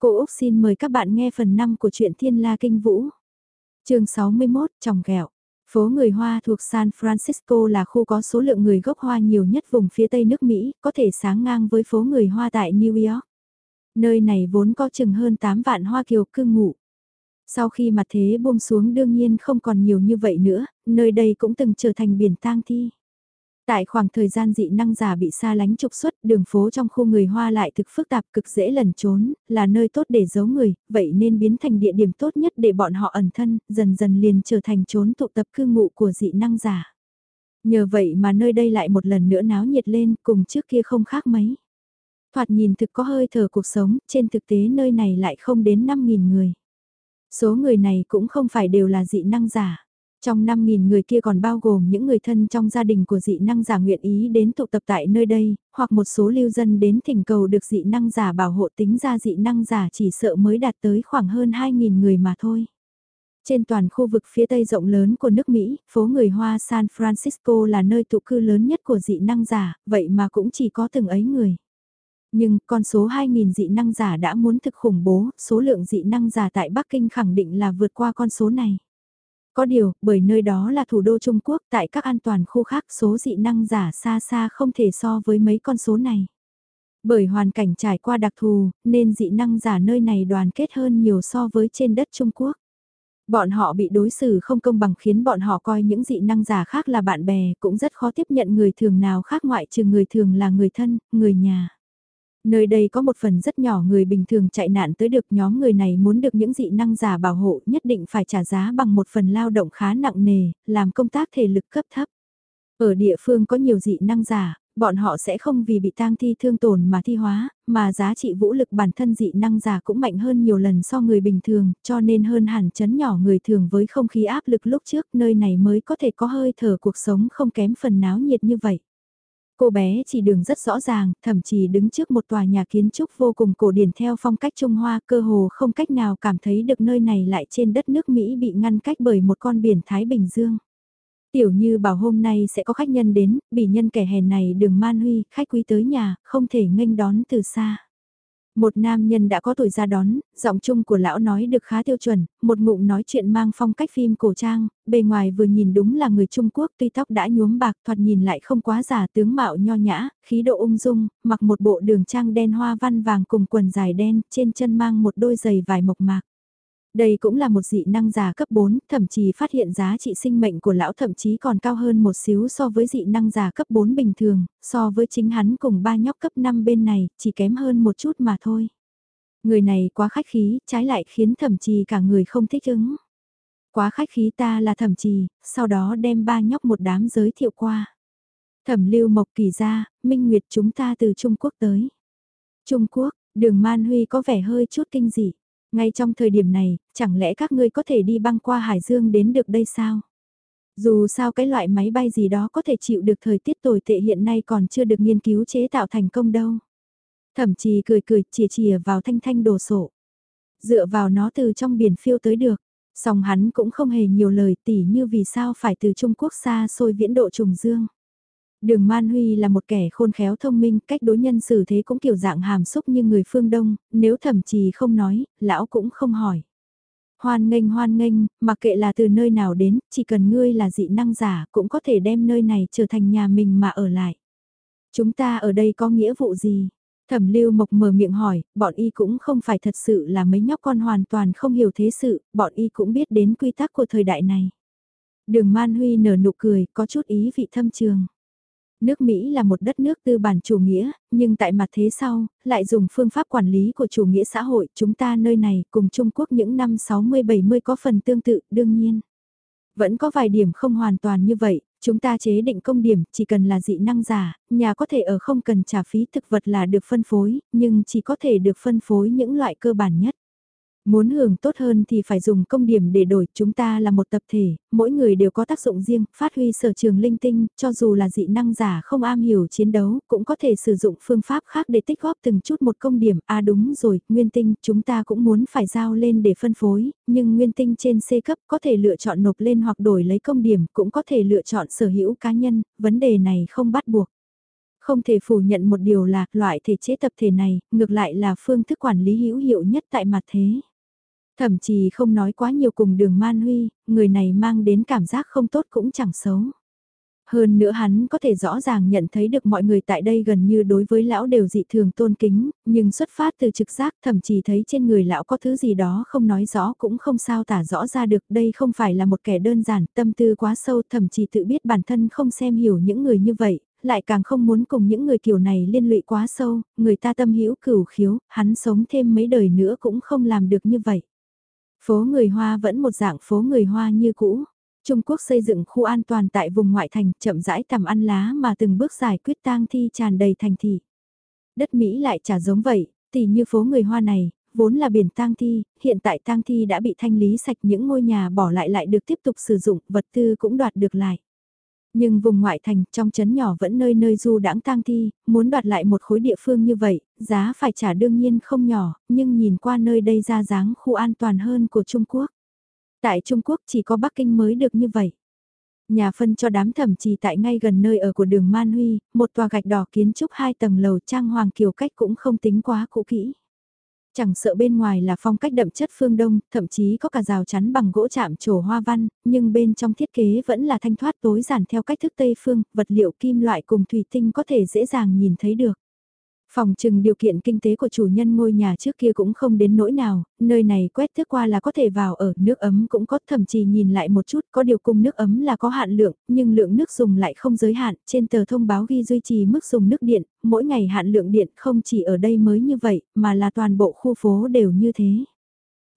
Cô Úc xin mời các bạn nghe phần 5 của truyện Thiên La Kinh Vũ. chương 61, Tròng Gẹo. Phố người Hoa thuộc San Francisco là khu có số lượng người gốc Hoa nhiều nhất vùng phía tây nước Mỹ, có thể sáng ngang với phố người Hoa tại New York. Nơi này vốn có chừng hơn 8 vạn Hoa Kiều cư ngụ. Sau khi mặt thế buông xuống đương nhiên không còn nhiều như vậy nữa, nơi đây cũng từng trở thành biển tang thi. Tại khoảng thời gian dị năng giả bị xa lánh trục xuất, đường phố trong khu người Hoa lại thực phức tạp cực dễ lẩn trốn, là nơi tốt để giấu người, vậy nên biến thành địa điểm tốt nhất để bọn họ ẩn thân, dần dần liền trở thành trốn tụ tập cư ngụ của dị năng giả. Nhờ vậy mà nơi đây lại một lần nữa náo nhiệt lên, cùng trước kia không khác mấy. Thoạt nhìn thực có hơi thở cuộc sống, trên thực tế nơi này lại không đến 5.000 người. Số người này cũng không phải đều là dị năng giả. Trong 5.000 người kia còn bao gồm những người thân trong gia đình của dị năng giả nguyện ý đến tụ tập tại nơi đây, hoặc một số lưu dân đến thỉnh cầu được dị năng giả bảo hộ tính ra dị năng giả chỉ sợ mới đạt tới khoảng hơn 2.000 người mà thôi. Trên toàn khu vực phía tây rộng lớn của nước Mỹ, phố người Hoa San Francisco là nơi tụ cư lớn nhất của dị năng giả, vậy mà cũng chỉ có từng ấy người. Nhưng con số 2.000 dị năng giả đã muốn thực khủng bố, số lượng dị năng giả tại Bắc Kinh khẳng định là vượt qua con số này. Có điều, bởi nơi đó là thủ đô Trung Quốc, tại các an toàn khu khác số dị năng giả xa xa không thể so với mấy con số này. Bởi hoàn cảnh trải qua đặc thù, nên dị năng giả nơi này đoàn kết hơn nhiều so với trên đất Trung Quốc. Bọn họ bị đối xử không công bằng khiến bọn họ coi những dị năng giả khác là bạn bè, cũng rất khó tiếp nhận người thường nào khác ngoại trừ người thường là người thân, người nhà. Nơi đây có một phần rất nhỏ người bình thường chạy nạn tới được nhóm người này muốn được những dị năng giả bảo hộ nhất định phải trả giá bằng một phần lao động khá nặng nề, làm công tác thể lực cấp thấp. Ở địa phương có nhiều dị năng giả, bọn họ sẽ không vì bị tang thi thương tổn mà thi hóa, mà giá trị vũ lực bản thân dị năng giả cũng mạnh hơn nhiều lần so người bình thường, cho nên hơn hẳn chấn nhỏ người thường với không khí áp lực lúc trước nơi này mới có thể có hơi thở cuộc sống không kém phần náo nhiệt như vậy. Cô bé chỉ đường rất rõ ràng, thậm chí đứng trước một tòa nhà kiến trúc vô cùng cổ điển theo phong cách Trung Hoa cơ hồ không cách nào cảm thấy được nơi này lại trên đất nước Mỹ bị ngăn cách bởi một con biển Thái Bình Dương. Tiểu như bảo hôm nay sẽ có khách nhân đến, bị nhân kẻ hèn này đường man huy, khách quý tới nhà, không thể nghênh đón từ xa. Một nam nhân đã có tuổi ra đón, giọng chung của lão nói được khá tiêu chuẩn, một ngụm nói chuyện mang phong cách phim cổ trang, bề ngoài vừa nhìn đúng là người Trung Quốc tuy tóc đã nhuốm bạc thoạt nhìn lại không quá giả tướng mạo nho nhã, khí độ ung dung, mặc một bộ đường trang đen hoa văn vàng cùng quần dài đen, trên chân mang một đôi giày vải mộc mạc. Đây cũng là một dị năng giả cấp 4, thậm chí phát hiện giá trị sinh mệnh của lão thậm chí còn cao hơn một xíu so với dị năng giả cấp 4 bình thường, so với chính hắn cùng ba nhóc cấp 5 bên này, chỉ kém hơn một chút mà thôi. Người này quá khách khí, trái lại khiến thậm chí cả người không thích ứng. Quá khách khí ta là thậm chí, sau đó đem ba nhóc một đám giới thiệu qua. Thẩm lưu mộc kỳ ra, minh nguyệt chúng ta từ Trung Quốc tới. Trung Quốc, đường Man Huy có vẻ hơi chút kinh dị. Ngay trong thời điểm này, chẳng lẽ các ngươi có thể đi băng qua Hải Dương đến được đây sao? Dù sao cái loại máy bay gì đó có thể chịu được thời tiết tồi tệ hiện nay còn chưa được nghiên cứu chế tạo thành công đâu. Thậm chí cười cười chìa chìa vào thanh thanh đồ sổ. Dựa vào nó từ trong biển phiêu tới được. Song hắn cũng không hề nhiều lời tỉ như vì sao phải từ Trung Quốc xa xôi viễn độ trùng dương. Đường Man Huy là một kẻ khôn khéo thông minh, cách đối nhân xử thế cũng kiểu dạng hàm xúc như người phương Đông, nếu thậm chí không nói, lão cũng không hỏi. Hoan nghênh hoan nghênh, mặc kệ là từ nơi nào đến, chỉ cần ngươi là dị năng giả cũng có thể đem nơi này trở thành nhà mình mà ở lại. Chúng ta ở đây có nghĩa vụ gì? Thẩm lưu mộc mở miệng hỏi, bọn y cũng không phải thật sự là mấy nhóc con hoàn toàn không hiểu thế sự, bọn y cũng biết đến quy tắc của thời đại này. Đường Man Huy nở nụ cười, có chút ý vị thâm trường nước Mỹ là một đất nước tư bản chủ nghĩa, nhưng tại mặt thế sau, lại dùng phương pháp quản lý của chủ nghĩa xã hội, chúng ta nơi này cùng Trung Quốc những năm 60-70 có phần tương tự, đương nhiên. Vẫn có vài điểm không hoàn toàn như vậy, chúng ta chế định công điểm, chỉ cần là dị năng giả, nhà có thể ở không cần trả phí thực vật là được phân phối, nhưng chỉ có thể được phân phối những loại cơ bản nhất. Muốn hưởng tốt hơn thì phải dùng công điểm để đổi, chúng ta là một tập thể, mỗi người đều có tác dụng riêng, phát huy sở trường linh tinh, cho dù là dị năng giả không am hiểu chiến đấu, cũng có thể sử dụng phương pháp khác để tích góp từng chút một công điểm. À đúng rồi, nguyên tinh, chúng ta cũng muốn phải giao lên để phân phối, nhưng nguyên tinh trên C cấp có thể lựa chọn nộp lên hoặc đổi lấy công điểm, cũng có thể lựa chọn sở hữu cá nhân, vấn đề này không bắt buộc. Không thể phủ nhận một điều là loại thể chế tập thể này, ngược lại là phương thức quản lý hữu hiệu nhất tại mặt thế. Thậm chí không nói quá nhiều cùng đường man huy, người này mang đến cảm giác không tốt cũng chẳng xấu. Hơn nữa hắn có thể rõ ràng nhận thấy được mọi người tại đây gần như đối với lão đều dị thường tôn kính, nhưng xuất phát từ trực giác thậm chí thấy trên người lão có thứ gì đó không nói rõ cũng không sao tả rõ ra được đây không phải là một kẻ đơn giản, tâm tư quá sâu thậm chí tự biết bản thân không xem hiểu những người như vậy, lại càng không muốn cùng những người kiểu này liên lụy quá sâu, người ta tâm hữu cửu khiếu, hắn sống thêm mấy đời nữa cũng không làm được như vậy. Phố người Hoa vẫn một dạng phố người Hoa như cũ. Trung Quốc xây dựng khu an toàn tại vùng ngoại thành, chậm rãi tầm ăn lá mà từng bước giải quyết tang thi tràn đầy thành thị. Đất Mỹ lại chả giống vậy, tỷ như phố người Hoa này, vốn là biển tang thi, hiện tại tang thi đã bị thanh lý sạch những ngôi nhà bỏ lại lại được tiếp tục sử dụng, vật tư cũng đoạt được lại. Nhưng vùng ngoại thành, trong chấn nhỏ vẫn nơi nơi du đãng tang thi, muốn đoạt lại một khối địa phương như vậy, giá phải trả đương nhiên không nhỏ, nhưng nhìn qua nơi đây ra dáng khu an toàn hơn của Trung Quốc. Tại Trung Quốc chỉ có Bắc Kinh mới được như vậy. Nhà phân cho đám thẩm trì tại ngay gần nơi ở của đường Man Huy, một tòa gạch đỏ kiến trúc hai tầng lầu trang hoàng kiều cách cũng không tính quá cũ kỹ. Chẳng sợ bên ngoài là phong cách đậm chất phương Đông, thậm chí có cả rào chắn bằng gỗ chạm trổ hoa văn, nhưng bên trong thiết kế vẫn là thanh thoát tối giản theo cách thức Tây phương, vật liệu kim loại cùng thủy tinh có thể dễ dàng nhìn thấy được. Phòng trừng điều kiện kinh tế của chủ nhân ngôi nhà trước kia cũng không đến nỗi nào, nơi này quét thước qua là có thể vào ở, nước ấm cũng có, thậm chí nhìn lại một chút, có điều cung nước ấm là có hạn lượng, nhưng lượng nước dùng lại không giới hạn, trên tờ thông báo ghi duy trì mức dùng nước điện, mỗi ngày hạn lượng điện không chỉ ở đây mới như vậy, mà là toàn bộ khu phố đều như thế.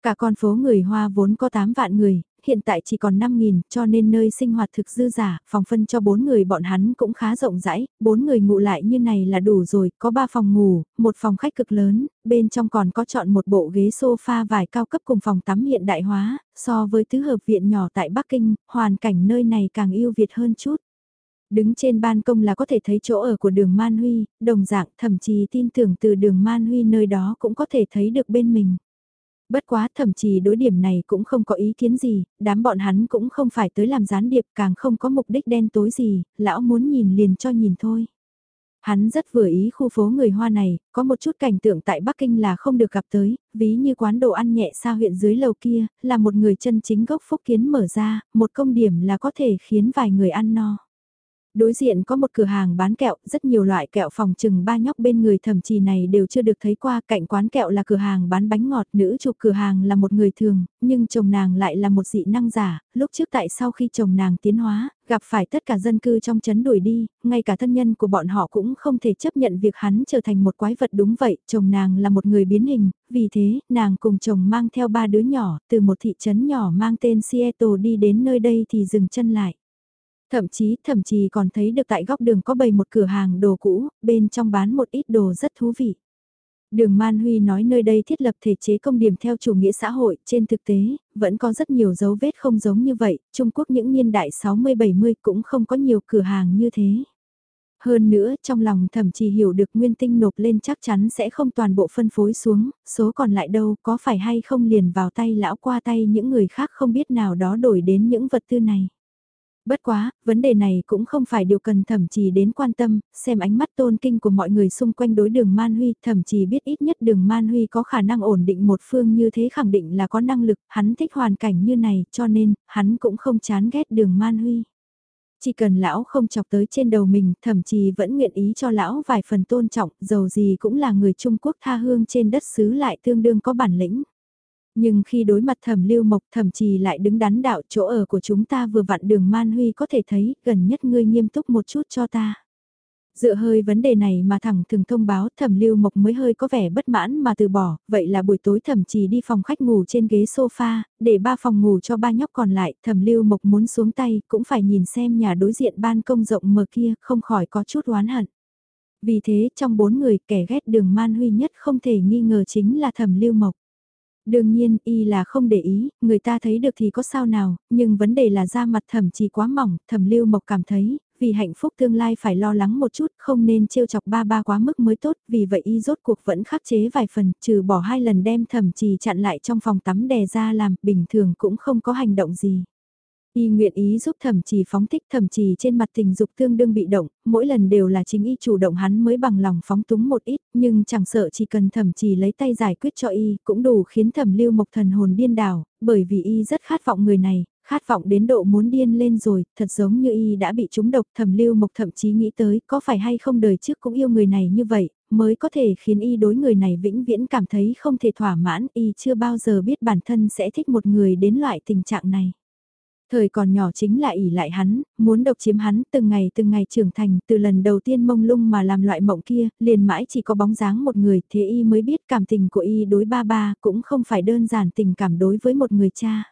Cả con phố người Hoa vốn có 8 vạn người, hiện tại chỉ còn 5.000 cho nên nơi sinh hoạt thực dư giả, phòng phân cho 4 người bọn hắn cũng khá rộng rãi, 4 người ngủ lại như này là đủ rồi, có 3 phòng ngủ, một phòng khách cực lớn, bên trong còn có chọn một bộ ghế sofa vải cao cấp cùng phòng tắm hiện đại hóa, so với tứ hợp viện nhỏ tại Bắc Kinh, hoàn cảnh nơi này càng yêu Việt hơn chút. Đứng trên ban công là có thể thấy chỗ ở của đường Man Huy, đồng dạng thậm chí tin tưởng từ đường Man Huy nơi đó cũng có thể thấy được bên mình. Bất quá thậm chí đối điểm này cũng không có ý kiến gì, đám bọn hắn cũng không phải tới làm gián điệp càng không có mục đích đen tối gì, lão muốn nhìn liền cho nhìn thôi. Hắn rất vừa ý khu phố người Hoa này, có một chút cảnh tượng tại Bắc Kinh là không được gặp tới, ví như quán đồ ăn nhẹ xa huyện dưới lầu kia, là một người chân chính gốc phúc kiến mở ra, một công điểm là có thể khiến vài người ăn no. Đối diện có một cửa hàng bán kẹo, rất nhiều loại kẹo phòng trừng ba nhóc bên người thẩm trì này đều chưa được thấy qua, cạnh quán kẹo là cửa hàng bán bánh ngọt, nữ chủ cửa hàng là một người thường, nhưng chồng nàng lại là một dị năng giả, lúc trước tại sau khi chồng nàng tiến hóa, gặp phải tất cả dân cư trong chấn đuổi đi, ngay cả thân nhân của bọn họ cũng không thể chấp nhận việc hắn trở thành một quái vật đúng vậy, chồng nàng là một người biến hình, vì thế, nàng cùng chồng mang theo ba đứa nhỏ, từ một thị trấn nhỏ mang tên Seattle đi đến nơi đây thì dừng chân lại. Thậm chí, thậm chí còn thấy được tại góc đường có bày một cửa hàng đồ cũ, bên trong bán một ít đồ rất thú vị. Đường Man Huy nói nơi đây thiết lập thể chế công điểm theo chủ nghĩa xã hội, trên thực tế, vẫn có rất nhiều dấu vết không giống như vậy, Trung Quốc những niên đại 60-70 cũng không có nhiều cửa hàng như thế. Hơn nữa, trong lòng thậm chí hiểu được nguyên tinh nộp lên chắc chắn sẽ không toàn bộ phân phối xuống, số còn lại đâu có phải hay không liền vào tay lão qua tay những người khác không biết nào đó đổi đến những vật tư này. Bất quá, vấn đề này cũng không phải điều cần thẩm trì đến quan tâm, xem ánh mắt tôn kinh của mọi người xung quanh đối đường Man Huy, thẩm trì biết ít nhất đường Man Huy có khả năng ổn định một phương như thế khẳng định là có năng lực, hắn thích hoàn cảnh như này, cho nên, hắn cũng không chán ghét đường Man Huy. Chỉ cần lão không chọc tới trên đầu mình, thậm chí vẫn nguyện ý cho lão vài phần tôn trọng, dầu gì cũng là người Trung Quốc tha hương trên đất xứ lại tương đương có bản lĩnh. Nhưng khi đối mặt thẩm lưu mộc thẩm trì lại đứng đắn đạo chỗ ở của chúng ta vừa vặn đường man huy có thể thấy gần nhất ngươi nghiêm túc một chút cho ta. Dựa hơi vấn đề này mà thẳng thường thông báo thẩm lưu mộc mới hơi có vẻ bất mãn mà từ bỏ, vậy là buổi tối thẩm trì đi phòng khách ngủ trên ghế sofa, để ba phòng ngủ cho ba nhóc còn lại, thẩm lưu mộc muốn xuống tay cũng phải nhìn xem nhà đối diện ban công rộng mở kia không khỏi có chút oán hận. Vì thế trong bốn người kẻ ghét đường man huy nhất không thể nghi ngờ chính là thẩm lưu mộc. Đương nhiên, y là không để ý, người ta thấy được thì có sao nào, nhưng vấn đề là da mặt thẩm chỉ quá mỏng, thẩm lưu mộc cảm thấy, vì hạnh phúc tương lai phải lo lắng một chút, không nên trêu chọc ba ba quá mức mới tốt, vì vậy y rốt cuộc vẫn khắc chế vài phần, trừ bỏ hai lần đem thẩm trì chặn lại trong phòng tắm đè ra làm, bình thường cũng không có hành động gì. Y nguyện ý giúp thẩm trì phóng thích thẩm trì trên mặt tình dục tương đương bị động, mỗi lần đều là chính y chủ động hắn mới bằng lòng phóng túng một ít, nhưng chẳng sợ chỉ cần thẩm trì lấy tay giải quyết cho y, cũng đủ khiến thẩm lưu mộc thần hồn điên đảo, bởi vì y rất khát vọng người này, khát vọng đến độ muốn điên lên rồi, thật giống như y đã bị trúng độc thẩm lưu mộc thậm chí nghĩ tới có phải hay không đời trước cũng yêu người này như vậy, mới có thể khiến y đối người này vĩnh viễn cảm thấy không thể thỏa mãn, y chưa bao giờ biết bản thân sẽ thích một người đến loại tình trạng này. Thời còn nhỏ chính là ỉ lại hắn, muốn độc chiếm hắn từng ngày từng ngày trưởng thành từ lần đầu tiên mông lung mà làm loại mộng kia, liền mãi chỉ có bóng dáng một người thế y mới biết cảm tình của y đối ba ba cũng không phải đơn giản tình cảm đối với một người cha.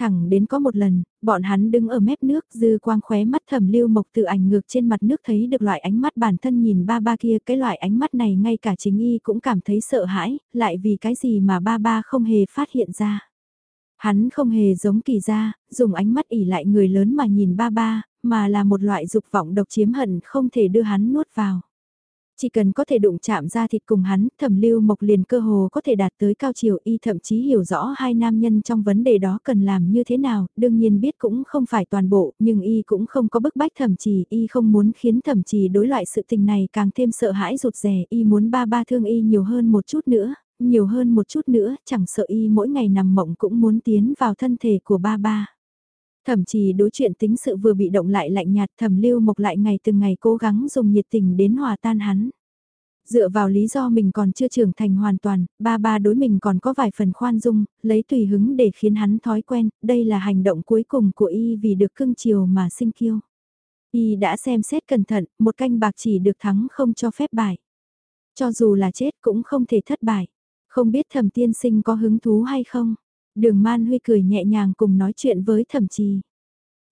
Thẳng đến có một lần, bọn hắn đứng ở mép nước dư quang khóe mắt thẩm lưu mộc tự ảnh ngược trên mặt nước thấy được loại ánh mắt bản thân nhìn ba ba kia cái loại ánh mắt này ngay cả chính y cũng cảm thấy sợ hãi, lại vì cái gì mà ba ba không hề phát hiện ra. Hắn không hề giống kỳ gia, dùng ánh mắt ỉ lại người lớn mà nhìn ba ba, mà là một loại dục vọng độc chiếm hận không thể đưa hắn nuốt vào. Chỉ cần có thể đụng chạm ra thịt cùng hắn, thẩm lưu mộc liền cơ hồ có thể đạt tới cao chiều y thậm chí hiểu rõ hai nam nhân trong vấn đề đó cần làm như thế nào, đương nhiên biết cũng không phải toàn bộ, nhưng y cũng không có bức bách thẩm trì, y không muốn khiến thẩm trì đối loại sự tình này càng thêm sợ hãi rụt rè, y muốn ba ba thương y nhiều hơn một chút nữa, nhiều hơn một chút nữa, chẳng sợ y mỗi ngày nằm mộng cũng muốn tiến vào thân thể của ba ba. Thậm chí đối chuyện tính sự vừa bị động lại lạnh nhạt thẩm lưu mộc lại ngày từng ngày cố gắng dùng nhiệt tình đến hòa tan hắn. Dựa vào lý do mình còn chưa trưởng thành hoàn toàn, ba ba đối mình còn có vài phần khoan dung, lấy tùy hứng để khiến hắn thói quen, đây là hành động cuối cùng của y vì được cưng chiều mà sinh kiêu. Y đã xem xét cẩn thận, một canh bạc chỉ được thắng không cho phép bại. Cho dù là chết cũng không thể thất bại. Không biết thẩm tiên sinh có hứng thú hay không? Đường Man Huy cười nhẹ nhàng cùng nói chuyện với thẩm trì.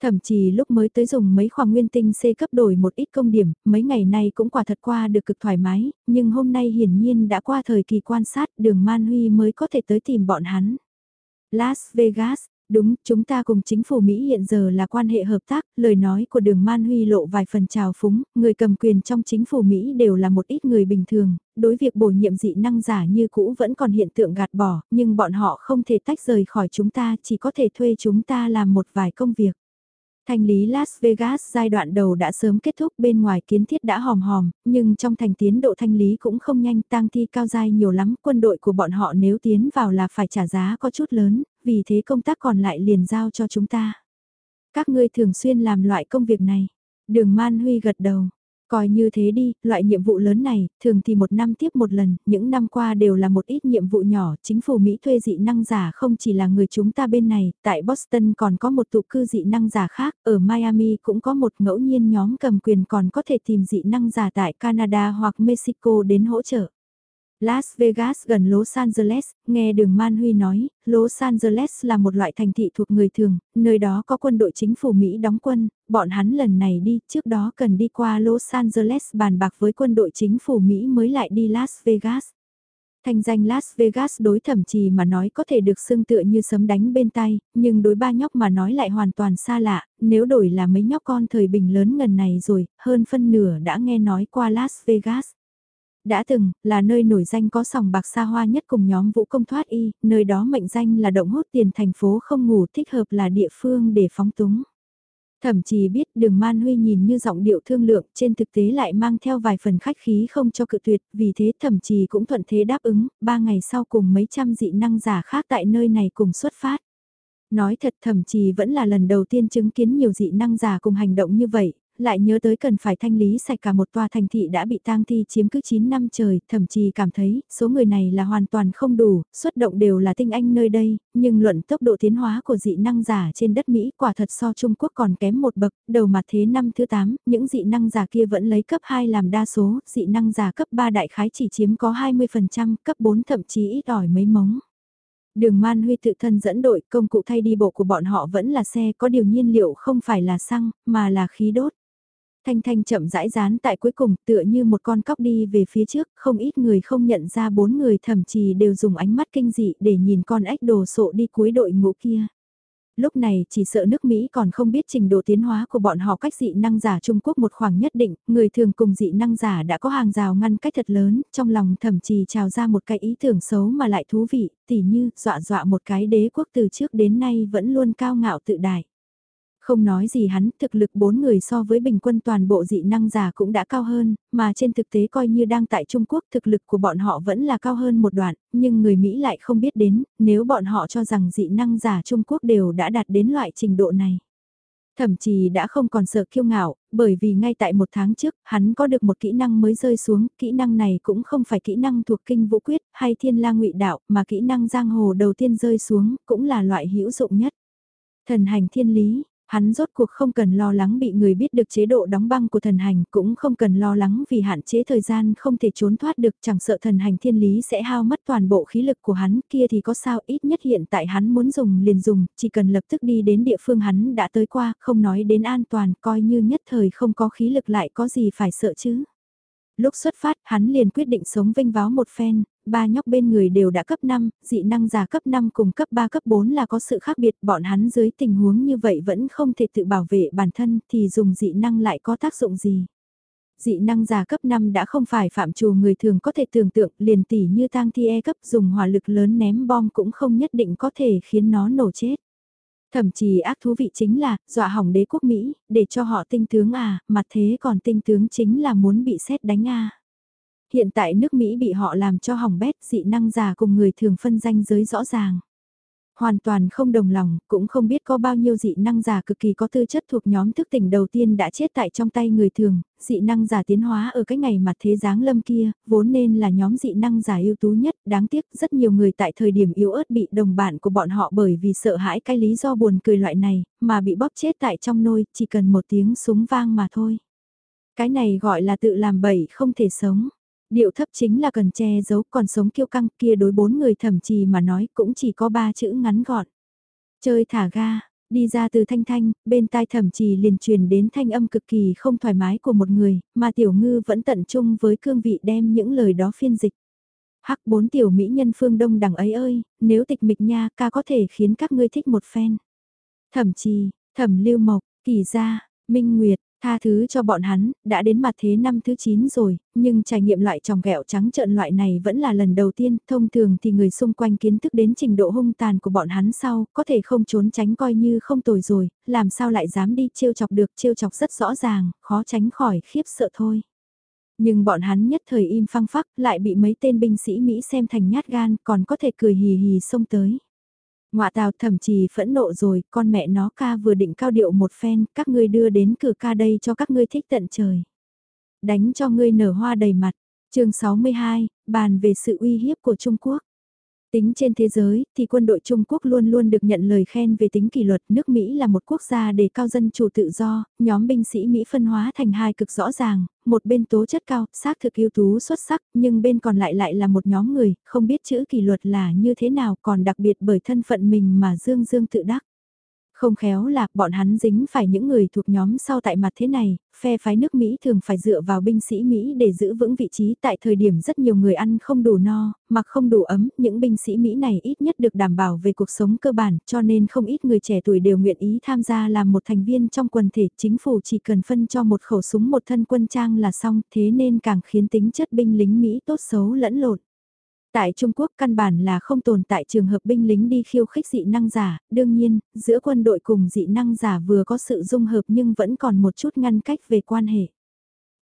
Thẩm trì lúc mới tới dùng mấy khoa nguyên tinh C cấp đổi một ít công điểm, mấy ngày nay cũng quả thật qua được cực thoải mái, nhưng hôm nay hiển nhiên đã qua thời kỳ quan sát đường Man Huy mới có thể tới tìm bọn hắn. Las Vegas, Đúng, chúng ta cùng chính phủ Mỹ hiện giờ là quan hệ hợp tác, lời nói của đường Man Huy lộ vài phần trào phúng, người cầm quyền trong chính phủ Mỹ đều là một ít người bình thường, đối việc bổ nhiệm dị năng giả như cũ vẫn còn hiện tượng gạt bỏ, nhưng bọn họ không thể tách rời khỏi chúng ta, chỉ có thể thuê chúng ta làm một vài công việc. thành lý Las Vegas giai đoạn đầu đã sớm kết thúc bên ngoài kiến thiết đã hòm hòm, nhưng trong thành tiến độ thanh lý cũng không nhanh tang thi cao dai nhiều lắm, quân đội của bọn họ nếu tiến vào là phải trả giá có chút lớn, vì thế công tác còn lại liền giao cho chúng ta. Các ngươi thường xuyên làm loại công việc này. Đường Man Huy gật đầu. Coi như thế đi, loại nhiệm vụ lớn này, thường thì một năm tiếp một lần, những năm qua đều là một ít nhiệm vụ nhỏ, chính phủ Mỹ thuê dị năng giả không chỉ là người chúng ta bên này, tại Boston còn có một tụ cư dị năng giả khác, ở Miami cũng có một ngẫu nhiên nhóm cầm quyền còn có thể tìm dị năng giả tại Canada hoặc Mexico đến hỗ trợ. Las Vegas gần Los Angeles, nghe đường Man Huy nói, Los Angeles là một loại thành thị thuộc người thường, nơi đó có quân đội chính phủ Mỹ đóng quân, bọn hắn lần này đi, trước đó cần đi qua Los Angeles bàn bạc với quân đội chính phủ Mỹ mới lại đi Las Vegas. Thành danh Las Vegas đối thẩm trì mà nói có thể được xưng tựa như sấm đánh bên tay, nhưng đối ba nhóc mà nói lại hoàn toàn xa lạ, nếu đổi là mấy nhóc con thời bình lớn ngần này rồi, hơn phân nửa đã nghe nói qua Las Vegas. Đã từng, là nơi nổi danh có sòng bạc xa hoa nhất cùng nhóm vũ công thoát y, nơi đó mệnh danh là động hút tiền thành phố không ngủ thích hợp là địa phương để phóng túng. Thậm chí biết đường Man Huy nhìn như giọng điệu thương lượng trên thực tế lại mang theo vài phần khách khí không cho cự tuyệt, vì thế thậm chí cũng thuận thế đáp ứng, ba ngày sau cùng mấy trăm dị năng giả khác tại nơi này cùng xuất phát. Nói thật thậm chí vẫn là lần đầu tiên chứng kiến nhiều dị năng giả cùng hành động như vậy, lại nhớ tới cần phải thanh lý sạch cả một tòa thành thị đã bị tang thi chiếm cứ 9 năm trời, thậm chí cảm thấy số người này là hoàn toàn không đủ, xuất động đều là tinh anh nơi đây, nhưng luận tốc độ tiến hóa của dị năng giả trên đất Mỹ quả thật so Trung Quốc còn kém một bậc, đầu mặt thế năm thứ 8, những dị năng giả kia vẫn lấy cấp 2 làm đa số, dị năng giả cấp 3 đại khái chỉ chiếm có 20%, cấp 4 thậm chí ít ỏi mấy mống. Đường Man Huy tự thân dẫn đội công cụ thay đi bộ của bọn họ vẫn là xe có điều nhiên liệu không phải là xăng, mà là khí đốt. Thanh Thanh chậm rãi dán tại cuối cùng tựa như một con cóc đi về phía trước, không ít người không nhận ra bốn người thậm chí đều dùng ánh mắt kinh dị để nhìn con ếch đồ sộ đi cuối đội ngũ kia. Lúc này chỉ sợ nước Mỹ còn không biết trình độ tiến hóa của bọn họ cách dị năng giả Trung Quốc một khoảng nhất định, người thường cùng dị năng giả đã có hàng rào ngăn cách thật lớn, trong lòng thậm chí trào ra một cái ý tưởng xấu mà lại thú vị, tỉ như dọa dọa một cái đế quốc từ trước đến nay vẫn luôn cao ngạo tự đại. Không nói gì hắn, thực lực bốn người so với bình quân toàn bộ dị năng giả cũng đã cao hơn, mà trên thực tế coi như đang tại Trung Quốc thực lực của bọn họ vẫn là cao hơn một đoạn, nhưng người Mỹ lại không biết đến, nếu bọn họ cho rằng dị năng giả Trung Quốc đều đã đạt đến loại trình độ này. Thậm chí đã không còn sợ kiêu ngạo, bởi vì ngay tại một tháng trước, hắn có được một kỹ năng mới rơi xuống, kỹ năng này cũng không phải kỹ năng thuộc kinh vũ quyết hay thiên la ngụy đạo, mà kỹ năng giang hồ đầu tiên rơi xuống, cũng là loại hữu dụng nhất. Thần hành thiên lý, Hắn rốt cuộc không cần lo lắng bị người biết được chế độ đóng băng của thần hành, cũng không cần lo lắng vì hạn chế thời gian không thể trốn thoát được, chẳng sợ thần hành thiên lý sẽ hao mất toàn bộ khí lực của hắn, kia thì có sao ít nhất hiện tại hắn muốn dùng liền dùng, chỉ cần lập tức đi đến địa phương hắn đã tới qua, không nói đến an toàn, coi như nhất thời không có khí lực lại có gì phải sợ chứ. Lúc xuất phát, hắn liền quyết định sống vinh váo một phen, ba nhóc bên người đều đã cấp 5, dị năng giả cấp 5 cùng cấp 3 cấp 4 là có sự khác biệt, bọn hắn dưới tình huống như vậy vẫn không thể tự bảo vệ bản thân thì dùng dị năng lại có tác dụng gì. Dị năng giả cấp 5 đã không phải phạm trù người thường có thể tưởng tượng liền tỉ như tang thi e cấp dùng hỏa lực lớn ném bom cũng không nhất định có thể khiến nó nổ chết. Thậm chí ác thú vị chính là, dọa hỏng đế quốc Mỹ, để cho họ tinh tướng à, mặt thế còn tinh tướng chính là muốn bị xét đánh à. Hiện tại nước Mỹ bị họ làm cho hỏng bét dị năng già cùng người thường phân danh giới rõ ràng hoàn toàn không đồng lòng, cũng không biết có bao nhiêu dị năng giả cực kỳ có tư chất thuộc nhóm thức tỉnh đầu tiên đã chết tại trong tay người thường, dị năng giả tiến hóa ở cái ngày mặt thế giáng lâm kia, vốn nên là nhóm dị năng giả ưu tú nhất, đáng tiếc rất nhiều người tại thời điểm yếu ớt bị đồng bạn của bọn họ bởi vì sợ hãi cái lý do buồn cười loại này, mà bị bóp chết tại trong nôi, chỉ cần một tiếng súng vang mà thôi. Cái này gọi là tự làm bậy không thể sống. Điệu thấp chính là cần che giấu còn sống kiêu căng kia đối bốn người thẩm trì mà nói cũng chỉ có ba chữ ngắn gọn. Chơi thả ga, đi ra từ thanh thanh, bên tai thẩm trì liền truyền đến thanh âm cực kỳ không thoải mái của một người, mà tiểu ngư vẫn tận trung với cương vị đem những lời đó phiên dịch. Hắc bốn tiểu mỹ nhân phương đông đằng ấy ơi, nếu tịch mịch nha ca có thể khiến các ngươi thích một phen. Thẩm trì, thẩm lưu mộc, kỳ gia, minh nguyệt, Tha thứ cho bọn hắn, đã đến mặt thế năm thứ 9 rồi, nhưng trải nghiệm loại tròng gẹo trắng trợn loại này vẫn là lần đầu tiên, thông thường thì người xung quanh kiến thức đến trình độ hung tàn của bọn hắn sau, có thể không trốn tránh coi như không tồi rồi, làm sao lại dám đi trêu chọc được, trêu chọc rất rõ ràng, khó tránh khỏi khiếp sợ thôi. Nhưng bọn hắn nhất thời im phăng phắc lại bị mấy tên binh sĩ Mỹ xem thành nhát gan còn có thể cười hì hì xông tới. Ngoạ tào thậm chí phẫn nộ rồi, con mẹ nó ca vừa định cao điệu một phen, các ngươi đưa đến cửa ca đây cho các ngươi thích tận trời. Đánh cho ngươi nở hoa đầy mặt. chương 62, bàn về sự uy hiếp của Trung Quốc. Tính trên thế giới, thì quân đội Trung Quốc luôn luôn được nhận lời khen về tính kỷ luật. Nước Mỹ là một quốc gia để cao dân chủ tự do, nhóm binh sĩ Mỹ phân hóa thành hai cực rõ ràng, một bên tố chất cao, xác thực ưu tú xuất sắc, nhưng bên còn lại lại là một nhóm người, không biết chữ kỷ luật là như thế nào còn đặc biệt bởi thân phận mình mà dương dương tự đắc. Không khéo là bọn hắn dính phải những người thuộc nhóm sau tại mặt thế này, phe phái nước Mỹ thường phải dựa vào binh sĩ Mỹ để giữ vững vị trí tại thời điểm rất nhiều người ăn không đủ no, mặc không đủ ấm, những binh sĩ Mỹ này ít nhất được đảm bảo về cuộc sống cơ bản cho nên không ít người trẻ tuổi đều nguyện ý tham gia làm một thành viên trong quần thể chính phủ chỉ cần phân cho một khẩu súng một thân quân trang là xong thế nên càng khiến tính chất binh lính Mỹ tốt xấu lẫn lộn. Tại Trung Quốc căn bản là không tồn tại trường hợp binh lính đi khiêu khích dị năng giả, đương nhiên, giữa quân đội cùng dị năng giả vừa có sự dung hợp nhưng vẫn còn một chút ngăn cách về quan hệ.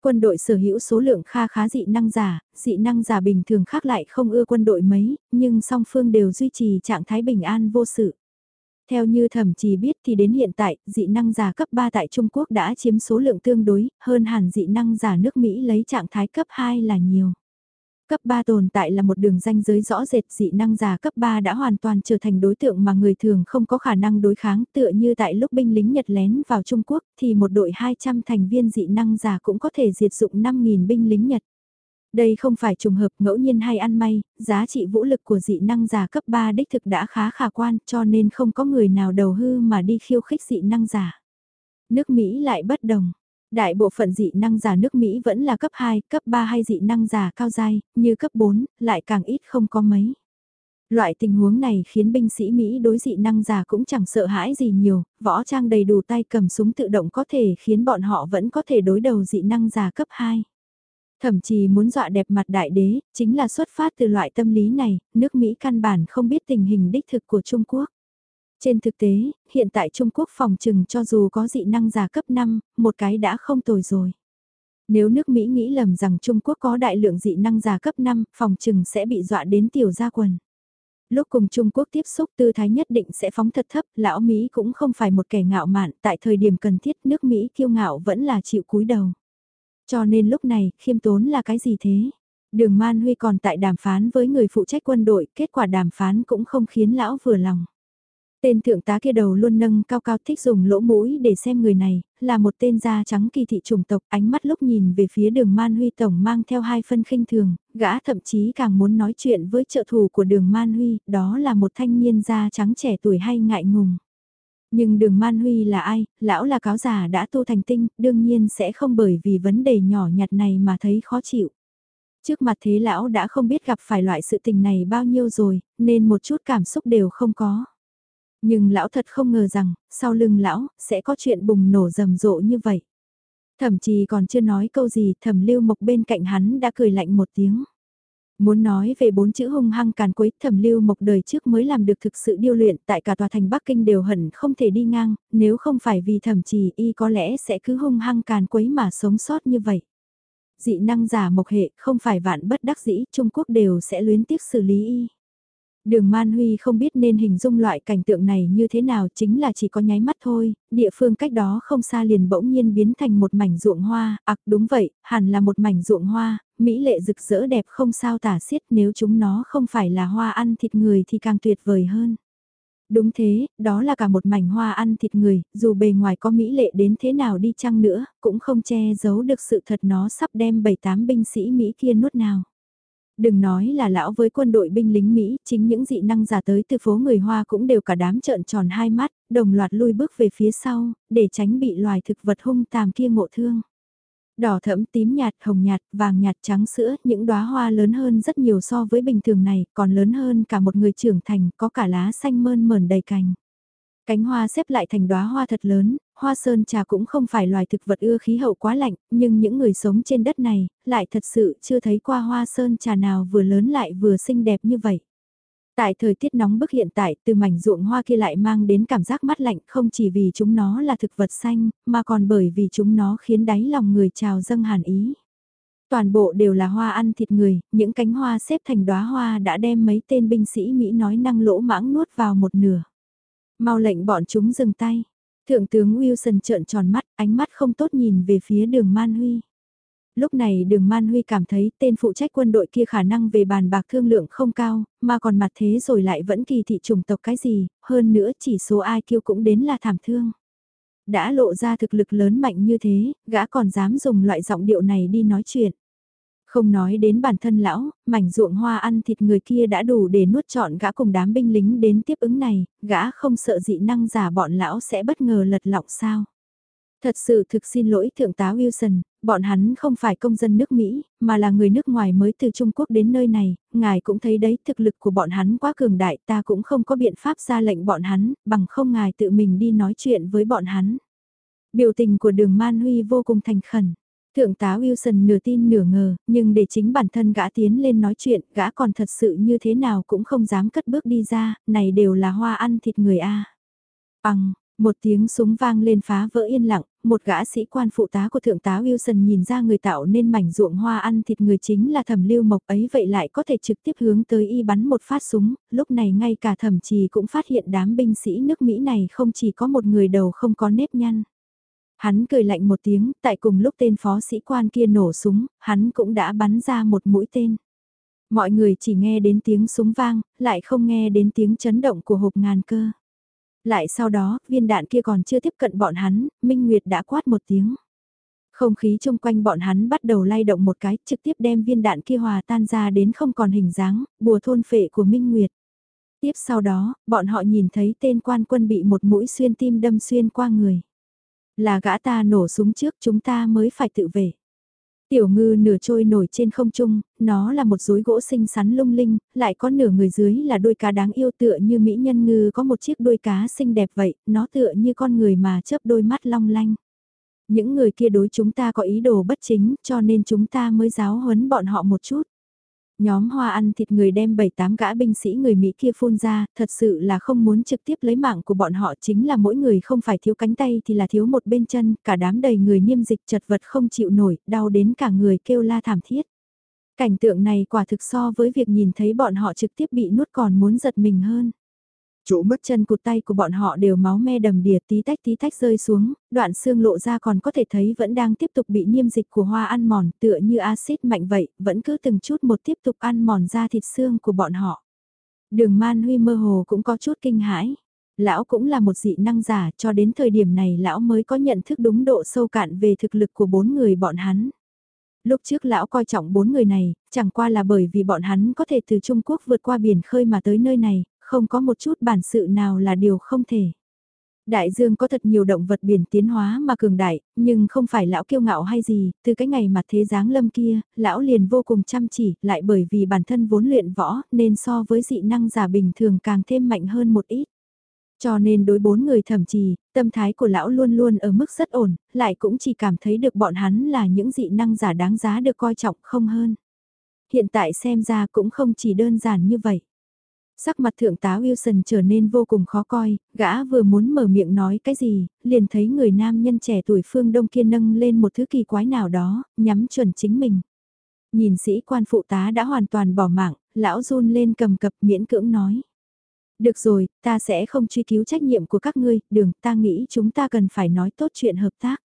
Quân đội sở hữu số lượng kha khá dị năng giả, dị năng giả bình thường khác lại không ưa quân đội mấy, nhưng song phương đều duy trì trạng thái bình an vô sự. Theo như thẩm chỉ biết thì đến hiện tại, dị năng giả cấp 3 tại Trung Quốc đã chiếm số lượng tương đối, hơn hẳn dị năng giả nước Mỹ lấy trạng thái cấp 2 là nhiều. Cấp 3 tồn tại là một đường ranh giới rõ rệt dị năng giả cấp 3 đã hoàn toàn trở thành đối tượng mà người thường không có khả năng đối kháng tựa như tại lúc binh lính Nhật lén vào Trung Quốc thì một đội 200 thành viên dị năng giả cũng có thể diệt dụng 5.000 binh lính Nhật. Đây không phải trùng hợp ngẫu nhiên hay ăn may, giá trị vũ lực của dị năng giả cấp 3 đích thực đã khá khả quan cho nên không có người nào đầu hư mà đi khiêu khích dị năng giả. Nước Mỹ lại bất đồng, Đại bộ phận dị năng giả nước Mỹ vẫn là cấp 2, cấp 3 hay dị năng giả cao dai, như cấp 4, lại càng ít không có mấy. Loại tình huống này khiến binh sĩ Mỹ đối dị năng giả cũng chẳng sợ hãi gì nhiều, võ trang đầy đủ tay cầm súng tự động có thể khiến bọn họ vẫn có thể đối đầu dị năng giả cấp 2. Thậm chí muốn dọa đẹp mặt đại đế, chính là xuất phát từ loại tâm lý này, nước Mỹ căn bản không biết tình hình đích thực của Trung Quốc. Trên thực tế, hiện tại Trung Quốc phòng trừng cho dù có dị năng giả cấp 5, một cái đã không tồi rồi. Nếu nước Mỹ nghĩ lầm rằng Trung Quốc có đại lượng dị năng giả cấp 5, phòng trừng sẽ bị dọa đến tiểu gia quần. Lúc cùng Trung Quốc tiếp xúc tư thái nhất định sẽ phóng thật thấp, lão Mỹ cũng không phải một kẻ ngạo mạn, tại thời điểm cần thiết nước Mỹ kiêu ngạo vẫn là chịu cúi đầu. Cho nên lúc này, khiêm tốn là cái gì thế? Đường Man Huy còn tại đàm phán với người phụ trách quân đội, kết quả đàm phán cũng không khiến lão vừa lòng. Tên thượng tá kia đầu luôn nâng cao cao thích dùng lỗ mũi để xem người này, là một tên da trắng kỳ thị chủng tộc, ánh mắt lúc nhìn về phía đường Man Huy Tổng mang theo hai phân khinh thường, gã thậm chí càng muốn nói chuyện với trợ thủ của đường Man Huy, đó là một thanh niên da trắng trẻ tuổi hay ngại ngùng. Nhưng đường Man Huy là ai, lão là cáo già đã tu thành tinh, đương nhiên sẽ không bởi vì vấn đề nhỏ nhặt này mà thấy khó chịu. Trước mặt thế lão đã không biết gặp phải loại sự tình này bao nhiêu rồi, nên một chút cảm xúc đều không có. Nhưng lão thật không ngờ rằng, sau lưng lão, sẽ có chuyện bùng nổ rầm rộ như vậy. Thậm chí còn chưa nói câu gì, thẩm lưu mộc bên cạnh hắn đã cười lạnh một tiếng. Muốn nói về bốn chữ hung hăng càn quấy thẩm lưu mộc đời trước mới làm được thực sự điêu luyện tại cả tòa thành Bắc Kinh đều hận không thể đi ngang, nếu không phải vì thẩm trì y có lẽ sẽ cứ hung hăng càn quấy mà sống sót như vậy. Dị năng giả mộc hệ không phải vạn bất đắc dĩ Trung Quốc đều sẽ luyến tiếc xử lý y. Đường Man Huy không biết nên hình dung loại cảnh tượng này như thế nào chính là chỉ có nháy mắt thôi, địa phương cách đó không xa liền bỗng nhiên biến thành một mảnh ruộng hoa, ặc đúng vậy, hẳn là một mảnh ruộng hoa, mỹ lệ rực rỡ đẹp không sao tả xiết nếu chúng nó không phải là hoa ăn thịt người thì càng tuyệt vời hơn. Đúng thế, đó là cả một mảnh hoa ăn thịt người, dù bề ngoài có mỹ lệ đến thế nào đi chăng nữa, cũng không che giấu được sự thật nó sắp đem 7-8 binh sĩ Mỹ kia nuốt nào. Đừng nói là lão với quân đội binh lính Mỹ, chính những dị năng giả tới từ phố người Hoa cũng đều cả đám trợn tròn hai mắt, đồng loạt lui bước về phía sau, để tránh bị loài thực vật hung tàm kia ngộ thương. Đỏ thẫm tím nhạt, hồng nhạt, vàng nhạt trắng sữa, những đóa hoa lớn hơn rất nhiều so với bình thường này, còn lớn hơn cả một người trưởng thành, có cả lá xanh mơn mờn đầy cành. Cánh hoa xếp lại thành đóa hoa thật lớn, hoa sơn trà cũng không phải loài thực vật ưa khí hậu quá lạnh, nhưng những người sống trên đất này, lại thật sự chưa thấy qua hoa sơn trà nào vừa lớn lại vừa xinh đẹp như vậy. Tại thời tiết nóng bức hiện tại, từ mảnh ruộng hoa kia lại mang đến cảm giác mát lạnh không chỉ vì chúng nó là thực vật xanh, mà còn bởi vì chúng nó khiến đáy lòng người trào dâng hàn ý. Toàn bộ đều là hoa ăn thịt người, những cánh hoa xếp thành đóa hoa đã đem mấy tên binh sĩ Mỹ nói năng lỗ mãng nuốt vào một nửa. Mau lệnh bọn chúng dừng tay. Thượng tướng Wilson trợn tròn mắt, ánh mắt không tốt nhìn về phía đường Man Huy. Lúc này đường Man Huy cảm thấy tên phụ trách quân đội kia khả năng về bàn bạc thương lượng không cao, mà còn mặt thế rồi lại vẫn kỳ thị chủng tộc cái gì, hơn nữa chỉ số ai kêu cũng đến là thảm thương. Đã lộ ra thực lực lớn mạnh như thế, gã còn dám dùng loại giọng điệu này đi nói chuyện. Không nói đến bản thân lão, mảnh ruộng hoa ăn thịt người kia đã đủ để nuốt trọn gã cùng đám binh lính đến tiếp ứng này, gã không sợ dị năng giả bọn lão sẽ bất ngờ lật lọng sao. Thật sự thực xin lỗi Thượng tá Wilson, bọn hắn không phải công dân nước Mỹ, mà là người nước ngoài mới từ Trung Quốc đến nơi này, ngài cũng thấy đấy thực lực của bọn hắn quá cường đại ta cũng không có biện pháp ra lệnh bọn hắn, bằng không ngài tự mình đi nói chuyện với bọn hắn. Biểu tình của đường Man Huy vô cùng thành khẩn. Thượng tá Wilson nửa tin nửa ngờ, nhưng để chính bản thân gã tiến lên nói chuyện, gã còn thật sự như thế nào cũng không dám cất bước đi ra, này đều là hoa ăn thịt người a. Bằng, một tiếng súng vang lên phá vỡ yên lặng, một gã sĩ quan phụ tá của thượng tá Wilson nhìn ra người tạo nên mảnh ruộng hoa ăn thịt người chính là thẩm lưu mộc ấy vậy lại có thể trực tiếp hướng tới y bắn một phát súng, lúc này ngay cả thẩm trì cũng phát hiện đám binh sĩ nước Mỹ này không chỉ có một người đầu không có nếp nhăn. Hắn cười lạnh một tiếng, tại cùng lúc tên phó sĩ quan kia nổ súng, hắn cũng đã bắn ra một mũi tên. Mọi người chỉ nghe đến tiếng súng vang, lại không nghe đến tiếng chấn động của hộp ngàn cơ. Lại sau đó, viên đạn kia còn chưa tiếp cận bọn hắn, Minh Nguyệt đã quát một tiếng. Không khí chung quanh bọn hắn bắt đầu lay động một cái, trực tiếp đem viên đạn kia hòa tan ra đến không còn hình dáng, bùa thôn phệ của Minh Nguyệt. Tiếp sau đó, bọn họ nhìn thấy tên quan quân bị một mũi xuyên tim đâm xuyên qua người. Là gã ta nổ súng trước chúng ta mới phải tự về. Tiểu ngư nửa trôi nổi trên không trung, nó là một rối gỗ xinh xắn lung linh, lại có nửa người dưới là đôi cá đáng yêu tựa như mỹ nhân ngư có một chiếc đôi cá xinh đẹp vậy, nó tựa như con người mà chớp đôi mắt long lanh. Những người kia đối chúng ta có ý đồ bất chính cho nên chúng ta mới giáo huấn bọn họ một chút. Nhóm hoa ăn thịt người đem 7-8 gã binh sĩ người Mỹ kia phun ra, thật sự là không muốn trực tiếp lấy mạng của bọn họ chính là mỗi người không phải thiếu cánh tay thì là thiếu một bên chân, cả đám đầy người niêm dịch chật vật không chịu nổi, đau đến cả người kêu la thảm thiết. Cảnh tượng này quả thực so với việc nhìn thấy bọn họ trực tiếp bị nuốt còn muốn giật mình hơn. Chỗ mất chân cụt tay của bọn họ đều máu me đầm đìa tí tách tí tách rơi xuống, đoạn xương lộ ra còn có thể thấy vẫn đang tiếp tục bị niêm dịch của hoa ăn mòn tựa như axit mạnh vậy, vẫn cứ từng chút một tiếp tục ăn mòn ra thịt xương của bọn họ. Đường man huy mơ hồ cũng có chút kinh hãi. Lão cũng là một dị năng giả cho đến thời điểm này lão mới có nhận thức đúng độ sâu cạn về thực lực của bốn người bọn hắn. Lúc trước lão coi trọng bốn người này, chẳng qua là bởi vì bọn hắn có thể từ Trung Quốc vượt qua biển khơi mà tới nơi này, không có một chút bản sự nào là điều không thể. Đại dương có thật nhiều động vật biển tiến hóa mà cường đại, nhưng không phải lão kiêu ngạo hay gì, từ cái ngày mặt thế giáng lâm kia, lão liền vô cùng chăm chỉ, lại bởi vì bản thân vốn luyện võ, nên so với dị năng giả bình thường càng thêm mạnh hơn một ít. Cho nên đối bốn người thẩm trì, tâm thái của lão luôn luôn ở mức rất ổn, lại cũng chỉ cảm thấy được bọn hắn là những dị năng giả đáng giá được coi trọng không hơn. Hiện tại xem ra cũng không chỉ đơn giản như vậy. Sắc mặt thượng tá Wilson trở nên vô cùng khó coi, gã vừa muốn mở miệng nói cái gì, liền thấy người nam nhân trẻ tuổi phương đông kia nâng lên một thứ kỳ quái nào đó, nhắm chuẩn chính mình. Nhìn sĩ quan phụ tá đã hoàn toàn bỏ mạng, lão run lên cầm cập miễn cưỡng nói. Được rồi, ta sẽ không truy cứu trách nhiệm của các ngươi, đường, ta nghĩ chúng ta cần phải nói tốt chuyện hợp tác.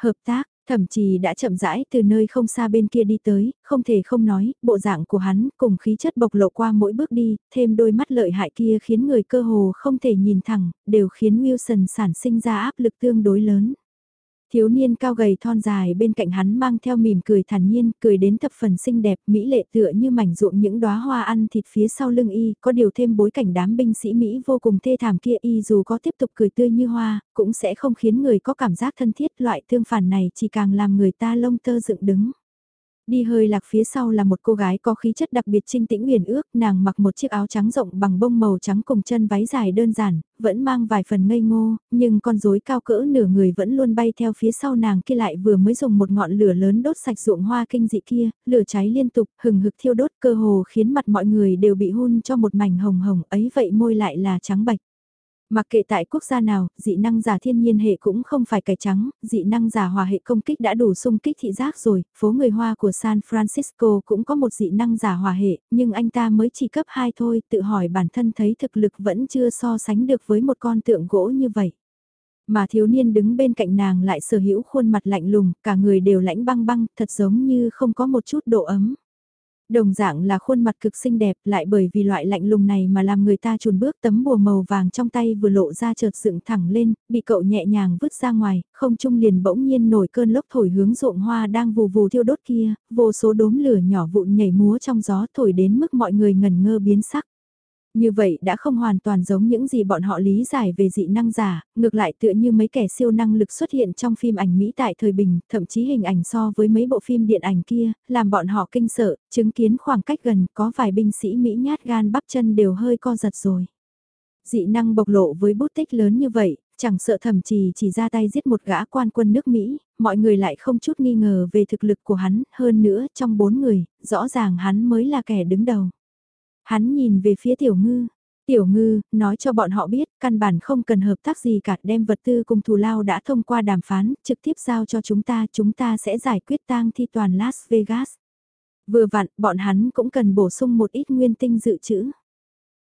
Hợp tác, Thậm chí đã chậm rãi từ nơi không xa bên kia đi tới, không thể không nói, bộ dạng của hắn cùng khí chất bộc lộ qua mỗi bước đi, thêm đôi mắt lợi hại kia khiến người cơ hồ không thể nhìn thẳng, đều khiến Wilson sản sinh ra áp lực tương đối lớn. Thiếu niên cao gầy thon dài bên cạnh hắn mang theo mỉm cười thản nhiên, cười đến thập phần xinh đẹp, mỹ lệ tựa như mảnh ruộng những đóa hoa ăn thịt phía sau lưng y, có điều thêm bối cảnh đám binh sĩ Mỹ vô cùng thê thảm kia y dù có tiếp tục cười tươi như hoa, cũng sẽ không khiến người có cảm giác thân thiết, loại tương phản này chỉ càng làm người ta lông tơ dựng đứng. Đi hơi lạc phía sau là một cô gái có khí chất đặc biệt trinh tĩnh uyển ước, nàng mặc một chiếc áo trắng rộng bằng bông màu trắng cùng chân váy dài đơn giản, vẫn mang vài phần ngây ngô, nhưng con rối cao cỡ nửa người vẫn luôn bay theo phía sau nàng kia lại vừa mới dùng một ngọn lửa lớn đốt sạch ruộng hoa kinh dị kia, lửa cháy liên tục, hừng hực thiêu đốt cơ hồ khiến mặt mọi người đều bị hun cho một mảnh hồng hồng ấy vậy môi lại là trắng bạch. Mặc kệ tại quốc gia nào, dị năng giả thiên nhiên hệ cũng không phải cải trắng, dị năng giả hòa hệ công kích đã đủ sung kích thị giác rồi, phố người Hoa của San Francisco cũng có một dị năng giả hòa hệ, nhưng anh ta mới chỉ cấp 2 thôi, tự hỏi bản thân thấy thực lực vẫn chưa so sánh được với một con tượng gỗ như vậy. Mà thiếu niên đứng bên cạnh nàng lại sở hữu khuôn mặt lạnh lùng, cả người đều lãnh băng băng, thật giống như không có một chút độ ấm. Đồng dạng là khuôn mặt cực xinh đẹp lại bởi vì loại lạnh lùng này mà làm người ta chùn bước tấm bùa màu vàng trong tay vừa lộ ra chợt dựng thẳng lên, bị cậu nhẹ nhàng vứt ra ngoài, không trung liền bỗng nhiên nổi cơn lốc thổi hướng ruộng hoa đang vù vù thiêu đốt kia, vô số đốm lửa nhỏ vụn nhảy múa trong gió thổi đến mức mọi người ngần ngơ biến sắc. Như vậy đã không hoàn toàn giống những gì bọn họ lý giải về dị năng giả, ngược lại tựa như mấy kẻ siêu năng lực xuất hiện trong phim ảnh Mỹ tại thời bình, thậm chí hình ảnh so với mấy bộ phim điện ảnh kia, làm bọn họ kinh sợ, chứng kiến khoảng cách gần có vài binh sĩ Mỹ nhát gan bắp chân đều hơi co giật rồi. Dị năng bộc lộ với bút tích lớn như vậy, chẳng sợ thậm chí chỉ ra tay giết một gã quan quân nước Mỹ, mọi người lại không chút nghi ngờ về thực lực của hắn, hơn nữa trong bốn người, rõ ràng hắn mới là kẻ đứng đầu. Hắn nhìn về phía tiểu ngư. Tiểu ngư, nói cho bọn họ biết, căn bản không cần hợp tác gì cả đem vật tư cùng thù lao đã thông qua đàm phán, trực tiếp giao cho chúng ta, chúng ta sẽ giải quyết tang thi toàn Las Vegas. Vừa vặn, bọn hắn cũng cần bổ sung một ít nguyên tinh dự trữ.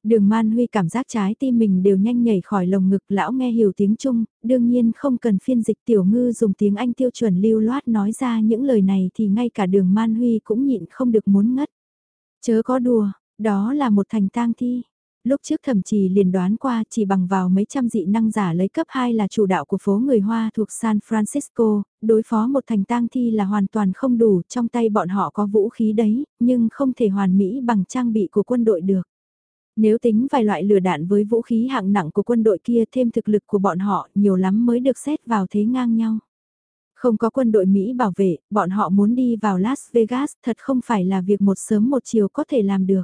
Đường Man Huy cảm giác trái tim mình đều nhanh nhảy khỏi lồng ngực lão nghe hiểu tiếng Trung, đương nhiên không cần phiên dịch tiểu ngư dùng tiếng Anh tiêu chuẩn lưu loát nói ra những lời này thì ngay cả đường Man Huy cũng nhịn không được muốn ngất. Chớ có đùa, đó là một thành tang thi. Lúc trước thậm chí liền đoán qua chỉ bằng vào mấy trăm dị năng giả lấy cấp 2 là chủ đạo của phố người Hoa thuộc San Francisco, đối phó một thành tang thi là hoàn toàn không đủ, trong tay bọn họ có vũ khí đấy, nhưng không thể hoàn mỹ bằng trang bị của quân đội được. Nếu tính vài loại lửa đạn với vũ khí hạng nặng của quân đội kia thêm thực lực của bọn họ nhiều lắm mới được xét vào thế ngang nhau. Không có quân đội Mỹ bảo vệ, bọn họ muốn đi vào Las Vegas thật không phải là việc một sớm một chiều có thể làm được.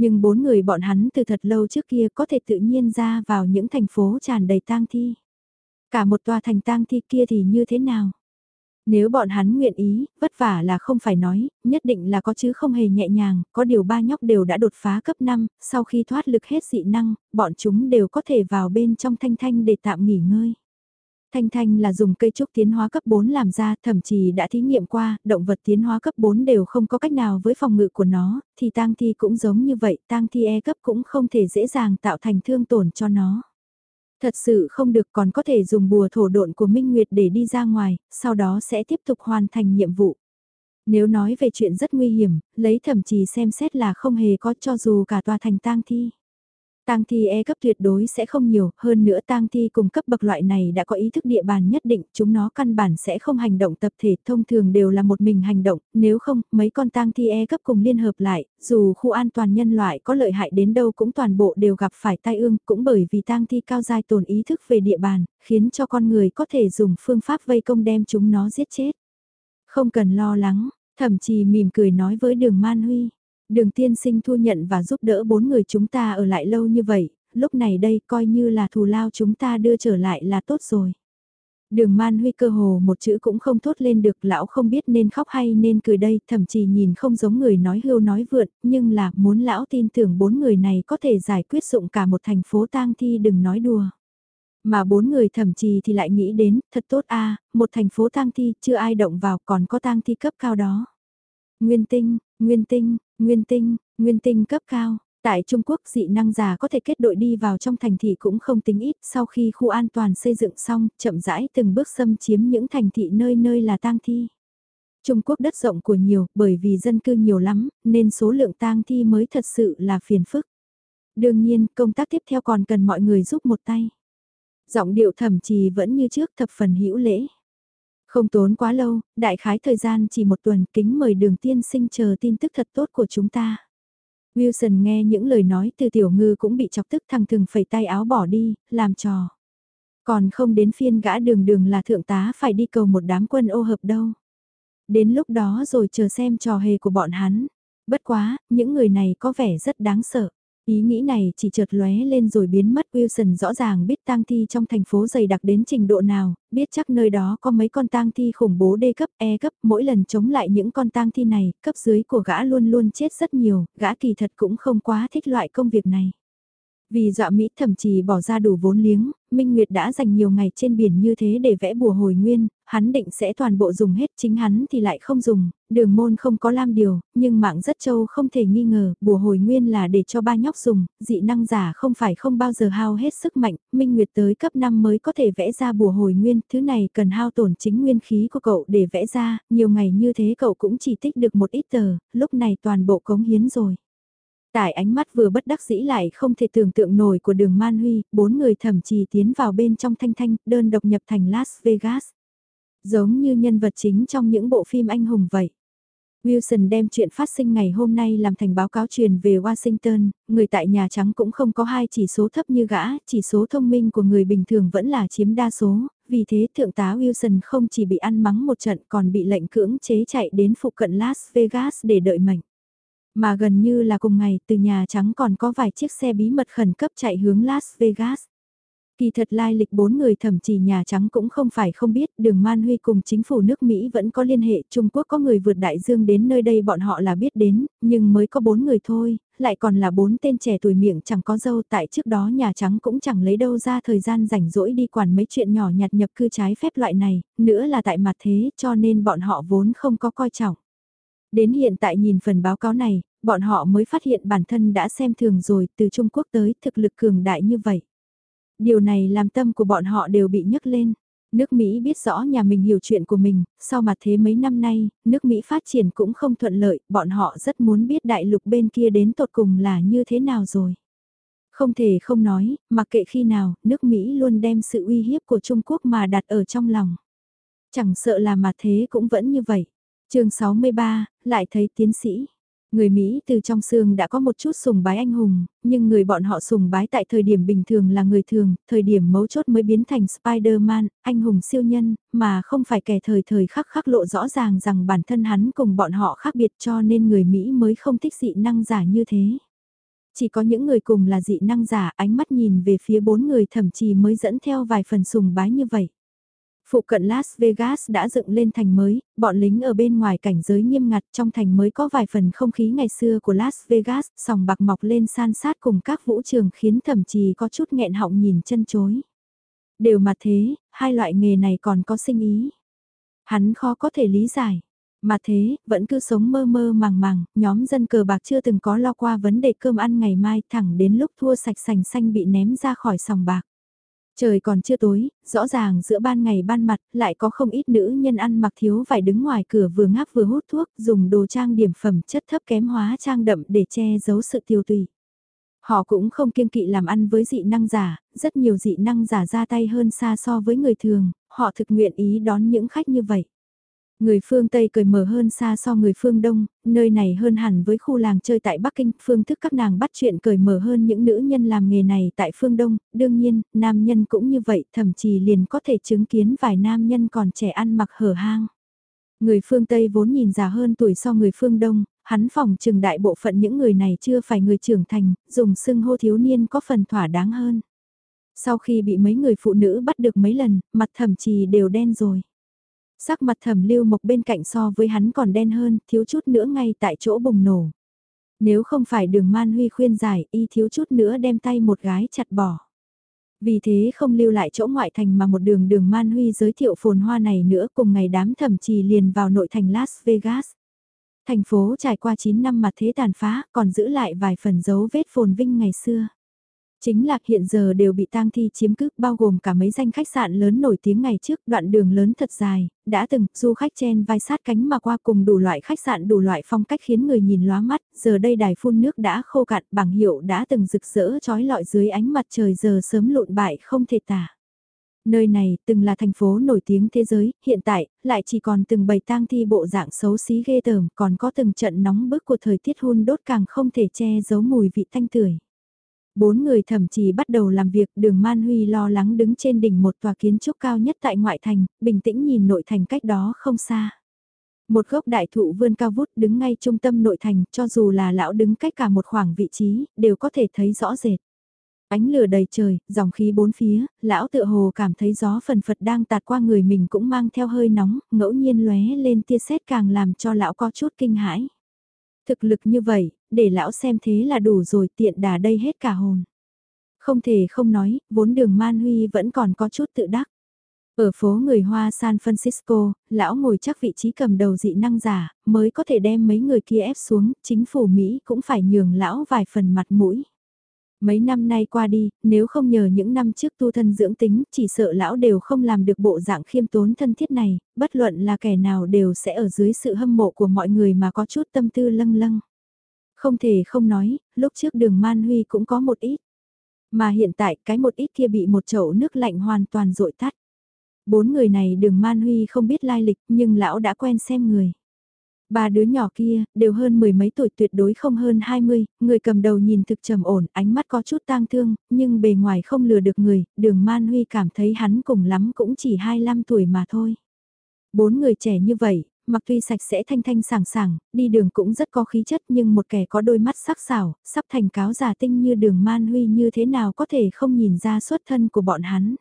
Nhưng bốn người bọn hắn từ thật lâu trước kia có thể tự nhiên ra vào những thành phố tràn đầy tang thi. Cả một tòa thành tang thi kia thì như thế nào? Nếu bọn hắn nguyện ý, vất vả là không phải nói, nhất định là có chứ không hề nhẹ nhàng, có điều ba nhóc đều đã đột phá cấp 5, sau khi thoát lực hết dị năng, bọn chúng đều có thể vào bên trong thanh thanh để tạm nghỉ ngơi. Thanh thanh là dùng cây trúc tiến hóa cấp 4 làm ra, thậm chí đã thí nghiệm qua, động vật tiến hóa cấp 4 đều không có cách nào với phòng ngự của nó, thì tang thi cũng giống như vậy, tang thi E cấp cũng không thể dễ dàng tạo thành thương tổn cho nó. Thật sự không được còn có thể dùng bùa thổ độn của Minh Nguyệt để đi ra ngoài, sau đó sẽ tiếp tục hoàn thành nhiệm vụ. Nếu nói về chuyện rất nguy hiểm, lấy thậm chí xem xét là không hề có cho dù cả tòa thành tang thi. Tang thi E cấp tuyệt đối sẽ không nhiều, hơn nữa tang thi cùng cấp bậc loại này đã có ý thức địa bàn nhất định, chúng nó căn bản sẽ không hành động tập thể, thông thường đều là một mình hành động, nếu không, mấy con tang thi E cấp cùng liên hợp lại, dù khu an toàn nhân loại có lợi hại đến đâu cũng toàn bộ đều gặp phải tai ương, cũng bởi vì tang thi cao giai tồn ý thức về địa bàn, khiến cho con người có thể dùng phương pháp vây công đem chúng nó giết chết. Không cần lo lắng, thậm chí mỉm cười nói với đường Man Huy. Đường tiên sinh thu nhận và giúp đỡ bốn người chúng ta ở lại lâu như vậy, lúc này đây coi như là thù lao chúng ta đưa trở lại là tốt rồi. Đường man huy cơ hồ một chữ cũng không thốt lên được lão không biết nên khóc hay nên cười đây, thậm chí nhìn không giống người nói hưu nói vượn, nhưng là muốn lão tin tưởng bốn người này có thể giải quyết dụng cả một thành phố tang thi đừng nói đùa. Mà bốn người thậm chí thì lại nghĩ đến, thật tốt a một thành phố tang thi chưa ai động vào còn có tang thi cấp cao đó. Nguyên tinh, nguyên tinh, Nguyên tinh, nguyên tinh cấp cao. Tại Trung Quốc dị năng giả có thể kết đội đi vào trong thành thị cũng không tính ít, sau khi khu an toàn xây dựng xong, chậm rãi từng bước xâm chiếm những thành thị nơi nơi là tang thi. Trung Quốc đất rộng của nhiều, bởi vì dân cư nhiều lắm, nên số lượng tang thi mới thật sự là phiền phức. Đương nhiên, công tác tiếp theo còn cần mọi người giúp một tay. Giọng điệu thẩm trì vẫn như trước thập phần hữu lễ. Không tốn quá lâu, đại khái thời gian chỉ một tuần kính mời đường tiên sinh chờ tin tức thật tốt của chúng ta. Wilson nghe những lời nói từ tiểu ngư cũng bị chọc tức thằng thường phẩy tay áo bỏ đi, làm trò. Còn không đến phiên gã đường đường là thượng tá phải đi cầu một đám quân ô hợp đâu. Đến lúc đó rồi chờ xem trò hề của bọn hắn. Bất quá, những người này có vẻ rất đáng sợ. Ý nghĩ này chỉ chợt lóe lên rồi biến mất. Wilson rõ ràng biết tang thi trong thành phố dày đặc đến trình độ nào, biết chắc nơi đó có mấy con tang thi khủng bố D cấp, E cấp, mỗi lần chống lại những con tang thi này, cấp dưới của gã luôn luôn chết rất nhiều, gã kỳ thật cũng không quá thích loại công việc này. Vì dọa Mỹ thậm chí bỏ ra đủ vốn liếng, Minh Nguyệt đã dành nhiều ngày trên biển như thế để vẽ bùa hồi nguyên, hắn định sẽ toàn bộ dùng hết chính hắn thì lại không dùng, đường môn không có lam điều, nhưng mạng rất châu không thể nghi ngờ, bùa hồi nguyên là để cho ba nhóc dùng, dị năng giả không phải không bao giờ hao hết sức mạnh, Minh Nguyệt tới cấp 5 mới có thể vẽ ra bùa hồi nguyên, thứ này cần hao tổn chính nguyên khí của cậu để vẽ ra, nhiều ngày như thế cậu cũng chỉ tích được một ít tờ, lúc này toàn bộ cống hiến rồi. Tại ánh mắt vừa bất đắc dĩ lại không thể tưởng tượng nổi của đường Man Huy, bốn người thậm trì tiến vào bên trong thanh thanh, đơn độc nhập thành Las Vegas. Giống như nhân vật chính trong những bộ phim anh hùng vậy. Wilson đem chuyện phát sinh ngày hôm nay làm thành báo cáo truyền về Washington, người tại Nhà Trắng cũng không có hai chỉ số thấp như gã, chỉ số thông minh của người bình thường vẫn là chiếm đa số, vì thế Thượng tá Wilson không chỉ bị ăn mắng một trận còn bị lệnh cưỡng chế chạy đến phụ cận Las Vegas để đợi mệnh. Mà gần như là cùng ngày từ Nhà Trắng còn có vài chiếc xe bí mật khẩn cấp chạy hướng Las Vegas. Kỳ thật lai lịch bốn người thậm chí Nhà Trắng cũng không phải không biết đường Man Huy cùng chính phủ nước Mỹ vẫn có liên hệ Trung Quốc có người vượt đại dương đến nơi đây bọn họ là biết đến, nhưng mới có bốn người thôi, lại còn là bốn tên trẻ tuổi miệng chẳng có dâu tại trước đó Nhà Trắng cũng chẳng lấy đâu ra thời gian rảnh rỗi đi quản mấy chuyện nhỏ nhặt nhập cư trái phép loại này, nữa là tại mặt thế cho nên bọn họ vốn không có coi trọng. Đến hiện tại nhìn phần báo cáo này, bọn họ mới phát hiện bản thân đã xem thường rồi từ Trung Quốc tới thực lực cường đại như vậy. Điều này làm tâm của bọn họ đều bị nhấc lên. Nước Mỹ biết rõ nhà mình hiểu chuyện của mình, sau mặt thế mấy năm nay, nước Mỹ phát triển cũng không thuận lợi, bọn họ rất muốn biết đại lục bên kia đến tột cùng là như thế nào rồi. Không thể không nói, mặc kệ khi nào, nước Mỹ luôn đem sự uy hiếp của Trung Quốc mà đặt ở trong lòng. Chẳng sợ là mặt thế cũng vẫn như vậy chương 63, lại thấy tiến sĩ. Người Mỹ từ trong xương đã có một chút sùng bái anh hùng, nhưng người bọn họ sùng bái tại thời điểm bình thường là người thường, thời điểm mấu chốt mới biến thành Spider-Man, anh hùng siêu nhân, mà không phải kẻ thời thời khắc khắc lộ rõ ràng rằng bản thân hắn cùng bọn họ khác biệt cho nên người Mỹ mới không thích dị năng giả như thế. Chỉ có những người cùng là dị năng giả ánh mắt nhìn về phía bốn người thậm chí mới dẫn theo vài phần sùng bái như vậy. Phụ cận Las Vegas đã dựng lên thành mới, bọn lính ở bên ngoài cảnh giới nghiêm ngặt trong thành mới có vài phần không khí ngày xưa của Las Vegas, sòng bạc mọc lên san sát cùng các vũ trường khiến thậm chí có chút nghẹn họng nhìn chân chối. Đều mà thế, hai loại nghề này còn có sinh ý. Hắn khó có thể lý giải. Mà thế, vẫn cứ sống mơ mơ màng màng, nhóm dân cờ bạc chưa từng có lo qua vấn đề cơm ăn ngày mai thẳng đến lúc thua sạch sành xanh bị ném ra khỏi sòng bạc. Trời còn chưa tối, rõ ràng giữa ban ngày ban mặt lại có không ít nữ nhân ăn mặc thiếu vải đứng ngoài cửa vừa ngáp vừa hút thuốc dùng đồ trang điểm phẩm chất thấp kém hóa trang đậm để che giấu sự tiêu tùy. Họ cũng không kiêng kỵ làm ăn với dị năng giả, rất nhiều dị năng giả ra tay hơn xa so với người thường, họ thực nguyện ý đón những khách như vậy. Người phương Tây cởi mở hơn xa so người phương Đông, nơi này hơn hẳn với khu làng chơi tại Bắc Kinh, phương thức các nàng bắt chuyện cởi mở hơn những nữ nhân làm nghề này tại phương Đông, đương nhiên, nam nhân cũng như vậy, thậm chí liền có thể chứng kiến vài nam nhân còn trẻ ăn mặc hở hang. Người phương Tây vốn nhìn già hơn tuổi so người phương Đông, hắn phòng trừng đại bộ phận những người này chưa phải người trưởng thành, dùng xưng hô thiếu niên có phần thỏa đáng hơn. Sau khi bị mấy người phụ nữ bắt được mấy lần, mặt thậm chí đều đen rồi. Sắc mặt thẩm lưu mộc bên cạnh so với hắn còn đen hơn, thiếu chút nữa ngay tại chỗ bùng nổ. Nếu không phải đường man huy khuyên giải, y thiếu chút nữa đem tay một gái chặt bỏ. Vì thế không lưu lại chỗ ngoại thành mà một đường đường man huy giới thiệu phồn hoa này nữa cùng ngày đám thẩm trì liền vào nội thành Las Vegas. Thành phố trải qua 9 năm mà thế tàn phá còn giữ lại vài phần dấu vết phồn vinh ngày xưa. Chính là hiện giờ đều bị tang thi chiếm cứ bao gồm cả mấy danh khách sạn lớn nổi tiếng ngày trước đoạn đường lớn thật dài, đã từng du khách chen vai sát cánh mà qua cùng đủ loại khách sạn đủ loại phong cách khiến người nhìn lóa mắt, giờ đây đài phun nước đã khô cạn bảng hiệu đã từng rực rỡ trói lọi dưới ánh mặt trời giờ sớm lụn bại không thể tả. Nơi này từng là thành phố nổi tiếng thế giới, hiện tại lại chỉ còn từng bầy tang thi bộ dạng xấu xí ghê tởm, còn có từng trận nóng bức của thời tiết hun đốt càng không thể che giấu mùi vị thanh tưởi. Bốn người thậm chí bắt đầu làm việc đường Man Huy lo lắng đứng trên đỉnh một tòa kiến trúc cao nhất tại ngoại thành, bình tĩnh nhìn nội thành cách đó không xa. Một gốc đại thụ vươn cao vút đứng ngay trung tâm nội thành, cho dù là lão đứng cách cả một khoảng vị trí, đều có thể thấy rõ rệt. Ánh lửa đầy trời, dòng khí bốn phía, lão tựa hồ cảm thấy gió phần phật đang tạt qua người mình cũng mang theo hơi nóng, ngẫu nhiên lóe lên tia sét càng làm cho lão có chút kinh hãi. Thực lực như vậy, để lão xem thế là đủ rồi tiện đà đây hết cả hồn. Không thể không nói, vốn đường Man Huy vẫn còn có chút tự đắc. Ở phố người Hoa San Francisco, lão ngồi chắc vị trí cầm đầu dị năng giả, mới có thể đem mấy người kia ép xuống, chính phủ Mỹ cũng phải nhường lão vài phần mặt mũi. Mấy năm nay qua đi, nếu không nhờ những năm trước tu thân dưỡng tính, chỉ sợ lão đều không làm được bộ dạng khiêm tốn thân thiết này, bất luận là kẻ nào đều sẽ ở dưới sự hâm mộ của mọi người mà có chút tâm tư lâng lâng. Không thể không nói, lúc trước đường Man Huy cũng có một ít. Mà hiện tại cái một ít kia bị một chậu nước lạnh hoàn toàn rội tắt. Bốn người này đường Man Huy không biết lai lịch nhưng lão đã quen xem người. Ba đứa nhỏ kia, đều hơn mười mấy tuổi tuyệt đối không hơn hai mươi, người cầm đầu nhìn thực trầm ổn, ánh mắt có chút tang thương, nhưng bề ngoài không lừa được người, đường Man Huy cảm thấy hắn cùng lắm cũng chỉ 25 tuổi mà thôi. Bốn người trẻ như vậy, mặc tuy sạch sẽ thanh thanh sảng sảng, đi đường cũng rất có khí chất nhưng một kẻ có đôi mắt sắc sảo, sắp thành cáo giả tinh như đường Man Huy như thế nào có thể không nhìn ra xuất thân của bọn hắn.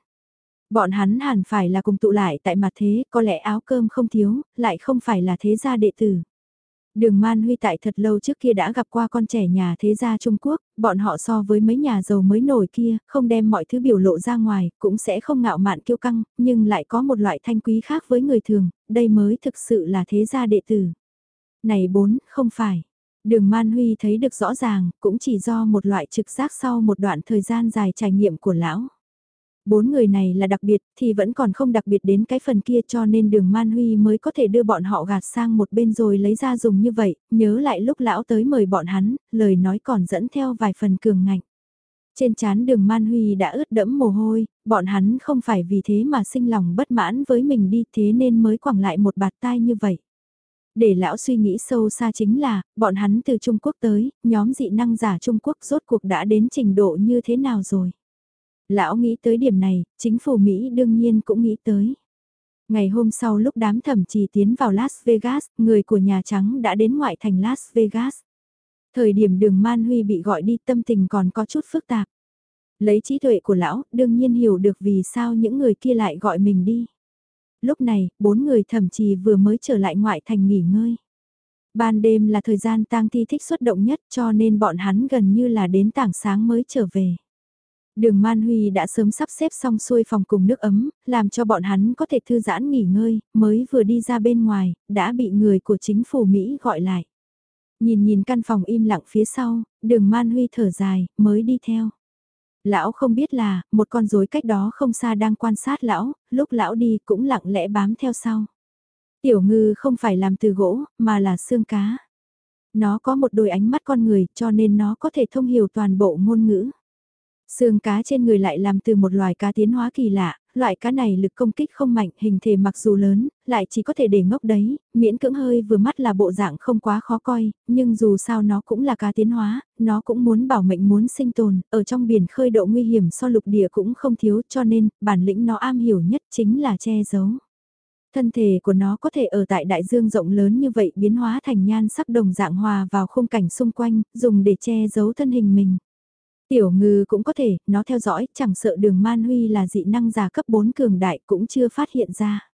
Bọn hắn hẳn phải là cùng tụ lại tại mặt thế, có lẽ áo cơm không thiếu, lại không phải là thế gia đệ tử. Đường Man Huy tại thật lâu trước kia đã gặp qua con trẻ nhà thế gia Trung Quốc, bọn họ so với mấy nhà giàu mới nổi kia, không đem mọi thứ biểu lộ ra ngoài, cũng sẽ không ngạo mạn kiêu căng, nhưng lại có một loại thanh quý khác với người thường, đây mới thực sự là thế gia đệ tử. Này bốn, không phải. Đường Man Huy thấy được rõ ràng, cũng chỉ do một loại trực giác sau một đoạn thời gian dài trải nghiệm của lão bốn người này là đặc biệt thì vẫn còn không đặc biệt đến cái phần kia cho nên đường Man Huy mới có thể đưa bọn họ gạt sang một bên rồi lấy ra dùng như vậy, nhớ lại lúc lão tới mời bọn hắn, lời nói còn dẫn theo vài phần cường ngạnh. Trên chán đường Man Huy đã ướt đẫm mồ hôi, bọn hắn không phải vì thế mà sinh lòng bất mãn với mình đi thế nên mới quẳng lại một bạt tai như vậy. Để lão suy nghĩ sâu xa chính là, bọn hắn từ Trung Quốc tới, nhóm dị năng giả Trung Quốc rốt cuộc đã đến trình độ như thế nào rồi. Lão nghĩ tới điểm này, chính phủ Mỹ đương nhiên cũng nghĩ tới. Ngày hôm sau lúc đám thẩm trì tiến vào Las Vegas, người của Nhà Trắng đã đến ngoại thành Las Vegas. Thời điểm đường Man Huy bị gọi đi tâm tình còn có chút phức tạp. Lấy trí tuệ của lão, đương nhiên hiểu được vì sao những người kia lại gọi mình đi. Lúc này, bốn người thẩm trì vừa mới trở lại ngoại thành nghỉ ngơi. Ban đêm là thời gian tang thi thích xuất động nhất cho nên bọn hắn gần như là đến tảng sáng mới trở về. Đường Man Huy đã sớm sắp xếp xong xuôi phòng cùng nước ấm, làm cho bọn hắn có thể thư giãn nghỉ ngơi, mới vừa đi ra bên ngoài, đã bị người của chính phủ Mỹ gọi lại. Nhìn nhìn căn phòng im lặng phía sau, đường Man Huy thở dài, mới đi theo. Lão không biết là, một con rối cách đó không xa đang quan sát lão, lúc lão đi cũng lặng lẽ bám theo sau. Tiểu ngư không phải làm từ gỗ, mà là xương cá. Nó có một đôi ánh mắt con người cho nên nó có thể thông hiểu toàn bộ ngôn ngữ. Xương cá trên người lại làm từ một loài cá tiến hóa kỳ lạ, loại cá này lực công kích không mạnh, hình thể mặc dù lớn, lại chỉ có thể để ngốc đấy, miễn cưỡng hơi vừa mắt là bộ dạng không quá khó coi, nhưng dù sao nó cũng là cá tiến hóa, nó cũng muốn bảo mệnh muốn sinh tồn, ở trong biển khơi độ nguy hiểm so lục địa cũng không thiếu cho nên bản lĩnh nó am hiểu nhất chính là che giấu. Thân thể của nó có thể ở tại đại dương rộng lớn như vậy biến hóa thành nhan sắc đồng dạng hòa vào khung cảnh xung quanh, dùng để che giấu thân hình mình. Tiểu ngư cũng có thể, nó theo dõi, chẳng sợ đường man huy là dị năng giả cấp 4 cường đại cũng chưa phát hiện ra.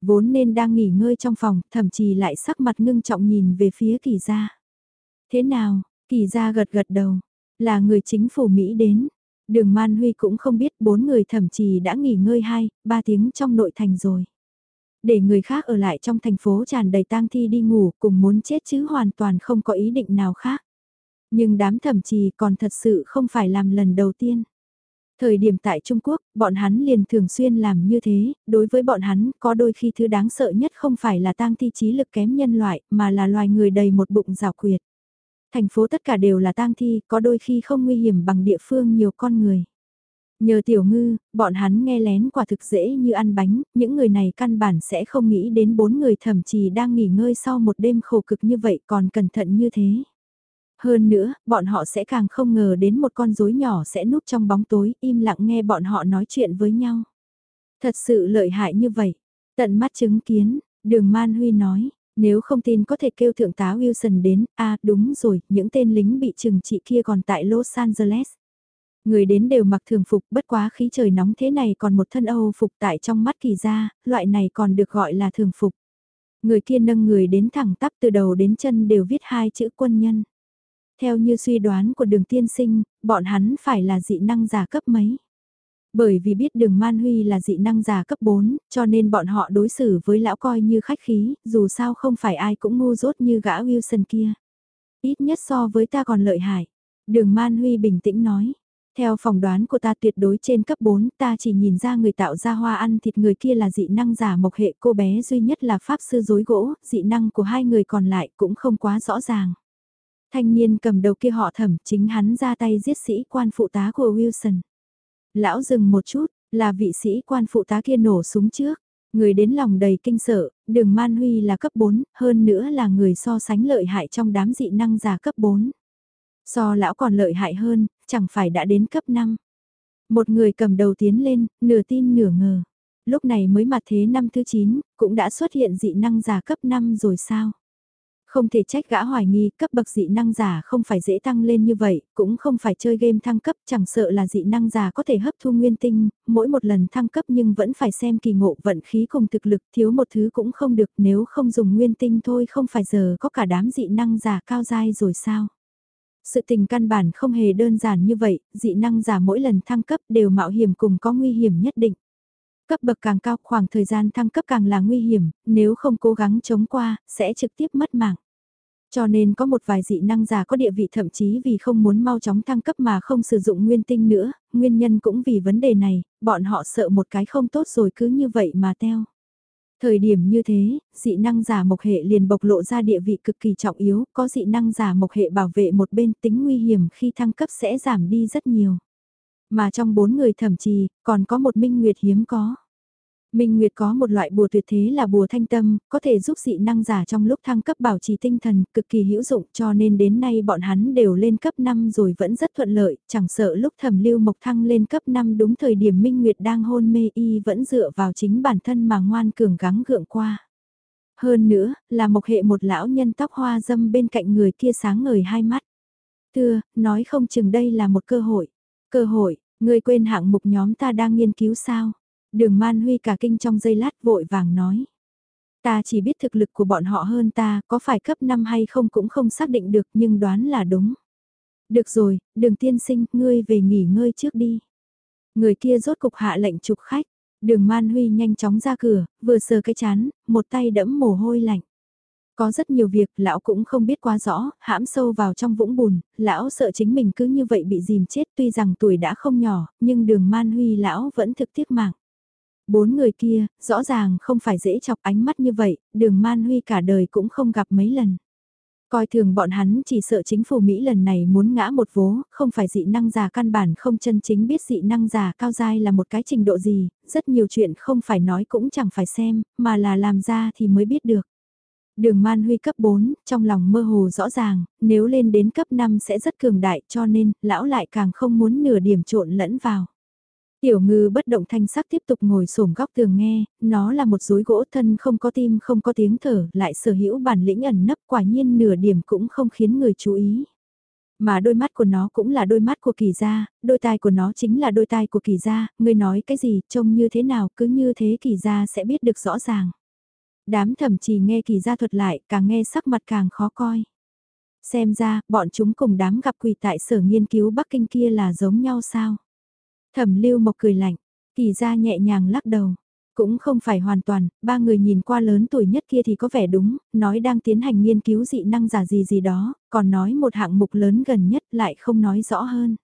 Vốn nên đang nghỉ ngơi trong phòng, thậm chí lại sắc mặt ngưng trọng nhìn về phía kỳ gia. Thế nào, kỳ gia gật gật đầu, là người chính phủ Mỹ đến. Đường Man Huy cũng không biết bốn người thậm chí đã nghỉ ngơi 2, 3 tiếng trong nội thành rồi. Để người khác ở lại trong thành phố tràn đầy tang thi đi ngủ cùng muốn chết chứ hoàn toàn không có ý định nào khác. Nhưng đám thẩm trì còn thật sự không phải làm lần đầu tiên. Thời điểm tại Trung Quốc, bọn hắn liền thường xuyên làm như thế, đối với bọn hắn có đôi khi thứ đáng sợ nhất không phải là tang thi trí lực kém nhân loại, mà là loài người đầy một bụng rào quyệt. Thành phố tất cả đều là tang thi, có đôi khi không nguy hiểm bằng địa phương nhiều con người. Nhờ tiểu ngư, bọn hắn nghe lén quả thực dễ như ăn bánh, những người này căn bản sẽ không nghĩ đến bốn người thậm chí đang nghỉ ngơi sau một đêm khổ cực như vậy còn cẩn thận như thế. Hơn nữa, bọn họ sẽ càng không ngờ đến một con rối nhỏ sẽ núp trong bóng tối, im lặng nghe bọn họ nói chuyện với nhau. Thật sự lợi hại như vậy. Tận mắt chứng kiến, đường Man Huy nói, nếu không tin có thể kêu thượng tá Wilson đến, à đúng rồi, những tên lính bị trừng trị kia còn tại Los Angeles. Người đến đều mặc thường phục bất quá khí trời nóng thế này còn một thân Âu phục tại trong mắt kỳ ra, loại này còn được gọi là thường phục. Người kia nâng người đến thẳng tắp từ đầu đến chân đều viết hai chữ quân nhân. Theo như suy đoán của đường tiên sinh, bọn hắn phải là dị năng giả cấp mấy. Bởi vì biết đường Man Huy là dị năng giả cấp 4, cho nên bọn họ đối xử với lão coi như khách khí, dù sao không phải ai cũng ngu dốt như gã Wilson kia. Ít nhất so với ta còn lợi hại. Đường Man Huy bình tĩnh nói. Theo phỏng đoán của ta tuyệt đối trên cấp 4, ta chỉ nhìn ra người tạo ra hoa ăn thịt người kia là dị năng giả mộc hệ cô bé duy nhất là pháp sư dối gỗ, dị năng của hai người còn lại cũng không quá rõ ràng. Thanh niên cầm đầu kia họ thẩm chính hắn ra tay giết sĩ quan phụ tá của Wilson. Lão dừng một chút, là vị sĩ quan phụ tá kia nổ súng trước. Người đến lòng đầy kinh sợ, đường Man Huy là cấp 4, hơn nữa là người so sánh lợi hại trong đám dị năng giả cấp 4. So lão còn lợi hại hơn, chẳng phải đã đến cấp 5. Một người cầm đầu tiến lên, nửa tin nửa ngờ. Lúc này mới mặt thế năm thứ 9, cũng đã xuất hiện dị năng giả cấp 5 rồi sao? Không thể trách gã hoài nghi cấp bậc dị năng giả không phải dễ tăng lên như vậy, cũng không phải chơi game thăng cấp chẳng sợ là dị năng giả có thể hấp thu nguyên tinh, mỗi một lần thăng cấp nhưng vẫn phải xem kỳ ngộ vận khí cùng thực lực thiếu một thứ cũng không được nếu không dùng nguyên tinh thôi không phải giờ có cả đám dị năng giả cao dai rồi sao. Sự tình căn bản không hề đơn giản như vậy, dị năng giả mỗi lần thăng cấp đều mạo hiểm cùng có nguy hiểm nhất định. Cấp bậc càng cao khoảng thời gian thăng cấp càng là nguy hiểm, nếu không cố gắng chống qua, sẽ trực tiếp mất mạng. Cho nên có một vài dị năng giả có địa vị thậm chí vì không muốn mau chóng thăng cấp mà không sử dụng nguyên tinh nữa, nguyên nhân cũng vì vấn đề này, bọn họ sợ một cái không tốt rồi cứ như vậy mà teo. Thời điểm như thế, dị năng giả mộc hệ liền bộc lộ ra địa vị cực kỳ trọng yếu, có dị năng giả mộc hệ bảo vệ một bên tính nguy hiểm khi thăng cấp sẽ giảm đi rất nhiều. Mà trong bốn người thẩm trì, còn có một minh nguyệt hiếm có. Minh Nguyệt có một loại bùa tuyệt thế là bùa thanh tâm, có thể giúp dị năng giả trong lúc thăng cấp bảo trì tinh thần, cực kỳ hữu dụng cho nên đến nay bọn hắn đều lên cấp 5 rồi vẫn rất thuận lợi, chẳng sợ lúc thẩm lưu mộc thăng lên cấp 5 đúng thời điểm Minh Nguyệt đang hôn mê y vẫn dựa vào chính bản thân mà ngoan cường gắng gượng qua. Hơn nữa, là mộc hệ một lão nhân tóc hoa dâm bên cạnh người kia sáng ngời hai mắt. Thưa, nói không chừng đây là một cơ hội. Cơ hội, người quên hạng mục nhóm ta đang nghiên cứu sao? Đường Man Huy cả kinh trong giây lát vội vàng nói. Ta chỉ biết thực lực của bọn họ hơn ta, có phải cấp 5 hay không cũng không xác định được nhưng đoán là đúng. Được rồi, đường tiên sinh, ngươi về nghỉ ngơi trước đi. Người kia rốt cục hạ lệnh trục khách, đường Man Huy nhanh chóng ra cửa, vừa sờ cái chán, một tay đẫm mồ hôi lạnh. Có rất nhiều việc lão cũng không biết quá rõ, hãm sâu vào trong vũng bùn, lão sợ chính mình cứ như vậy bị dìm chết tuy rằng tuổi đã không nhỏ, nhưng đường man huy lão vẫn thực tiếc mạng. Bốn người kia, rõ ràng không phải dễ chọc ánh mắt như vậy, đường man huy cả đời cũng không gặp mấy lần. Coi thường bọn hắn chỉ sợ chính phủ Mỹ lần này muốn ngã một vố, không phải dị năng giả căn bản không chân chính biết dị năng giả cao dai là một cái trình độ gì, rất nhiều chuyện không phải nói cũng chẳng phải xem, mà là làm ra thì mới biết được. Đường Man Huy cấp 4, trong lòng mơ hồ rõ ràng, nếu lên đến cấp 5 sẽ rất cường đại cho nên, lão lại càng không muốn nửa điểm trộn lẫn vào. Tiểu ngư bất động thanh sắc tiếp tục ngồi xổm góc tường nghe, nó là một rối gỗ thân không có tim không có tiếng thở, lại sở hữu bản lĩnh ẩn nấp quả nhiên nửa điểm cũng không khiến người chú ý. Mà đôi mắt của nó cũng là đôi mắt của kỳ gia, đôi tai của nó chính là đôi tai của kỳ gia, người nói cái gì, trông như thế nào, cứ như thế kỳ gia sẽ biết được rõ ràng. Đám thẩm chỉ nghe kỳ gia thuật lại, càng nghe sắc mặt càng khó coi. Xem ra, bọn chúng cùng đám gặp quỷ tại sở nghiên cứu Bắc Kinh kia là giống nhau sao? Thẩm lưu mộc cười lạnh, kỳ gia nhẹ nhàng lắc đầu. Cũng không phải hoàn toàn, ba người nhìn qua lớn tuổi nhất kia thì có vẻ đúng, nói đang tiến hành nghiên cứu dị năng giả gì gì đó, còn nói một hạng mục lớn gần nhất lại không nói rõ hơn.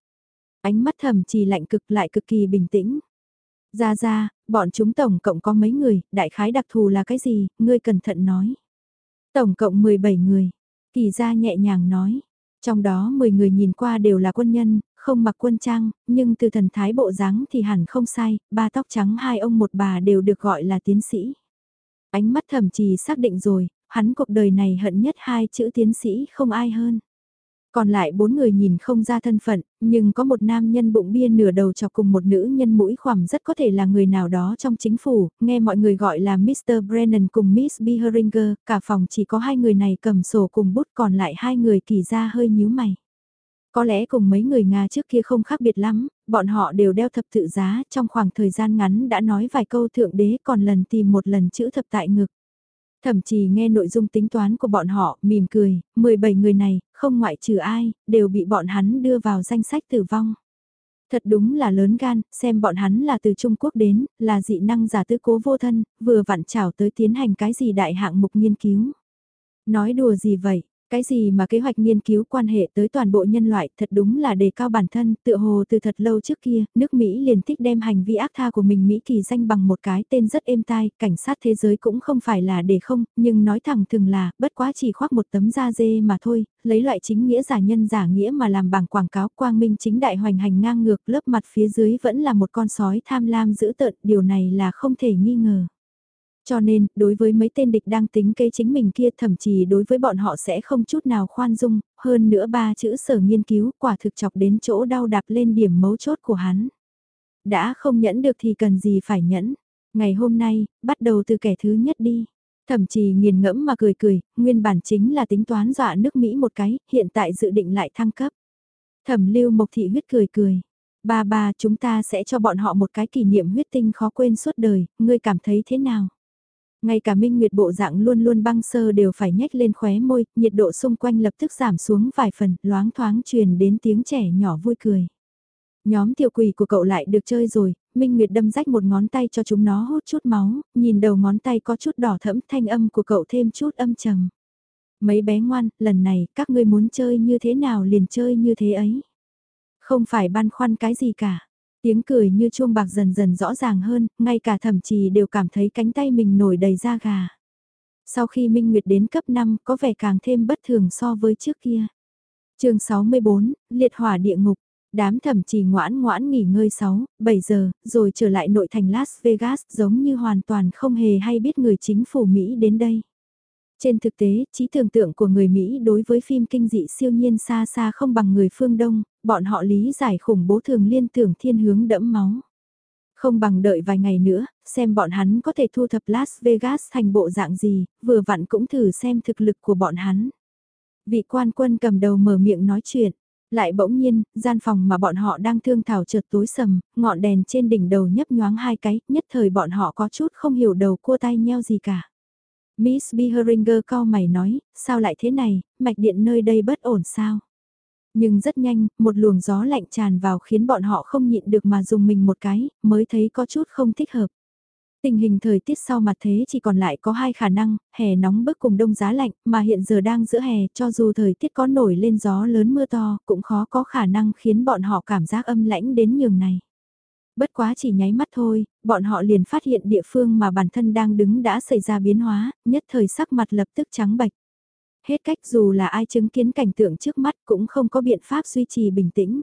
Ánh mắt thầm chỉ lạnh cực lại cực kỳ bình tĩnh. Ra ra, bọn chúng tổng cộng có mấy người, đại khái đặc thù là cái gì, ngươi cẩn thận nói. Tổng cộng 17 người, kỳ gia nhẹ nhàng nói. Trong đó 10 người nhìn qua đều là quân nhân, không mặc quân trang, nhưng từ thần thái bộ dáng thì hẳn không sai, ba tóc trắng hai ông một bà đều được gọi là tiến sĩ. Ánh mắt thầm trì xác định rồi, hắn cuộc đời này hận nhất hai chữ tiến sĩ không ai hơn. Còn lại bốn người nhìn không ra thân phận, nhưng có một nam nhân bụng bia nửa đầu chọc cùng một nữ nhân mũi khoằm rất có thể là người nào đó trong chính phủ, nghe mọi người gọi là Mr. Brennan cùng Miss Behringer, cả phòng chỉ có hai người này cầm sổ cùng bút còn lại hai người kỳ ra hơi nhíu mày. Có lẽ cùng mấy người Nga trước kia không khác biệt lắm, bọn họ đều đeo thập tự giá, trong khoảng thời gian ngắn đã nói vài câu thượng đế còn lần tìm một lần chữ thập tại ngực. Thậm chí nghe nội dung tính toán của bọn họ, mỉm cười, 17 người này, không ngoại trừ ai, đều bị bọn hắn đưa vào danh sách tử vong. Thật đúng là lớn gan, xem bọn hắn là từ Trung Quốc đến, là dị năng giả tư cố vô thân, vừa vặn trảo tới tiến hành cái gì đại hạng mục nghiên cứu. Nói đùa gì vậy, cái gì mà kế hoạch nghiên cứu quan hệ tới toàn bộ nhân loại thật đúng là đề cao bản thân, tựa hồ từ thật lâu trước kia, nước Mỹ liền thích đem hành vi ác tha của mình Mỹ kỳ danh bằng một cái tên rất êm tai, cảnh sát thế giới cũng không phải là để không, nhưng nói thẳng thường là, bất quá chỉ khoác một tấm da dê mà thôi, lấy loại chính nghĩa giả nhân giả nghĩa mà làm bảng quảng cáo quang minh chính đại hoành hành ngang ngược lớp mặt phía dưới vẫn là một con sói tham lam dữ tợn, điều này là không thể nghi ngờ. Cho nên, đối với mấy tên địch đang tính kế chính mình kia thậm chí đối với bọn họ sẽ không chút nào khoan dung, hơn nữa ba chữ sở nghiên cứu quả thực chọc đến chỗ đau đạp lên điểm mấu chốt của hắn. Đã không nhẫn được thì cần gì phải nhẫn. Ngày hôm nay, bắt đầu từ kẻ thứ nhất đi. Thậm chí nghiền ngẫm mà cười cười, nguyên bản chính là tính toán dọa nước Mỹ một cái, hiện tại dự định lại thăng cấp. Thẩm lưu mộc thị huyết cười cười. Ba ba chúng ta sẽ cho bọn họ một cái kỷ niệm huyết tinh khó quên suốt đời, ngươi cảm thấy thế nào? Ngay cả minh nguyệt bộ dạng luôn luôn băng sơ đều phải nhếch lên khóe môi, nhiệt độ xung quanh lập tức giảm xuống vài phần, loáng thoáng truyền đến tiếng trẻ nhỏ vui cười. Nhóm tiểu quỷ của cậu lại được chơi rồi, Minh Nguyệt đâm rách một ngón tay cho chúng nó hút chút máu, nhìn đầu ngón tay có chút đỏ thẫm thanh âm của cậu thêm chút âm trầm. Mấy bé ngoan, lần này các ngươi muốn chơi như thế nào liền chơi như thế ấy. Không phải băn khoăn cái gì cả. Tiếng cười như chuông bạc dần dần rõ ràng hơn, ngay cả thẩm trì đều cảm thấy cánh tay mình nổi đầy da gà. Sau khi Minh Nguyệt đến cấp 5 có vẻ càng thêm bất thường so với trước kia. chương 64, liệt hỏa địa ngục. Đám thẩm trì ngoãn ngoãn nghỉ ngơi 6, 7 giờ, rồi trở lại nội thành Las Vegas giống như hoàn toàn không hề hay biết người chính phủ Mỹ đến đây. Trên thực tế, trí tưởng tượng của người Mỹ đối với phim kinh dị siêu nhiên xa xa không bằng người phương Đông, bọn họ lý giải khủng bố thường liên tưởng thiên hướng đẫm máu. Không bằng đợi vài ngày nữa, xem bọn hắn có thể thu thập Las Vegas thành bộ dạng gì, vừa vặn cũng thử xem thực lực của bọn hắn. Vị quan quân cầm đầu mở miệng nói chuyện, Lại bỗng nhiên, gian phòng mà bọn họ đang thương thảo chợt tối sầm, ngọn đèn trên đỉnh đầu nhấp nhoáng hai cái, nhất thời bọn họ có chút không hiểu đầu cua tay nheo gì cả. Miss Beheringer cao mày nói, sao lại thế này, mạch điện nơi đây bất ổn sao? Nhưng rất nhanh, một luồng gió lạnh tràn vào khiến bọn họ không nhịn được mà dùng mình một cái, mới thấy có chút không thích hợp. Tình hình thời tiết sau mặt thế chỉ còn lại có hai khả năng, hè nóng bức cùng đông giá lạnh, mà hiện giờ đang giữa hè, cho dù thời tiết có nổi lên gió lớn mưa to, cũng khó có khả năng khiến bọn họ cảm giác âm lãnh đến nhường này. Bất quá chỉ nháy mắt thôi, bọn họ liền phát hiện địa phương mà bản thân đang đứng đã xảy ra biến hóa, nhất thời sắc mặt lập tức trắng bạch. Hết cách dù là ai chứng kiến cảnh tượng trước mắt cũng không có biện pháp duy trì bình tĩnh.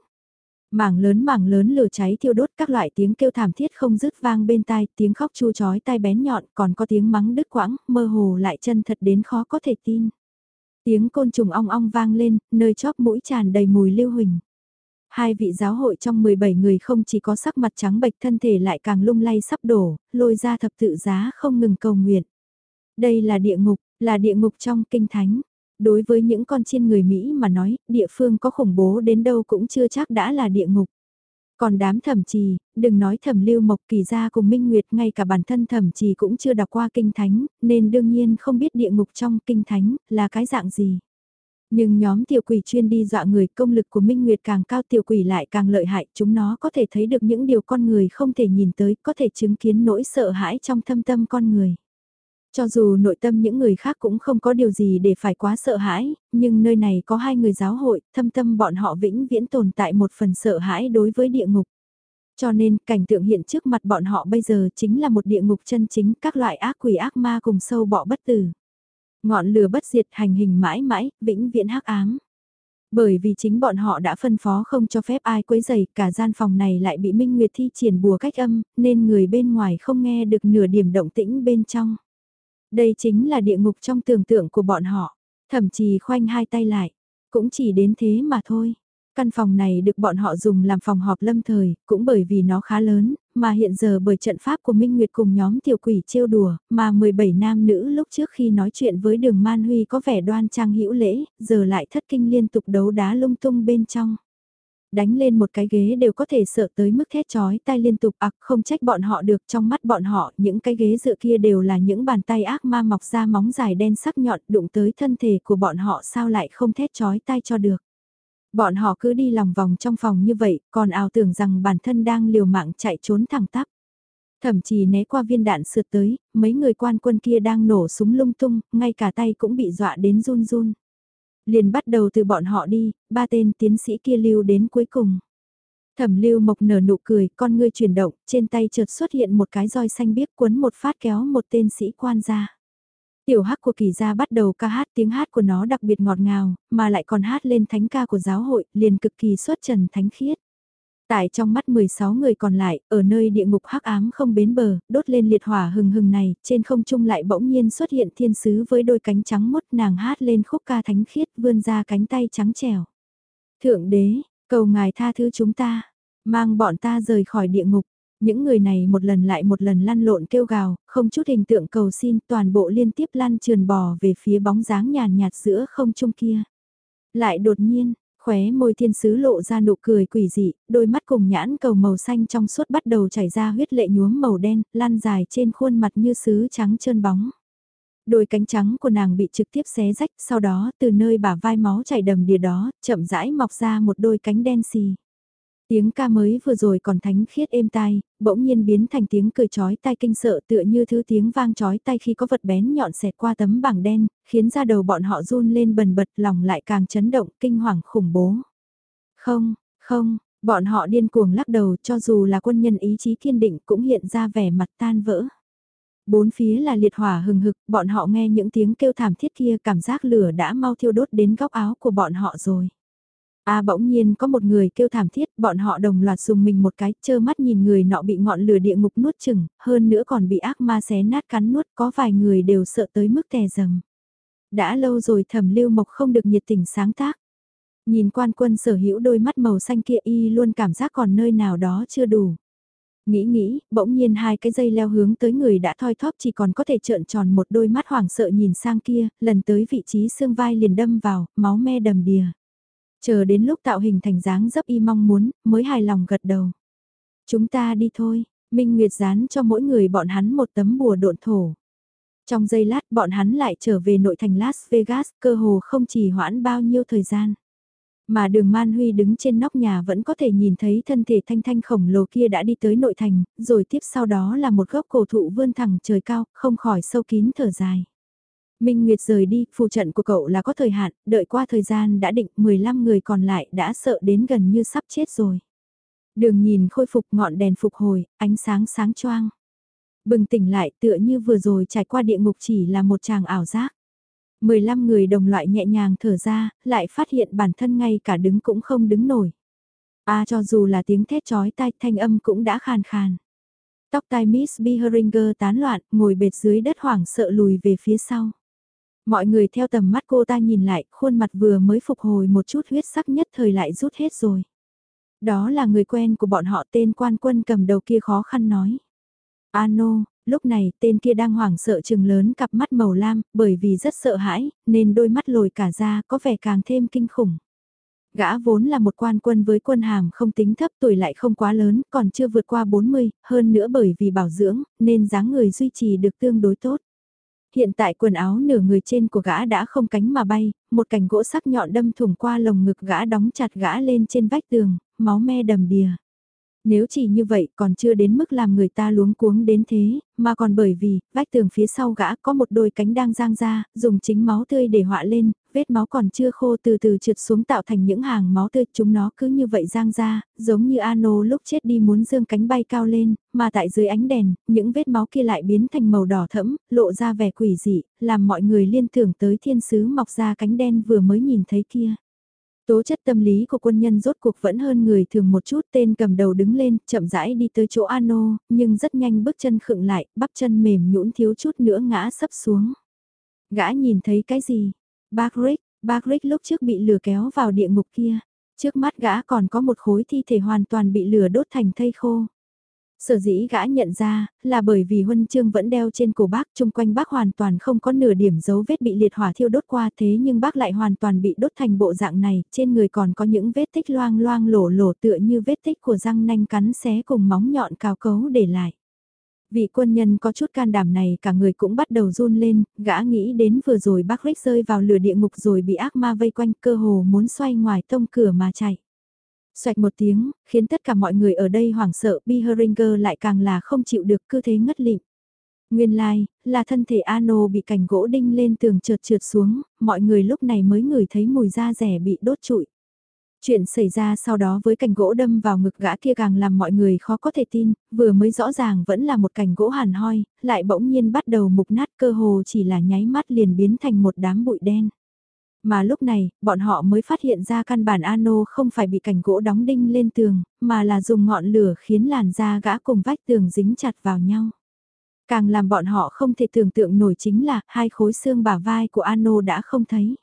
Mảng lớn mảng lớn lửa cháy thiêu đốt các loại tiếng kêu thảm thiết không dứt vang bên tai, tiếng khóc chu chói tai bén nhọn, còn có tiếng mắng đứt quãng, mơ hồ lại chân thật đến khó có thể tin. Tiếng côn trùng ong ong vang lên, nơi chóp mũi tràn đầy mùi lưu huỳnh. Hai vị giáo hội trong 17 người không chỉ có sắc mặt trắng bệch thân thể lại càng lung lay sắp đổ, lôi ra thập tự giá không ngừng cầu nguyện. Đây là địa ngục, là địa ngục trong kinh thánh. Đối với những con chiên người Mỹ mà nói, địa phương có khủng bố đến đâu cũng chưa chắc đã là địa ngục. Còn đám thẩm trì, đừng nói thẩm lưu mộc kỳ gia cùng minh nguyệt ngay cả bản thân thẩm trì cũng chưa đọc qua kinh thánh, nên đương nhiên không biết địa ngục trong kinh thánh là cái dạng gì. Nhưng nhóm tiểu quỷ chuyên đi dọa người công lực của Minh Nguyệt càng cao tiểu quỷ lại càng lợi hại chúng nó có thể thấy được những điều con người không thể nhìn tới có thể chứng kiến nỗi sợ hãi trong thâm tâm con người. Cho dù nội tâm những người khác cũng không có điều gì để phải quá sợ hãi, nhưng nơi này có hai người giáo hội, thâm tâm bọn họ vĩnh viễn tồn tại một phần sợ hãi đối với địa ngục. Cho nên, cảnh tượng hiện trước mặt bọn họ bây giờ chính là một địa ngục chân chính, các loại ác quỷ ác ma cùng sâu bọ bất tử. Ngọn lửa bất diệt hành hình mãi mãi, vĩnh viễn hắc ám. Bởi vì chính bọn họ đã phân phó không cho phép ai quấy rầy, cả gian phòng này lại bị Minh Nguyệt thi triển bùa cách âm, nên người bên ngoài không nghe được nửa điểm động tĩnh bên trong. Đây chính là địa ngục trong tưởng tượng của bọn họ. Thậm chí khoanh hai tay lại. Cũng chỉ đến thế mà thôi. Căn phòng này được bọn họ dùng làm phòng họp lâm thời, cũng bởi vì nó khá lớn, mà hiện giờ bởi trận pháp của Minh Nguyệt cùng nhóm tiểu quỷ trêu đùa, mà 17 nam nữ lúc trước khi nói chuyện với đường Man Huy có vẻ đoan trang hữu lễ, giờ lại thất kinh liên tục đấu đá lung tung bên trong đánh lên một cái ghế đều có thể sợ tới mức thét chói tai liên tục ạc không trách bọn họ được trong mắt bọn họ những cái ghế dựa kia đều là những bàn tay ác ma mọc ra móng dài đen sắc nhọn đụng tới thân thể của bọn họ sao lại không thét chói tai cho được. Bọn họ cứ đi lòng vòng trong phòng như vậy còn ảo tưởng rằng bản thân đang liều mạng chạy trốn thẳng tắp. Thậm chí né qua viên đạn sượt tới, mấy người quan quân kia đang nổ súng lung tung, ngay cả tay cũng bị dọa đến run run liền bắt đầu từ bọn họ đi, ba tên tiến sĩ kia lưu đến cuối cùng. Thẩm lưu mộc nở nụ cười, con ngươi chuyển động, trên tay chợt xuất hiện một cái roi xanh biếc cuốn một phát kéo một tên sĩ quan ra. Tiểu hắc của kỳ gia bắt đầu ca hát tiếng hát của nó đặc biệt ngọt ngào, mà lại còn hát lên thánh ca của giáo hội, liền cực kỳ xuất trần thánh khiết. Tại trong mắt 16 người còn lại, ở nơi địa ngục hắc ám không bến bờ, đốt lên liệt hỏa hừng hừng này, trên không trung lại bỗng nhiên xuất hiện thiên sứ với đôi cánh trắng mốt nàng hát lên khúc ca thánh khiết vươn ra cánh tay trắng trẻo. Thượng đế, cầu ngài tha thứ chúng ta, mang bọn ta rời khỏi địa ngục. Những người này một lần lại một lần lăn lộn kêu gào, không chút hình tượng cầu xin toàn bộ liên tiếp lăn trườn bò về phía bóng dáng nhàn nhạt giữa không trung kia. Lại đột nhiên, Khóe môi thiên sứ lộ ra nụ cười quỷ dị, đôi mắt cùng nhãn cầu màu xanh trong suốt bắt đầu chảy ra huyết lệ nhuốm màu đen, lan dài trên khuôn mặt như sứ trắng trơn bóng. Đôi cánh trắng của nàng bị trực tiếp xé rách, sau đó từ nơi bả vai máu chảy đầm đìa đó, chậm rãi mọc ra một đôi cánh đen xì. Tiếng ca mới vừa rồi còn thánh khiết êm tai, bỗng nhiên biến thành tiếng cười chói tai kinh sợ tựa như thứ tiếng vang chói tai khi có vật bén nhọn xẹt qua tấm bảng đen, khiến ra đầu bọn họ run lên bần bật lòng lại càng chấn động kinh hoàng khủng bố. Không, không, bọn họ điên cuồng lắc đầu cho dù là quân nhân ý chí kiên định cũng hiện ra vẻ mặt tan vỡ. Bốn phía là liệt hỏa hừng hực, bọn họ nghe những tiếng kêu thảm thiết kia cảm giác lửa đã mau thiêu đốt đến góc áo của bọn họ rồi. A bỗng nhiên có một người kêu thảm thiết, bọn họ đồng loạt dùng mình một cái, chơ mắt nhìn người nọ bị ngọn lửa địa ngục nuốt chừng, hơn nữa còn bị ác ma xé nát cắn nuốt, có vài người đều sợ tới mức tè dầm. Đã lâu rồi thẩm lưu mộc không được nhiệt tình sáng tác. Nhìn quan quân sở hữu đôi mắt màu xanh kia y luôn cảm giác còn nơi nào đó chưa đủ. Nghĩ nghĩ, bỗng nhiên hai cái dây leo hướng tới người đã thoi thóp chỉ còn có thể trợn tròn một đôi mắt hoảng sợ nhìn sang kia, lần tới vị trí xương vai liền đâm vào, máu me đầm đìa. Chờ đến lúc tạo hình thành dáng dấp y mong muốn, mới hài lòng gật đầu. Chúng ta đi thôi, Minh Nguyệt dán cho mỗi người bọn hắn một tấm bùa độn thổ. Trong giây lát bọn hắn lại trở về nội thành Las Vegas, cơ hồ không chỉ hoãn bao nhiêu thời gian. Mà đường Man Huy đứng trên nóc nhà vẫn có thể nhìn thấy thân thể thanh thanh khổng lồ kia đã đi tới nội thành, rồi tiếp sau đó là một gốc cổ thụ vươn thẳng trời cao, không khỏi sâu kín thở dài. Minh Nguyệt rời đi, phù trận của cậu là có thời hạn, đợi qua thời gian đã định 15 người còn lại đã sợ đến gần như sắp chết rồi. Đường nhìn khôi phục ngọn đèn phục hồi, ánh sáng sáng choang. Bừng tỉnh lại tựa như vừa rồi trải qua địa ngục chỉ là một chàng ảo giác. 15 người đồng loại nhẹ nhàng thở ra, lại phát hiện bản thân ngay cả đứng cũng không đứng nổi. À cho dù là tiếng thét chói tai thanh âm cũng đã khàn khàn. Tóc tai Miss Behringer tán loạn, ngồi bệt dưới đất hoảng sợ lùi về phía sau. Mọi người theo tầm mắt cô ta nhìn lại, khuôn mặt vừa mới phục hồi một chút huyết sắc nhất thời lại rút hết rồi. Đó là người quen của bọn họ tên quan quân cầm đầu kia khó khăn nói. Ano, lúc này tên kia đang hoảng sợ chừng lớn cặp mắt màu lam, bởi vì rất sợ hãi, nên đôi mắt lồi cả ra có vẻ càng thêm kinh khủng. Gã vốn là một quan quân với quân hàm không tính thấp tuổi lại không quá lớn, còn chưa vượt qua 40, hơn nữa bởi vì bảo dưỡng, nên dáng người duy trì được tương đối tốt. Hiện tại quần áo nửa người trên của gã đã không cánh mà bay, một cành gỗ sắc nhọn đâm thủng qua lồng ngực gã đóng chặt gã lên trên vách tường, máu me đầm đìa. Nếu chỉ như vậy còn chưa đến mức làm người ta luống cuống đến thế, mà còn bởi vì, vách tường phía sau gã có một đôi cánh đang giang ra, dùng chính máu tươi để họa lên, vết máu còn chưa khô từ từ trượt xuống tạo thành những hàng máu tươi, chúng nó cứ như vậy giang ra, giống như Ano lúc chết đi muốn dương cánh bay cao lên, mà tại dưới ánh đèn, những vết máu kia lại biến thành màu đỏ thẫm, lộ ra vẻ quỷ dị, làm mọi người liên tưởng tới thiên sứ mọc ra cánh đen vừa mới nhìn thấy kia. Tố chất tâm lý của quân nhân rốt cuộc vẫn hơn người thường một chút tên cầm đầu đứng lên, chậm rãi đi tới chỗ Ano, nhưng rất nhanh bước chân khựng lại, bắp chân mềm nhũn thiếu chút nữa ngã sấp xuống. Gã nhìn thấy cái gì? Bác Rick, bác Rick lúc trước bị lửa kéo vào địa ngục kia. Trước mắt gã còn có một khối thi thể hoàn toàn bị lửa đốt thành thây khô. Sở dĩ gã nhận ra, là bởi vì huân chương vẫn đeo trên cổ bác, chung quanh bác hoàn toàn không có nửa điểm dấu vết bị liệt hỏa thiêu đốt qua thế nhưng bác lại hoàn toàn bị đốt thành bộ dạng này, trên người còn có những vết tích loang loang lổ lổ tựa như vết tích của răng nanh cắn xé cùng móng nhọn cào cấu để lại. Vị quân nhân có chút can đảm này cả người cũng bắt đầu run lên, gã nghĩ đến vừa rồi bác Rick rơi vào lửa địa ngục rồi bị ác ma vây quanh cơ hồ muốn xoay ngoài tông cửa mà chạy. Xoạch một tiếng, khiến tất cả mọi người ở đây hoảng sợ, Biheringer lại càng là không chịu được cơ thế ngất lịm. Nguyên lai, like, là thân thể Ano bị cành gỗ đinh lên tường trượt trượt xuống, mọi người lúc này mới ngửi thấy mùi da rẻ bị đốt trụi. Chuyện xảy ra sau đó với cành gỗ đâm vào ngực gã kia càng làm mọi người khó có thể tin, vừa mới rõ ràng vẫn là một cành gỗ hàn hoi, lại bỗng nhiên bắt đầu mục nát cơ hồ chỉ là nháy mắt liền biến thành một đám bụi đen. Mà lúc này, bọn họ mới phát hiện ra căn bản Ano không phải bị cành gỗ đóng đinh lên tường, mà là dùng ngọn lửa khiến làn da gã cùng vách tường dính chặt vào nhau. Càng làm bọn họ không thể tưởng tượng nổi chính là hai khối xương bả vai của Ano đã không thấy.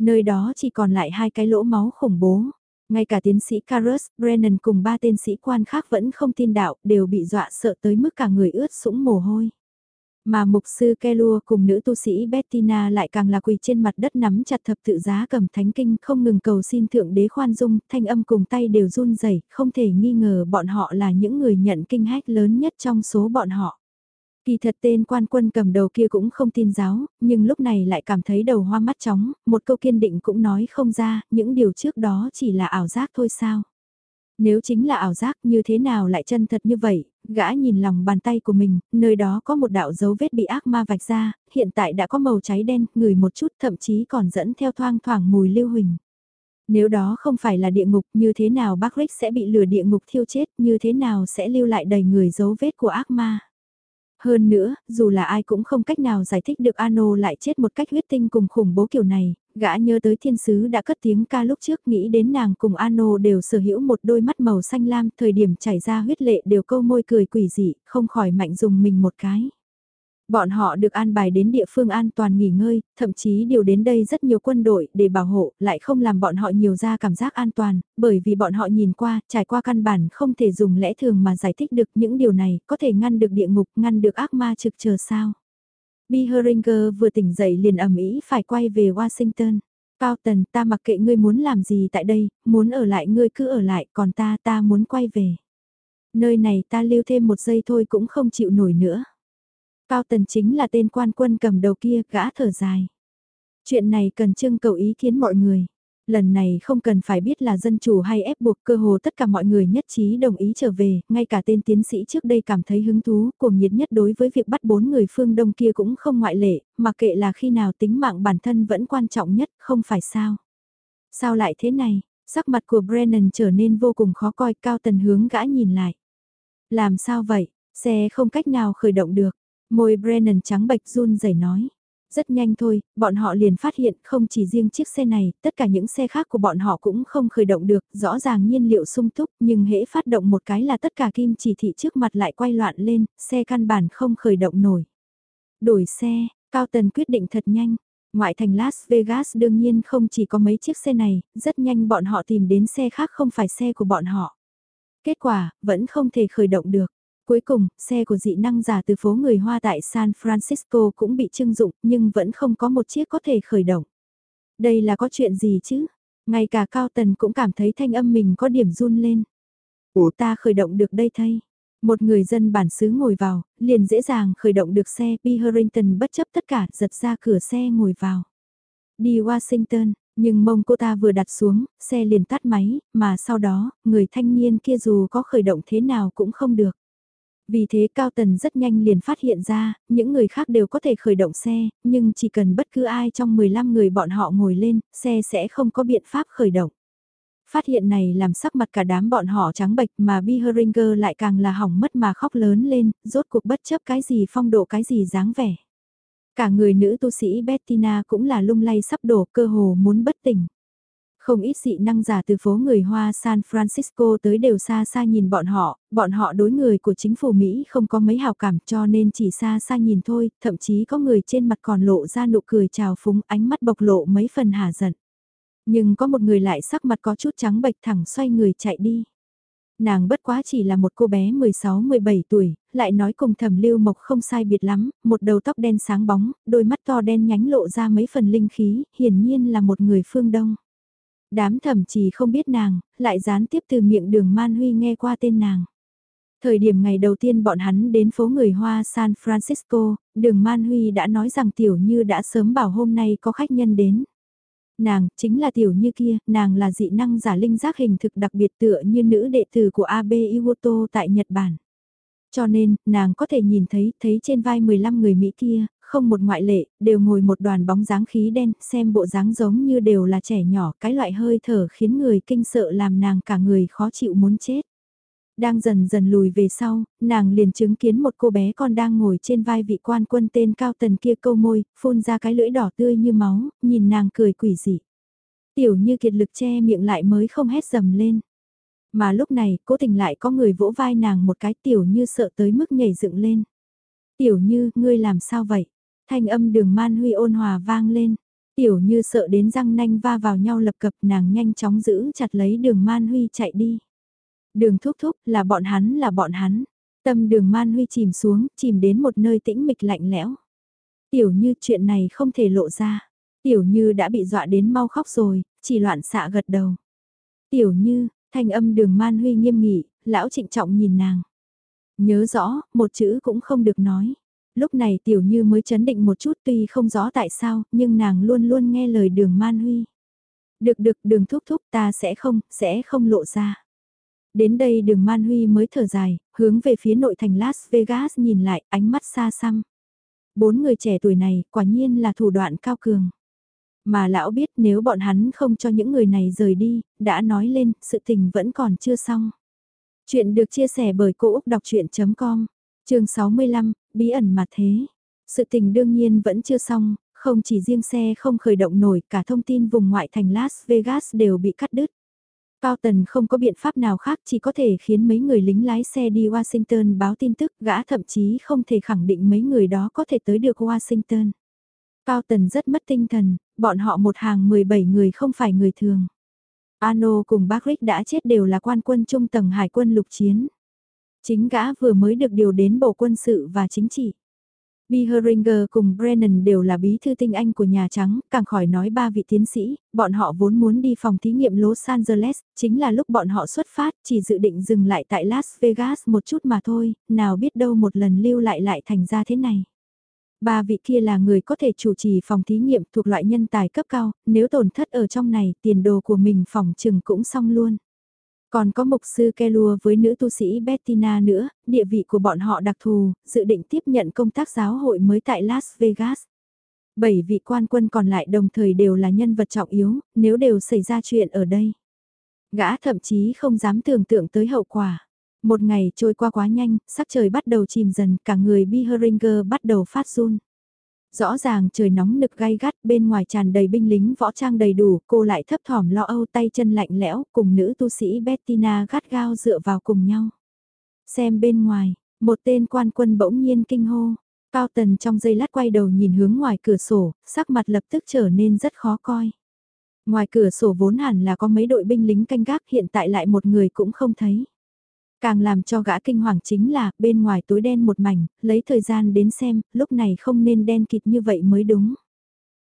Nơi đó chỉ còn lại hai cái lỗ máu khủng bố. Ngay cả tiến sĩ Carus, Brennan cùng ba tên sĩ quan khác vẫn không tin đạo, đều bị dọa sợ tới mức cả người ướt sũng mồ hôi. Mà mục sư Kelua cùng nữ tu sĩ Bettina lại càng là quỳ trên mặt đất nắm chặt thập tự giá cầm thánh kinh không ngừng cầu xin thượng đế khoan dung, thanh âm cùng tay đều run rẩy không thể nghi ngờ bọn họ là những người nhận kinh hách lớn nhất trong số bọn họ. Kỳ thật tên quan quân cầm đầu kia cũng không tin giáo, nhưng lúc này lại cảm thấy đầu hoa mắt chóng, một câu kiên định cũng nói không ra, những điều trước đó chỉ là ảo giác thôi sao. Nếu chính là ảo giác như thế nào lại chân thật như vậy, gã nhìn lòng bàn tay của mình, nơi đó có một đạo dấu vết bị ác ma vạch ra, hiện tại đã có màu cháy đen, ngửi một chút thậm chí còn dẫn theo thoang thoảng mùi lưu huỳnh. Nếu đó không phải là địa ngục như thế nào bác Rick sẽ bị lửa địa ngục thiêu chết, như thế nào sẽ lưu lại đầy người dấu vết của ác ma. Hơn nữa, dù là ai cũng không cách nào giải thích được Ano lại chết một cách huyết tinh cùng khủng bố kiểu này, gã nhớ tới thiên sứ đã cất tiếng ca lúc trước nghĩ đến nàng cùng Ano đều sở hữu một đôi mắt màu xanh lam, thời điểm chảy ra huyết lệ đều câu môi cười quỷ dị, không khỏi mạnh dùng mình một cái. Bọn họ được an bài đến địa phương an toàn nghỉ ngơi, thậm chí điều đến đây rất nhiều quân đội để bảo hộ, lại không làm bọn họ nhiều ra cảm giác an toàn, bởi vì bọn họ nhìn qua, trải qua căn bản không thể dùng lẽ thường mà giải thích được những điều này, có thể ngăn được địa ngục, ngăn được ác ma trực chờ sao. Biheringer vừa tỉnh dậy liền ẩm ý phải quay về Washington. Cao Tần ta mặc kệ ngươi muốn làm gì tại đây, muốn ở lại ngươi cứ ở lại, còn ta ta muốn quay về. Nơi này ta lưu thêm một giây thôi cũng không chịu nổi nữa. Cao Tần chính là tên quan quân cầm đầu kia, gã thở dài. Chuyện này cần trưng cầu ý kiến mọi người. Lần này không cần phải biết là dân chủ hay ép buộc cơ hồ tất cả mọi người nhất trí đồng ý trở về, ngay cả tên tiến sĩ trước đây cảm thấy hứng thú, cuồng nhiệt nhất đối với việc bắt bốn người phương đông kia cũng không ngoại lệ, mà kệ là khi nào tính mạng bản thân vẫn quan trọng nhất, không phải sao. Sao lại thế này, sắc mặt của Brennan trở nên vô cùng khó coi cao tần hướng gã nhìn lại. Làm sao vậy, xe không cách nào khởi động được, môi Brennan trắng bệch run rẩy nói. Rất nhanh thôi, bọn họ liền phát hiện không chỉ riêng chiếc xe này, tất cả những xe khác của bọn họ cũng không khởi động được, rõ ràng nhiên liệu sung túc, nhưng hễ phát động một cái là tất cả kim chỉ thị trước mặt lại quay loạn lên, xe căn bản không khởi động nổi. Đổi xe, Cao Tần quyết định thật nhanh. Ngoại thành Las Vegas đương nhiên không chỉ có mấy chiếc xe này, rất nhanh bọn họ tìm đến xe khác không phải xe của bọn họ. Kết quả, vẫn không thể khởi động được. Cuối cùng, xe của dị năng giả từ phố người Hoa tại San Francisco cũng bị trưng dụng nhưng vẫn không có một chiếc có thể khởi động. Đây là có chuyện gì chứ? Ngay cả Cao Tần cũng cảm thấy thanh âm mình có điểm run lên. Ủa ta khởi động được đây thay. Một người dân bản xứ ngồi vào, liền dễ dàng khởi động được xe P. Harrington bất chấp tất cả giật ra cửa xe ngồi vào. Đi Washington, nhưng mông cô ta vừa đặt xuống, xe liền tắt máy, mà sau đó, người thanh niên kia dù có khởi động thế nào cũng không được. Vì thế Cao Tần rất nhanh liền phát hiện ra, những người khác đều có thể khởi động xe, nhưng chỉ cần bất cứ ai trong 15 người bọn họ ngồi lên, xe sẽ không có biện pháp khởi động. Phát hiện này làm sắc mặt cả đám bọn họ trắng bệch mà Biheringer lại càng là hỏng mất mà khóc lớn lên, rốt cuộc bất chấp cái gì phong độ cái gì dáng vẻ. Cả người nữ tu sĩ Bettina cũng là lung lay sắp đổ cơ hồ muốn bất tỉnh. Không ít dị năng giả từ phố người Hoa San Francisco tới đều xa xa nhìn bọn họ, bọn họ đối người của chính phủ Mỹ không có mấy hào cảm cho nên chỉ xa xa nhìn thôi, thậm chí có người trên mặt còn lộ ra nụ cười chào phúng ánh mắt bộc lộ mấy phần hà giận. Nhưng có một người lại sắc mặt có chút trắng bệch thẳng xoay người chạy đi. Nàng bất quá chỉ là một cô bé 16-17 tuổi, lại nói cùng thẩm lưu mộc không sai biệt lắm, một đầu tóc đen sáng bóng, đôi mắt to đen nhánh lộ ra mấy phần linh khí, hiển nhiên là một người phương đông. Đám thẩm chỉ không biết nàng, lại gián tiếp từ miệng đường Man Huy nghe qua tên nàng. Thời điểm ngày đầu tiên bọn hắn đến phố người Hoa San Francisco, đường Man Huy đã nói rằng Tiểu Như đã sớm bảo hôm nay có khách nhân đến. Nàng, chính là Tiểu Như kia, nàng là dị năng giả linh giác hình thực đặc biệt tựa như nữ đệ tử của Abe Iwoto tại Nhật Bản. Cho nên, nàng có thể nhìn thấy, thấy trên vai 15 người Mỹ kia, không một ngoại lệ, đều ngồi một đoàn bóng dáng khí đen, xem bộ dáng giống như đều là trẻ nhỏ, cái loại hơi thở khiến người kinh sợ làm nàng cả người khó chịu muốn chết. Đang dần dần lùi về sau, nàng liền chứng kiến một cô bé con đang ngồi trên vai vị quan quân tên cao tần kia câu môi, phun ra cái lưỡi đỏ tươi như máu, nhìn nàng cười quỷ dị. Tiểu như kiệt lực che miệng lại mới không hét dầm lên. Mà lúc này, cố tình lại có người vỗ vai nàng một cái tiểu như sợ tới mức nhảy dựng lên. Tiểu như, ngươi làm sao vậy? Thanh âm đường man huy ôn hòa vang lên. Tiểu như sợ đến răng nanh va vào nhau lập cập nàng nhanh chóng giữ chặt lấy đường man huy chạy đi. Đường thúc thúc là bọn hắn là bọn hắn. Tâm đường man huy chìm xuống, chìm đến một nơi tĩnh mịch lạnh lẽo. Tiểu như chuyện này không thể lộ ra. Tiểu như đã bị dọa đến mau khóc rồi, chỉ loạn xạ gật đầu. Tiểu như, thanh âm đường man huy nghiêm nghị, lão trịnh trọng nhìn nàng. Nhớ rõ, một chữ cũng không được nói lúc này tiểu như mới chấn định một chút tuy không rõ tại sao, nhưng nàng luôn luôn nghe lời đường man huy. Được được đường thúc thúc ta sẽ không, sẽ không lộ ra. Đến đây đường man huy mới thở dài, hướng về phía nội thành Las Vegas nhìn lại, ánh mắt xa xăm. Bốn người trẻ tuổi này, quả nhiên là thủ đoạn cao cường. Mà lão biết nếu bọn hắn không cho những người này rời đi, đã nói lên, sự tình vẫn còn chưa xong. Chuyện được chia sẻ bởi Cô Úc Đọc Chuyện.com chương 65, bí ẩn mà thế. Sự tình đương nhiên vẫn chưa xong, không chỉ riêng xe không khởi động nổi, cả thông tin vùng ngoại thành Las Vegas đều bị cắt đứt. Cao Tần không có biện pháp nào khác chỉ có thể khiến mấy người lính lái xe đi Washington báo tin tức, gã thậm chí không thể khẳng định mấy người đó có thể tới được Washington. Cao Tần rất mất tinh thần, bọn họ một hàng 17 người không phải người thường. Ano cùng bác Rick đã chết đều là quan quân trung tầng hải quân lục chiến. Chính gã vừa mới được điều đến bộ quân sự và chính trị. Beheringer cùng Brennan đều là bí thư tinh anh của Nhà Trắng, càng khỏi nói ba vị tiến sĩ, bọn họ vốn muốn đi phòng thí nghiệm Los Angeles, chính là lúc bọn họ xuất phát, chỉ dự định dừng lại tại Las Vegas một chút mà thôi, nào biết đâu một lần lưu lại lại thành ra thế này. Ba vị kia là người có thể chủ trì phòng thí nghiệm thuộc loại nhân tài cấp cao, nếu tổn thất ở trong này, tiền đồ của mình phòng trừng cũng xong luôn. Còn có mục sư Kelua với nữ tu sĩ Bettina nữa, địa vị của bọn họ đặc thù, dự định tiếp nhận công tác giáo hội mới tại Las Vegas. Bảy vị quan quân còn lại đồng thời đều là nhân vật trọng yếu, nếu đều xảy ra chuyện ở đây. Gã thậm chí không dám tưởng tượng tới hậu quả. Một ngày trôi qua quá nhanh, sắc trời bắt đầu chìm dần, cả người Biheringer bắt đầu phát run. Rõ ràng trời nóng nực gai gắt, bên ngoài tràn đầy binh lính võ trang đầy đủ, cô lại thấp thỏm lo âu tay chân lạnh lẽo, cùng nữ tu sĩ Bettina gắt gao dựa vào cùng nhau. Xem bên ngoài, một tên quan quân bỗng nhiên kinh hô. Cao tần trong giây lát quay đầu nhìn hướng ngoài cửa sổ, sắc mặt lập tức trở nên rất khó coi. Ngoài cửa sổ vốn hẳn là có mấy đội binh lính canh gác hiện tại lại một người cũng không thấy. Càng làm cho gã kinh hoàng chính là, bên ngoài tối đen một mảnh, lấy thời gian đến xem, lúc này không nên đen kịt như vậy mới đúng.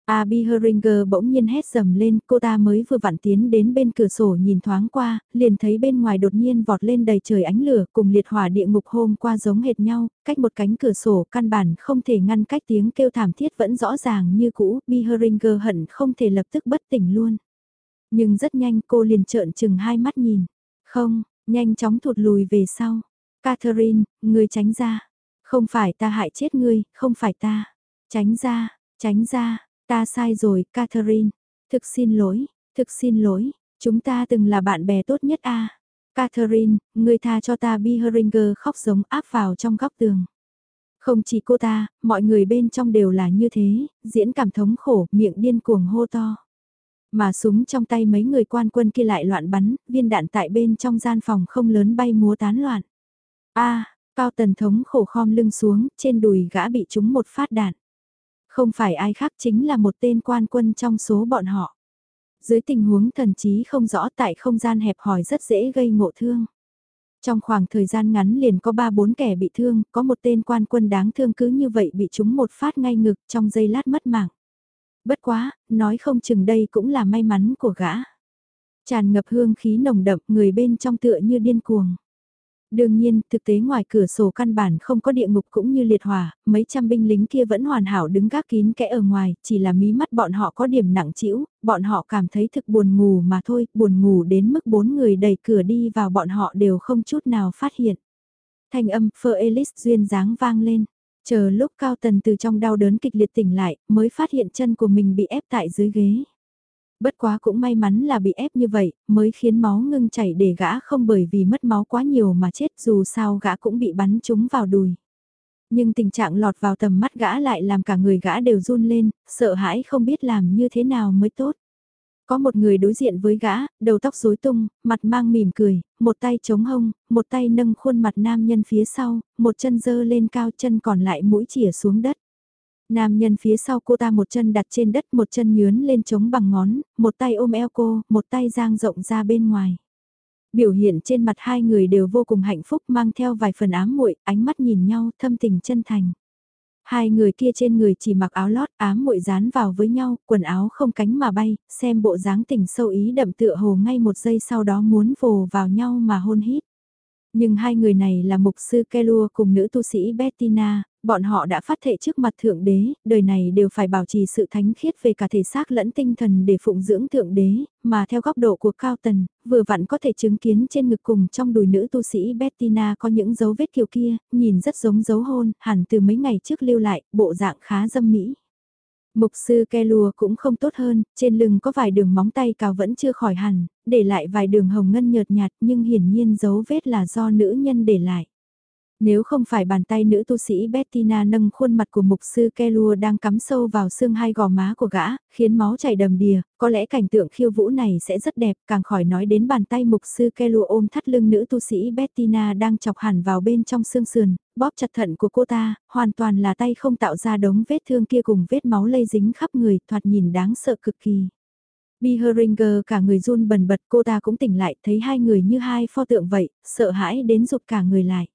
Abi Heringer bỗng nhiên hét dầm lên, cô ta mới vừa vặn tiến đến bên cửa sổ nhìn thoáng qua, liền thấy bên ngoài đột nhiên vọt lên đầy trời ánh lửa cùng liệt hỏa địa ngục hôm qua giống hệt nhau, cách một cánh cửa sổ căn bản không thể ngăn cách tiếng kêu thảm thiết vẫn rõ ràng như cũ, Abby Heringer hận không thể lập tức bất tỉnh luôn. Nhưng rất nhanh cô liền trợn chừng hai mắt nhìn. Không, Nhanh chóng thụt lùi về sau. Catherine, người tránh ra. Không phải ta hại chết ngươi, không phải ta. Tránh ra, tránh ra, ta sai rồi, Catherine. Thực xin lỗi, thực xin lỗi, chúng ta từng là bạn bè tốt nhất a. Catherine, ngươi tha cho ta Biheringer khóc giống áp vào trong góc tường. Không chỉ cô ta, mọi người bên trong đều là như thế, diễn cảm thống khổ, miệng điên cuồng hô to. Mà súng trong tay mấy người quan quân kia lại loạn bắn, viên đạn tại bên trong gian phòng không lớn bay múa tán loạn. a cao tần thống khổ khom lưng xuống, trên đùi gã bị trúng một phát đạn. Không phải ai khác chính là một tên quan quân trong số bọn họ. Dưới tình huống thần trí không rõ tại không gian hẹp hòi rất dễ gây ngộ thương. Trong khoảng thời gian ngắn liền có 3-4 kẻ bị thương, có một tên quan quân đáng thương cứ như vậy bị trúng một phát ngay ngực trong giây lát mất mạng. Bất quá, nói không chừng đây cũng là may mắn của gã. Tràn ngập hương khí nồng đậm, người bên trong tựa như điên cuồng. Đương nhiên, thực tế ngoài cửa sổ căn bản không có địa ngục cũng như liệt hỏa, mấy trăm binh lính kia vẫn hoàn hảo đứng gác kín kẽ ở ngoài, chỉ là mí mắt bọn họ có điểm nặng trĩu, bọn họ cảm thấy thực buồn ngủ mà thôi, buồn ngủ đến mức bốn người đẩy cửa đi vào bọn họ đều không chút nào phát hiện. Thanh âm Phơ Elis duyên dáng vang lên, Chờ lúc Cao Tần từ trong đau đớn kịch liệt tỉnh lại, mới phát hiện chân của mình bị ép tại dưới ghế. Bất quá cũng may mắn là bị ép như vậy, mới khiến máu ngưng chảy để gã không bởi vì mất máu quá nhiều mà chết dù sao gã cũng bị bắn trúng vào đùi. Nhưng tình trạng lọt vào tầm mắt gã lại làm cả người gã đều run lên, sợ hãi không biết làm như thế nào mới tốt. Có một người đối diện với gã, đầu tóc rối tung, mặt mang mỉm cười, một tay chống hông, một tay nâng khuôn mặt nam nhân phía sau, một chân dơ lên cao chân còn lại mũi chỉa xuống đất. Nam nhân phía sau cô ta một chân đặt trên đất một chân nhướn lên chống bằng ngón, một tay ôm eo cô, một tay giang rộng ra bên ngoài. Biểu hiện trên mặt hai người đều vô cùng hạnh phúc mang theo vài phần ám muội ánh mắt nhìn nhau thâm tình chân thành. Hai người kia trên người chỉ mặc áo lót ám muội dán vào với nhau, quần áo không cánh mà bay, xem bộ dáng tình sâu ý đậm tựa hồ ngay một giây sau đó muốn vồ vào nhau mà hôn hít. Nhưng hai người này là mục sư Kelua cùng nữ tu sĩ Bettina, bọn họ đã phát thệ trước mặt Thượng Đế, đời này đều phải bảo trì sự thánh khiết về cả thể xác lẫn tinh thần để phụng dưỡng Thượng Đế, mà theo góc độ của Cao Tần, vừa vặn có thể chứng kiến trên ngực cùng trong đùi nữ tu sĩ Bettina có những dấu vết kiểu kia, nhìn rất giống dấu hôn, hẳn từ mấy ngày trước lưu lại, bộ dạng khá dâm mỹ. Mục sư ke lùa cũng không tốt hơn, trên lưng có vài đường móng tay cào vẫn chưa khỏi hẳn, để lại vài đường hồng ngân nhợt nhạt nhưng hiển nhiên dấu vết là do nữ nhân để lại. Nếu không phải bàn tay nữ tu sĩ Bettina nâng khuôn mặt của mục sư Kelua đang cắm sâu vào xương hai gò má của gã, khiến máu chảy đầm đìa, có lẽ cảnh tượng khiêu vũ này sẽ rất đẹp, càng khỏi nói đến bàn tay mục sư Kelua ôm thắt lưng nữ tu sĩ Bettina đang chọc hẳn vào bên trong xương sườn, bóp chặt thận của cô ta, hoàn toàn là tay không tạo ra đống vết thương kia cùng vết máu lây dính khắp người, thoạt nhìn đáng sợ cực kỳ. Biheringer cả người run bần bật cô ta cũng tỉnh lại thấy hai người như hai pho tượng vậy, sợ hãi đến rụt cả người lại.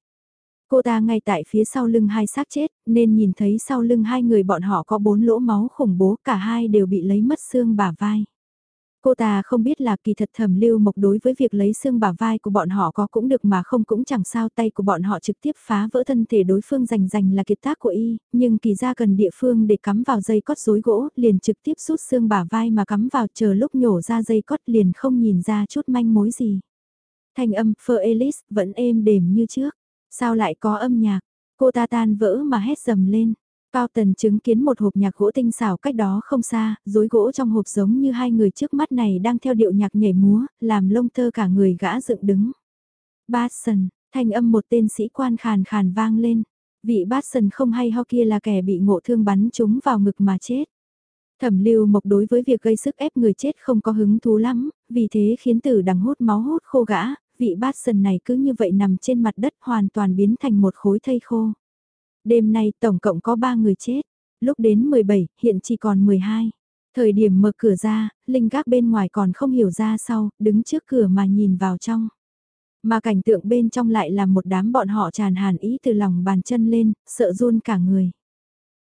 Cô ta ngay tại phía sau lưng hai xác chết, nên nhìn thấy sau lưng hai người bọn họ có bốn lỗ máu khủng bố, cả hai đều bị lấy mất xương bả vai. Cô ta không biết là kỳ thật thẩm lưu mộc đối với việc lấy xương bả vai của bọn họ có cũng được mà không cũng chẳng sao tay của bọn họ trực tiếp phá vỡ thân thể đối phương rành rành là kiệt tác của y, nhưng kỳ ra cần địa phương để cắm vào dây cót rối gỗ liền trực tiếp rút xương bả vai mà cắm vào chờ lúc nhổ ra dây cót liền không nhìn ra chút manh mối gì. Thanh âm Phơ elis vẫn êm đềm như trước, sao lại có âm nhạc, cô ta tan vỡ mà hét dầm lên. Cao Tần chứng kiến một hộp nhạc gỗ tinh xảo cách đó không xa, rối gỗ trong hộp giống như hai người trước mắt này đang theo điệu nhạc nhảy múa, làm lông tơ cả người gã dựng đứng. Batson, thanh âm một tên sĩ quan khàn khàn vang lên. Vị Batson không hay ho kia là kẻ bị ngộ thương bắn trúng vào ngực mà chết. Thẩm lưu mộc đối với việc gây sức ép người chết không có hứng thú lắm, vì thế khiến tử đằng hút máu hút khô gã, vị bát sần này cứ như vậy nằm trên mặt đất hoàn toàn biến thành một khối thây khô. Đêm nay tổng cộng có 3 người chết. Lúc đến 17, hiện chỉ còn 12. Thời điểm mở cửa ra, Linh gác bên ngoài còn không hiểu ra sau, đứng trước cửa mà nhìn vào trong. Mà cảnh tượng bên trong lại là một đám bọn họ tràn hàn ý từ lòng bàn chân lên, sợ run cả người.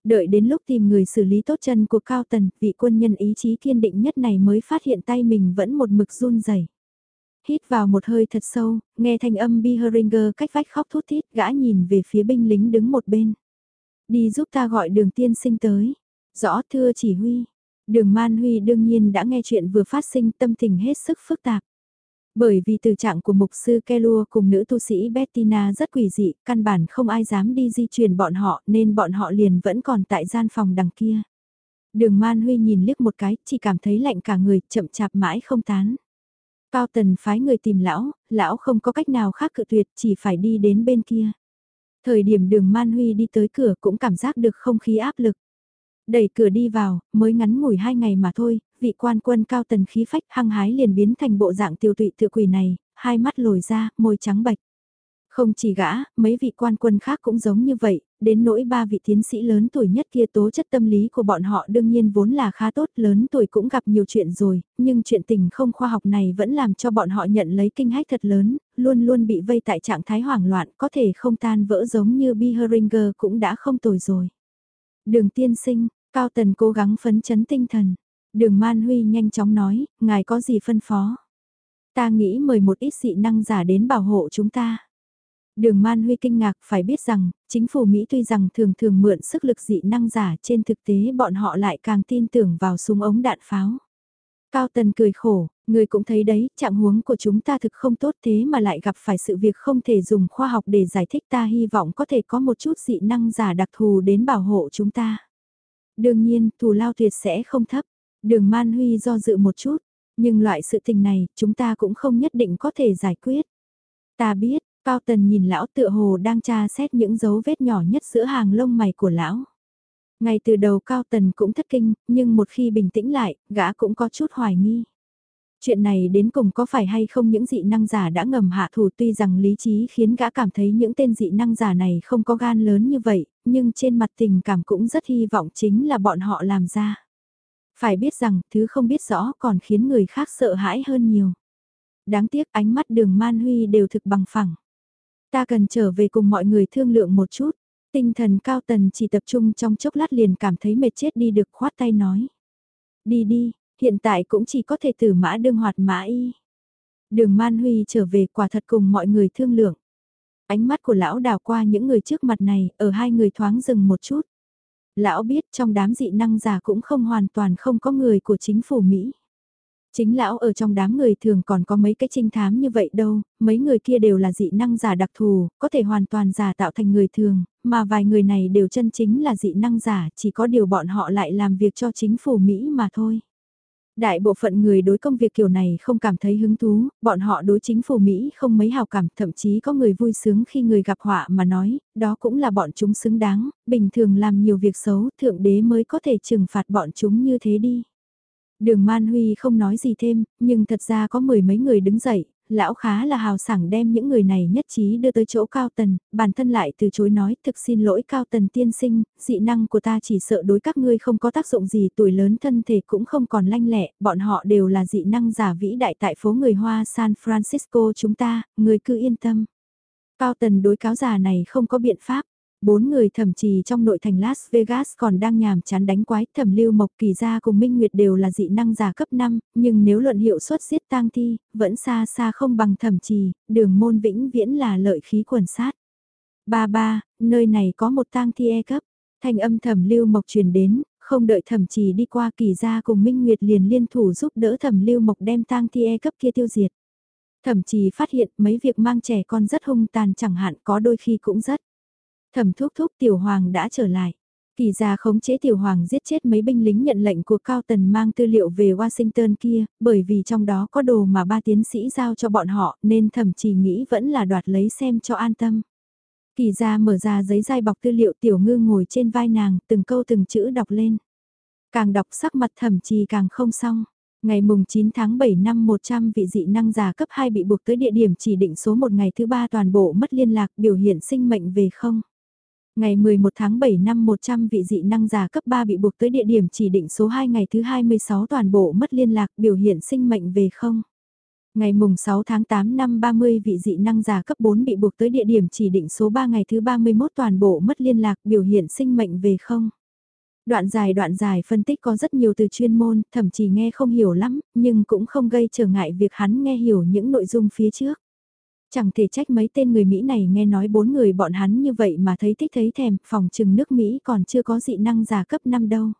Đợi đến lúc tìm người xử lý tốt chân của Cao Tần, vị quân nhân ý chí kiên định nhất này mới phát hiện tay mình vẫn một mực run rẩy. Hít vào một hơi thật sâu, nghe thanh âm Biheringer cách vách khóc thút thít, gã nhìn về phía binh lính đứng một bên. Đi giúp ta gọi đường tiên sinh tới. Rõ thưa chỉ huy. Đường Man Huy đương nhiên đã nghe chuyện vừa phát sinh tâm tình hết sức phức tạp. Bởi vì từ trạng của mục sư Kelua cùng nữ tu sĩ Bettina rất quỷ dị, căn bản không ai dám đi di chuyển bọn họ nên bọn họ liền vẫn còn tại gian phòng đằng kia. Đường Man Huy nhìn liếc một cái, chỉ cảm thấy lạnh cả người, chậm chạp mãi không tán. Cao Tần phái người tìm lão, lão không có cách nào khác cự tuyệt, chỉ phải đi đến bên kia. Thời điểm đường Man Huy đi tới cửa cũng cảm giác được không khí áp lực. Đẩy cửa đi vào, mới ngắn ngủi hai ngày mà thôi, vị quan quân cao tần khí phách hăng hái liền biến thành bộ dạng tiêu tụy tự quỷ này, hai mắt lồi ra, môi trắng bạch. Không chỉ gã, mấy vị quan quân khác cũng giống như vậy, đến nỗi ba vị tiến sĩ lớn tuổi nhất kia tố chất tâm lý của bọn họ đương nhiên vốn là khá tốt, lớn tuổi cũng gặp nhiều chuyện rồi, nhưng chuyện tình không khoa học này vẫn làm cho bọn họ nhận lấy kinh hách thật lớn, luôn luôn bị vây tại trạng thái hoảng loạn, có thể không tan vỡ giống như Biheringer cũng đã không tồi rồi. Đường tiên sinh, Cao Tần cố gắng phấn chấn tinh thần. Đường Man Huy nhanh chóng nói, ngài có gì phân phó? Ta nghĩ mời một ít dị năng giả đến bảo hộ chúng ta. Đường Man Huy kinh ngạc phải biết rằng, chính phủ Mỹ tuy rằng thường thường mượn sức lực dị năng giả trên thực tế bọn họ lại càng tin tưởng vào súng ống đạn pháo. Cao Tần cười khổ, người cũng thấy đấy, trạng huống của chúng ta thực không tốt thế mà lại gặp phải sự việc không thể dùng khoa học để giải thích ta hy vọng có thể có một chút dị năng giả đặc thù đến bảo hộ chúng ta. Đương nhiên, thù lao tuyệt sẽ không thấp. Đường Man Huy do dự một chút, nhưng loại sự tình này chúng ta cũng không nhất định có thể giải quyết. Ta biết, Cao Tần nhìn lão tựa hồ đang tra xét những dấu vết nhỏ nhất giữa hàng lông mày của lão. Ngay từ đầu Cao Tần cũng thất kinh, nhưng một khi bình tĩnh lại, gã cũng có chút hoài nghi. Chuyện này đến cùng có phải hay không những dị năng giả đã ngầm hạ thủ tuy rằng lý trí khiến gã cảm thấy những tên dị năng giả này không có gan lớn như vậy, nhưng trên mặt tình cảm cũng rất hy vọng chính là bọn họ làm ra. Phải biết rằng thứ không biết rõ còn khiến người khác sợ hãi hơn nhiều. Đáng tiếc ánh mắt đường man huy đều thực bằng phẳng. Ta cần trở về cùng mọi người thương lượng một chút. Tinh thần cao tần chỉ tập trung trong chốc lát liền cảm thấy mệt chết đi được khoát tay nói. Đi đi, hiện tại cũng chỉ có thể tử mã đương hoạt mã y. Đường Man Huy trở về quả thật cùng mọi người thương lượng. Ánh mắt của lão đào qua những người trước mặt này, ở hai người thoáng dừng một chút. Lão biết trong đám dị năng giả cũng không hoàn toàn không có người của chính phủ Mỹ. Chính lão ở trong đám người thường còn có mấy cái trinh thám như vậy đâu, mấy người kia đều là dị năng giả đặc thù, có thể hoàn toàn giả tạo thành người thường, mà vài người này đều chân chính là dị năng giả, chỉ có điều bọn họ lại làm việc cho chính phủ Mỹ mà thôi. Đại bộ phận người đối công việc kiểu này không cảm thấy hứng thú, bọn họ đối chính phủ Mỹ không mấy hào cảm, thậm chí có người vui sướng khi người gặp họa mà nói, đó cũng là bọn chúng xứng đáng, bình thường làm nhiều việc xấu, thượng đế mới có thể trừng phạt bọn chúng như thế đi. Đường Man Huy không nói gì thêm, nhưng thật ra có mười mấy người đứng dậy, lão khá là hào sảng đem những người này nhất trí đưa tới chỗ Cao Tần, bản thân lại từ chối nói thực xin lỗi Cao Tần tiên sinh, dị năng của ta chỉ sợ đối các ngươi không có tác dụng gì tuổi lớn thân thể cũng không còn lanh lẹ, bọn họ đều là dị năng giả vĩ đại tại phố người Hoa San Francisco chúng ta, người cứ yên tâm. Cao tần đối cáo già này không có biện pháp. Bốn người thẩm trì trong nội thành Las Vegas còn đang nhàm chán đánh quái, thẩm lưu mộc kỳ gia cùng Minh Nguyệt đều là dị năng giả cấp 5, nhưng nếu luận hiệu suất giết tang thi, vẫn xa xa không bằng thẩm trì, đường môn vĩnh viễn là lợi khí quần sát. Ba ba, nơi này có một tang thi e cấp, thanh âm thẩm lưu mộc truyền đến, không đợi thẩm trì đi qua kỳ gia cùng Minh Nguyệt liền liên thủ giúp đỡ thẩm lưu mộc đem tang thi e cấp kia tiêu diệt. Thậm trì phát hiện mấy việc mang trẻ con rất hung tàn chẳng hạn có đôi khi cũng rất. Thẩm thúc thúc tiểu hoàng đã trở lại. Kỳ gia khống chế tiểu hoàng giết chết mấy binh lính nhận lệnh của Cao Tần mang tư liệu về Washington kia, bởi vì trong đó có đồ mà ba tiến sĩ giao cho bọn họ nên thẩm trì nghĩ vẫn là đoạt lấy xem cho an tâm. Kỳ gia mở ra giấy dai bọc tư liệu tiểu ngư ngồi trên vai nàng, từng câu từng chữ đọc lên. Càng đọc sắc mặt thẩm trì càng không xong. Ngày mùng 9 tháng 7 năm 100 vị dị năng giả cấp 2 bị buộc tới địa điểm chỉ định số một ngày thứ ba toàn bộ mất liên lạc biểu hiện sinh mệnh về không. Ngày 11 tháng 7 năm 100 vị dị năng giả cấp 3 bị buộc tới địa điểm chỉ định số 2 ngày thứ 26 toàn bộ mất liên lạc biểu hiện sinh mệnh về không. Ngày mùng 6 tháng 8 năm 30 vị dị năng giả cấp 4 bị buộc tới địa điểm chỉ định số 3 ngày thứ 31 toàn bộ mất liên lạc biểu hiện sinh mệnh về không. Đoạn dài đoạn dài phân tích có rất nhiều từ chuyên môn, thậm chí nghe không hiểu lắm, nhưng cũng không gây trở ngại việc hắn nghe hiểu những nội dung phía trước. Chẳng thể trách mấy tên người Mỹ này nghe nói bốn người bọn hắn như vậy mà thấy thích thấy thèm, phòng trừng nước Mỹ còn chưa có dị năng giả cấp 5 đâu.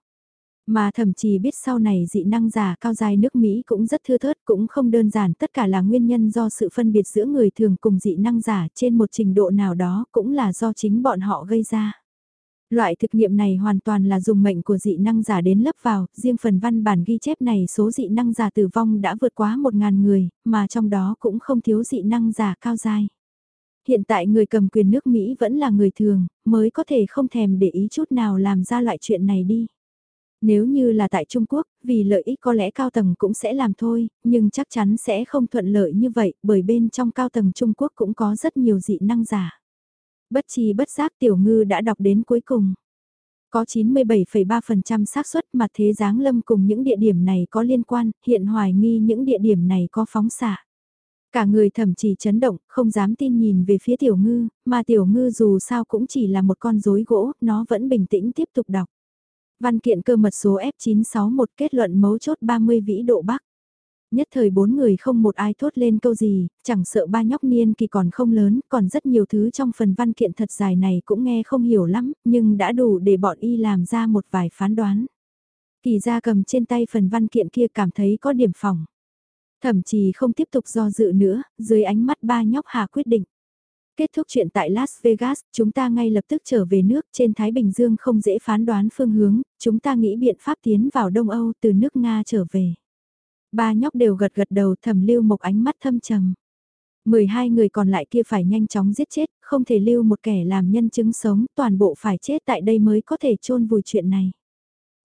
Mà thậm chí biết sau này dị năng giả cao dài nước Mỹ cũng rất thưa thớt cũng không đơn giản tất cả là nguyên nhân do sự phân biệt giữa người thường cùng dị năng giả trên một trình độ nào đó cũng là do chính bọn họ gây ra. Loại thực nghiệm này hoàn toàn là dùng mệnh của dị năng giả đến lấp vào, riêng phần văn bản ghi chép này số dị năng giả tử vong đã vượt quá 1.000 người, mà trong đó cũng không thiếu dị năng giả cao dai. Hiện tại người cầm quyền nước Mỹ vẫn là người thường, mới có thể không thèm để ý chút nào làm ra loại chuyện này đi. Nếu như là tại Trung Quốc, vì lợi ích có lẽ cao tầng cũng sẽ làm thôi, nhưng chắc chắn sẽ không thuận lợi như vậy, bởi bên trong cao tầng Trung Quốc cũng có rất nhiều dị năng giả. Bất chi bất giác tiểu ngư đã đọc đến cuối cùng. Có 97,3% xác suất mà thế giáng lâm cùng những địa điểm này có liên quan, hiện hoài nghi những địa điểm này có phóng xạ. Cả người thậm chí chấn động, không dám tin nhìn về phía tiểu ngư, mà tiểu ngư dù sao cũng chỉ là một con rối gỗ, nó vẫn bình tĩnh tiếp tục đọc. Văn kiện cơ mật số F961 kết luận mấu chốt 30 vĩ độ Bắc. Nhất thời bốn người không một ai thốt lên câu gì, chẳng sợ ba nhóc niên kỳ còn không lớn, còn rất nhiều thứ trong phần văn kiện thật dài này cũng nghe không hiểu lắm, nhưng đã đủ để bọn y làm ra một vài phán đoán. Kỳ ra cầm trên tay phần văn kiện kia cảm thấy có điểm phòng. Thậm chí không tiếp tục do dự nữa, dưới ánh mắt ba nhóc hà quyết định. Kết thúc chuyện tại Las Vegas, chúng ta ngay lập tức trở về nước trên Thái Bình Dương không dễ phán đoán phương hướng, chúng ta nghĩ biện pháp tiến vào Đông Âu từ nước Nga trở về. Ba nhóc đều gật gật đầu thầm lưu một ánh mắt thâm trầm. 12 người còn lại kia phải nhanh chóng giết chết, không thể lưu một kẻ làm nhân chứng sống, toàn bộ phải chết tại đây mới có thể chôn vùi chuyện này.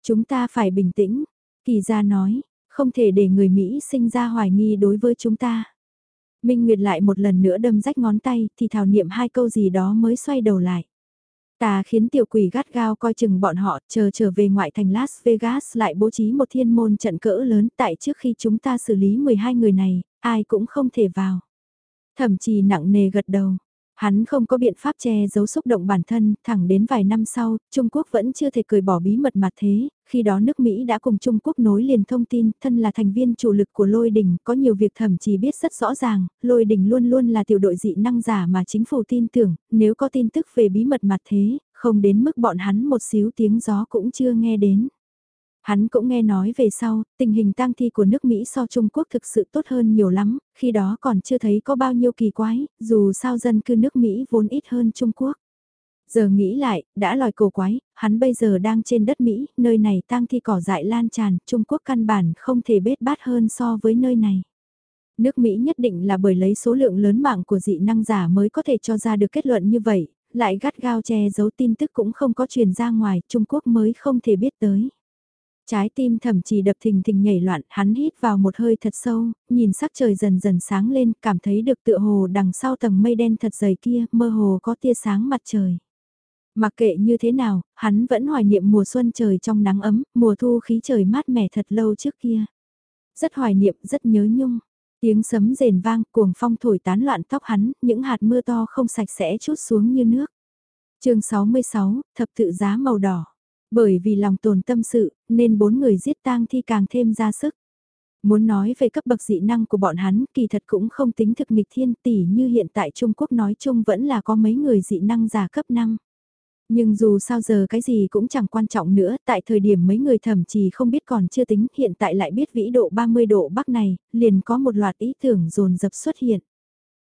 Chúng ta phải bình tĩnh, kỳ gia nói, không thể để người Mỹ sinh ra hoài nghi đối với chúng ta. Minh Nguyệt lại một lần nữa đâm rách ngón tay, thì thảo niệm hai câu gì đó mới xoay đầu lại. Ta khiến tiểu quỷ gắt gao coi chừng bọn họ, chờ trở về ngoại thành Las Vegas lại bố trí một thiên môn trận cỡ lớn tại trước khi chúng ta xử lý 12 người này, ai cũng không thể vào. Thậm chí nặng nề gật đầu. Hắn không có biện pháp che giấu xúc động bản thân, thẳng đến vài năm sau, Trung Quốc vẫn chưa thể cười bỏ bí mật mặt thế, khi đó nước Mỹ đã cùng Trung Quốc nối liền thông tin, thân là thành viên chủ lực của Lôi Đình, có nhiều việc thậm chí biết rất rõ ràng, Lôi Đình luôn luôn là tiểu đội dị năng giả mà chính phủ tin tưởng, nếu có tin tức về bí mật mặt thế, không đến mức bọn hắn một xíu tiếng gió cũng chưa nghe đến. Hắn cũng nghe nói về sau, tình hình tang thi của nước Mỹ so Trung Quốc thực sự tốt hơn nhiều lắm, khi đó còn chưa thấy có bao nhiêu kỳ quái, dù sao dân cư nước Mỹ vốn ít hơn Trung Quốc. Giờ nghĩ lại, đã lòi cổ quái, hắn bây giờ đang trên đất Mỹ, nơi này tang thi cỏ dại lan tràn, Trung Quốc căn bản không thể bết bát hơn so với nơi này. Nước Mỹ nhất định là bởi lấy số lượng lớn mạng của dị năng giả mới có thể cho ra được kết luận như vậy, lại gắt gao che giấu tin tức cũng không có truyền ra ngoài, Trung Quốc mới không thể biết tới. Trái tim thầm chỉ đập thình thình nhảy loạn, hắn hít vào một hơi thật sâu, nhìn sắc trời dần dần sáng lên, cảm thấy được tựa hồ đằng sau tầng mây đen thật dày kia, mơ hồ có tia sáng mặt trời. Mặc kệ như thế nào, hắn vẫn hoài niệm mùa xuân trời trong nắng ấm, mùa thu khí trời mát mẻ thật lâu trước kia. Rất hoài niệm, rất nhớ nhung. Tiếng sấm rền vang, cuồng phong thổi tán loạn tóc hắn, những hạt mưa to không sạch sẽ chút xuống như nước. chương 66, thập tự giá màu đỏ. Bởi vì lòng tồn tâm sự, nên bốn người giết tang thi càng thêm ra sức. Muốn nói về cấp bậc dị năng của bọn hắn, kỳ thật cũng không tính thực nghịch thiên tỷ như hiện tại Trung Quốc nói chung vẫn là có mấy người dị năng giả cấp năng. Nhưng dù sao giờ cái gì cũng chẳng quan trọng nữa, tại thời điểm mấy người thậm chí không biết còn chưa tính, hiện tại lại biết vĩ độ 30 độ bắc này, liền có một loạt ý tưởng dồn dập xuất hiện.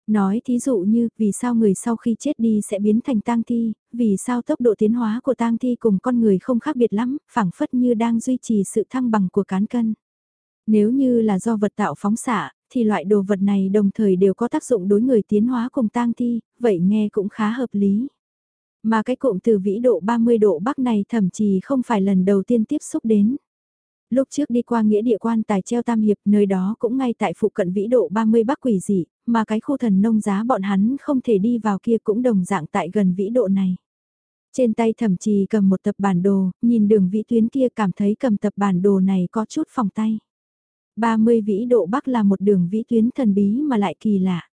Nói thí dụ như, vì sao người sau khi chết đi sẽ biến thành tang thi, vì sao tốc độ tiến hóa của tang thi cùng con người không khác biệt lắm, phảng phất như đang duy trì sự thăng bằng của cán cân. Nếu như là do vật tạo phóng xạ, thì loại đồ vật này đồng thời đều có tác dụng đối người tiến hóa cùng tang thi, vậy nghe cũng khá hợp lý. Mà cái cụm từ vĩ độ 30 độ bắc này thậm chí không phải lần đầu tiên tiếp xúc đến. Lúc trước đi qua nghĩa địa quan tài treo tam hiệp nơi đó cũng ngay tại phụ cận vĩ độ 30 bắc quỷ dị, mà cái khu thần nông giá bọn hắn không thể đi vào kia cũng đồng dạng tại gần vĩ độ này. Trên tay thậm chí cầm một tập bản đồ, nhìn đường vĩ tuyến kia cảm thấy cầm tập bản đồ này có chút phòng tay. 30 vĩ độ bắc là một đường vĩ tuyến thần bí mà lại kỳ lạ.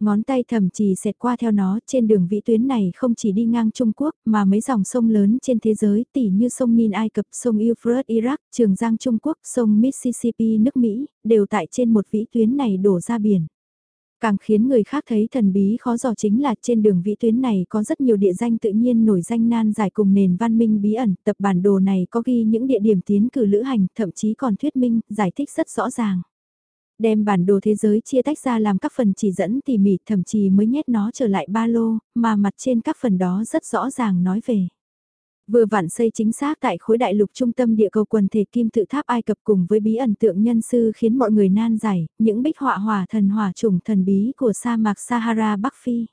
Ngón tay thầm chỉ xẹt qua theo nó trên đường vĩ tuyến này không chỉ đi ngang Trung Quốc mà mấy dòng sông lớn trên thế giới tỉ như sông Nin Ai Cập, sông Euphrates Iraq, Trường Giang Trung Quốc, sông Mississippi nước Mỹ, đều tại trên một vĩ tuyến này đổ ra biển. Càng khiến người khác thấy thần bí khó dò chính là trên đường vĩ tuyến này có rất nhiều địa danh tự nhiên nổi danh nan giải cùng nền văn minh bí ẩn, tập bản đồ này có ghi những địa điểm tiến cử lữ hành, thậm chí còn thuyết minh, giải thích rất rõ ràng. Đem bản đồ thế giới chia tách ra làm các phần chỉ dẫn tỉ mỉ thậm chí mới nhét nó trở lại ba lô, mà mặt trên các phần đó rất rõ ràng nói về. Vừa vặn xây chính xác tại khối đại lục trung tâm địa cầu quần thể kim tự tháp Ai Cập cùng với bí ẩn tượng nhân sư khiến mọi người nan giải, những bích họa hỏa thần hỏa trùng thần bí của sa mạc Sahara Bắc Phi.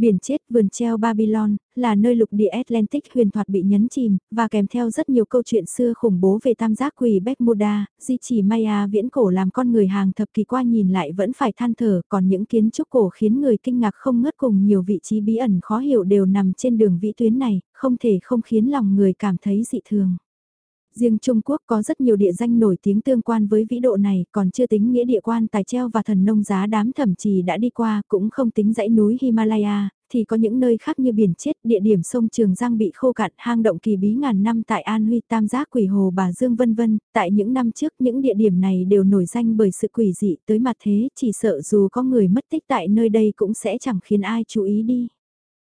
Biển chết vườn treo Babylon, là nơi lục địa Atlantic huyền thoại bị nhấn chìm, và kèm theo rất nhiều câu chuyện xưa khủng bố về tam giác quỷ Bermuda, di chỉ Maya viễn cổ làm con người hàng thập kỷ qua nhìn lại vẫn phải than thở, còn những kiến trúc cổ khiến người kinh ngạc không ngớt cùng nhiều vị trí bí ẩn khó hiểu đều nằm trên đường vĩ tuyến này, không thể không khiến lòng người cảm thấy dị thường. Riêng Trung Quốc có rất nhiều địa danh nổi tiếng tương quan với vĩ độ này, còn chưa tính nghĩa địa quan tài treo và thần nông giá đám thẩm trì đã đi qua, cũng không tính dãy núi Himalaya, thì có những nơi khác như biển chết, địa điểm sông Trường Giang bị khô cạn, hang động kỳ bí ngàn năm tại An Huy Tam Giác Quỷ Hồ Bà Dương vân vân, tại những năm trước những địa điểm này đều nổi danh bởi sự quỷ dị tới mặt thế, chỉ sợ dù có người mất tích tại nơi đây cũng sẽ chẳng khiến ai chú ý đi.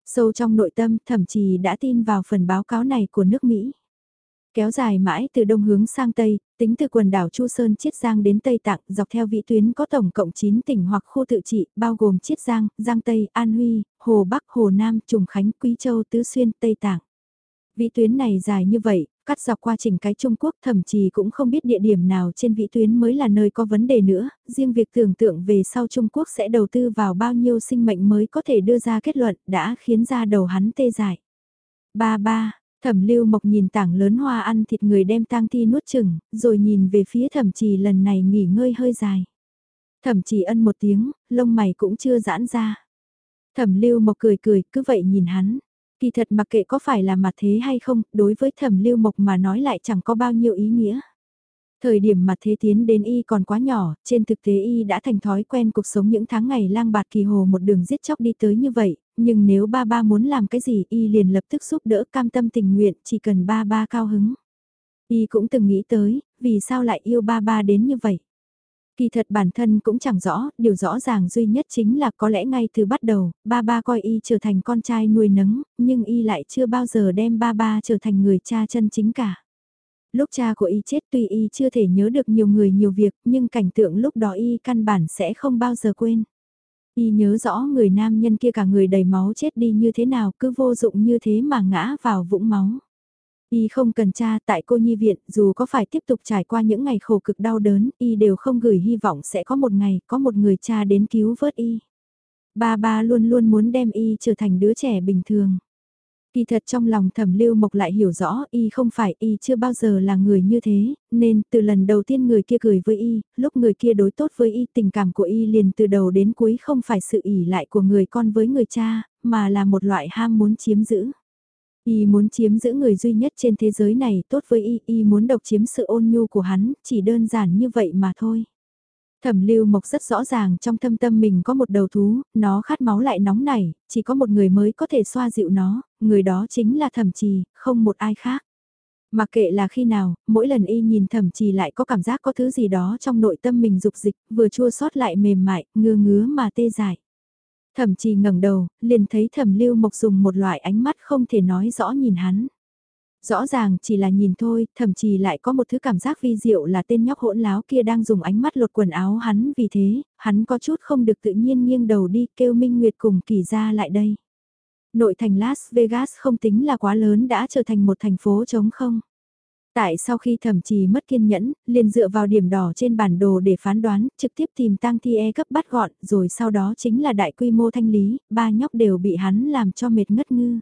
Sâu trong nội tâm, thậm chí đã tin vào phần báo cáo này của nước Mỹ. Kéo dài mãi từ đông hướng sang tây, tính từ quần đảo Chu Sơn Chiết Giang đến Tây Tạng, dọc theo vị tuyến có tổng cộng 9 tỉnh hoặc khu tự trị, bao gồm Chiết Giang, Giang Tây, An Huy, Hồ Bắc, Hồ Nam, Trùng Khánh, Quý Châu, Tứ Xuyên, Tây Tạng. Vị tuyến này dài như vậy, cắt dọc qua chỉnh cái Trung Quốc thậm chí cũng không biết địa điểm nào trên vị tuyến mới là nơi có vấn đề nữa, riêng việc tưởng tượng về sau Trung Quốc sẽ đầu tư vào bao nhiêu sinh mệnh mới có thể đưa ra kết luận đã khiến ra đầu hắn tê dại. Ba ba, Thẩm lưu mộc nhìn tảng lớn hoa ăn thịt người đem tang thi nuốt chừng, rồi nhìn về phía thẩm trì lần này nghỉ ngơi hơi dài. Thẩm trì ân một tiếng, lông mày cũng chưa giãn ra. Thẩm lưu mộc cười cười, cứ vậy nhìn hắn. Kỳ thật mặc kệ có phải là mặt thế hay không, đối với thẩm lưu mộc mà nói lại chẳng có bao nhiêu ý nghĩa. Thời điểm mặt thế tiến đến y còn quá nhỏ, trên thực tế y đã thành thói quen cuộc sống những tháng ngày lang bạt kỳ hồ một đường giết chóc đi tới như vậy, nhưng nếu ba ba muốn làm cái gì y liền lập tức giúp đỡ cam tâm tình nguyện, chỉ cần ba ba cao hứng. Y cũng từng nghĩ tới, vì sao lại yêu ba ba đến như vậy. Kỳ thật bản thân cũng chẳng rõ, điều rõ ràng duy nhất chính là có lẽ ngay từ bắt đầu, ba ba coi y trở thành con trai nuôi nấng, nhưng y lại chưa bao giờ đem ba ba trở thành người cha chân chính cả. Lúc cha của y chết tuy y chưa thể nhớ được nhiều người nhiều việc, nhưng cảnh tượng lúc đó y căn bản sẽ không bao giờ quên. Y nhớ rõ người nam nhân kia cả người đầy máu chết đi như thế nào cứ vô dụng như thế mà ngã vào vũng máu. Y không cần cha tại cô nhi viện dù có phải tiếp tục trải qua những ngày khổ cực đau đớn, Y đều không gửi hy vọng sẽ có một ngày có một người cha đến cứu vớt Y. Ba ba luôn luôn muốn đem Y trở thành đứa trẻ bình thường. Kỳ thật trong lòng thẩm lưu mộc lại hiểu rõ y không phải y chưa bao giờ là người như thế, nên từ lần đầu tiên người kia cười với y, lúc người kia đối tốt với y tình cảm của y liền từ đầu đến cuối không phải sự ỉ lại của người con với người cha, mà là một loại ham muốn chiếm giữ. Y muốn chiếm giữ người duy nhất trên thế giới này tốt với y, y muốn độc chiếm sự ôn nhu của hắn, chỉ đơn giản như vậy mà thôi. Thẩm lưu mộc rất rõ ràng trong thâm tâm mình có một đầu thú, nó khát máu lại nóng nảy, chỉ có một người mới có thể xoa dịu nó, người đó chính là thẩm trì, không một ai khác. Mặc kệ là khi nào, mỗi lần y nhìn thẩm trì lại có cảm giác có thứ gì đó trong nội tâm mình dục dịch, vừa chua xót lại mềm mại, ngứa ngứa mà tê dại. Thẩm trì ngẩng đầu, liền thấy thẩm lưu mộc dùng một loại ánh mắt không thể nói rõ nhìn hắn. Rõ ràng chỉ là nhìn thôi, thậm chí lại có một thứ cảm giác vi diệu là tên nhóc hỗn láo kia đang dùng ánh mắt lột quần áo hắn vì thế, hắn có chút không được tự nhiên nghiêng đầu đi kêu Minh Nguyệt cùng kỳ ra lại đây. Nội thành Las Vegas không tính là quá lớn đã trở thành một thành phố trống không. Tại sau khi thẩm trì mất kiên nhẫn, liền dựa vào điểm đỏ trên bản đồ để phán đoán, trực tiếp tìm tang thi e cấp bắt gọn, rồi sau đó chính là đại quy mô thanh lý, ba nhóc đều bị hắn làm cho mệt ngất ngư.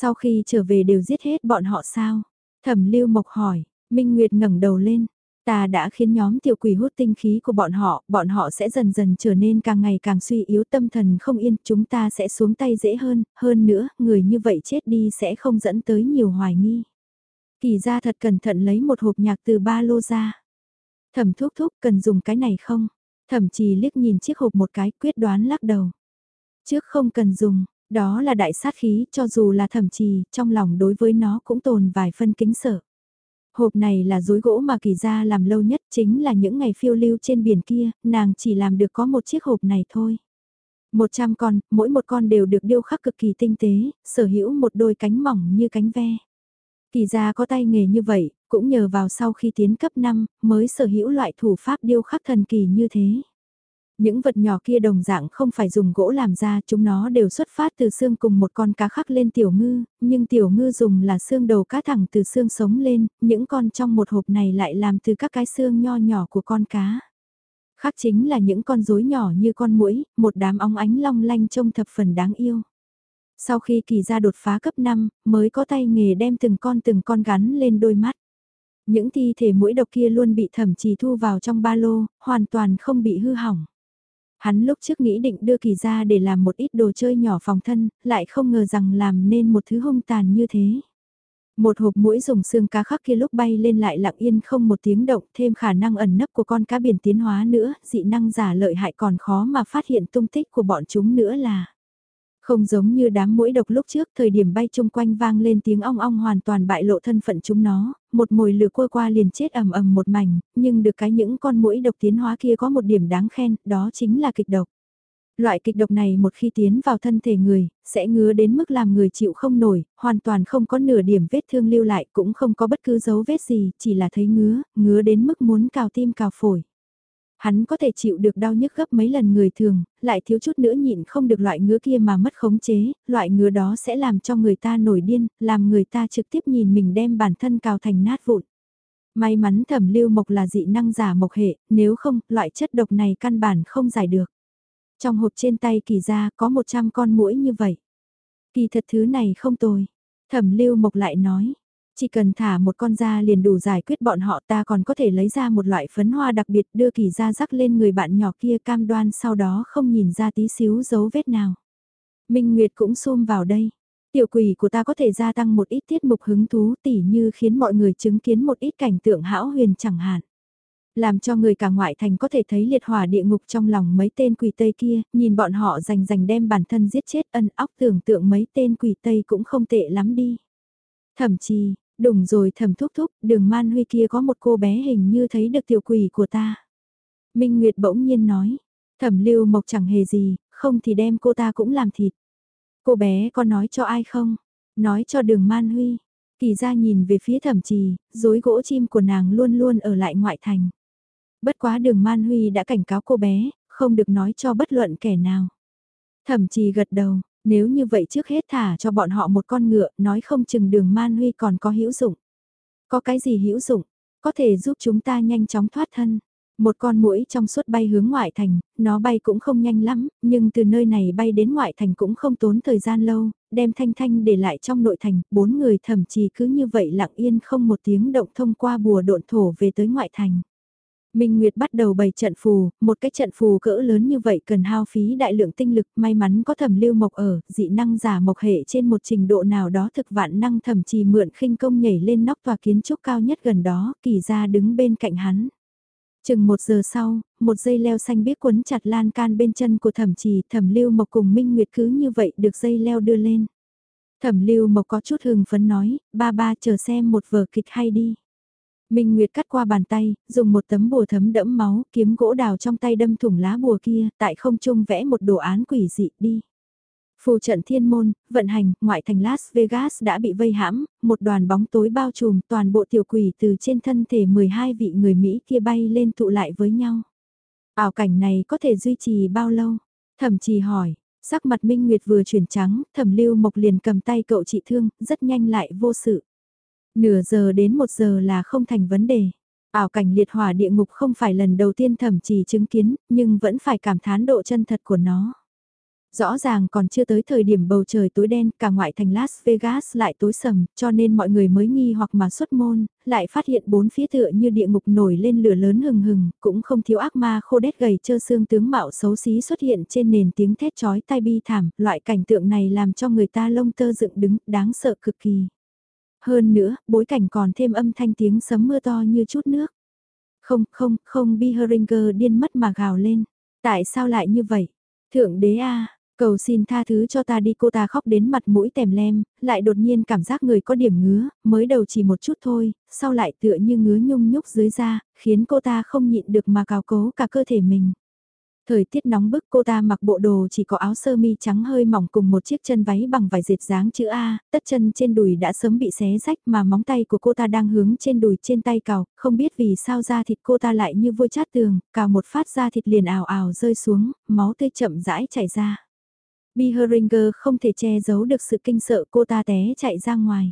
Sau khi trở về đều giết hết bọn họ sao? Thẩm lưu mộc hỏi, Minh Nguyệt ngẩng đầu lên. Ta đã khiến nhóm tiểu quỷ hút tinh khí của bọn họ, bọn họ sẽ dần dần trở nên càng ngày càng suy yếu tâm thần không yên, chúng ta sẽ xuống tay dễ hơn, hơn nữa, người như vậy chết đi sẽ không dẫn tới nhiều hoài nghi. Kỳ ra thật cẩn thận lấy một hộp nhạc từ ba lô ra. Thẩm thúc thúc cần dùng cái này không? Thẩm trì liếc nhìn chiếc hộp một cái quyết đoán lắc đầu. Trước không cần dùng, đó là đại sát khí, cho dù là thẩm trì, trong lòng đối với nó cũng tồn vài phân kính sợ. Hộp này là dối gỗ mà kỳ gia làm lâu nhất chính là những ngày phiêu lưu trên biển kia, nàng chỉ làm được có một chiếc hộp này thôi. Một trăm con, mỗi một con đều được điêu khắc cực kỳ tinh tế, sở hữu một đôi cánh mỏng như cánh ve. Kỳ gia có tay nghề như vậy, cũng nhờ vào sau khi tiến cấp 5, mới sở hữu loại thủ pháp điêu khắc thần kỳ như thế. Những vật nhỏ kia đồng dạng không phải dùng gỗ làm ra, chúng nó đều xuất phát từ xương cùng một con cá khắc lên tiểu ngư, nhưng tiểu ngư dùng là xương đầu cá thẳng từ xương sống lên, những con trong một hộp này lại làm từ các cái xương nho nhỏ của con cá. Khác chính là những con rối nhỏ như con muỗi, một đám óng ánh long lanh trông thập phần đáng yêu. Sau khi kỳ ra đột phá cấp 5, mới có tay nghề đem từng con từng con gắn lên đôi mắt. Những thi thể mũi độc kia luôn bị thẩm trì thu vào trong ba lô, hoàn toàn không bị hư hỏng. Hắn lúc trước nghĩ định đưa kỳ ra để làm một ít đồ chơi nhỏ phòng thân, lại không ngờ rằng làm nên một thứ hung tàn như thế. Một hộp mũi dùng xương cá khắc kia lúc bay lên lại lặng yên không một tiếng động thêm khả năng ẩn nấp của con cá biển tiến hóa nữa, dị năng giả lợi hại còn khó mà phát hiện tung tích của bọn chúng nữa là. Không giống như đám mũi độc lúc trước, thời điểm bay chung quanh vang lên tiếng ong ong hoàn toàn bại lộ thân phận chúng nó, một mồi lửa qua qua liền chết ầm ầm một mảnh, nhưng được cái những con mũi độc tiến hóa kia có một điểm đáng khen, đó chính là kịch độc. Loại kịch độc này một khi tiến vào thân thể người, sẽ ngứa đến mức làm người chịu không nổi, hoàn toàn không có nửa điểm vết thương lưu lại cũng không có bất cứ dấu vết gì, chỉ là thấy ngứa, ngứa đến mức muốn cào tim cào phổi. Hắn có thể chịu được đau nhức gấp mấy lần người thường, lại thiếu chút nữa nhịn không được loại ngứa kia mà mất khống chế, loại ngứa đó sẽ làm cho người ta nổi điên, làm người ta trực tiếp nhìn mình đem bản thân cào thành nát vụn. May mắn thẩm lưu mộc là dị năng giả mộc hệ, nếu không, loại chất độc này căn bản không giải được. Trong hộp trên tay kỳ ra có 100 con mũi như vậy. Kỳ thật thứ này không tồi. Thẩm lưu mộc lại nói, chỉ cần thả một con ra liền đủ giải quyết bọn họ ta còn có thể lấy ra một loại phấn hoa đặc biệt đưa kỳ ra rắc lên người bạn nhỏ kia cam đoan sau đó không nhìn ra tí xíu dấu vết nào. Minh Nguyệt cũng xôm vào đây. Tiểu quỷ của ta có thể gia tăng một ít tiết mục hứng thú tỉ như khiến mọi người chứng kiến một ít cảnh tượng hão huyền chẳng hạn. Làm cho người cả ngoại thành có thể thấy liệt hỏa địa ngục trong lòng mấy tên quỷ tây kia, nhìn bọn họ rành rành đem bản thân giết chết ân óc tưởng tượng mấy tên quỷ tây cũng không tệ lắm đi. Thậm chí, Đùng rồi thầm thúc thúc, đường man huy kia có một cô bé hình như thấy được tiểu quỷ của ta. Minh Nguyệt bỗng nhiên nói, thẩm lưu mộc chẳng hề gì, không thì đem cô ta cũng làm thịt. Cô bé có nói cho ai không? Nói cho đường man huy. Kỳ ra nhìn về phía thẩm trì, dối gỗ chim của nàng luôn luôn ở lại ngoại thành. Bất quá đường man huy đã cảnh cáo cô bé, không được nói cho bất luận kẻ nào. Thẩm trì gật đầu, nếu như vậy trước hết thả cho bọn họ một con ngựa, nói không chừng đường man huy còn có hữu dụng. Có cái gì hữu dụng, có thể giúp chúng ta nhanh chóng thoát thân. Một con mũi trong suốt bay hướng ngoại thành, nó bay cũng không nhanh lắm, nhưng từ nơi này bay đến ngoại thành cũng không tốn thời gian lâu, đem thanh thanh để lại trong nội thành, bốn người thậm chí cứ như vậy lặng yên không một tiếng động thông qua bùa độn thổ về tới ngoại thành. Minh Nguyệt bắt đầu bày trận phù, một cái trận phù cỡ lớn như vậy cần hao phí đại lượng tinh lực, may mắn có thẩm lưu mộc ở, dị năng giả mộc hệ trên một trình độ nào đó thực vạn năng thẩm trì mượn khinh công nhảy lên nóc tòa kiến trúc cao nhất gần đó, kỳ ra đứng bên cạnh hắn. Chừng một giờ sau, một dây leo xanh biếc quấn chặt lan can bên chân của thẩm trì, thẩm lưu mộc cùng Minh Nguyệt cứ như vậy được dây leo đưa lên. Thẩm lưu mộc có chút hưng phấn nói, ba ba chờ xem một vở kịch hay đi. Minh Nguyệt cắt qua bàn tay, dùng một tấm bùa thấm đẫm máu, kiếm gỗ đào trong tay đâm thủng lá bùa kia, tại không trung vẽ một đồ án quỷ dị đi. Phù trận thiên môn, vận hành, ngoại thành Las Vegas đã bị vây hãm, một đoàn bóng tối bao trùm toàn bộ tiểu quỷ từ trên thân thể 12 vị người Mỹ kia bay lên tụ lại với nhau. Ảo cảnh này có thể duy trì bao lâu? Thẩm trì hỏi, sắc mặt Minh Nguyệt vừa chuyển trắng, thẩm lưu mộc liền cầm tay cậu trị thương, rất nhanh lại vô sự. Nửa giờ đến một giờ là không thành vấn đề. Ảo cảnh liệt hỏa địa ngục không phải lần đầu tiên thẩm trì chứng kiến, nhưng vẫn phải cảm thán độ chân thật của nó. Rõ ràng còn chưa tới thời điểm bầu trời tối đen, cả ngoại thành Las Vegas lại tối sầm, cho nên mọi người mới nghi hoặc mà xuất môn, lại phát hiện bốn phía tựa như địa ngục nổi lên lửa lớn hừng hừng, cũng không thiếu ác ma khô đét gầy trơ xương tướng mạo xấu xí xuất hiện trên nền tiếng thét chói tai bi thảm, loại cảnh tượng này làm cho người ta lông tơ dựng đứng, đáng sợ cực kỳ. Hơn nữa, bối cảnh còn thêm âm thanh tiếng sấm mưa to như chút nước. Không, không, không Biheringer điên mất mà gào lên. Tại sao lại như vậy? Thượng đế a Cầu xin tha thứ cho ta đi cô ta khóc đến mặt mũi tèm lem, lại đột nhiên cảm giác người có điểm ngứa, mới đầu chỉ một chút thôi, sau lại tựa như ngứa nhung nhúc dưới da, khiến cô ta không nhịn được mà cào cố cả cơ thể mình. Thời tiết nóng bức cô ta mặc bộ đồ chỉ có áo sơ mi trắng hơi mỏng cùng một chiếc chân váy bằng vải dệt dáng chữ A, tất chân trên đùi đã sớm bị xé rách mà móng tay của cô ta đang hướng trên đùi trên tay cào, không biết vì sao da thịt cô ta lại như vôi chát tường, cào một phát da thịt liền ảo ảo rơi xuống, máu tươi chậm rãi chảy ra. Biheringer không thể che giấu được sự kinh sợ cô ta té chạy ra ngoài.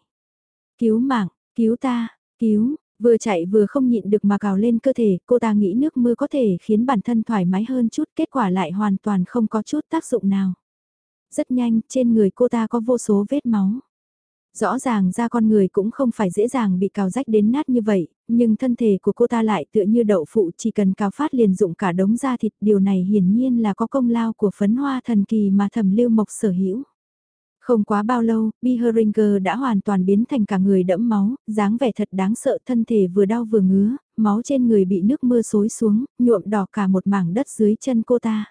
Cứu mạng, cứu ta, cứu, vừa chạy vừa không nhịn được mà cào lên cơ thể, cô ta nghĩ nước mưa có thể khiến bản thân thoải mái hơn chút, kết quả lại hoàn toàn không có chút tác dụng nào. Rất nhanh, trên người cô ta có vô số vết máu. Rõ ràng ra con người cũng không phải dễ dàng bị cào rách đến nát như vậy, nhưng thân thể của cô ta lại tựa như đậu phụ chỉ cần cào phát liền dụng cả đống da thịt. Điều này hiển nhiên là có công lao của phấn hoa thần kỳ mà thẩm lưu mộc sở hữu. Không quá bao lâu, Biheringer đã hoàn toàn biến thành cả người đẫm máu, dáng vẻ thật đáng sợ thân thể vừa đau vừa ngứa, máu trên người bị nước mưa xối xuống, nhuộm đỏ cả một mảng đất dưới chân cô ta.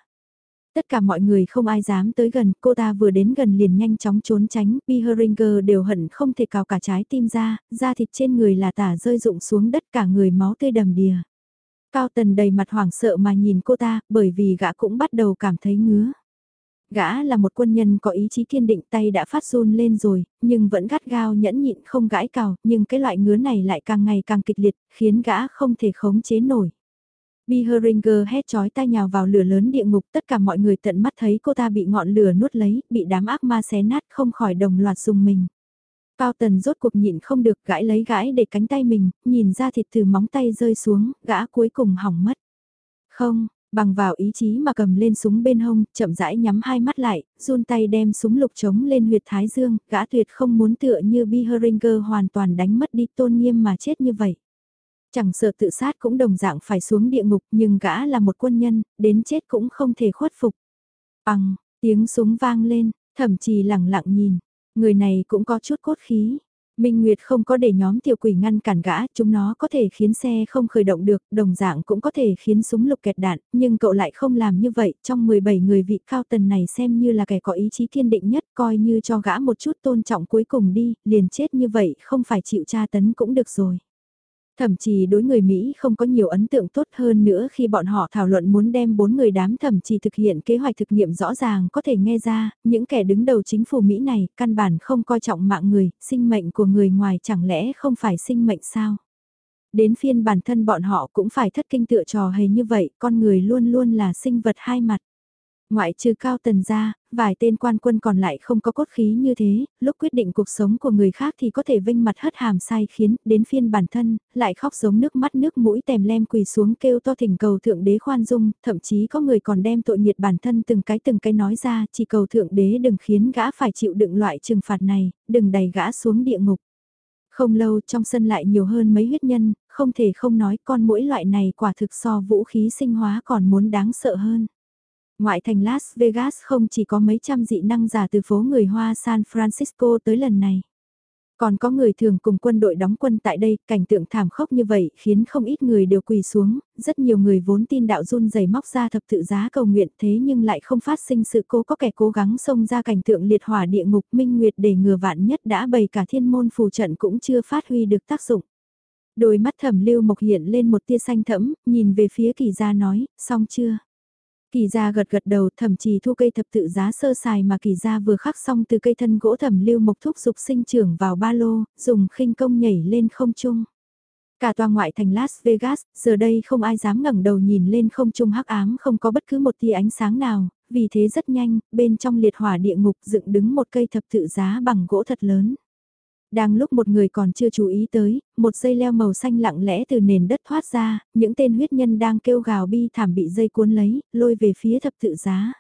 Tất cả mọi người không ai dám tới gần, cô ta vừa đến gần liền nhanh chóng trốn tránh, Biheringer đều hận không thể cào cả trái tim ra, da thịt trên người là tả rơi rụng xuống đất cả người máu tươi đầm đìa. Cao tần đầy mặt hoảng sợ mà nhìn cô ta, bởi vì gã cũng bắt đầu cảm thấy ngứa. Gã là một quân nhân có ý chí kiên định tay đã phát run lên rồi, nhưng vẫn gắt gao nhẫn nhịn không gãi cào, nhưng cái loại ngứa này lại càng ngày càng kịch liệt, khiến gã không thể khống chế nổi. Biheringer hét chói tai nhào vào lửa lớn địa ngục tất cả mọi người tận mắt thấy cô ta bị ngọn lửa nuốt lấy, bị đám ác ma xé nát không khỏi đồng loạt dùng mình. Cao tần rốt cuộc nhịn không được gãi lấy gãi để cánh tay mình, nhìn ra thịt từ móng tay rơi xuống, gã cuối cùng hỏng mất. Không, bằng vào ý chí mà cầm lên súng bên hông, chậm rãi nhắm hai mắt lại, run tay đem súng lục trống lên huyệt thái dương, gã tuyệt không muốn tựa như Biheringer hoàn toàn đánh mất đi tôn nghiêm mà chết như vậy. Chẳng sợ tự sát cũng đồng dạng phải xuống địa ngục nhưng gã là một quân nhân, đến chết cũng không thể khuất phục. Bằng, tiếng súng vang lên, thậm chí lặng lặng nhìn, người này cũng có chút cốt khí. Minh Nguyệt không có để nhóm tiểu quỷ ngăn cản gã, chúng nó có thể khiến xe không khởi động được, đồng dạng cũng có thể khiến súng lục kẹt đạn, nhưng cậu lại không làm như vậy, trong 17 người vị cao tần này xem như là kẻ có ý chí kiên định nhất, coi như cho gã một chút tôn trọng cuối cùng đi, liền chết như vậy, không phải chịu tra tấn cũng được rồi. Thậm chí đối người Mỹ không có nhiều ấn tượng tốt hơn nữa khi bọn họ thảo luận muốn đem bốn người đám thậm chí thực hiện kế hoạch thực nghiệm rõ ràng có thể nghe ra, những kẻ đứng đầu chính phủ Mỹ này căn bản không coi trọng mạng người, sinh mệnh của người ngoài chẳng lẽ không phải sinh mệnh sao? Đến phiên bản thân bọn họ cũng phải thất kinh tựa trò hề như vậy, con người luôn luôn là sinh vật hai mặt. Ngoại trừ cao tần ra, vài tên quan quân còn lại không có cốt khí như thế, lúc quyết định cuộc sống của người khác thì có thể vinh mặt hất hàm sai khiến, đến phiên bản thân, lại khóc giống nước mắt nước mũi tèm lem quỳ xuống kêu to thỉnh cầu thượng đế khoan dung, thậm chí có người còn đem tội nhiệt bản thân từng cái từng cái nói ra, chỉ cầu thượng đế đừng khiến gã phải chịu đựng loại trừng phạt này, đừng đẩy gã xuống địa ngục. Không lâu trong sân lại nhiều hơn mấy huyết nhân, không thể không nói con mỗi loại này quả thực so vũ khí sinh hóa còn muốn đáng sợ hơn. Ngoại thành Las Vegas không chỉ có mấy trăm dị năng giả từ phố người Hoa San Francisco tới lần này. Còn có người thường cùng quân đội đóng quân tại đây, cảnh tượng thảm khốc như vậy khiến không ít người đều quỳ xuống, rất nhiều người vốn tin đạo run rẩy móc ra thập tự giá cầu nguyện thế nhưng lại không phát sinh sự cố có kẻ cố gắng xông ra cảnh tượng liệt hỏa địa ngục minh nguyệt để ngừa vạn nhất đã bày cả thiên môn phù trận cũng chưa phát huy được tác dụng. Đôi mắt thẩm lưu mộc hiện lên một tia xanh thẫm, nhìn về phía kỳ gia nói, xong chưa? Kỳ gia gật gật đầu thẩm trì thu cây thập tự giá sơ sài mà kỳ gia vừa khắc xong từ cây thân gỗ thẩm lưu mộc thúc dục sinh trưởng vào ba lô, dùng khinh công nhảy lên không trung. Cả tòa ngoại thành Las Vegas, giờ đây không ai dám ngẩng đầu nhìn lên không trung hắc ám không có bất cứ một tia ánh sáng nào, vì thế rất nhanh, bên trong liệt hỏa địa ngục dựng đứng một cây thập tự giá bằng gỗ thật lớn. Đang lúc một người còn chưa chú ý tới, một dây leo màu xanh lặng lẽ từ nền đất thoát ra, những tên huyết nhân đang kêu gào bi thảm bị dây cuốn lấy, lôi về phía thập tự giá.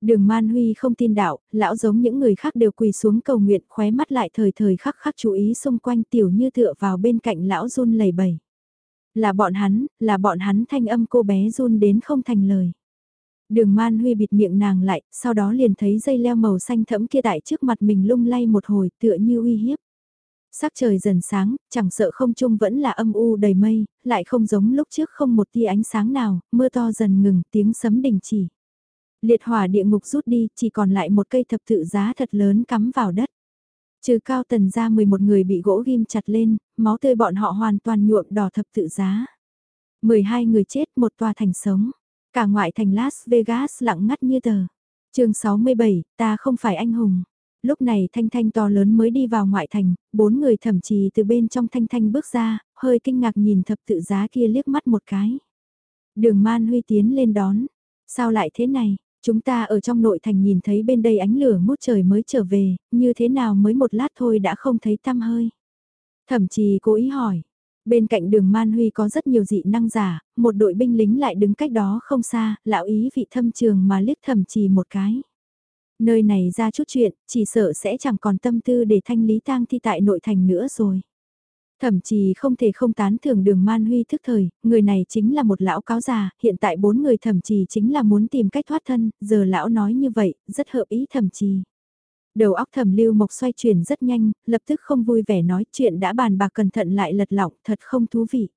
Đường Man Huy không tin đạo, lão giống những người khác đều quỳ xuống cầu nguyện khóe mắt lại thời thời khắc khắc chú ý xung quanh tiểu như tựa vào bên cạnh lão run lẩy bẩy. Là bọn hắn, là bọn hắn thanh âm cô bé run đến không thành lời. Đường Man Huy bịt miệng nàng lại, sau đó liền thấy dây leo màu xanh thẫm kia tại trước mặt mình lung lay một hồi tựa như uy hiếp. Sắc trời dần sáng, chẳng sợ không trung vẫn là âm u đầy mây, lại không giống lúc trước không một tia ánh sáng nào, mưa to dần ngừng, tiếng sấm đình chỉ. Liệt hỏa địa ngục rút đi, chỉ còn lại một cây thập tự giá thật lớn cắm vào đất. Trừ cao tần ra 11 người bị gỗ ghim chặt lên, máu tươi bọn họ hoàn toàn nhuộm đỏ thập tự giá. 12 người chết, một tòa thành sống. Cả ngoại thành Las Vegas lặng ngắt như tờ. chương 67, ta không phải anh hùng. Lúc này Thanh Thanh to lớn mới đi vào ngoại thành, bốn người thậm chí từ bên trong Thanh Thanh bước ra, hơi kinh ngạc nhìn thập tự giá kia liếc mắt một cái. Đường Man Huy tiến lên đón. Sao lại thế này? Chúng ta ở trong nội thành nhìn thấy bên đây ánh lửa mút trời mới trở về, như thế nào mới một lát thôi đã không thấy tăm hơi. Thậm chí cố ý hỏi. Bên cạnh đường Man Huy có rất nhiều dị năng giả, một đội binh lính lại đứng cách đó không xa, lão ý vị thâm trường mà liếc thẩm trì một cái nơi này ra chút chuyện, chỉ sợ sẽ chẳng còn tâm tư để thanh lý tang thi tại nội thành nữa rồi. Thậm chí không thể không tán thưởng đường man huy thức thời, người này chính là một lão cáo già, hiện tại bốn người thậm chí chính là muốn tìm cách thoát thân, giờ lão nói như vậy, rất hợp ý thậm chí. Đầu óc thẩm lưu mộc xoay chuyển rất nhanh, lập tức không vui vẻ nói chuyện đã bàn bạc cẩn thận lại lật lọng thật không thú vị.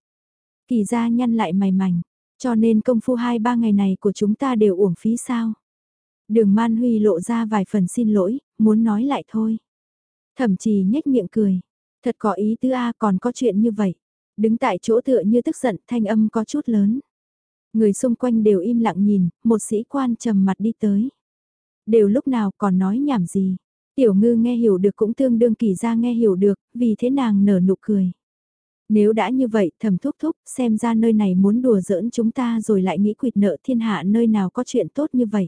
Kỳ ra nhăn lại mày mảnh, cho nên công phu hai ba ngày này của chúng ta đều uổng phí sao. Đường Man Huy lộ ra vài phần xin lỗi, muốn nói lại thôi. thẩm trì nhếch miệng cười. Thật có ý tứ A còn có chuyện như vậy. Đứng tại chỗ tựa như tức giận thanh âm có chút lớn. Người xung quanh đều im lặng nhìn, một sĩ quan trầm mặt đi tới. Đều lúc nào còn nói nhảm gì. Tiểu ngư nghe hiểu được cũng tương đương kỳ ra nghe hiểu được, vì thế nàng nở nụ cười. Nếu đã như vậy thầm thúc thúc, xem ra nơi này muốn đùa giỡn chúng ta rồi lại nghĩ quỵt nợ thiên hạ nơi nào có chuyện tốt như vậy.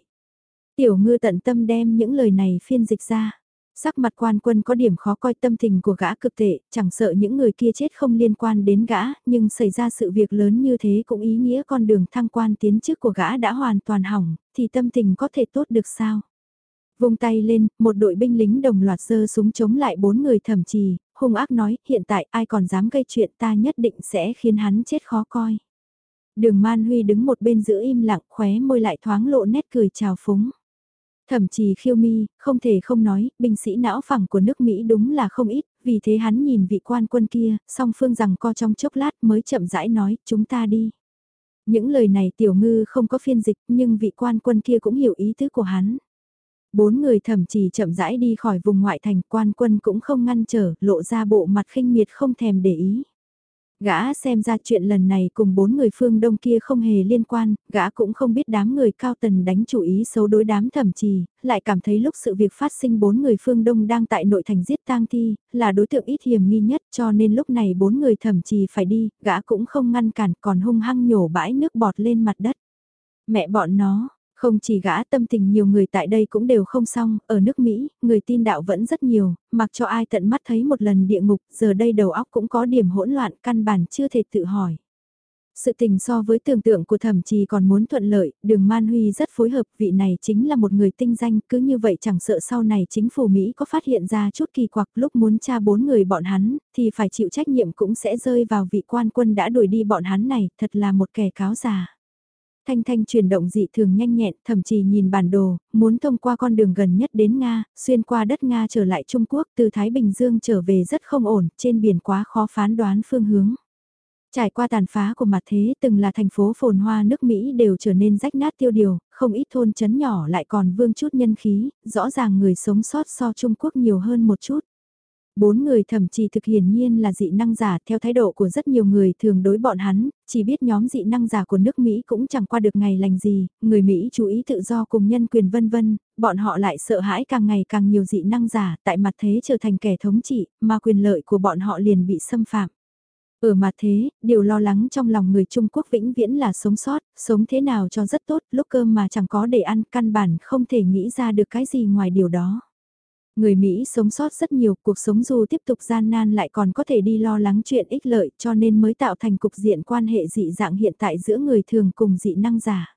Tiểu ngư tận tâm đem những lời này phiên dịch ra. Sắc mặt quan quân có điểm khó coi tâm tình của gã cực tệ, chẳng sợ những người kia chết không liên quan đến gã, nhưng xảy ra sự việc lớn như thế cũng ý nghĩa con đường thăng quan tiến chức của gã đã hoàn toàn hỏng, thì tâm tình có thể tốt được sao? Vung tay lên, một đội binh lính đồng loạt giơ súng chống lại bốn người thẩm trì, hung ác nói, hiện tại ai còn dám gây chuyện ta nhất định sẽ khiến hắn chết khó coi. Đường Man Huy đứng một bên giữ im lặng khóe môi lại thoáng lộ nét cười chào phúng. Thậm chí khiêu mi, không thể không nói, binh sĩ não phẳng của nước Mỹ đúng là không ít, vì thế hắn nhìn vị quan quân kia, song phương rằng co trong chốc lát mới chậm rãi nói, chúng ta đi. Những lời này tiểu ngư không có phiên dịch, nhưng vị quan quân kia cũng hiểu ý tứ của hắn. Bốn người thậm chí chậm rãi đi khỏi vùng ngoại thành quan quân cũng không ngăn trở, lộ ra bộ mặt khinh miệt không thèm để ý. Gã xem ra chuyện lần này cùng bốn người phương đông kia không hề liên quan, gã cũng không biết đám người cao tần đánh chủ ý xấu đối đám thẩm trì, lại cảm thấy lúc sự việc phát sinh bốn người phương đông đang tại nội thành giết tang thi, là đối tượng ít hiểm nghi nhất cho nên lúc này bốn người thẩm trì phải đi, gã cũng không ngăn cản còn hung hăng nhổ bãi nước bọt lên mặt đất. Mẹ bọn nó, không chỉ gã tâm tình nhiều người tại đây cũng đều không xong, ở nước Mỹ, người tin đạo vẫn rất nhiều, mặc cho ai tận mắt thấy một lần địa ngục, giờ đây đầu óc cũng có điểm hỗn loạn căn bản chưa thể tự hỏi. Sự tình so với tưởng tượng của thẩm trì còn muốn thuận lợi, đường Man Huy rất phối hợp, vị này chính là một người tinh danh, cứ như vậy chẳng sợ sau này chính phủ Mỹ có phát hiện ra chút kỳ quặc lúc muốn tra bốn người bọn hắn, thì phải chịu trách nhiệm cũng sẽ rơi vào vị quan quân đã đuổi đi bọn hắn này, thật là một kẻ cáo già. Thanh Thanh chuyển động dị thường nhanh nhẹn, thậm chí nhìn bản đồ, muốn thông qua con đường gần nhất đến Nga, xuyên qua đất Nga trở lại Trung Quốc từ Thái Bình Dương trở về rất không ổn, trên biển quá khó phán đoán phương hướng. Trải qua tàn phá của mặt thế từng là thành phố phồn hoa nước Mỹ đều trở nên rách nát tiêu điều, không ít thôn chấn nhỏ lại còn vương chút nhân khí, rõ ràng người sống sót so Trung Quốc nhiều hơn một chút. Bốn người thậm chí thực hiển nhiên là dị năng giả theo thái độ của rất nhiều người thường đối bọn hắn, chỉ biết nhóm dị năng giả của nước Mỹ cũng chẳng qua được ngày lành gì, người Mỹ chú ý tự do cùng nhân quyền vân vân, bọn họ lại sợ hãi càng ngày càng nhiều dị năng giả tại mặt thế trở thành kẻ thống trị, mà quyền lợi của bọn họ liền bị xâm phạm. Ở mặt thế, điều lo lắng trong lòng người Trung Quốc vĩnh viễn là sống sót, sống thế nào cho rất tốt, lúc cơm mà chẳng có để ăn, căn bản không thể nghĩ ra được cái gì ngoài điều đó. Người Mỹ sống sót rất nhiều, cuộc sống dù tiếp tục gian nan lại còn có thể đi lo lắng chuyện ích lợi cho nên mới tạo thành cục diện quan hệ dị dạng hiện tại giữa người thường cùng dị năng giả.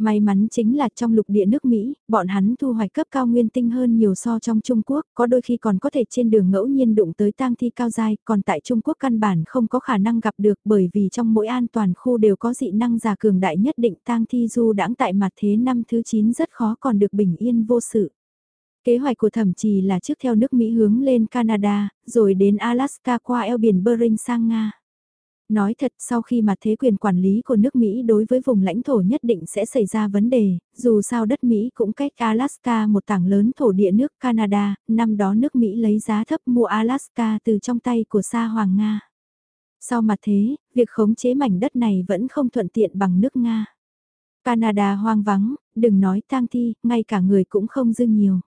May mắn chính là trong lục địa nước Mỹ, bọn hắn thu hoạch cấp cao nguyên tinh hơn nhiều so trong Trung Quốc, có đôi khi còn có thể trên đường ngẫu nhiên đụng tới tang thi cao dai, còn tại Trung Quốc căn bản không có khả năng gặp được bởi vì trong mỗi an toàn khu đều có dị năng giả cường đại nhất định tang thi du đãng tại mặt thế năm thứ 9 rất khó còn được bình yên vô sự. Kế hoạch của thẩm trì là trước theo nước Mỹ hướng lên Canada, rồi đến Alaska qua eo biển Bering sang Nga. Nói thật sau khi mà thế quyền quản lý của nước Mỹ đối với vùng lãnh thổ nhất định sẽ xảy ra vấn đề, dù sao đất Mỹ cũng cách Alaska một tảng lớn thổ địa nước Canada, năm đó nước Mỹ lấy giá thấp mua Alaska từ trong tay của Sa Hoàng Nga. Sau mặt thế, việc khống chế mảnh đất này vẫn không thuận tiện bằng nước Nga. Canada hoang vắng, đừng nói tang thi, ngay cả người cũng không dư nhiều.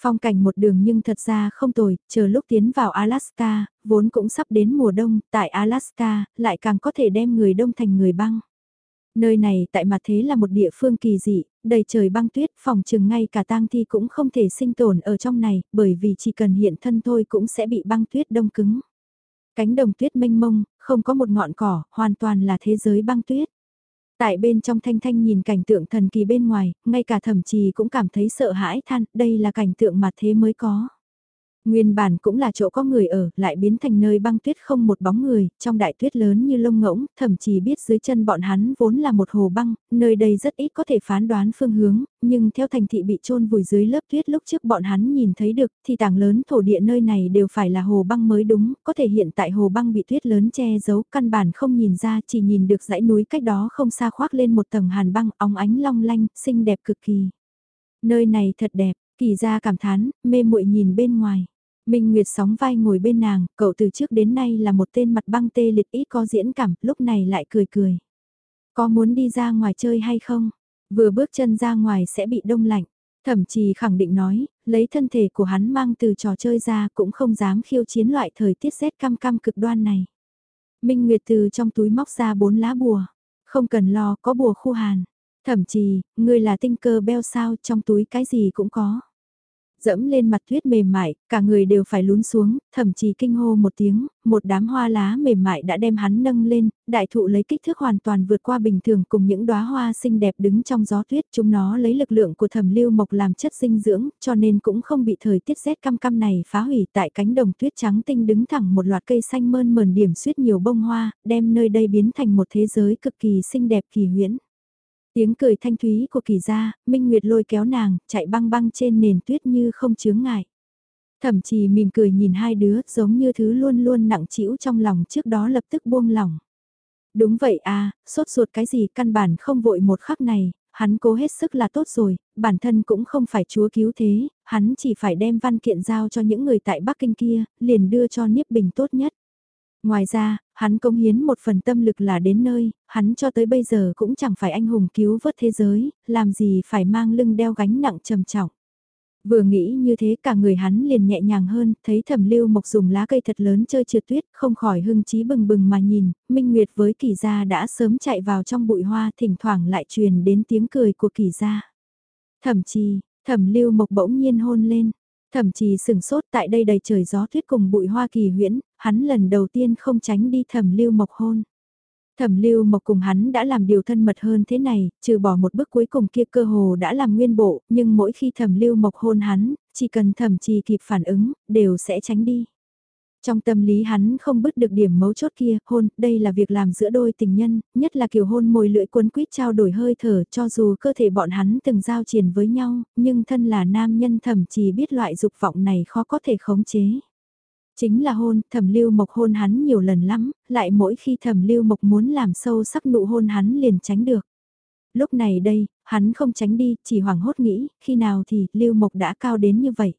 Phong cảnh một đường nhưng thật ra không tồi, chờ lúc tiến vào Alaska, vốn cũng sắp đến mùa đông, tại Alaska, lại càng có thể đem người đông thành người băng. Nơi này tại mặt thế là một địa phương kỳ dị, đầy trời băng tuyết, phòng chừng ngay cả tang thi cũng không thể sinh tồn ở trong này, bởi vì chỉ cần hiện thân thôi cũng sẽ bị băng tuyết đông cứng. Cánh đồng tuyết mênh mông, không có một ngọn cỏ, hoàn toàn là thế giới băng tuyết. Tại bên trong thanh thanh nhìn cảnh tượng thần kỳ bên ngoài, ngay cả thẩm trì cũng cảm thấy sợ hãi than, đây là cảnh tượng mà thế mới có. Nguyên bản cũng là chỗ có người ở, lại biến thành nơi băng tuyết không một bóng người, trong đại tuyết lớn như lông ngỗng, thậm chí biết dưới chân bọn hắn vốn là một hồ băng, nơi đây rất ít có thể phán đoán phương hướng, nhưng theo thành thị bị trôn vùi dưới lớp tuyết lúc trước bọn hắn nhìn thấy được, thì tảng lớn thổ địa nơi này đều phải là hồ băng mới đúng, có thể hiện tại hồ băng bị tuyết lớn che giấu, căn bản không nhìn ra, chỉ nhìn được dãy núi cách đó không xa khoác lên một tầng hàn băng, óng ánh long lanh, xinh đẹp cực kỳ. Nơi này thật đẹp, kỳ ra cảm thán, mê muội nhìn bên ngoài. Minh Nguyệt sóng vai ngồi bên nàng, cậu từ trước đến nay là một tên mặt băng tê liệt ít có diễn cảm, lúc này lại cười cười. Có muốn đi ra ngoài chơi hay không? Vừa bước chân ra ngoài sẽ bị đông lạnh. Thậm chí khẳng định nói, lấy thân thể của hắn mang từ trò chơi ra cũng không dám khiêu chiến loại thời tiết rét cam cam cực đoan này. Minh Nguyệt từ trong túi móc ra bốn lá bùa. Không cần lo, có bùa khu hàn. Thậm chí, người là tinh cơ beo sao trong túi cái gì cũng có dẫm lên mặt tuyết mềm mại, cả người đều phải lún xuống, thậm chí kinh hô một tiếng, một đám hoa lá mềm mại đã đem hắn nâng lên, đại thụ lấy kích thước hoàn toàn vượt qua bình thường cùng những đóa hoa xinh đẹp đứng trong gió tuyết, chúng nó lấy lực lượng của thẩm lưu mộc làm chất dinh dưỡng, cho nên cũng không bị thời tiết rét căm căm này phá hủy tại cánh đồng tuyết trắng tinh đứng thẳng một loạt cây xanh mơn mờn điểm suýt nhiều bông hoa, đem nơi đây biến thành một thế giới cực kỳ xinh đẹp kỳ huyễn. Tiếng cười thanh thúy của kỳ gia, Minh Nguyệt lôi kéo nàng, chạy băng băng trên nền tuyết như không chướng ngại. Thậm chí mỉm cười nhìn hai đứa giống như thứ luôn luôn nặng trĩu trong lòng trước đó lập tức buông lỏng. Đúng vậy à, sốt ruột cái gì căn bản không vội một khắc này, hắn cố hết sức là tốt rồi, bản thân cũng không phải chúa cứu thế, hắn chỉ phải đem văn kiện giao cho những người tại Bắc Kinh kia, liền đưa cho Niếp Bình tốt nhất. Ngoài ra, hắn công hiến một phần tâm lực là đến nơi, hắn cho tới bây giờ cũng chẳng phải anh hùng cứu vớt thế giới, làm gì phải mang lưng đeo gánh nặng trầm trọng. Vừa nghĩ như thế cả người hắn liền nhẹ nhàng hơn, thấy thẩm lưu mộc dùng lá cây thật lớn chơi trượt tuyết, không khỏi hưng trí bừng bừng mà nhìn, Minh Nguyệt với kỳ gia đã sớm chạy vào trong bụi hoa thỉnh thoảng lại truyền đến tiếng cười của kỳ gia. Thẩm chi, thẩm lưu mộc bỗng nhiên hôn lên, Thậm chí sừng sốt tại đây đầy trời gió tuyết cùng bụi hoa kỳ huyễn, hắn lần đầu tiên không tránh đi thẩm lưu mộc hôn. Thẩm lưu mộc cùng hắn đã làm điều thân mật hơn thế này, trừ bỏ một bước cuối cùng kia cơ hồ đã làm nguyên bộ, nhưng mỗi khi thẩm lưu mộc hôn hắn, chỉ cần thẩm trì kịp phản ứng, đều sẽ tránh đi. Trong tâm lý hắn không bứt được điểm mấu chốt kia, hôn, đây là việc làm giữa đôi tình nhân, nhất là kiểu hôn môi lưỡi cuốn quýt trao đổi hơi thở cho dù cơ thể bọn hắn từng giao triển với nhau, nhưng thân là nam nhân thậm chí biết loại dục vọng này khó có thể khống chế. Chính là hôn, thẩm lưu mộc hôn hắn nhiều lần lắm, lại mỗi khi thẩm lưu mộc muốn làm sâu sắc nụ hôn hắn liền tránh được. Lúc này đây, hắn không tránh đi, chỉ hoảng hốt nghĩ, khi nào thì lưu mộc đã cao đến như vậy.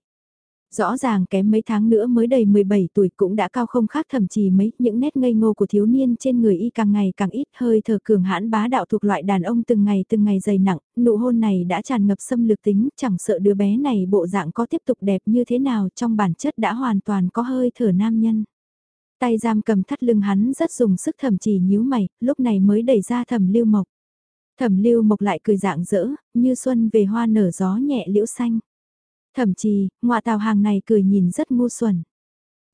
Rõ ràng kém mấy tháng nữa mới đầy 17 tuổi cũng đã cao không khác thậm chí mấy những nét ngây ngô của thiếu niên trên người y càng ngày càng ít hơi thở cường hãn bá đạo thuộc loại đàn ông từng ngày từng ngày dày nặng, nụ hôn này đã tràn ngập xâm lược tính, chẳng sợ đứa bé này bộ dạng có tiếp tục đẹp như thế nào trong bản chất đã hoàn toàn có hơi thở nam nhân. Tay giam cầm thắt lưng hắn rất dùng sức thầm chỉ nhíu mày, lúc này mới đẩy ra thầm lưu mộc. Thẩm lưu mộc lại cười dạng dỡ, như xuân về hoa nở gió nhẹ liễu xanh. Thẩm trì, ngoại tào hàng này cười nhìn rất ngu xuẩn.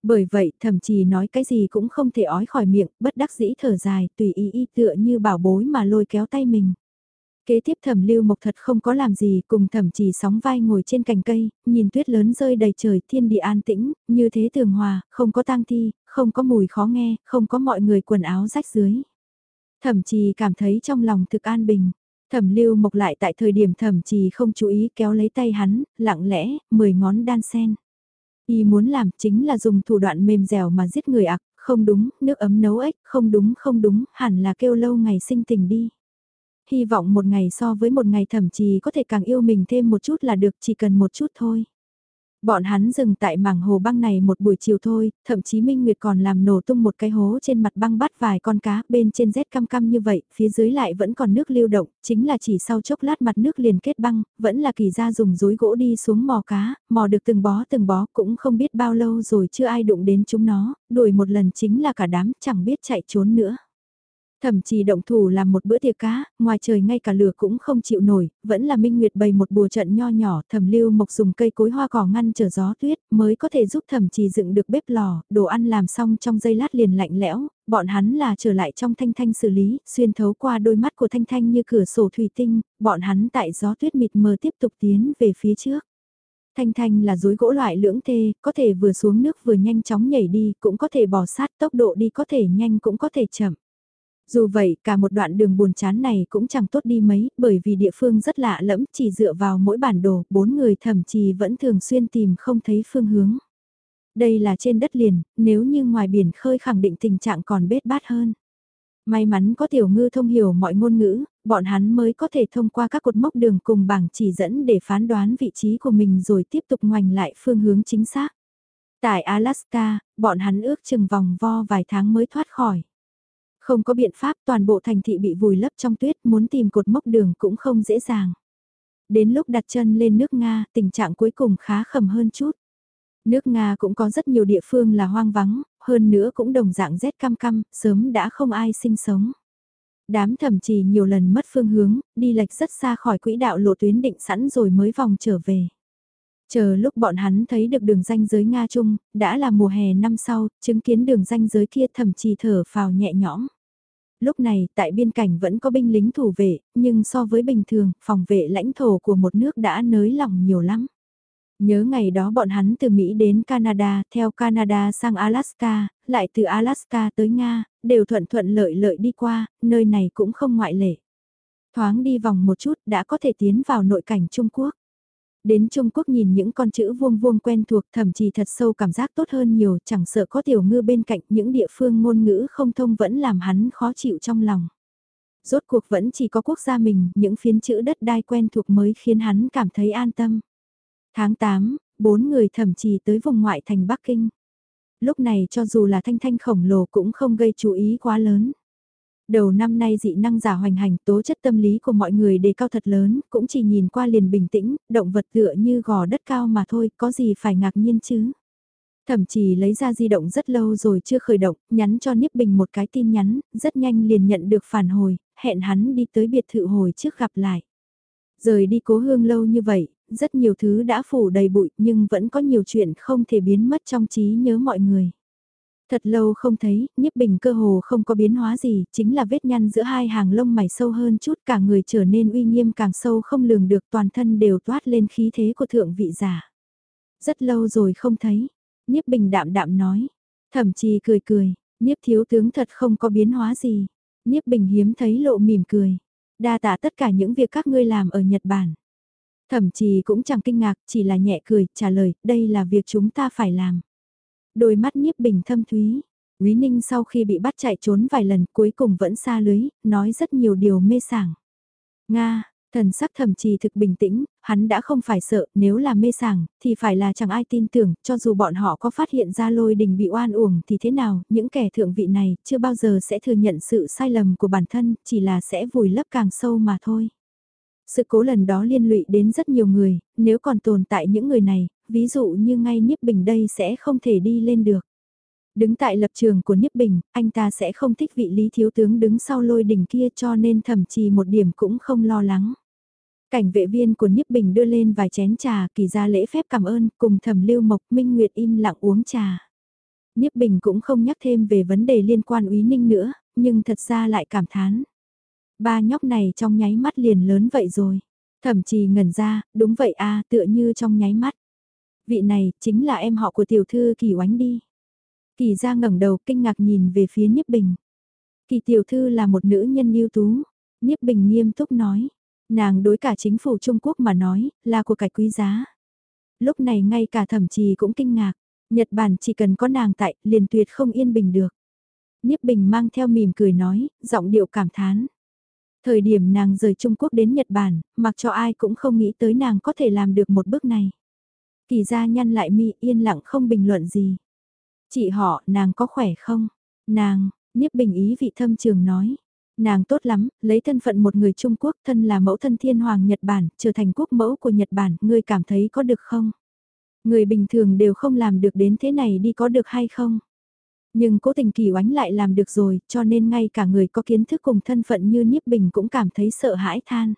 Bởi vậy thẩm trì nói cái gì cũng không thể ói khỏi miệng, bất đắc dĩ thở dài, tùy ý y tựa như bảo bối mà lôi kéo tay mình. Kế tiếp thẩm lưu mộc thật không có làm gì cùng thẩm trì sóng vai ngồi trên cành cây, nhìn tuyết lớn rơi đầy trời thiên địa an tĩnh, như thế tường hòa, không có tang thi, không có mùi khó nghe, không có mọi người quần áo rách dưới. Thẩm trì cảm thấy trong lòng thực an bình. Thẩm lưu mộc lại tại thời điểm thẩm trì không chú ý kéo lấy tay hắn, lặng lẽ, mười ngón đan sen. Y muốn làm chính là dùng thủ đoạn mềm dẻo mà giết người ạc, không đúng, nước ấm nấu ếch, không đúng không đúng, hẳn là kêu lâu ngày sinh tình đi. Hy vọng một ngày so với một ngày thẩm trì có thể càng yêu mình thêm một chút là được chỉ cần một chút thôi. Bọn hắn dừng tại mảng hồ băng này một buổi chiều thôi, thậm chí Minh Nguyệt còn làm nổ tung một cái hố trên mặt băng bắt vài con cá bên trên rét cam cam như vậy, phía dưới lại vẫn còn nước lưu động, chính là chỉ sau chốc lát mặt nước liền kết băng, vẫn là kỳ ra dùng dối gỗ đi xuống mò cá, mò được từng bó từng bó cũng không biết bao lâu rồi chưa ai đụng đến chúng nó, đuổi một lần chính là cả đám chẳng biết chạy trốn nữa. Thậm chí động thủ làm một bữa tiệc cá, ngoài trời ngay cả lửa cũng không chịu nổi, vẫn là Minh Nguyệt bày một bùa trận nho nhỏ, thẩm lưu mộc dùng cây cối hoa cỏ ngăn trở gió tuyết, mới có thể giúp thẩm trì dựng được bếp lò, đồ ăn làm xong trong giây lát liền lạnh lẽo, bọn hắn là trở lại trong thanh thanh xử lý, xuyên thấu qua đôi mắt của thanh thanh như cửa sổ thủy tinh, bọn hắn tại gió tuyết mịt mờ tiếp tục tiến về phía trước. Thanh thanh là dối gỗ loại lưỡng thê, có thể vừa xuống nước vừa nhanh chóng nhảy đi, cũng có thể bỏ sát tốc độ đi có thể nhanh cũng có thể chậm. Dù vậy, cả một đoạn đường buồn chán này cũng chẳng tốt đi mấy, bởi vì địa phương rất lạ lẫm, chỉ dựa vào mỗi bản đồ, bốn người thậm chí vẫn thường xuyên tìm không thấy phương hướng. Đây là trên đất liền, nếu như ngoài biển khơi khẳng định tình trạng còn bết bát hơn. May mắn có tiểu ngư thông hiểu mọi ngôn ngữ, bọn hắn mới có thể thông qua các cột mốc đường cùng bảng chỉ dẫn để phán đoán vị trí của mình rồi tiếp tục ngoảnh lại phương hướng chính xác. Tại Alaska, bọn hắn ước chừng vòng vo vài tháng mới thoát khỏi. Không có biện pháp toàn bộ thành thị bị vùi lấp trong tuyết muốn tìm cột mốc đường cũng không dễ dàng. Đến lúc đặt chân lên nước Nga, tình trạng cuối cùng khá khẩm hơn chút. Nước Nga cũng có rất nhiều địa phương là hoang vắng, hơn nữa cũng đồng dạng rét cam cam, sớm đã không ai sinh sống. Đám thậm chí nhiều lần mất phương hướng, đi lệch rất xa khỏi quỹ đạo lộ tuyến định sẵn rồi mới vòng trở về. Chờ lúc bọn hắn thấy được đường ranh giới Nga Trung, đã là mùa hè năm sau, chứng kiến đường ranh giới kia thậm chí thở phào nhẹ nhõm. Lúc này, tại biên cảnh vẫn có binh lính thủ vệ, nhưng so với bình thường, phòng vệ lãnh thổ của một nước đã nới lỏng nhiều lắm. Nhớ ngày đó bọn hắn từ Mỹ đến Canada, theo Canada sang Alaska, lại từ Alaska tới Nga, đều thuận thuận lợi lợi đi qua, nơi này cũng không ngoại lệ. Thoáng đi vòng một chút đã có thể tiến vào nội cảnh Trung Quốc. Đến Trung Quốc nhìn những con chữ vuông vuông quen thuộc thậm chí thật sâu cảm giác tốt hơn nhiều chẳng sợ có tiểu ngư bên cạnh những địa phương ngôn ngữ không thông vẫn làm hắn khó chịu trong lòng. Rốt cuộc vẫn chỉ có quốc gia mình, những phiến chữ đất đai quen thuộc mới khiến hắn cảm thấy an tâm. Tháng 8, bốn người thậm chí tới vùng ngoại thành Bắc Kinh. Lúc này cho dù là thanh thanh khổng lồ cũng không gây chú ý quá lớn. Đầu năm nay dị năng giả hoành hành tố chất tâm lý của mọi người đề cao thật lớn, cũng chỉ nhìn qua liền bình tĩnh, động vật tựa như gò đất cao mà thôi, có gì phải ngạc nhiên chứ. Thậm chí lấy ra di động rất lâu rồi chưa khởi động, nhắn cho Niếp Bình một cái tin nhắn, rất nhanh liền nhận được phản hồi, hẹn hắn đi tới biệt thự hồi trước gặp lại. Rời đi cố hương lâu như vậy, rất nhiều thứ đã phủ đầy bụi nhưng vẫn có nhiều chuyện không thể biến mất trong trí nhớ mọi người. Thật lâu không thấy, nhiếp bình cơ hồ không có biến hóa gì, chính là vết nhăn giữa hai hàng lông mày sâu hơn chút cả người trở nên uy nghiêm càng sâu không lường được toàn thân đều toát lên khí thế của thượng vị giả. Rất lâu rồi không thấy, nhiếp bình đạm đạm nói, Thẩm trì cười cười, nhiếp thiếu tướng thật không có biến hóa gì. nhiếp bình hiếm thấy lộ mỉm cười. Đa tạ tất cả những việc các ngươi làm ở Nhật Bản. Thẩm trì cũng chẳng kinh ngạc, chỉ là nhẹ cười, trả lời, đây là việc chúng ta phải làm. Đôi mắt nhiếp bình thâm thúy. Quý Ninh sau khi bị bắt chạy trốn vài lần cuối cùng vẫn xa lưới, nói rất nhiều điều mê sảng. Nga, Thần sắc thầm trì thực bình tĩnh, hắn đã không phải sợ, nếu là mê sảng, thì phải là chẳng ai tin tưởng, cho dù bọn họ có phát hiện ra lôi đình bị oan uổng thì thế nào, những kẻ thượng vị này chưa bao giờ sẽ thừa nhận sự sai lầm của bản thân, chỉ là sẽ vùi lấp càng sâu mà thôi. Sự cố lần đó liên lụy đến rất nhiều người, nếu còn tồn tại những người này, ví dụ như ngay Niếp Bình đây sẽ không thể đi lên được. Đứng tại lập trường của Niếp Bình, anh ta sẽ không thích vị lý thiếu tướng đứng sau lôi đỉnh kia cho nên thậm chí một điểm cũng không lo lắng. Cảnh vệ viên của Niếp Bình đưa lên vài chén trà, kỳ ra lễ phép cảm ơn, cùng thẩm lưu mộc minh nguyệt im lặng uống trà. Niếp Bình cũng không nhắc thêm về vấn đề liên quan úy ninh nữa, nhưng thật ra lại cảm thán. Ba nhóc này trong nháy mắt liền lớn vậy rồi. Thẩm trì ngẩn ra, đúng vậy a tựa như trong nháy mắt. Vị này, chính là em họ của tiểu thư kỳ oánh đi. Kỳ ra ngẩng đầu kinh ngạc nhìn về phía nhiếp Bình. Kỳ tiểu thư là một nữ nhân ưu tú. nhiếp Bình nghiêm túc nói, Nàng đối cả chính phủ Trung Quốc mà nói, là của cải quý giá. Lúc này ngay cả thẩm trì cũng kinh ngạc, Nhật Bản chỉ cần có nàng tại, liền tuyệt không yên bình được. nhiếp Bình mang theo mỉm cười nói, giọng điệu cảm thán. Thời điểm nàng rời Trung Quốc đến Nhật Bản, mặc cho ai cũng không nghĩ tới nàng có thể làm được một bước này. Kỳ gia nhăn lại mi yên lặng không bình luận gì. Chị họ, nàng có khỏe không? Nàng, Niếp Bình ý vị thâm trường nói. Nàng tốt lắm, lấy thân phận một người Trung Quốc thân là mẫu thân thiên hoàng Nhật Bản, trở thành quốc mẫu của Nhật Bản, ngươi cảm thấy có được không? Người bình thường đều không làm được đến thế này đi có được hay không? Nhưng cố tình kỳ oánh lại làm được rồi, cho nên ngay cả người có kiến thức cùng thân phận như Niếp Bình cũng cảm thấy sợ hãi than.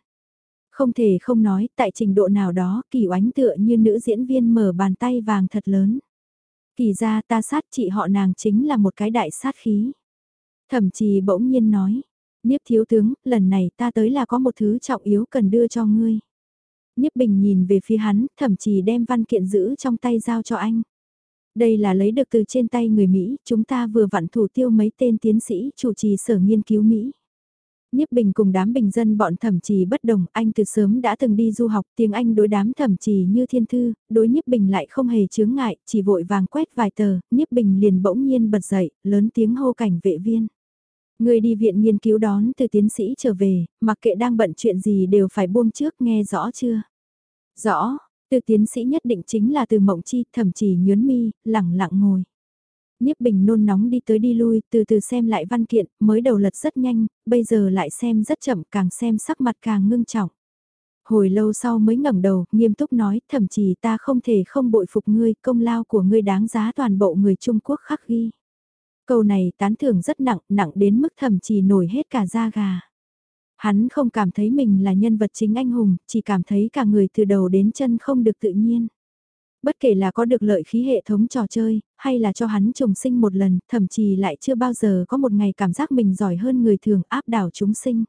Không thể không nói, tại trình độ nào đó, kỳ oánh tựa như nữ diễn viên mở bàn tay vàng thật lớn. Kỳ ra ta sát chị họ nàng chính là một cái đại sát khí. Thậm chí bỗng nhiên nói, Niếp thiếu tướng, lần này ta tới là có một thứ trọng yếu cần đưa cho ngươi. Niếp bình nhìn về phía hắn, thậm chí đem văn kiện giữ trong tay giao cho anh. Đây là lấy được từ trên tay người Mỹ, chúng ta vừa vặn thủ tiêu mấy tên tiến sĩ chủ trì sở nghiên cứu Mỹ. Niếp Bình cùng đám bình dân bọn thẩm trì bất đồng, anh từ sớm đã từng đi du học, tiếng Anh đối đám thẩm trì như thiên thư, đối Niếp Bình lại không hề chướng ngại, chỉ vội vàng quét vài tờ, Niếp Bình liền bỗng nhiên bật dậy, lớn tiếng hô cảnh vệ viên. Người đi viện nghiên cứu đón từ tiến sĩ trở về, mặc kệ đang bận chuyện gì đều phải buông trước nghe rõ chưa? Rõ, từ tiến sĩ nhất định chính là từ mộng chi, thậm chí nhớn mi, lẳng lặng ngồi. Niếp Bình nôn nóng đi tới đi lui, từ từ xem lại văn kiện, mới đầu lật rất nhanh, bây giờ lại xem rất chậm, càng xem sắc mặt càng ngưng trọng. Hồi lâu sau mới ngẩng đầu, nghiêm túc nói, thậm chí ta không thể không bội phục ngươi, công lao của ngươi đáng giá toàn bộ người Trung Quốc khắc ghi. Câu này tán thưởng rất nặng, nặng đến mức thậm chí nổi hết cả da gà. Hắn không cảm thấy mình là nhân vật chính anh hùng, chỉ cảm thấy cả người từ đầu đến chân không được tự nhiên. Bất kể là có được lợi khí hệ thống trò chơi, hay là cho hắn trùng sinh một lần, thậm chí lại chưa bao giờ có một ngày cảm giác mình giỏi hơn người thường áp đảo chúng sinh.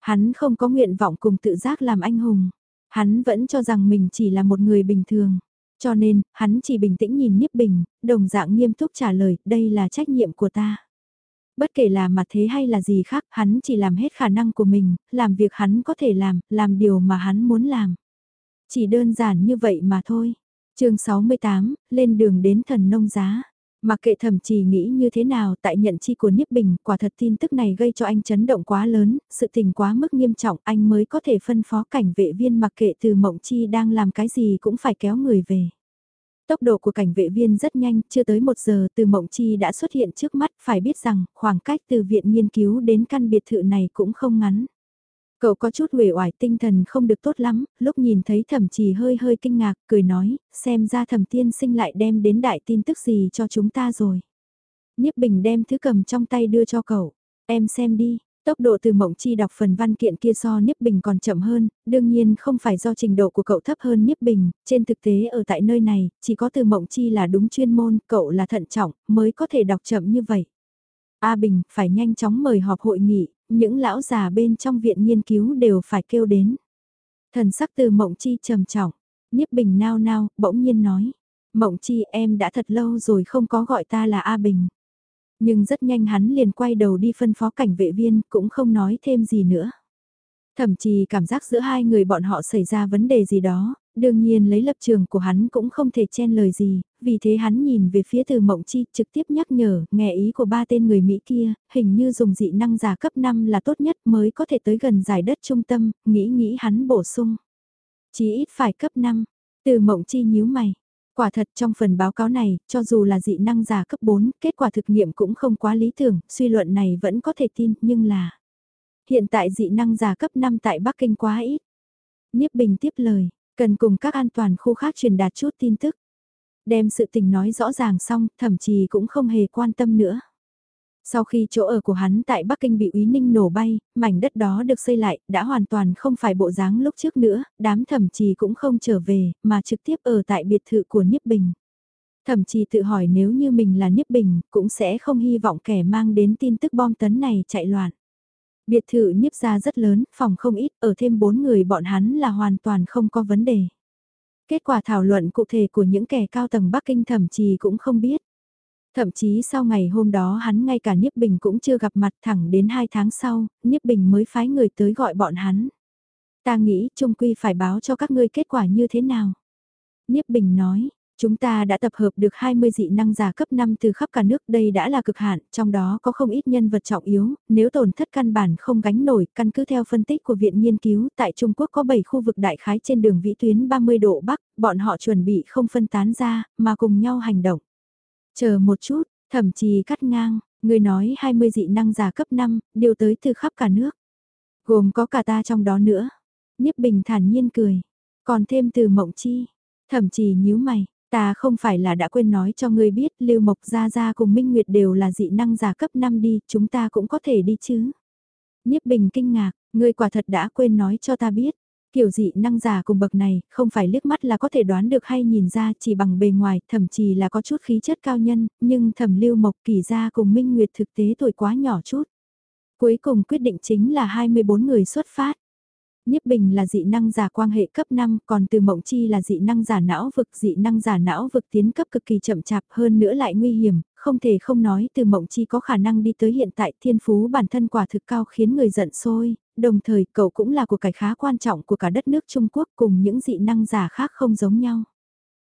Hắn không có nguyện vọng cùng tự giác làm anh hùng. Hắn vẫn cho rằng mình chỉ là một người bình thường. Cho nên, hắn chỉ bình tĩnh nhìn Niếp Bình, đồng dạng nghiêm túc trả lời, đây là trách nhiệm của ta. Bất kể là mặt thế hay là gì khác, hắn chỉ làm hết khả năng của mình, làm việc hắn có thể làm, làm điều mà hắn muốn làm. Chỉ đơn giản như vậy mà thôi chương 68, lên đường đến thần nông giá. Mặc kệ thẩm trì nghĩ như thế nào tại nhận chi của Niếp Bình, quả thật tin tức này gây cho anh chấn động quá lớn, sự tình quá mức nghiêm trọng anh mới có thể phân phó cảnh vệ viên mặc kệ từ mộng chi đang làm cái gì cũng phải kéo người về. Tốc độ của cảnh vệ viên rất nhanh, chưa tới một giờ từ mộng chi đã xuất hiện trước mắt, phải biết rằng khoảng cách từ viện nghiên cứu đến căn biệt thự này cũng không ngắn. Cậu có chút uể oải tinh thần không được tốt lắm, lúc nhìn thấy thẩm trì hơi hơi kinh ngạc, cười nói, xem ra thẩm tiên sinh lại đem đến đại tin tức gì cho chúng ta rồi. Nhiếp bình đem thứ cầm trong tay đưa cho cậu, em xem đi, Tốc độ từ mộng chi đọc phần văn kiện kia so Niếp Bình còn chậm hơn, đương nhiên không phải do trình độ của cậu thấp hơn Niếp Bình, trên thực tế ở tại nơi này, chỉ có từ mộng chi là đúng chuyên môn, cậu là thận trọng, mới có thể đọc chậm như vậy. A Bình, phải nhanh chóng mời họp hội nghị, những lão già bên trong viện nghiên cứu đều phải kêu đến. Thần sắc từ mộng chi trầm trọng, nhiếp Bình nao nao, bỗng nhiên nói. Mộng chi em đã thật lâu rồi không có gọi ta là A Bình. Nhưng rất nhanh hắn liền quay đầu đi phân phó cảnh vệ viên cũng không nói thêm gì nữa. Thậm chí cảm giác giữa hai người bọn họ xảy ra vấn đề gì đó, đương nhiên lấy lập trường của hắn cũng không thể chen lời gì, vì thế hắn nhìn về phía từ mộng chi trực tiếp nhắc nhở, nghe ý của ba tên người Mỹ kia, hình như dùng dị năng giả cấp 5 là tốt nhất mới có thể tới gần giải đất trung tâm, nghĩ nghĩ hắn bổ sung. Chí ít phải cấp 5, từ mộng chi nhíu mày. Quả thật trong phần báo cáo này, cho dù là dị năng giả cấp 4, kết quả thực nghiệm cũng không quá lý tưởng, suy luận này vẫn có thể tin, nhưng là... Hiện tại dị năng giả cấp 5 tại Bắc Kinh quá ít. Niếp Bình tiếp lời, cần cùng các an toàn khu khác truyền đạt chút tin tức. Đem sự tình nói rõ ràng xong, thậm chí cũng không hề quan tâm nữa. Sau khi chỗ ở của hắn tại Bắc Kinh bị Úy Ninh nổ bay, mảnh đất đó được xây lại, đã hoàn toàn không phải bộ dáng lúc trước nữa, đám thẩm trì cũng không trở về, mà trực tiếp ở tại biệt thự của Niếp Bình. Thẩm trì tự hỏi nếu như mình là Niếp Bình, cũng sẽ không hy vọng kẻ mang đến tin tức bom tấn này chạy loạn. Biệt thự nhiếp ra rất lớn, phòng không ít, ở thêm bốn người bọn hắn là hoàn toàn không có vấn đề. Kết quả thảo luận cụ thể của những kẻ cao tầng Bắc Kinh thậm chí cũng không biết. Thậm chí sau ngày hôm đó hắn ngay cả Niếp Bình cũng chưa gặp mặt thẳng đến hai tháng sau, Niếp Bình mới phái người tới gọi bọn hắn. Ta nghĩ trung quy phải báo cho các ngươi kết quả như thế nào. Niếp Bình nói, chúng ta đã tập hợp được 20 dị năng giả cấp 5 từ khắp cả nước đây đã là cực hạn, trong đó có không ít nhân vật trọng yếu, nếu tổn thất căn bản không gánh nổi, căn cứ theo phân tích của Viện Nghiên cứu, tại Trung Quốc có 7 khu vực đại khái trên đường vĩ tuyến 30 độ Bắc, bọn họ chuẩn bị không phân tán ra, mà cùng nhau hành động. Chờ một chút, thậm chí cắt ngang, người nói 20 dị năng giả cấp 5, đều tới từ khắp cả nước. Gồm có cả ta trong đó nữa. Niếp Bình thản nhiên cười. Còn thêm từ mộng chi. Thậm chí nhíu mày, ta không phải là đã quên nói cho ngươi biết Lưu Mộc Gia Gia cùng Minh Nguyệt đều là dị năng giả cấp 5 đi, chúng ta cũng có thể đi chứ. Niếp Bình kinh ngạc, ngươi quả thật đã quên nói cho ta biết. Kiểu dị năng giả cùng bậc này, không phải liếc mắt là có thể đoán được hay nhìn ra chỉ bằng bề ngoài, thậm chí là có chút khí chất cao nhân, nhưng thẩm lưu mộc kỳ gia cùng Minh Nguyệt thực tế tuổi quá nhỏ chút. Cuối cùng quyết định chính là 24 người xuất phát. Nhiếp Bình là dị năng giả quang hệ cấp 5, còn từ Mộng Chi là dị năng giả não vực, dị năng giả não vực tiến cấp cực kỳ chậm chạp hơn nữa lại nguy hiểm, không thể không nói từ Mộng Chi có khả năng đi tới hiện tại. Thiên phú bản thân quả thực cao khiến người giận sôi, đồng thời cậu cũng là của cải khá quan trọng của cả đất nước Trung Quốc cùng những dị năng giả khác không giống nhau.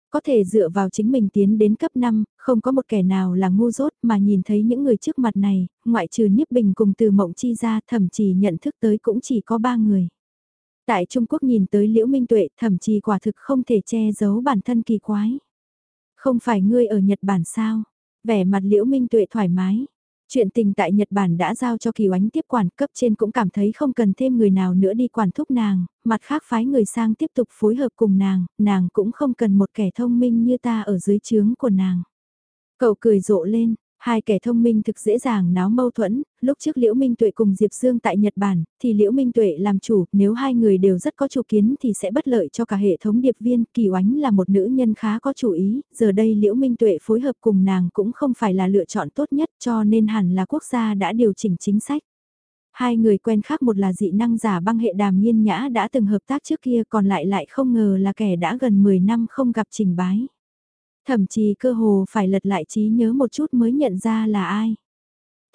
Có thể dựa vào chính mình tiến đến cấp 5, không có một kẻ nào là ngu dốt mà nhìn thấy những người trước mặt này, ngoại trừ Niếp Bình cùng từ Mộng Chi ra thậm chí nhận thức tới cũng chỉ có ba người. Tại Trung Quốc nhìn tới Liễu Minh Tuệ thậm chí quả thực không thể che giấu bản thân kỳ quái. Không phải ngươi ở Nhật Bản sao? Vẻ mặt Liễu Minh Tuệ thoải mái. Chuyện tình tại Nhật Bản đã giao cho Kỳ Oánh tiếp quản cấp trên cũng cảm thấy không cần thêm người nào nữa đi quản thúc nàng, mặt khác phái người sang tiếp tục phối hợp cùng nàng, nàng cũng không cần một kẻ thông minh như ta ở dưới trướng của nàng. Cậu cười rộ lên, Hai kẻ thông minh thực dễ dàng náo mâu thuẫn, lúc trước Liễu Minh Tuệ cùng Diệp Dương tại Nhật Bản, thì Liễu Minh Tuệ làm chủ, nếu hai người đều rất có chủ kiến thì sẽ bất lợi cho cả hệ thống điệp viên, Kỳ Oánh là một nữ nhân khá có chủ ý, giờ đây Liễu Minh Tuệ phối hợp cùng nàng cũng không phải là lựa chọn tốt nhất cho nên hẳn là quốc gia đã điều chỉnh chính sách. Hai người quen khác một là dị năng giả băng hệ đàm nghiên nhã đã từng hợp tác trước kia còn lại lại không ngờ là kẻ đã gần 10 năm không gặp trình bái. Thậm chí cơ hồ phải lật lại trí nhớ một chút mới nhận ra là ai.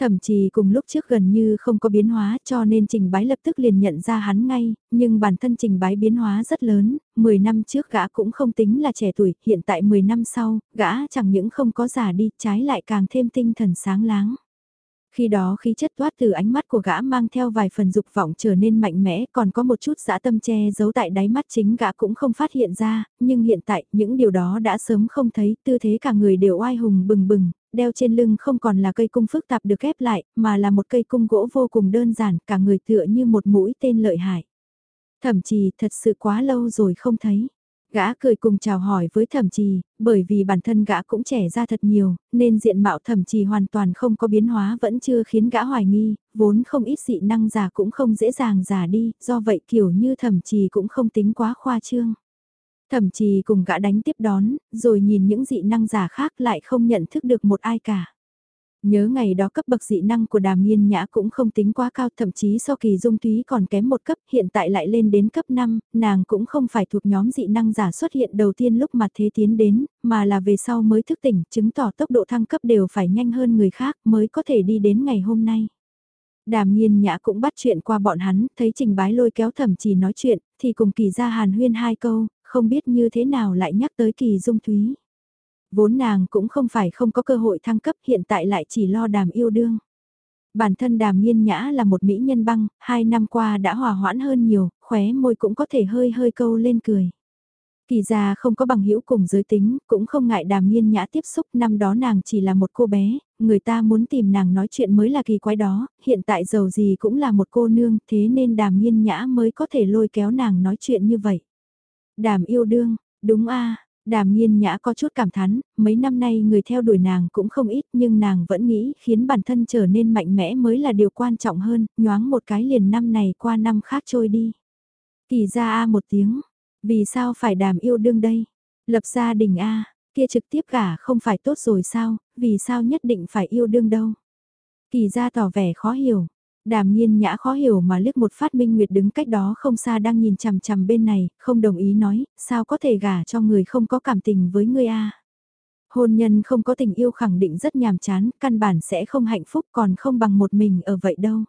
Thậm chí cùng lúc trước gần như không có biến hóa cho nên trình bái lập tức liền nhận ra hắn ngay, nhưng bản thân trình bái biến hóa rất lớn, 10 năm trước gã cũng không tính là trẻ tuổi, hiện tại 10 năm sau, gã chẳng những không có già đi, trái lại càng thêm tinh thần sáng láng. Khi đó khí chất toát từ ánh mắt của gã mang theo vài phần dục vọng trở nên mạnh mẽ còn có một chút dã tâm che giấu tại đáy mắt chính gã cũng không phát hiện ra, nhưng hiện tại những điều đó đã sớm không thấy, tư thế cả người đều oai hùng bừng bừng, đeo trên lưng không còn là cây cung phức tạp được ghép lại, mà là một cây cung gỗ vô cùng đơn giản, cả người tựa như một mũi tên lợi hại. Thậm chí thật sự quá lâu rồi không thấy. Gã cười cùng chào hỏi với thẩm trì, bởi vì bản thân gã cũng trẻ ra thật nhiều, nên diện mạo thẩm trì hoàn toàn không có biến hóa vẫn chưa khiến gã hoài nghi, vốn không ít dị năng già cũng không dễ dàng già đi, do vậy kiểu như thẩm trì cũng không tính quá khoa trương. Thẩm trì cùng gã đánh tiếp đón, rồi nhìn những dị năng giả khác lại không nhận thức được một ai cả. Nhớ ngày đó cấp bậc dị năng của đàm nghiên nhã cũng không tính quá cao thậm chí so kỳ dung túy còn kém một cấp hiện tại lại lên đến cấp 5, nàng cũng không phải thuộc nhóm dị năng giả xuất hiện đầu tiên lúc mà thế tiến đến, mà là về sau mới thức tỉnh, chứng tỏ tốc độ thăng cấp đều phải nhanh hơn người khác mới có thể đi đến ngày hôm nay. Đàm nghiên nhã cũng bắt chuyện qua bọn hắn, thấy trình bái lôi kéo thẩm chỉ nói chuyện, thì cùng kỳ ra hàn huyên hai câu, không biết như thế nào lại nhắc tới kỳ dung thúy. Vốn nàng cũng không phải không có cơ hội thăng cấp hiện tại lại chỉ lo đàm yêu đương. Bản thân đàm nghiên nhã là một mỹ nhân băng, hai năm qua đã hòa hoãn hơn nhiều, khóe môi cũng có thể hơi hơi câu lên cười. Kỳ ra không có bằng hữu cùng giới tính, cũng không ngại đàm nghiên nhã tiếp xúc, năm đó nàng chỉ là một cô bé, người ta muốn tìm nàng nói chuyện mới là kỳ quái đó, hiện tại giàu gì cũng là một cô nương, thế nên đàm nghiên nhã mới có thể lôi kéo nàng nói chuyện như vậy. Đàm yêu đương, đúng a Đàm nghiên nhã có chút cảm thán, mấy năm nay người theo đuổi nàng cũng không ít nhưng nàng vẫn nghĩ khiến bản thân trở nên mạnh mẽ mới là điều quan trọng hơn, nhoáng một cái liền năm này qua năm khác trôi đi. Kỳ ra a một tiếng, vì sao phải đàm yêu đương đây? Lập gia đình a kia trực tiếp cả không phải tốt rồi sao, vì sao nhất định phải yêu đương đâu? Kỳ ra tỏ vẻ khó hiểu, Đàm nhiên nhã khó hiểu mà liếc một phát minh nguyệt đứng cách đó không xa đang nhìn chằm chằm bên này, không đồng ý nói, sao có thể gả cho người không có cảm tình với ngươi a Hôn nhân không có tình yêu khẳng định rất nhàm chán, căn bản sẽ không hạnh phúc còn không bằng một mình ở vậy đâu.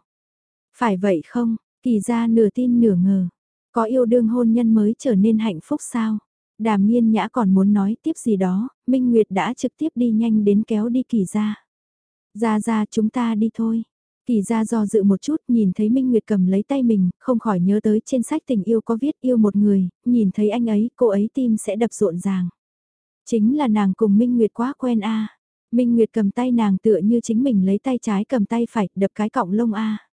Phải vậy không, kỳ ra nửa tin nửa ngờ, có yêu đương hôn nhân mới trở nên hạnh phúc sao? Đàm nhiên nhã còn muốn nói tiếp gì đó, Minh Nguyệt đã trực tiếp đi nhanh đến kéo đi kỳ ra. Ra ra chúng ta đi thôi. Kỳ ra do dự một chút nhìn thấy Minh Nguyệt cầm lấy tay mình, không khỏi nhớ tới trên sách tình yêu có viết yêu một người, nhìn thấy anh ấy, cô ấy tim sẽ đập rộn ràng. Chính là nàng cùng Minh Nguyệt quá quen a Minh Nguyệt cầm tay nàng tựa như chính mình lấy tay trái cầm tay phải, đập cái cọng lông a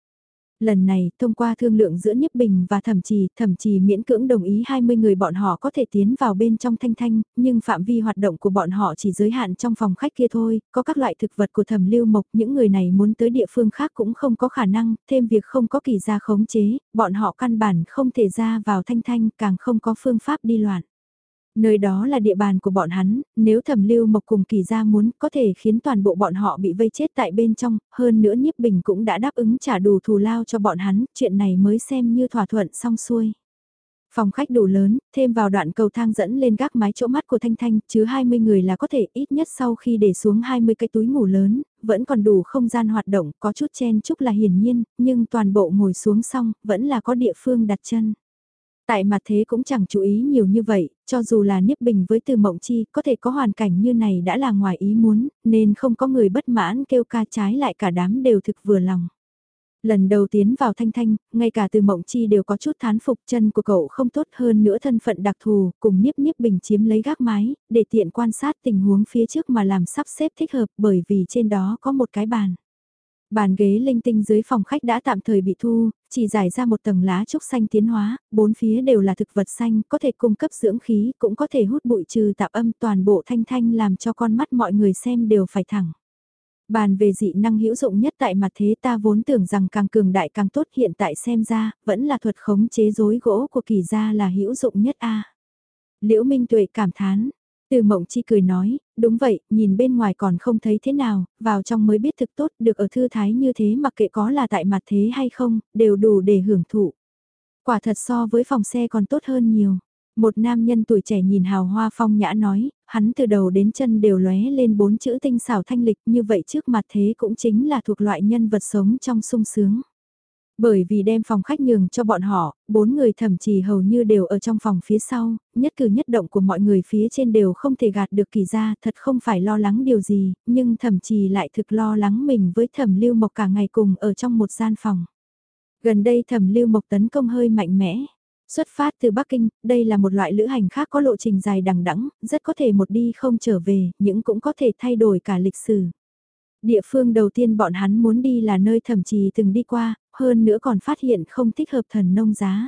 Lần này, thông qua thương lượng giữa Nhiếp Bình và Thẩm Trì, Thẩm Trì miễn cưỡng đồng ý 20 người bọn họ có thể tiến vào bên trong thanh thanh, nhưng phạm vi hoạt động của bọn họ chỉ giới hạn trong phòng khách kia thôi, có các loại thực vật của Thẩm Lưu Mộc, những người này muốn tới địa phương khác cũng không có khả năng, thêm việc không có kỳ gia khống chế, bọn họ căn bản không thể ra vào thanh thanh, càng không có phương pháp đi loạn. Nơi đó là địa bàn của bọn hắn, nếu thẩm lưu mộc cùng kỳ gia muốn có thể khiến toàn bộ bọn họ bị vây chết tại bên trong, hơn nữa nhiếp bình cũng đã đáp ứng trả đủ thù lao cho bọn hắn, chuyện này mới xem như thỏa thuận xong xuôi. Phòng khách đủ lớn, thêm vào đoạn cầu thang dẫn lên gác mái chỗ mắt của Thanh Thanh, chứa 20 người là có thể ít nhất sau khi để xuống 20 cái túi ngủ lớn, vẫn còn đủ không gian hoạt động, có chút chen chúc là hiển nhiên, nhưng toàn bộ ngồi xuống xong, vẫn là có địa phương đặt chân. Tại mặt thế cũng chẳng chú ý nhiều như vậy, cho dù là Niếp Bình với Từ Mộng Chi có thể có hoàn cảnh như này đã là ngoài ý muốn, nên không có người bất mãn kêu ca trái lại cả đám đều thực vừa lòng. Lần đầu tiến vào Thanh Thanh, ngay cả Từ Mộng Chi đều có chút thán phục chân của cậu không tốt hơn nữa thân phận đặc thù, cùng Niếp Niếp Bình chiếm lấy gác mái, để tiện quan sát tình huống phía trước mà làm sắp xếp thích hợp bởi vì trên đó có một cái bàn. Bàn ghế linh tinh dưới phòng khách đã tạm thời bị thu, chỉ giải ra một tầng lá trúc xanh tiến hóa, bốn phía đều là thực vật xanh, có thể cung cấp dưỡng khí, cũng có thể hút bụi trừ tạp âm toàn bộ thanh thanh làm cho con mắt mọi người xem đều phải thẳng. Bàn về dị năng hữu dụng nhất tại mặt thế ta vốn tưởng rằng càng cường đại càng tốt hiện tại xem ra, vẫn là thuật khống chế rối gỗ của kỳ gia là hữu dụng nhất a Liễu Minh Tuệ cảm thán, từ mộng chi cười nói, đúng vậy, nhìn bên ngoài còn không thấy thế nào, vào trong mới biết thực tốt, được ở thư thái như thế mặc kệ có là tại mặt thế hay không, đều đủ để hưởng thụ. Quả thật so với phòng xe còn tốt hơn nhiều. Một nam nhân tuổi trẻ nhìn hào hoa phong nhã nói, hắn từ đầu đến chân đều lóe lên bốn chữ tinh xảo thanh lịch như vậy trước mặt thế cũng chính là thuộc loại nhân vật sống trong sung sướng. Bởi vì đem phòng khách nhường cho bọn họ, bốn người thậm chí hầu như đều ở trong phòng phía sau, nhất cử nhất động của mọi người phía trên đều không thể gạt được kỳ ra, thật không phải lo lắng điều gì, nhưng thậm chí lại thực lo lắng mình với thẩm lưu mộc cả ngày cùng ở trong một gian phòng. Gần đây thẩm lưu mộc tấn công hơi mạnh mẽ. Xuất phát từ Bắc Kinh, đây là một loại lữ hành khác có lộ trình dài đằng đẵng, rất có thể một đi không trở về, những cũng có thể thay đổi cả lịch sử. Địa phương đầu tiên bọn hắn muốn đi là nơi thẩm trì từng đi qua, hơn nữa còn phát hiện không thích hợp thần nông giá.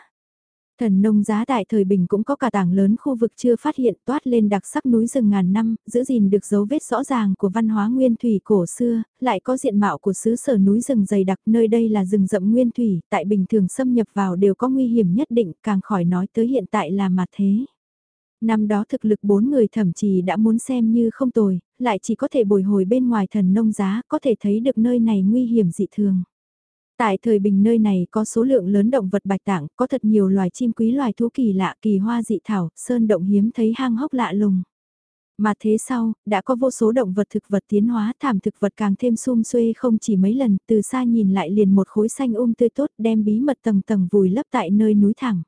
Thần nông giá tại thời bình cũng có cả tảng lớn khu vực chưa phát hiện toát lên đặc sắc núi rừng ngàn năm, giữ gìn được dấu vết rõ ràng của văn hóa nguyên thủy cổ xưa, lại có diện mạo của xứ sở núi rừng dày đặc nơi đây là rừng rậm nguyên thủy, tại bình thường xâm nhập vào đều có nguy hiểm nhất định, càng khỏi nói tới hiện tại là mặt thế. Năm đó thực lực bốn người thậm chí đã muốn xem như không tồi, lại chỉ có thể bồi hồi bên ngoài thần nông giá, có thể thấy được nơi này nguy hiểm dị thường. Tại thời bình nơi này có số lượng lớn động vật bạch tạng, có thật nhiều loài chim quý loài thú kỳ lạ, kỳ hoa dị thảo, sơn động hiếm thấy hang hốc lạ lùng. Mà thế sau, đã có vô số động vật thực vật tiến hóa thảm thực vật càng thêm sum xuê không chỉ mấy lần, từ xa nhìn lại liền một khối xanh um tươi tốt đem bí mật tầng tầng vùi lấp tại nơi núi thẳng.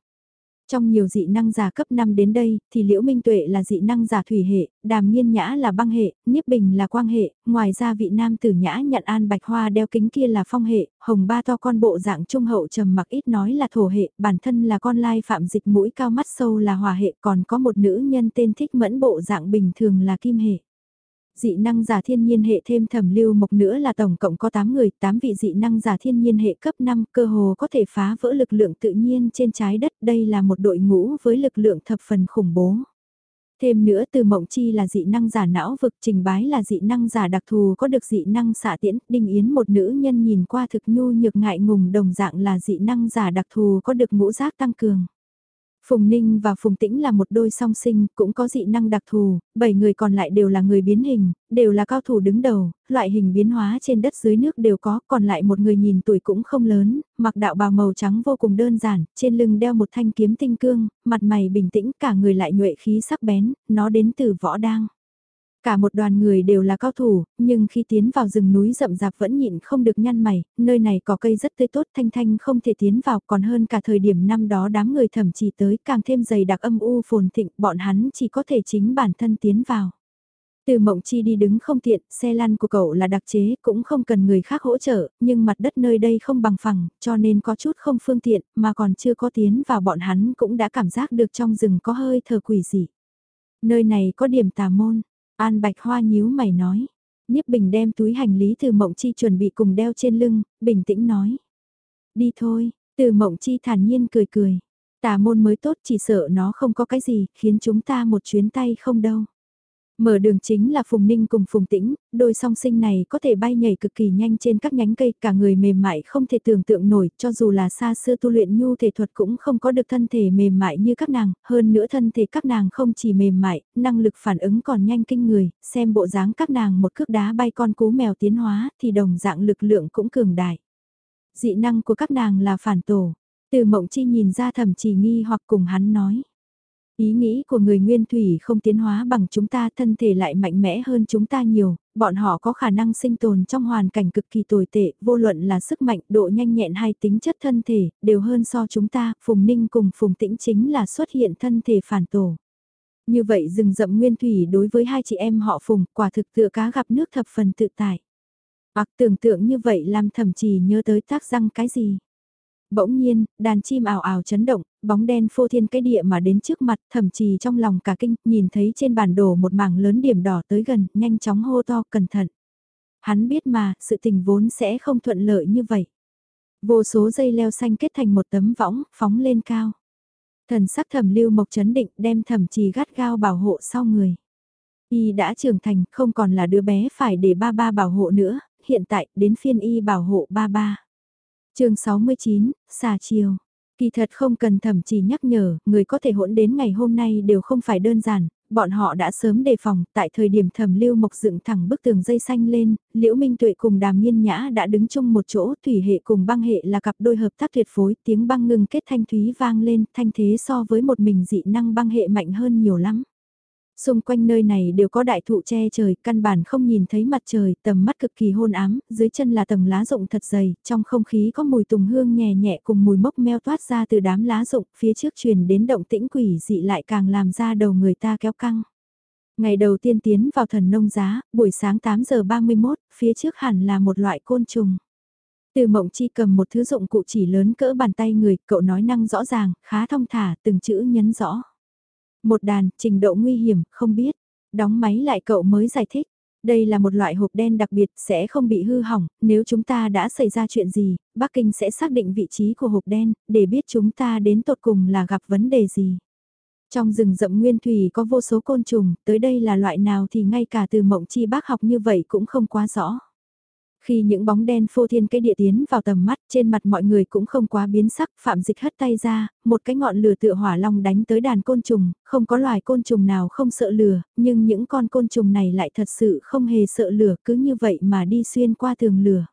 Trong nhiều dị năng giả cấp 5 đến đây, thì Liễu Minh Tuệ là dị năng giả thủy hệ, Đàm Nghiên Nhã là băng hệ, Niếp Bình là quang hệ, ngoài ra vị nam tử Nhã nhận an bạch hoa đeo kính kia là phong hệ, hồng ba to con bộ dạng trung hậu trầm mặc ít nói là thổ hệ, bản thân là con lai phạm dịch mũi cao mắt sâu là hòa hệ, còn có một nữ nhân tên thích mẫn bộ dạng bình thường là kim hệ dị năng giả thiên nhiên hệ thêm thẩm lưu mộc nữa là tổng cộng có 8 người, 8 vị dị năng giả thiên nhiên hệ cấp 5 cơ hồ có thể phá vỡ lực lượng tự nhiên trên trái đất. Đây là một đội ngũ với lực lượng thập phần khủng bố. Thêm nữa từ mộng chi là dị năng giả não vực trình bái là dị năng giả đặc thù có được dị năng xạ tiễn, đinh yến một nữ nhân nhìn qua thực nhu nhược ngại ngùng đồng dạng là dị năng giả đặc thù có được ngũ giác tăng cường. Phùng Ninh và Phùng Tĩnh là một đôi song sinh, cũng có dị năng đặc thù, bảy người còn lại đều là người biến hình, đều là cao thủ đứng đầu, loại hình biến hóa trên đất dưới nước đều có, còn lại một người nhìn tuổi cũng không lớn, mặc đạo bào màu trắng vô cùng đơn giản, trên lưng đeo một thanh kiếm tinh cương, mặt mày bình tĩnh, cả người lại nhuệ khí sắc bén, nó đến từ võ đang. Cả một đoàn người đều là cao thủ, nhưng khi tiến vào rừng núi rậm rạp vẫn nhịn không được nhăn mày, nơi này có cây rất tươi tốt thanh thanh không thể tiến vào còn hơn cả thời điểm năm đó đám người thẩm chỉ tới càng thêm dày đặc âm u phồn thịnh bọn hắn chỉ có thể chính bản thân tiến vào. Từ mộng chi đi đứng không tiện, xe lăn của cậu là đặc chế, cũng không cần người khác hỗ trợ, nhưng mặt đất nơi đây không bằng phẳng, cho nên có chút không phương tiện, mà còn chưa có tiến vào bọn hắn cũng đã cảm giác được trong rừng có hơi thờ quỷ dị. Nơi này có điểm tà môn, An Bạch Hoa nhíu mày nói. Niếp Bình đem túi hành lý từ Mộng Chi chuẩn bị cùng đeo trên lưng, bình tĩnh nói. Đi thôi, từ Mộng Chi thản nhiên cười cười. Tà môn mới tốt chỉ sợ nó không có cái gì, khiến chúng ta một chuyến tay không đâu. Mở đường chính là Phùng Ninh cùng Phùng Tĩnh, đôi song sinh này có thể bay nhảy cực kỳ nhanh trên các nhánh cây, cả người mềm mại không thể tưởng tượng nổi, cho dù là xa xưa tu luyện nhu thể thuật cũng không có được thân thể mềm mại như các nàng, hơn nữa thân thể các nàng không chỉ mềm mại, năng lực phản ứng còn nhanh kinh người, xem bộ dáng các nàng một cước đá bay con cú mèo tiến hóa thì đồng dạng lực lượng cũng cường đại. Dị năng của các nàng là phản tổ, từ mộng chi nhìn ra thầm chỉ nghi hoặc cùng hắn nói. Ý nghĩ của người nguyên thủy không tiến hóa bằng chúng ta thân thể lại mạnh mẽ hơn chúng ta nhiều, bọn họ có khả năng sinh tồn trong hoàn cảnh cực kỳ tồi tệ, vô luận là sức mạnh, độ nhanh nhẹn hay tính chất thân thể, đều hơn so chúng ta, Phùng Ninh cùng Phùng Tĩnh chính là xuất hiện thân thể phản tổ. Như vậy rừng rậm nguyên thủy đối với hai chị em họ Phùng, quả thực tựa cá gặp nước thập phần tự tại. Hoặc tưởng tượng như vậy làm thậm chí nhớ tới tác răng cái gì. Bỗng nhiên, đàn chim ảo ảo chấn động, bóng đen phô thiên cái địa mà đến trước mặt, thậm chí trong lòng cả kinh, nhìn thấy trên bản đồ một mảng lớn điểm đỏ tới gần, nhanh chóng hô to, cẩn thận. Hắn biết mà, sự tình vốn sẽ không thuận lợi như vậy. Vô số dây leo xanh kết thành một tấm võng, phóng lên cao. Thần sắc thẩm lưu mộc chấn định đem thẩm trì gắt gao bảo hộ sau người. Y đã trưởng thành, không còn là đứa bé phải để ba ba bảo hộ nữa, hiện tại đến phiên Y bảo hộ ba ba chương 69, xà chiều. Kỳ thật không cần thẩm chỉ nhắc nhở, người có thể hỗn đến ngày hôm nay đều không phải đơn giản, bọn họ đã sớm đề phòng, tại thời điểm thẩm lưu mộc dựng thẳng bức tường dây xanh lên, liễu minh tuệ cùng đàm nghiên nhã đã đứng chung một chỗ, thủy hệ cùng băng hệ là cặp đôi hợp tác tuyệt phối, tiếng băng ngừng kết thanh thúy vang lên, thanh thế so với một mình dị năng băng hệ mạnh hơn nhiều lắm. Xung quanh nơi này đều có đại thụ che trời, căn bản không nhìn thấy mặt trời, tầm mắt cực kỳ hôn ám, dưới chân là tầng lá rụng thật dày, trong không khí có mùi tùng hương nhẹ nhẹ cùng mùi mốc meo toát ra từ đám lá rụng, phía trước truyền đến động tĩnh quỷ dị lại càng làm ra đầu người ta kéo căng. Ngày đầu tiên tiến vào thần nông giá, buổi sáng 8 giờ 31, phía trước hẳn là một loại côn trùng. Từ mộng chi cầm một thứ dụng cụ chỉ lớn cỡ bàn tay người, cậu nói năng rõ ràng, khá thông thả, từng chữ nhấn rõ. Một đàn, trình độ nguy hiểm, không biết. Đóng máy lại cậu mới giải thích. Đây là một loại hộp đen đặc biệt sẽ không bị hư hỏng, nếu chúng ta đã xảy ra chuyện gì, Bắc Kinh sẽ xác định vị trí của hộp đen, để biết chúng ta đến tột cùng là gặp vấn đề gì. Trong rừng rậm nguyên thủy có vô số côn trùng, tới đây là loại nào thì ngay cả từ mộng chi bác học như vậy cũng không quá rõ. Khi những bóng đen phô thiên cái địa tiến vào tầm mắt, trên mặt mọi người cũng không quá biến sắc, Phạm Dịch hất tay ra, một cái ngọn lửa tựa hỏa long đánh tới đàn côn trùng, không có loài côn trùng nào không sợ lửa, nhưng những con côn trùng này lại thật sự không hề sợ lửa, cứ như vậy mà đi xuyên qua tường lửa.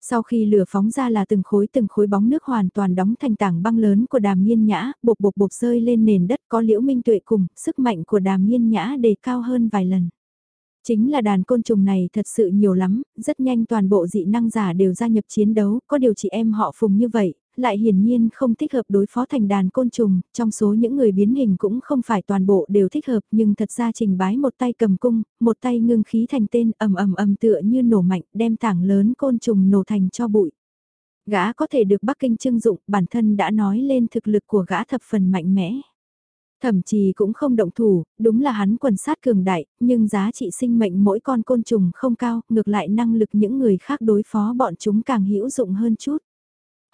Sau khi lửa phóng ra là từng khối từng khối bóng nước hoàn toàn đóng thành tảng băng lớn của đàm nghiên nhã, bột bột bột rơi lên nền đất có liễu minh tuệ cùng, sức mạnh của đàm nghiên nhã đề cao hơn vài lần. Chính là đàn côn trùng này thật sự nhiều lắm, rất nhanh toàn bộ dị năng giả đều gia nhập chiến đấu, có điều chị em họ phùng như vậy, lại hiển nhiên không thích hợp đối phó thành đàn côn trùng, trong số những người biến hình cũng không phải toàn bộ đều thích hợp nhưng thật ra trình bái một tay cầm cung, một tay ngưng khí thành tên ầm ầm ầm tựa như nổ mạnh đem tảng lớn côn trùng nổ thành cho bụi. Gã có thể được Bắc Kinh trưng dụng bản thân đã nói lên thực lực của gã thập phần mạnh mẽ. Thậm chí cũng không động thủ, đúng là hắn quần sát cường đại, nhưng giá trị sinh mệnh mỗi con côn trùng không cao, ngược lại năng lực những người khác đối phó bọn chúng càng hữu dụng hơn chút.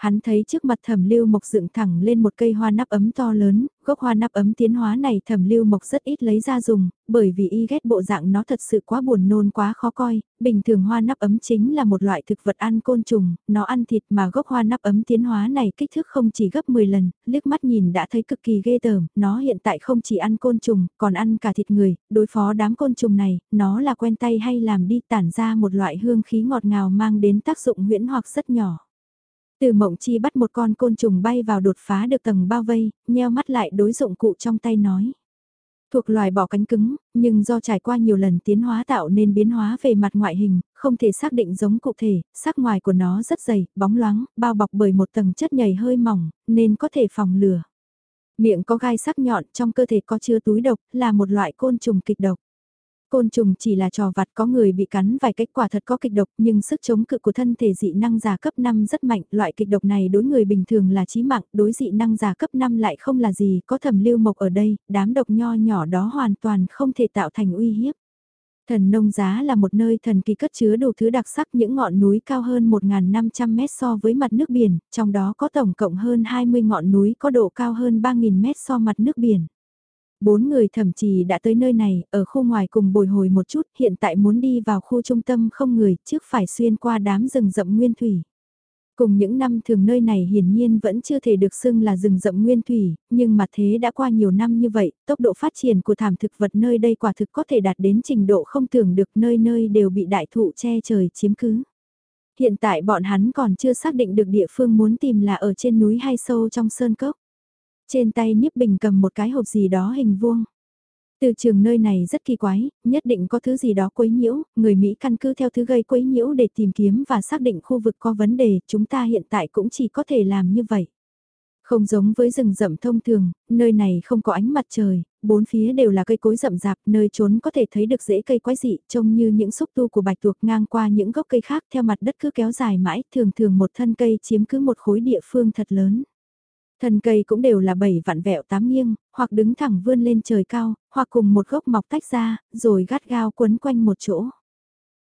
Hắn thấy trước mặt thẩm lưu mộc dựng thẳng lên một cây hoa nắp ấm to lớn, gốc hoa nắp ấm tiến hóa này thẩm lưu mộc rất ít lấy ra dùng, bởi vì y ghét bộ dạng nó thật sự quá buồn nôn quá khó coi, bình thường hoa nắp ấm chính là một loại thực vật ăn côn trùng, nó ăn thịt mà gốc hoa nắp ấm tiến hóa này kích thước không chỉ gấp 10 lần, liếc mắt nhìn đã thấy cực kỳ ghê tởm, nó hiện tại không chỉ ăn côn trùng, còn ăn cả thịt người, đối phó đám côn trùng này, nó là quen tay hay làm đi tản ra một loại hương khí ngọt ngào mang đến tác dụng huyễn hoặc rất nhỏ. Từ mộng chi bắt một con côn trùng bay vào đột phá được tầng bao vây, nheo mắt lại đối dụng cụ trong tay nói. Thuộc loài bỏ cánh cứng, nhưng do trải qua nhiều lần tiến hóa tạo nên biến hóa về mặt ngoại hình, không thể xác định giống cụ thể, sắc ngoài của nó rất dày, bóng loáng, bao bọc bởi một tầng chất nhầy hơi mỏng, nên có thể phòng lửa. Miệng có gai sắc nhọn, trong cơ thể có chứa túi độc, là một loại côn trùng kịch độc. Côn trùng chỉ là trò vặt có người bị cắn vài cách quả thật có kịch độc nhưng sức chống cự của thân thể dị năng giả cấp 5 rất mạnh. Loại kịch độc này đối người bình thường là chí mạng, đối dị năng giả cấp 5 lại không là gì. Có thẩm lưu mộc ở đây, đám độc nho nhỏ đó hoàn toàn không thể tạo thành uy hiếp. Thần nông giá là một nơi thần kỳ cất chứa đủ thứ đặc sắc những ngọn núi cao hơn 1.500 mét so với mặt nước biển, trong đó có tổng cộng hơn 20 ngọn núi có độ cao hơn 3.000 mét so mặt nước biển. Bốn người thậm chí đã tới nơi này, ở khu ngoài cùng bồi hồi một chút, hiện tại muốn đi vào khu trung tâm không người, trước phải xuyên qua đám rừng rậm nguyên thủy. Cùng những năm thường nơi này hiển nhiên vẫn chưa thể được xưng là rừng rậm nguyên thủy, nhưng mà thế đã qua nhiều năm như vậy, tốc độ phát triển của thảm thực vật nơi đây quả thực có thể đạt đến trình độ không tưởng được nơi nơi đều bị đại thụ che trời chiếm cứ. Hiện tại bọn hắn còn chưa xác định được địa phương muốn tìm là ở trên núi hay sâu trong sơn cốc. Trên tay Niếp Bình cầm một cái hộp gì đó hình vuông. Từ trường nơi này rất kỳ quái, nhất định có thứ gì đó quấy nhiễu, người Mỹ căn cứ theo thứ gây quấy nhiễu để tìm kiếm và xác định khu vực có vấn đề, chúng ta hiện tại cũng chỉ có thể làm như vậy. Không giống với rừng rậm thông thường, nơi này không có ánh mặt trời, bốn phía đều là cây cối rậm rạp, nơi trốn có thể thấy được rễ cây quái dị, trông như những xúc tu của bạch tuộc ngang qua những gốc cây khác theo mặt đất cứ kéo dài mãi, thường thường một thân cây chiếm cứ một khối địa phương thật lớn. Thân cây cũng đều là bảy vạn vẹo tám nghiêng, hoặc đứng thẳng vươn lên trời cao, hoặc cùng một gốc mọc tách ra, rồi gắt gao quấn quanh một chỗ.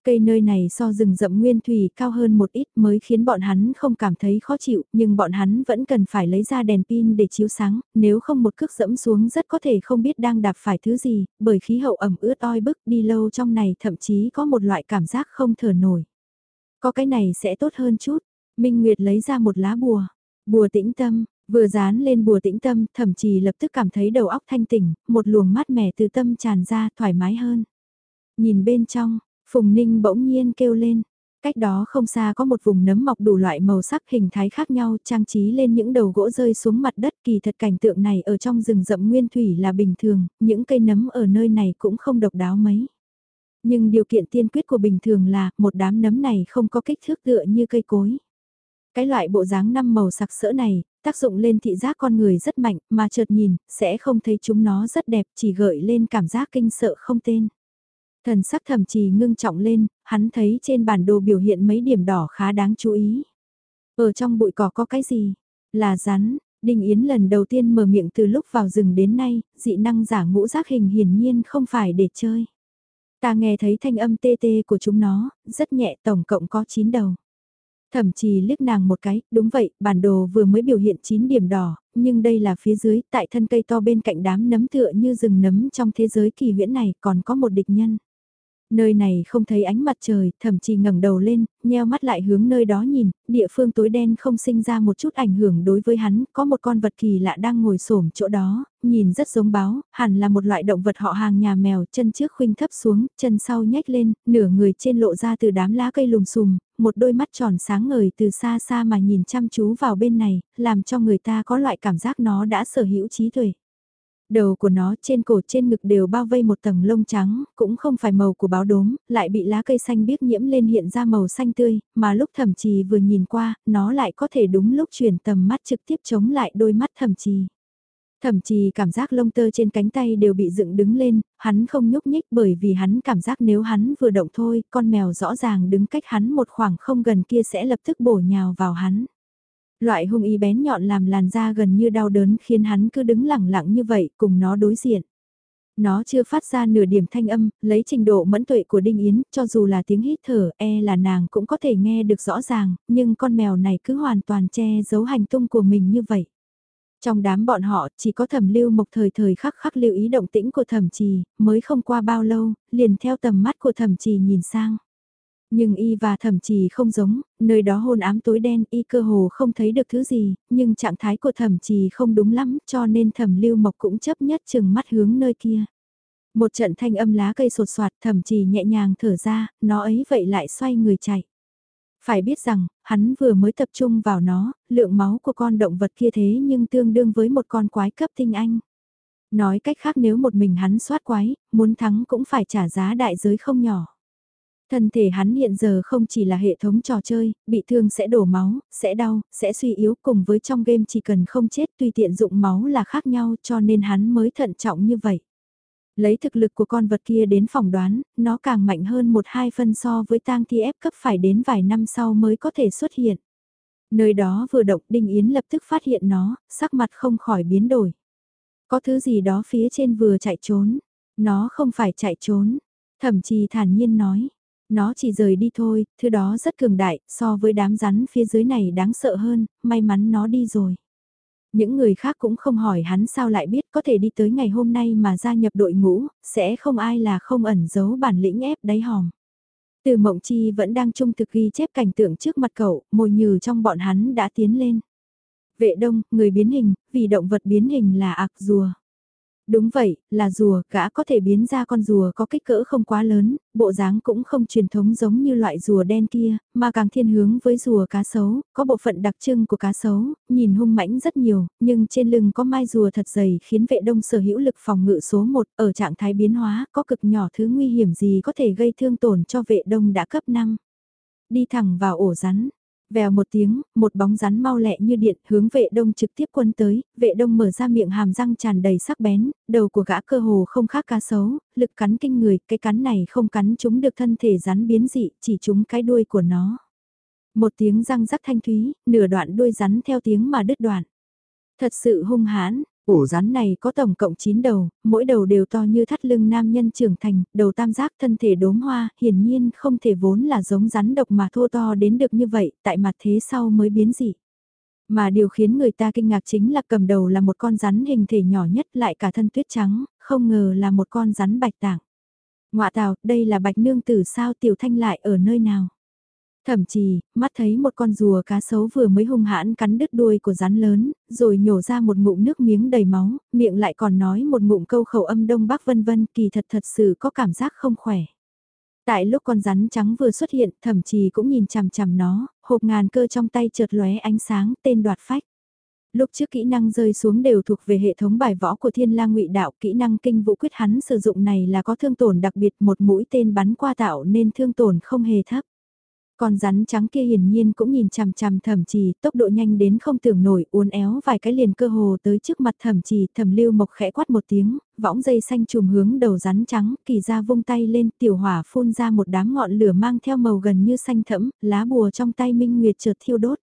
Cây nơi này so rừng rậm nguyên thủy cao hơn một ít mới khiến bọn hắn không cảm thấy khó chịu, nhưng bọn hắn vẫn cần phải lấy ra đèn pin để chiếu sáng, nếu không một cước dẫm xuống rất có thể không biết đang đạp phải thứ gì, bởi khí hậu ẩm ướt oi bức đi lâu trong này thậm chí có một loại cảm giác không thở nổi. Có cái này sẽ tốt hơn chút, Minh Nguyệt lấy ra một lá bùa, bùa tĩnh tâm, Vừa dán lên bùa tĩnh tâm, thậm chí lập tức cảm thấy đầu óc thanh tỉnh, một luồng mát mẻ từ tâm tràn ra thoải mái hơn. Nhìn bên trong, Phùng Ninh bỗng nhiên kêu lên. Cách đó không xa có một vùng nấm mọc đủ loại màu sắc hình thái khác nhau trang trí lên những đầu gỗ rơi xuống mặt đất kỳ thật cảnh tượng này ở trong rừng rậm nguyên thủy là bình thường, những cây nấm ở nơi này cũng không độc đáo mấy. Nhưng điều kiện tiên quyết của bình thường là một đám nấm này không có kích thước tựa như cây cối. Cái loại bộ dáng năm màu sặc sỡ này, tác dụng lên thị giác con người rất mạnh, mà chợt nhìn, sẽ không thấy chúng nó rất đẹp, chỉ gợi lên cảm giác kinh sợ không tên. Thần sắc thầm trì ngưng trọng lên, hắn thấy trên bản đồ biểu hiện mấy điểm đỏ khá đáng chú ý. Ở trong bụi cỏ có cái gì? Là rắn, Đinh Yến lần đầu tiên mở miệng từ lúc vào rừng đến nay, dị năng giả ngũ giác hình hiển nhiên không phải để chơi. Ta nghe thấy thanh âm tê tê của chúng nó, rất nhẹ tổng cộng có 9 đầu. Thậm chí liếc nàng một cái, đúng vậy, bản đồ vừa mới biểu hiện 9 điểm đỏ, nhưng đây là phía dưới, tại thân cây to bên cạnh đám nấm tựa như rừng nấm trong thế giới kỳ huyễn này còn có một địch nhân. Nơi này không thấy ánh mặt trời, thậm chí ngẩng đầu lên, nheo mắt lại hướng nơi đó nhìn, địa phương tối đen không sinh ra một chút ảnh hưởng đối với hắn, có một con vật kỳ lạ đang ngồi xổm chỗ đó, nhìn rất giống báo, hẳn là một loại động vật họ hàng nhà mèo, chân trước khuynh thấp xuống, chân sau nhếch lên, nửa người trên lộ ra từ đám lá cây lùm xùm, một đôi mắt tròn sáng ngời từ xa xa mà nhìn chăm chú vào bên này, làm cho người ta có loại cảm giác nó đã sở hữu trí tuệ. Đầu của nó trên cổ trên ngực đều bao vây một tầng lông trắng, cũng không phải màu của báo đốm, lại bị lá cây xanh biếc nhiễm lên hiện ra màu xanh tươi, mà lúc thẩm trì vừa nhìn qua, nó lại có thể đúng lúc chuyển tầm mắt trực tiếp chống lại đôi mắt thẩm trì. Thậm chí cảm giác lông tơ trên cánh tay đều bị dựng đứng lên, hắn không nhúc nhích bởi vì hắn cảm giác nếu hắn vừa động thôi, con mèo rõ ràng đứng cách hắn một khoảng không gần kia sẽ lập tức bổ nhào vào hắn. Loại hung ý bén nhọn làm làn da gần như đau đớn khiến hắn cứ đứng lẳng lặng như vậy cùng nó đối diện. Nó chưa phát ra nửa điểm thanh âm, lấy trình độ mẫn tuệ của Đinh Yến, cho dù là tiếng hít thở, e là nàng cũng có thể nghe được rõ ràng, nhưng con mèo này cứ hoàn toàn che giấu hành tung của mình như vậy. Trong đám bọn họ chỉ có thẩm lưu mộc thời thời khắc khắc lưu ý động tĩnh của thẩm trì, mới không qua bao lâu, liền theo tầm mắt của thẩm trì nhìn sang. Nhưng y và thẩm trì không giống, nơi đó hôn ám tối đen y cơ hồ không thấy được thứ gì, nhưng trạng thái của thẩm trì không đúng lắm cho nên thẩm lưu mộc cũng chấp nhất chừng mắt hướng nơi kia. Một trận thanh âm lá cây sột soạt thẩm trì nhẹ nhàng thở ra, nó ấy vậy lại xoay người chạy. Phải biết rằng, hắn vừa mới tập trung vào nó, lượng máu của con động vật kia thế nhưng tương đương với một con quái cấp tinh anh. Nói cách khác nếu một mình hắn soát quái, muốn thắng cũng phải trả giá đại giới không nhỏ. Thân thể hắn hiện giờ không chỉ là hệ thống trò chơi, bị thương sẽ đổ máu, sẽ đau, sẽ suy yếu cùng với trong game chỉ cần không chết tùy tiện dụng máu là khác nhau cho nên hắn mới thận trọng như vậy. Lấy thực lực của con vật kia đến phỏng đoán, nó càng mạnh hơn một hai phân so với tang thi ép cấp phải đến vài năm sau mới có thể xuất hiện. Nơi đó vừa động Đinh Yến lập tức phát hiện nó, sắc mặt không khỏi biến đổi. Có thứ gì đó phía trên vừa chạy trốn, nó không phải chạy trốn, thậm chí thản nhiên nói. Nó chỉ rời đi thôi, thứ đó rất cường đại, so với đám rắn phía dưới này đáng sợ hơn, may mắn nó đi rồi. Những người khác cũng không hỏi hắn sao lại biết có thể đi tới ngày hôm nay mà gia nhập đội ngũ, sẽ không ai là không ẩn giấu bản lĩnh ép đáy hòm. Từ mộng chi vẫn đang trung thực ghi chép cảnh tượng trước mặt cậu, mồi nhừ trong bọn hắn đã tiến lên. Vệ đông, người biến hình, vì động vật biến hình là ạc rùa. Đúng vậy, là rùa, gã có thể biến ra con rùa có kích cỡ không quá lớn, bộ dáng cũng không truyền thống giống như loại rùa đen kia, mà càng thiên hướng với rùa cá sấu, có bộ phận đặc trưng của cá sấu, nhìn hung mãnh rất nhiều, nhưng trên lưng có mai rùa thật dày khiến vệ đông sở hữu lực phòng ngự số 1 ở trạng thái biến hóa, có cực nhỏ thứ nguy hiểm gì có thể gây thương tổn cho vệ đông đã cấp 5. Đi thẳng vào ổ rắn, Vèo một tiếng, một bóng rắn mau lẹ như điện hướng vệ đông trực tiếp quân tới, vệ đông mở ra miệng hàm răng tràn đầy sắc bén, đầu của gã cơ hồ không khác cá sấu, lực cắn kinh người, cái cắn này không cắn chúng được thân thể rắn biến dị, chỉ chúng cái đuôi của nó. Một tiếng răng rắc thanh thúy, nửa đoạn đuôi rắn theo tiếng mà đứt đoạn. Thật sự hung hãn, Ổ rắn này có tổng cộng 9 đầu, mỗi đầu đều to như thắt lưng nam nhân trưởng thành, đầu tam giác thân thể đốm hoa, hiển nhiên không thể vốn là giống rắn độc mà thô to đến được như vậy, tại mặt thế sau mới biến dị. Mà điều khiến người ta kinh ngạc chính là cầm đầu là một con rắn hình thể nhỏ nhất lại cả thân tuyết trắng, không ngờ là một con rắn bạch tạng. Ngoạ tào, đây là bạch nương tử sao tiểu thanh lại ở nơi nào? Thậm chí, mắt thấy một con rùa cá sấu vừa mới hung hãn cắn đứt đuôi của rắn lớn, rồi nhổ ra một ngụm nước miếng đầy máu, miệng lại còn nói một ngụm câu khẩu âm đông bắc vân vân kỳ thật thật sự có cảm giác không khỏe. Tại lúc con rắn trắng vừa xuất hiện, thậm chí cũng nhìn chằm chằm nó, hộp ngàn cơ trong tay chợt lóe ánh sáng, tên đoạt phách. Lúc trước kỹ năng rơi xuống đều thuộc về hệ thống bài võ của thiên lang ngụy đạo, kỹ năng kinh vũ quyết hắn sử dụng này là có thương tổn đặc biệt một mũi tên bắn qua tạo nên thương tổn không hề thấp. Con rắn trắng kia hiển nhiên cũng nhìn chằm chằm thẩm trì, tốc độ nhanh đến không tưởng nổi, uốn éo vài cái liền cơ hồ tới trước mặt thẩm trì, thẩm lưu mộc khẽ quát một tiếng, võng dây xanh trùm hướng đầu rắn trắng, kỳ ra vung tay lên, tiểu hỏa phun ra một đám ngọn lửa mang theo màu gần như xanh thẫm, lá bùa trong tay minh nguyệt chợt thiêu đốt.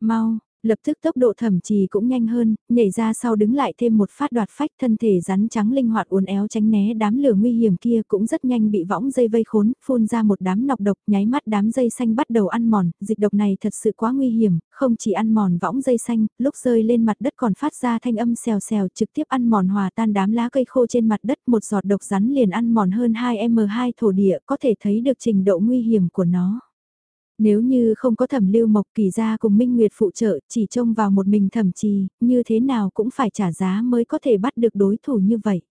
Mau, Lập tức tốc độ thẩm trì cũng nhanh hơn, nhảy ra sau đứng lại thêm một phát đoạt phách thân thể rắn trắng linh hoạt uốn éo tránh né đám lửa nguy hiểm kia cũng rất nhanh bị võng dây vây khốn, phun ra một đám nọc độc nháy mắt đám dây xanh bắt đầu ăn mòn, dịch độc này thật sự quá nguy hiểm, không chỉ ăn mòn võng dây xanh, lúc rơi lên mặt đất còn phát ra thanh âm xèo xèo trực tiếp ăn mòn hòa tan đám lá cây khô trên mặt đất một giọt độc rắn liền ăn mòn hơn 2m2 thổ địa có thể thấy được trình độ nguy hiểm của nó. Nếu như không có thẩm lưu mộc kỳ ra cùng Minh Nguyệt phụ trợ chỉ trông vào một mình thẩm trì, như thế nào cũng phải trả giá mới có thể bắt được đối thủ như vậy.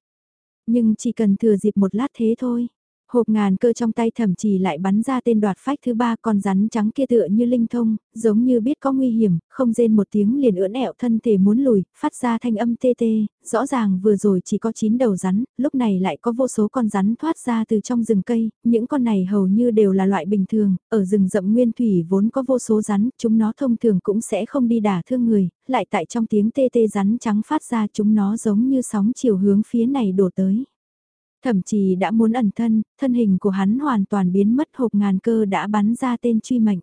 Nhưng chỉ cần thừa dịp một lát thế thôi. Hộp ngàn cơ trong tay thẩm trì lại bắn ra tên đoạt phách thứ ba con rắn trắng kia tựa như linh thông, giống như biết có nguy hiểm, không rên một tiếng liền ưỡn ẹo thân thể muốn lùi, phát ra thanh âm tê tê, rõ ràng vừa rồi chỉ có 9 đầu rắn, lúc này lại có vô số con rắn thoát ra từ trong rừng cây, những con này hầu như đều là loại bình thường, ở rừng rậm nguyên thủy vốn có vô số rắn, chúng nó thông thường cũng sẽ không đi đả thương người, lại tại trong tiếng tê tê rắn trắng phát ra chúng nó giống như sóng chiều hướng phía này đổ tới. Thậm chí đã muốn ẩn thân, thân hình của hắn hoàn toàn biến mất hộp ngàn cơ đã bắn ra tên truy mệnh.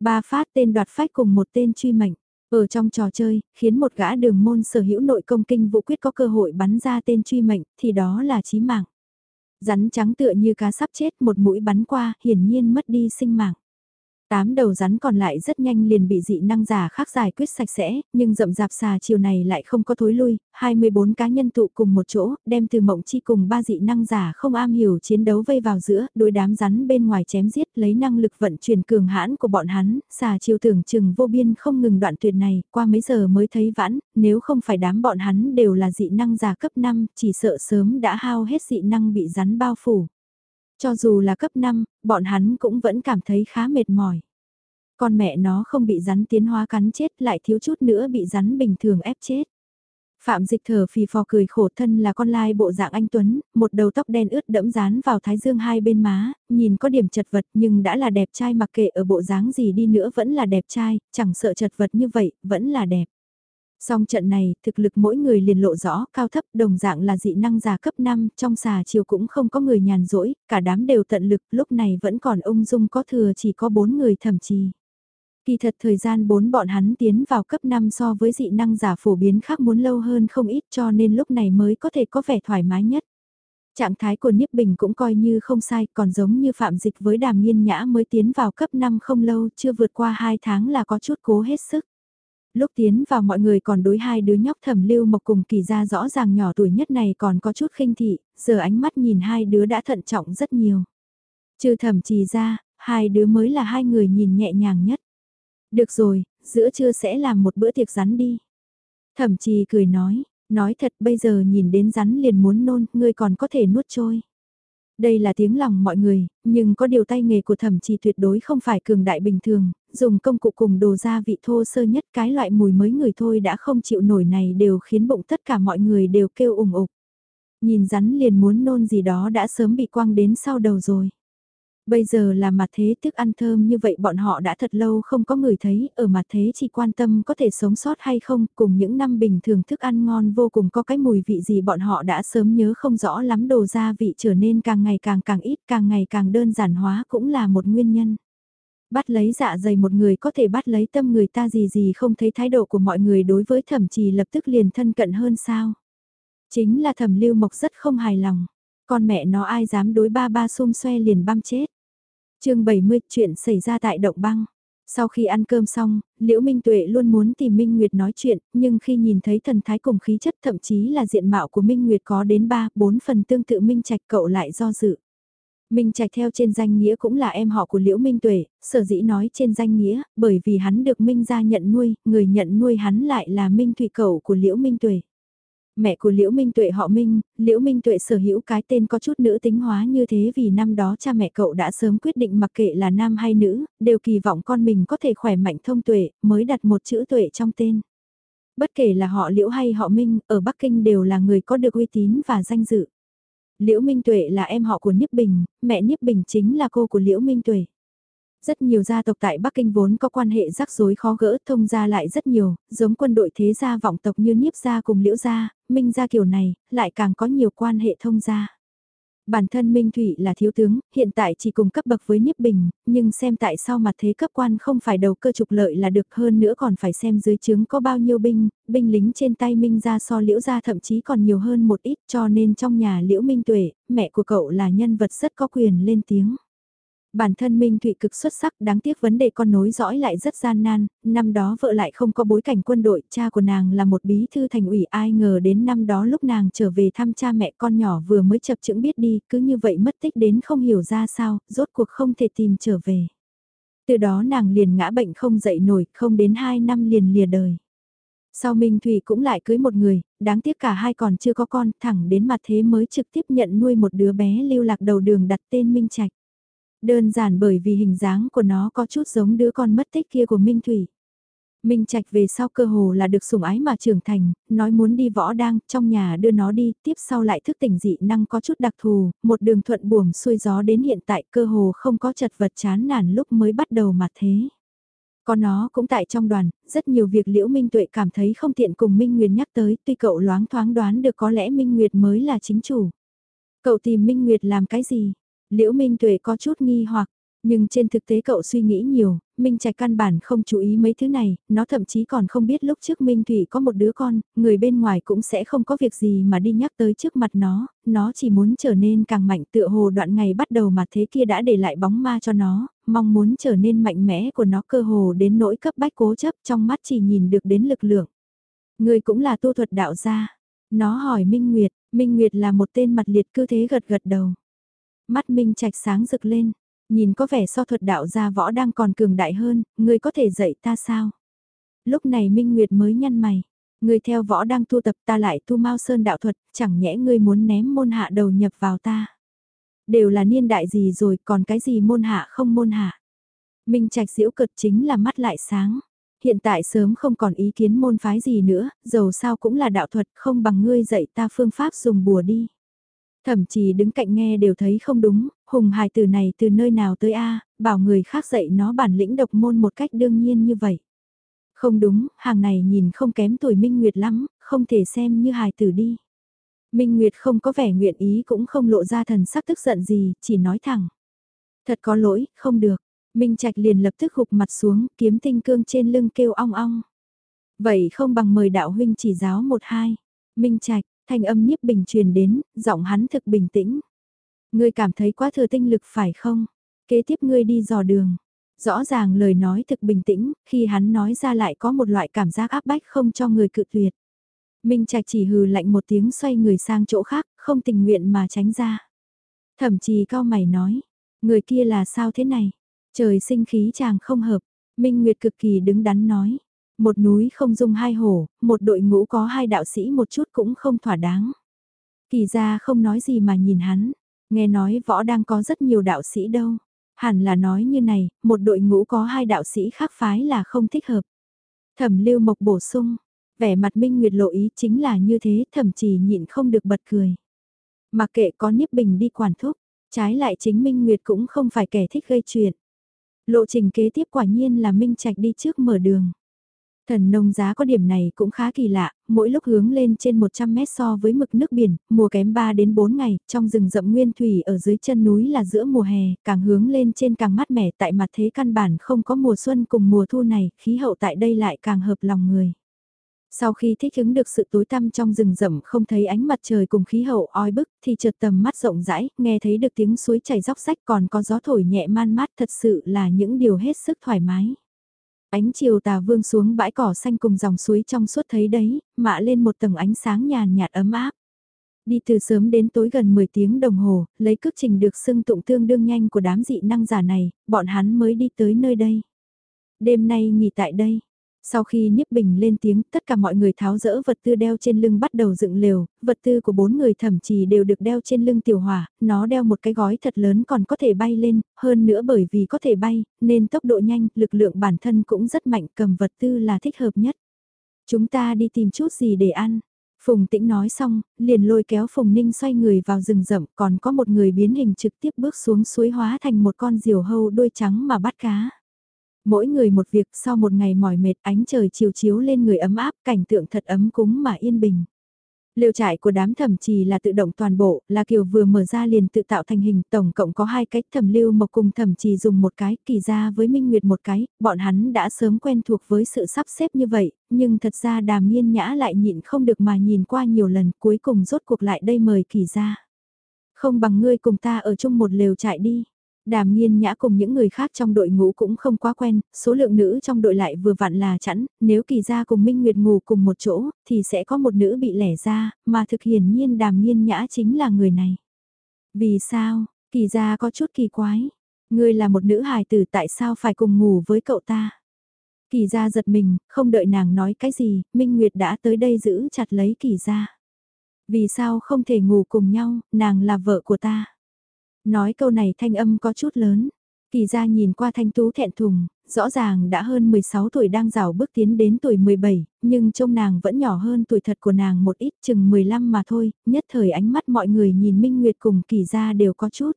Ba phát tên đoạt phách cùng một tên truy mệnh. Ở trong trò chơi, khiến một gã đường môn sở hữu nội công kinh vũ quyết có cơ hội bắn ra tên truy mệnh, thì đó là chí mạng. Rắn trắng tựa như cá sắp chết một mũi bắn qua, hiển nhiên mất đi sinh mạng. Tám đầu rắn còn lại rất nhanh liền bị dị năng giả khác giải quyết sạch sẽ, nhưng rậm rạp xà chiều này lại không có thối lui, 24 cá nhân tụ cùng một chỗ, đem từ mộng chi cùng ba dị năng giả không am hiểu chiến đấu vây vào giữa, đối đám rắn bên ngoài chém giết lấy năng lực vận chuyển cường hãn của bọn hắn, xà chiều tưởng chừng vô biên không ngừng đoạn tuyệt này, qua mấy giờ mới thấy vãn, nếu không phải đám bọn hắn đều là dị năng giả cấp 5, chỉ sợ sớm đã hao hết dị năng bị rắn bao phủ. Cho dù là cấp 5, bọn hắn cũng vẫn cảm thấy khá mệt mỏi. Con mẹ nó không bị rắn tiến hóa cắn chết lại thiếu chút nữa bị rắn bình thường ép chết. Phạm dịch thở phì phò cười khổ thân là con lai bộ dạng anh Tuấn, một đầu tóc đen ướt đẫm dán vào thái dương hai bên má, nhìn có điểm chật vật nhưng đã là đẹp trai mặc kệ ở bộ dáng gì đi nữa vẫn là đẹp trai, chẳng sợ chật vật như vậy, vẫn là đẹp. Song trận này, thực lực mỗi người liền lộ rõ, cao thấp, đồng dạng là dị năng giả cấp 5, trong xà chiều cũng không có người nhàn rỗi, cả đám đều tận lực, lúc này vẫn còn ung dung có thừa chỉ có 4 người thậm chí. Kỳ thật thời gian bốn bọn hắn tiến vào cấp 5 so với dị năng giả phổ biến khác muốn lâu hơn không ít cho nên lúc này mới có thể có vẻ thoải mái nhất. Trạng thái của Niếp Bình cũng coi như không sai, còn giống như phạm dịch với đàm nghiên nhã mới tiến vào cấp 5 không lâu, chưa vượt qua 2 tháng là có chút cố hết sức. Lúc tiến vào mọi người còn đối hai đứa nhóc thẩm lưu mộc cùng kỳ ra rõ ràng nhỏ tuổi nhất này còn có chút khinh thị, giờ ánh mắt nhìn hai đứa đã thận trọng rất nhiều. Trừ thẩm trì ra, hai đứa mới là hai người nhìn nhẹ nhàng nhất. Được rồi, giữa trưa sẽ làm một bữa tiệc rắn đi. Thẩm trì cười nói, nói thật bây giờ nhìn đến rắn liền muốn nôn, ngươi còn có thể nuốt trôi. Đây là tiếng lòng mọi người, nhưng có điều tay nghề của thẩm trì tuyệt đối không phải cường đại bình thường, dùng công cụ cùng đồ gia vị thô sơ nhất cái loại mùi mới người thôi đã không chịu nổi này đều khiến bụng tất cả mọi người đều kêu ủng ục. Nhìn rắn liền muốn nôn gì đó đã sớm bị quăng đến sau đầu rồi. Bây giờ là mặt thế thức ăn thơm như vậy bọn họ đã thật lâu không có người thấy, ở mặt thế chỉ quan tâm có thể sống sót hay không, cùng những năm bình thường thức ăn ngon vô cùng có cái mùi vị gì bọn họ đã sớm nhớ không rõ lắm đồ gia vị trở nên càng ngày càng càng ít, càng ngày càng đơn giản hóa cũng là một nguyên nhân. Bắt lấy dạ dày một người có thể bắt lấy tâm người ta gì gì không thấy thái độ của mọi người đối với thẩm trì lập tức liền thân cận hơn sao. Chính là thẩm lưu mộc rất không hài lòng. Con mẹ nó ai dám đối ba ba xung xoe liền băm chết chương 70 chuyện xảy ra tại động băng. Sau khi ăn cơm xong, Liễu Minh Tuệ luôn muốn tìm Minh Nguyệt nói chuyện, nhưng khi nhìn thấy thần thái cùng khí chất thậm chí là diện mạo của Minh Nguyệt có đến 3, 4 phần tương tự Minh Trạch cậu lại do dự. Minh Trạch theo trên danh nghĩa cũng là em họ của Liễu Minh Tuệ, sở dĩ nói trên danh nghĩa, bởi vì hắn được Minh gia nhận nuôi, người nhận nuôi hắn lại là Minh thụy cậu của Liễu Minh Tuệ. Mẹ của Liễu Minh Tuệ họ Minh, Liễu Minh Tuệ sở hữu cái tên có chút nữ tính hóa như thế vì năm đó cha mẹ cậu đã sớm quyết định mặc kệ là nam hay nữ, đều kỳ vọng con mình có thể khỏe mạnh thông tuệ, mới đặt một chữ tuệ trong tên. Bất kể là họ Liễu hay họ Minh, ở Bắc Kinh đều là người có được uy tín và danh dự. Liễu Minh Tuệ là em họ của Niếp Bình, mẹ Niếp Bình chính là cô của Liễu Minh Tuệ. Rất nhiều gia tộc tại Bắc Kinh vốn có quan hệ rắc rối khó gỡ thông gia lại rất nhiều, giống quân đội thế gia vọng tộc như Niếp gia cùng Liễu gia, Minh gia kiểu này, lại càng có nhiều quan hệ thông gia. Bản thân Minh Thụy là thiếu tướng, hiện tại chỉ cùng cấp bậc với Niếp Bình, nhưng xem tại sao mặt thế cấp quan không phải đầu cơ trục lợi là được hơn nữa còn phải xem dưới chứng có bao nhiêu binh, binh lính trên tay Minh ra so liễu ra thậm chí còn nhiều hơn một ít cho nên trong nhà liễu Minh Tuệ, mẹ của cậu là nhân vật rất có quyền lên tiếng. Bản thân Minh Thụy cực xuất sắc đáng tiếc vấn đề con nối dõi lại rất gian nan, năm đó vợ lại không có bối cảnh quân đội, cha của nàng là một bí thư thành ủy ai ngờ đến năm đó lúc nàng trở về thăm cha mẹ con nhỏ vừa mới chập chững biết đi, cứ như vậy mất tích đến không hiểu ra sao, rốt cuộc không thể tìm trở về. Từ đó nàng liền ngã bệnh không dậy nổi, không đến 2 năm liền lìa đời. Sau Minh Thủy cũng lại cưới một người, đáng tiếc cả hai còn chưa có con, thẳng đến mặt thế mới trực tiếp nhận nuôi một đứa bé lưu lạc đầu đường đặt tên Minh Trạch. Đơn giản bởi vì hình dáng của nó có chút giống đứa con mất tích kia của Minh Thủy. Minh Trạch về sau cơ hồ là được sủng ái mà trưởng thành, nói muốn đi võ đang, trong nhà đưa nó đi, tiếp sau lại thức tỉnh dị năng có chút đặc thù, một đường thuận buồm xuôi gió đến hiện tại cơ hồ không có chật vật chán nản lúc mới bắt đầu mà thế. Có nó cũng tại trong đoàn, rất nhiều việc Liễu Minh Tuệ cảm thấy không tiện cùng Minh Nguyệt nhắc tới, tuy cậu loáng thoáng đoán được có lẽ Minh Nguyệt mới là chính chủ. Cậu tìm Minh Nguyệt làm cái gì? Liễu Minh Tuệ có chút nghi hoặc, nhưng trên thực tế cậu suy nghĩ nhiều, Minh Trạch căn bản không chú ý mấy thứ này, nó thậm chí còn không biết lúc trước Minh Thủy có một đứa con, người bên ngoài cũng sẽ không có việc gì mà đi nhắc tới trước mặt nó, nó chỉ muốn trở nên càng mạnh tựa hồ đoạn ngày bắt đầu mà thế kia đã để lại bóng ma cho nó, mong muốn trở nên mạnh mẽ của nó cơ hồ đến nỗi cấp bách cố chấp trong mắt chỉ nhìn được đến lực lượng. Người cũng là tu thuật đạo gia. Nó hỏi Minh Nguyệt, Minh Nguyệt là một tên mặt liệt cư thế gật gật đầu. Mắt Minh Trạch sáng rực lên, nhìn có vẻ so thuật đạo gia võ đang còn cường đại hơn, ngươi có thể dạy ta sao? Lúc này Minh Nguyệt mới nhăn mày, ngươi theo võ đang tu tập ta lại tu mau sơn đạo thuật, chẳng nhẽ ngươi muốn ném môn hạ đầu nhập vào ta. Đều là niên đại gì rồi, còn cái gì môn hạ không môn hạ. Minh Trạch diễu cực chính là mắt lại sáng. Hiện tại sớm không còn ý kiến môn phái gì nữa, dầu sao cũng là đạo thuật không bằng ngươi dạy ta phương pháp dùng bùa đi. Thậm chí đứng cạnh nghe đều thấy không đúng, hùng hài từ này từ nơi nào tới a bảo người khác dạy nó bản lĩnh độc môn một cách đương nhiên như vậy. Không đúng, hàng này nhìn không kém tuổi Minh Nguyệt lắm, không thể xem như hài tử đi. Minh Nguyệt không có vẻ nguyện ý cũng không lộ ra thần sắc tức giận gì, chỉ nói thẳng. Thật có lỗi, không được. Minh Trạch liền lập tức gục mặt xuống, kiếm tinh cương trên lưng kêu ong ong. Vậy không bằng mời đạo huynh chỉ giáo một hai. Minh Trạch, Thanh âm nhiếp bình truyền đến, giọng hắn thực bình tĩnh. Ngươi cảm thấy quá thừa tinh lực phải không? Kế tiếp ngươi đi dò đường. Rõ ràng lời nói thực bình tĩnh, khi hắn nói ra lại có một loại cảm giác áp bách không cho người cự tuyệt. Minh Trạch chỉ hừ lạnh một tiếng xoay người sang chỗ khác, không tình nguyện mà tránh ra. Thậm chí cao mày nói, người kia là sao thế này? Trời sinh khí chàng không hợp. Minh Nguyệt cực kỳ đứng đắn nói, một núi không dung hai hổ, một đội ngũ có hai đạo sĩ một chút cũng không thỏa đáng. Kỳ ra không nói gì mà nhìn hắn, nghe nói võ đang có rất nhiều đạo sĩ đâu. Hẳn là nói như này, một đội ngũ có hai đạo sĩ khác phái là không thích hợp. Thẩm lưu mộc bổ sung, vẻ mặt minh nguyệt lộ ý chính là như thế thậm chí nhịn không được bật cười. Mà kệ có niếp bình đi quản thúc, trái lại chính minh nguyệt cũng không phải kẻ thích gây chuyện. Lộ trình kế tiếp quả nhiên là minh trạch đi trước mở đường. Thần nông giá có điểm này cũng khá kỳ lạ, mỗi lúc hướng lên trên 100 mét so với mực nước biển, mùa kém 3 đến 4 ngày, trong rừng rậm nguyên thủy ở dưới chân núi là giữa mùa hè, càng hướng lên trên càng mát mẻ tại mặt thế căn bản không có mùa xuân cùng mùa thu này, khí hậu tại đây lại càng hợp lòng người. Sau khi thích ứng được sự tối tăm trong rừng rậm không thấy ánh mặt trời cùng khí hậu oi bức thì chợt tầm mắt rộng rãi, nghe thấy được tiếng suối chảy róc rách còn có gió thổi nhẹ man mát thật sự là những điều hết sức thoải mái. Ánh chiều tà vương xuống bãi cỏ xanh cùng dòng suối trong suốt thấy đấy, mạ lên một tầng ánh sáng nhàn nhạt ấm áp. Đi từ sớm đến tối gần 10 tiếng đồng hồ, lấy cước trình được xưng tụng tương đương nhanh của đám dị năng giả này, bọn hắn mới đi tới nơi đây. Đêm nay nghỉ tại đây, sau khi Niếp Bình lên tiếng, tất cả mọi người tháo rỡ vật tư đeo trên lưng bắt đầu dựng lều, vật tư của bốn người thậm chí đều được đeo trên lưng tiểu hỏa, nó đeo một cái gói thật lớn còn có thể bay lên, hơn nữa bởi vì có thể bay, nên tốc độ nhanh, lực lượng bản thân cũng rất mạnh, cầm vật tư là thích hợp nhất. Chúng ta đi tìm chút gì để ăn. Phùng Tĩnh nói xong, liền lôi kéo Phùng Ninh xoay người vào rừng rậm, còn có một người biến hình trực tiếp bước xuống suối hóa thành một con diều hâu đuôi trắng mà bắt cá. Mỗi người một việc sau một ngày mỏi mệt ánh trời chiều chiếu lên người ấm áp cảnh tượng thật ấm cúng mà yên bình. Lều trại của đám thẩm trì là tự động toàn bộ, là kiểu vừa mở ra liền tự tạo thành hình, tổng cộng có hai cách thẩm lưu mộc cùng thẩm trì dùng một cái, kỳ ra với Minh Nguyệt một cái, bọn hắn đã sớm quen thuộc với sự sắp xếp như vậy, nhưng thật ra đàm nghiên nhã lại nhịn không được mà nhìn qua nhiều lần cuối cùng rốt cuộc lại đây mời kỳ ra. Không bằng ngươi cùng ta ở chung một lều trại đi. Đàm nghiên nhã cùng những người khác trong đội ngũ cũng không quá quen, số lượng nữ trong đội lại vừa vặn là chẵn, nếu kỳ gia cùng Minh Nguyệt ngủ cùng một chỗ, thì sẽ có một nữ bị lẻ ra, mà thực hiển nhiên đàm nghiên nhã chính là người này. Vì sao, kỳ gia có chút kỳ quái, ngươi là một nữ hài tử tại sao phải cùng ngủ với cậu ta? Kỳ gia giật mình, không đợi nàng nói cái gì, Minh Nguyệt đã tới đây giữ chặt lấy kỳ gia. Vì sao không thể ngủ cùng nhau, nàng là vợ của ta. Nói câu này thanh âm có chút lớn. Kỳ ra nhìn qua thanh tú thẹn thùng, rõ ràng đã hơn 16 tuổi đang rào bước tiến đến tuổi 17, nhưng trông nàng vẫn nhỏ hơn tuổi thật của nàng một ít chừng 15 mà thôi, nhất thời ánh mắt mọi người nhìn Minh Nguyệt cùng kỳ ra đều có chút.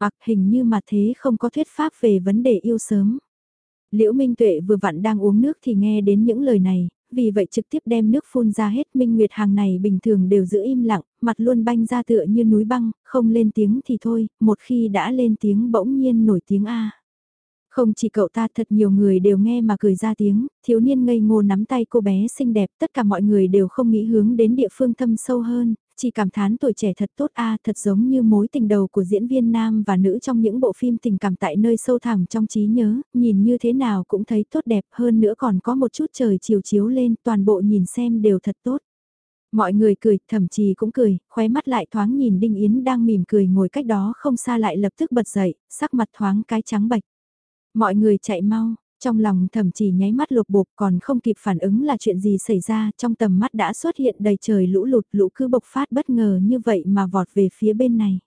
Hoặc hình như mà thế không có thuyết pháp về vấn đề yêu sớm. Liễu Minh Tuệ vừa vặn đang uống nước thì nghe đến những lời này, vì vậy trực tiếp đem nước phun ra hết Minh Nguyệt hàng này bình thường đều giữ im lặng, mặt luôn banh ra tựa như núi băng, không lên tiếng thì thôi, một khi đã lên tiếng bỗng nhiên nổi tiếng A. Không chỉ cậu ta thật nhiều người đều nghe mà cười ra tiếng, thiếu niên ngây ngô nắm tay cô bé xinh đẹp, tất cả mọi người đều không nghĩ hướng đến địa phương thâm sâu hơn, chỉ cảm thán tuổi trẻ thật tốt a thật giống như mối tình đầu của diễn viên nam và nữ trong những bộ phim tình cảm tại nơi sâu thẳm trong trí nhớ, nhìn như thế nào cũng thấy tốt đẹp hơn nữa còn có một chút trời chiều chiếu lên, toàn bộ nhìn xem đều thật tốt. Mọi người cười, thậm chí cũng cười, khóe mắt lại thoáng nhìn Đinh Yến đang mỉm cười ngồi cách đó không xa lại lập tức bật dậy, sắc mặt thoáng cái trắng bạch. Mọi người chạy mau, trong lòng thầm chỉ nháy mắt lục bục còn không kịp phản ứng là chuyện gì xảy ra trong tầm mắt đã xuất hiện đầy trời lũ lụt lũ cứ bộc phát bất ngờ như vậy mà vọt về phía bên này.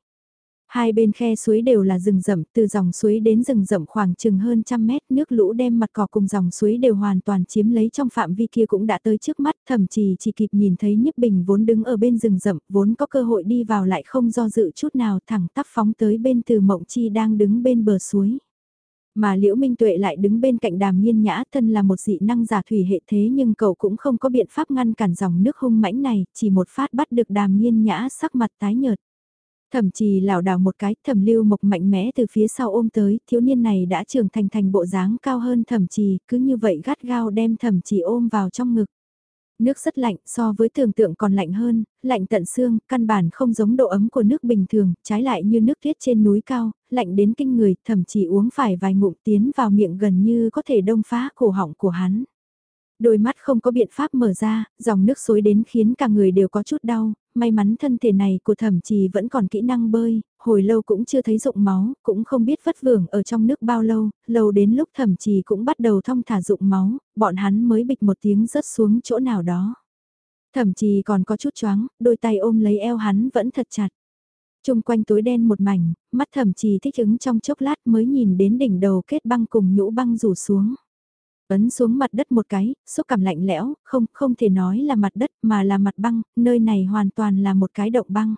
Hai bên khe suối đều là rừng rậm, từ dòng suối đến rừng rậm khoảng chừng hơn trăm mét, nước lũ đem mặt cỏ cùng dòng suối đều hoàn toàn chiếm lấy trong phạm vi kia cũng đã tới trước mắt, thậm chí chỉ kịp nhìn thấy Nhấp Bình vốn đứng ở bên rừng rậm, vốn có cơ hội đi vào lại không do dự chút nào thẳng tắp phóng tới bên từ Mộng Chi đang đứng bên bờ suối. Mà Liễu Minh Tuệ lại đứng bên cạnh đàm nghiên nhã thân là một dị năng giả thủy hệ thế nhưng cậu cũng không có biện pháp ngăn cản dòng nước hung mãnh này, chỉ một phát bắt được đàm nghiên nhã sắc mặt tái nhợt. Thẩm trì lảo đảo một cái, thẩm lưu mộc mạnh mẽ từ phía sau ôm tới, thiếu niên này đã trưởng thành thành bộ dáng cao hơn thẩm trì, cứ như vậy gắt gao đem thẩm trì ôm vào trong ngực. Nước rất lạnh, so với tưởng tượng còn lạnh hơn, lạnh tận xương, căn bản không giống độ ấm của nước bình thường, trái lại như nước tuyết trên núi cao, lạnh đến kinh người, thậm chí uống phải vài ngụm tiến vào miệng gần như có thể đông phá cổ họng của hắn. Đôi mắt không có biện pháp mở ra, dòng nước xối đến khiến cả người đều có chút đau, may mắn thân thể này của thẩm trì vẫn còn kỹ năng bơi, hồi lâu cũng chưa thấy rụng máu, cũng không biết vất vưởng ở trong nước bao lâu, lâu đến lúc thẩm trì cũng bắt đầu thong thả rụng máu, bọn hắn mới bịch một tiếng rớt xuống chỗ nào đó. Thẩm trì còn có chút choáng, đôi tay ôm lấy eo hắn vẫn thật chặt. Trung quanh tối đen một mảnh, mắt thẩm trì thích ứng trong chốc lát mới nhìn đến đỉnh đầu kết băng cùng nhũ băng rủ xuống. Ấn xuống mặt đất một cái, xúc cảm lạnh lẽo, không, không thể nói là mặt đất mà là mặt băng, nơi này hoàn toàn là một cái động băng.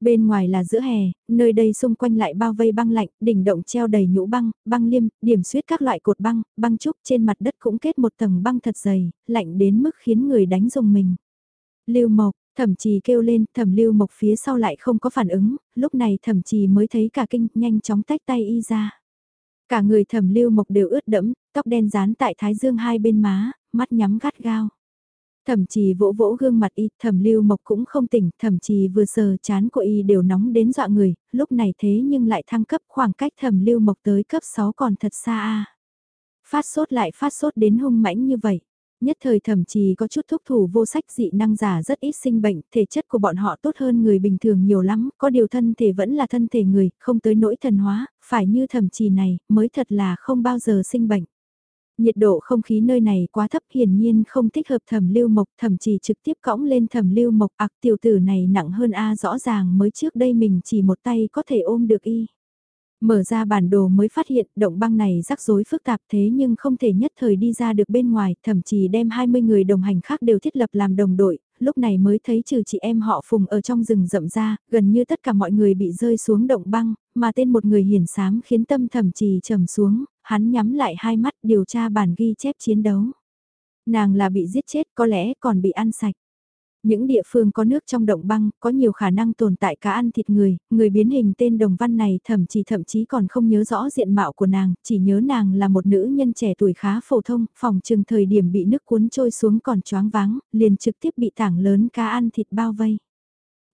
Bên ngoài là giữa hè, nơi đây xung quanh lại bao vây băng lạnh, đỉnh động treo đầy nhũ băng, băng liêm, điểm suyết các loại cột băng, băng trúc trên mặt đất cũng kết một tầng băng thật dày, lạnh đến mức khiến người đánh dùng mình. Lưu Mộc, thẩm trì kêu lên, thẩm lưu mộc phía sau lại không có phản ứng, lúc này thẩm trì mới thấy cả kinh, nhanh chóng tách tay y ra. Cả người thẩm lưu mộc đều ướt đẫm, tóc đen dán tại thái dương hai bên má, mắt nhắm gắt gao. Thẩm trì vỗ vỗ gương mặt y, thẩm lưu mộc cũng không tỉnh, thẩm trì vừa sờ chán của y đều nóng đến dọa người, lúc này thế nhưng lại thăng cấp khoảng cách thẩm lưu mộc tới cấp 6 còn thật xa a Phát sốt lại phát sốt đến hung mãnh như vậy. Nhất thời thẩm trì có chút thúc thủ vô sách dị năng giả rất ít sinh bệnh, thể chất của bọn họ tốt hơn người bình thường nhiều lắm, có điều thân thể vẫn là thân thể người, không tới nỗi thần hóa, phải như thẩm trì này, mới thật là không bao giờ sinh bệnh. Nhiệt độ không khí nơi này quá thấp hiển nhiên không thích hợp thẩm lưu mộc thậm chí trực tiếp cõng lên thẩm lưu mộc ạc tiểu tử này nặng hơn A rõ ràng mới trước đây mình chỉ một tay có thể ôm được y. Mở ra bản đồ mới phát hiện động băng này rắc rối phức tạp thế nhưng không thể nhất thời đi ra được bên ngoài, thậm chí đem 20 người đồng hành khác đều thiết lập làm đồng đội, lúc này mới thấy trừ chị em họ phùng ở trong rừng rậm ra, gần như tất cả mọi người bị rơi xuống động băng, mà tên một người hiển sám khiến tâm thẩm trì trầm xuống, hắn nhắm lại hai mắt điều tra bản ghi chép chiến đấu. Nàng là bị giết chết có lẽ còn bị ăn sạch. Những địa phương có nước trong động băng có nhiều khả năng tồn tại cá ăn thịt người, người biến hình tên đồng văn này thậm chí thậm chí còn không nhớ rõ diện mạo của nàng, chỉ nhớ nàng là một nữ nhân trẻ tuổi khá phổ thông, phòng trừng thời điểm bị nước cuốn trôi xuống còn choáng váng, liền trực tiếp bị tảng lớn cá ăn thịt bao vây.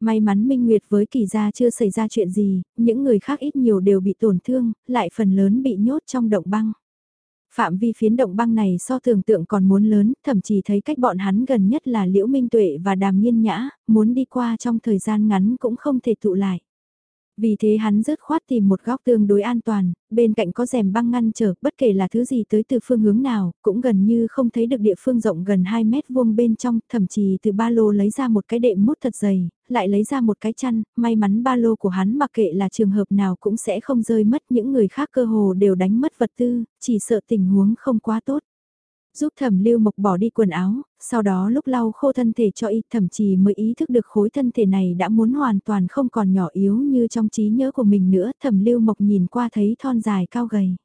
May mắn Minh Nguyệt với kỳ gia chưa xảy ra chuyện gì, những người khác ít nhiều đều bị tổn thương, lại phần lớn bị nhốt trong động băng. Phạm vi phiến động băng này so tưởng tượng còn muốn lớn, thậm chí thấy cách bọn hắn gần nhất là Liễu Minh Tuệ và Đàm Nhiên Nhã, muốn đi qua trong thời gian ngắn cũng không thể tụ lại. Vì thế hắn rớt khoát tìm một góc tương đối an toàn, bên cạnh có rèm băng ngăn trở, bất kể là thứ gì tới từ phương hướng nào, cũng gần như không thấy được địa phương rộng gần 2 mét vuông bên trong, thậm chí từ ba lô lấy ra một cái đệm mút thật dày, lại lấy ra một cái chăn, may mắn ba lô của hắn mặc kệ là trường hợp nào cũng sẽ không rơi mất những người khác cơ hồ đều đánh mất vật tư, chỉ sợ tình huống không quá tốt giúp thẩm lưu mộc bỏ đi quần áo, sau đó lúc lau khô thân thể cho y thậm chí mới ý thức được khối thân thể này đã muốn hoàn toàn không còn nhỏ yếu như trong trí nhớ của mình nữa, thẩm lưu mộc nhìn qua thấy thon dài cao gầy.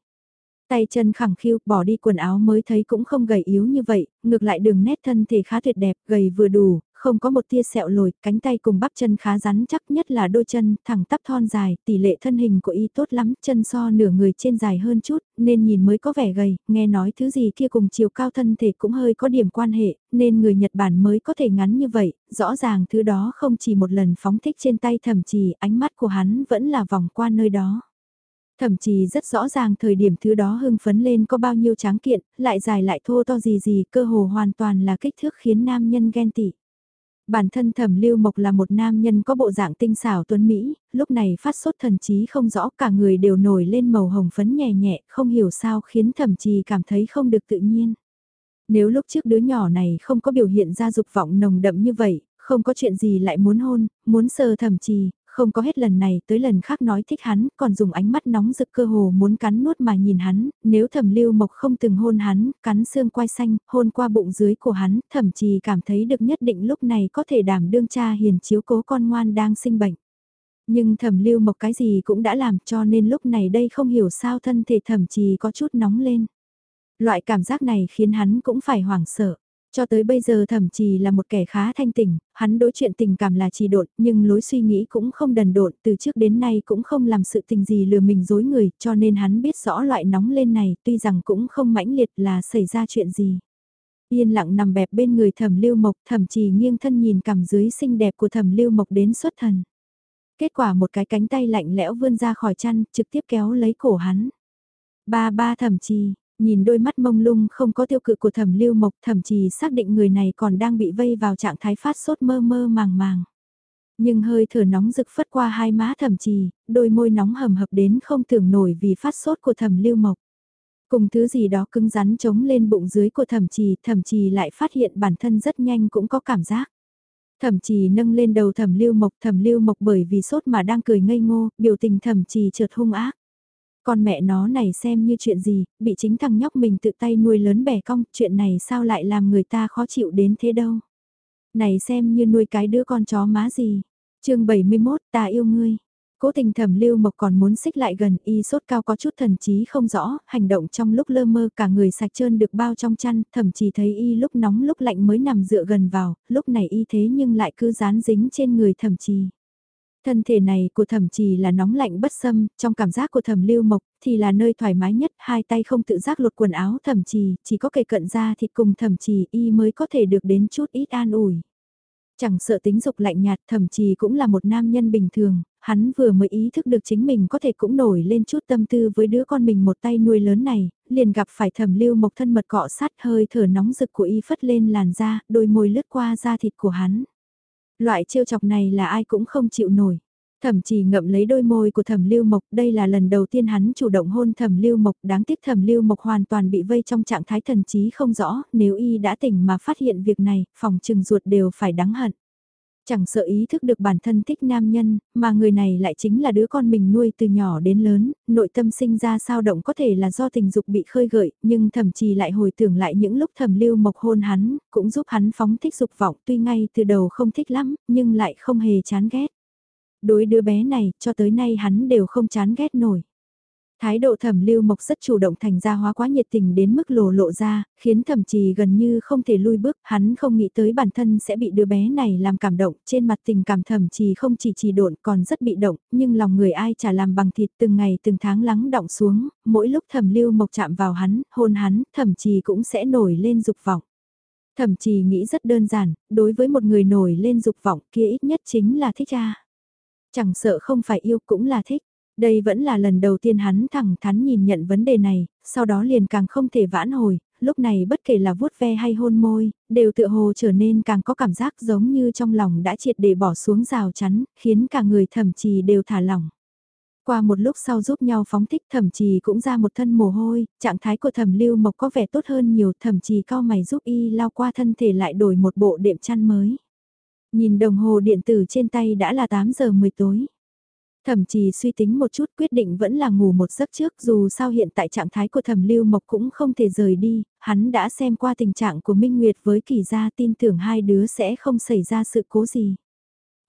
Tay chân khẳng khiu, bỏ đi quần áo mới thấy cũng không gầy yếu như vậy, ngược lại đường nét thân thể khá tuyệt đẹp, gầy vừa đủ, không có một tia sẹo lồi, cánh tay cùng bắp chân khá rắn chắc nhất là đôi chân, thẳng tắp thon dài, tỷ lệ thân hình của y tốt lắm, chân so nửa người trên dài hơn chút, nên nhìn mới có vẻ gầy, nghe nói thứ gì kia cùng chiều cao thân thể cũng hơi có điểm quan hệ, nên người Nhật Bản mới có thể ngắn như vậy, rõ ràng thứ đó không chỉ một lần phóng thích trên tay thậm chí ánh mắt của hắn vẫn là vòng qua nơi đó. Thậm chí rất rõ ràng thời điểm thứ đó hưng phấn lên có bao nhiêu tráng kiện, lại dài lại thô to gì gì cơ hồ hoàn toàn là kích thước khiến nam nhân ghen tị. Bản thân thẩm lưu mộc là một nam nhân có bộ dạng tinh xảo tuấn Mỹ, lúc này phát sốt thần trí không rõ cả người đều nổi lên màu hồng phấn nhẹ nhẹ, không hiểu sao khiến thẩm trì cảm thấy không được tự nhiên. Nếu lúc trước đứa nhỏ này không có biểu hiện ra dục vọng nồng đậm như vậy, không có chuyện gì lại muốn hôn, muốn sờ thẩm trì, không có hết lần này tới lần khác nói thích hắn, còn dùng ánh mắt nóng rực cơ hồ muốn cắn nuốt mà nhìn hắn, nếu thẩm lưu mộc không từng hôn hắn, cắn xương quai xanh, hôn qua bụng dưới của hắn, thậm chí cảm thấy được nhất định lúc này có thể đảm đương cha hiền chiếu cố con ngoan đang sinh bệnh. Nhưng thẩm lưu mộc cái gì cũng đã làm cho nên lúc này đây không hiểu sao thân thể thẩm trì có chút nóng lên. Loại cảm giác này khiến hắn cũng phải hoảng sợ. Cho tới bây giờ thậm chí là một kẻ khá thanh tỉnh, hắn đối chuyện tình cảm là trì độn, nhưng lối suy nghĩ cũng không đần độn, từ trước đến nay cũng không làm sự tình gì lừa mình dối người, cho nên hắn biết rõ loại nóng lên này, tuy rằng cũng không mãnh liệt là xảy ra chuyện gì. Yên lặng nằm bẹp bên người thẩm lưu mộc, thẩm trì nghiêng thân nhìn cằm dưới xinh đẹp của thẩm lưu mộc đến xuất thần. Kết quả một cái cánh tay lạnh lẽo vươn ra khỏi chăn, trực tiếp kéo lấy cổ hắn. Ba ba thẩm trì, Nhìn đôi mắt mông lung không có tiêu cự của thẩm lưu mộc thậm chí xác định người này còn đang bị vây vào trạng thái phát sốt mơ mơ màng màng. Nhưng hơi thở nóng rực phất qua hai má thẩm trì, đôi môi nóng hầm hập đến không tưởng nổi vì phát sốt của thẩm lưu mộc. Cùng thứ gì đó cứng rắn chống lên bụng dưới của thẩm trì, thẩm trì lại phát hiện bản thân rất nhanh cũng có cảm giác. Thẩm trì nâng lên đầu thẩm lưu mộc, thẩm lưu mộc bởi vì sốt mà đang cười ngây ngô, biểu tình thẩm trì chợt hung ác. Con mẹ nó này xem như chuyện gì, bị chính thằng nhóc mình tự tay nuôi lớn bẻ cong, chuyện này sao lại làm người ta khó chịu đến thế đâu. Này xem như nuôi cái đứa con chó má gì. chương 71 ta yêu ngươi. Cố tình thẩm lưu mộc còn muốn xích lại gần y sốt cao có chút thần trí không rõ, hành động trong lúc lơ mơ cả người sạch trơn được bao trong chăn, thậm chí thấy y lúc nóng lúc lạnh mới nằm dựa gần vào, lúc này y thế nhưng lại cứ dán dính trên người thẩm trì. Thân thể này của thẩm trì là nóng lạnh bất xâm, trong cảm giác của thẩm lưu mộc thì là nơi thoải mái nhất, hai tay không tự giác lột quần áo thẩm trì, chỉ có kề cận ra thịt cùng thẩm trì y mới có thể được đến chút ít an ủi. Chẳng sợ tính dục lạnh nhạt thẩm trì cũng là một nam nhân bình thường, hắn vừa mới ý thức được chính mình có thể cũng nổi lên chút tâm tư với đứa con mình một tay nuôi lớn này, liền gặp phải thẩm lưu mộc thân mật cọ sát hơi thở nóng rực của y phất lên làn da, đôi môi lướt qua da thịt của hắn. Loại trêu chọc này là ai cũng không chịu nổi. Thẩm chỉ ngậm lấy đôi môi của thẩm lưu mộc, đây là lần đầu tiên hắn chủ động hôn thẩm lưu mộc, đáng tiếc thẩm lưu mộc hoàn toàn bị vây trong trạng thái thần trí không rõ, nếu y đã tỉnh mà phát hiện việc này, phòng trừng ruột đều phải đắng hận. Chẳng sợ ý thức được bản thân thích nam nhân, mà người này lại chính là đứa con mình nuôi từ nhỏ đến lớn, nội tâm sinh ra sao động có thể là do tình dục bị khơi gợi, nhưng thậm chí lại hồi tưởng lại những lúc thầm lưu mộc hôn hắn, cũng giúp hắn phóng thích dục vọng tuy ngay từ đầu không thích lắm, nhưng lại không hề chán ghét. Đối đứa bé này, cho tới nay hắn đều không chán ghét nổi. Thái độ thẩm lưu mộc rất chủ động thành ra hóa quá nhiệt tình đến mức lồ lộ ra, khiến thẩm trì gần như không thể lui bước, hắn không nghĩ tới bản thân sẽ bị đứa bé này làm cảm động, trên mặt tình cảm thẩm trì không chỉ trì độn còn rất bị động, nhưng lòng người ai chả làm bằng thịt từng ngày từng tháng lắng động xuống, mỗi lúc thẩm lưu mộc chạm vào hắn, hôn hắn, thẩm trì cũng sẽ nổi lên dục vọng. Thẩm trì nghĩ rất đơn giản, đối với một người nổi lên dục vọng kia ít nhất chính là thích cha. Chẳng sợ không phải yêu cũng là thích. Đây vẫn là lần đầu tiên hắn thẳng thắn nhìn nhận vấn đề này, sau đó liền càng không thể vãn hồi, lúc này bất kể là vuốt ve hay hôn môi, đều tựa hồ trở nên càng có cảm giác giống như trong lòng đã triệt để bỏ xuống rào chắn, khiến cả người thậm chí đều thả lỏng. Qua một lúc sau giúp nhau phóng thích thậm chí cũng ra một thân mồ hôi, trạng thái của thẩm lưu mộc có vẻ tốt hơn nhiều thậm chí cao mày giúp y lao qua thân thể lại đổi một bộ đệm chăn mới. Nhìn đồng hồ điện tử trên tay đã là 8 giờ 10 tối. Thẩm trì suy tính một chút quyết định vẫn là ngủ một giấc trước dù sao hiện tại trạng thái của thẩm lưu mộc cũng không thể rời đi, hắn đã xem qua tình trạng của Minh Nguyệt với kỳ gia tin tưởng hai đứa sẽ không xảy ra sự cố gì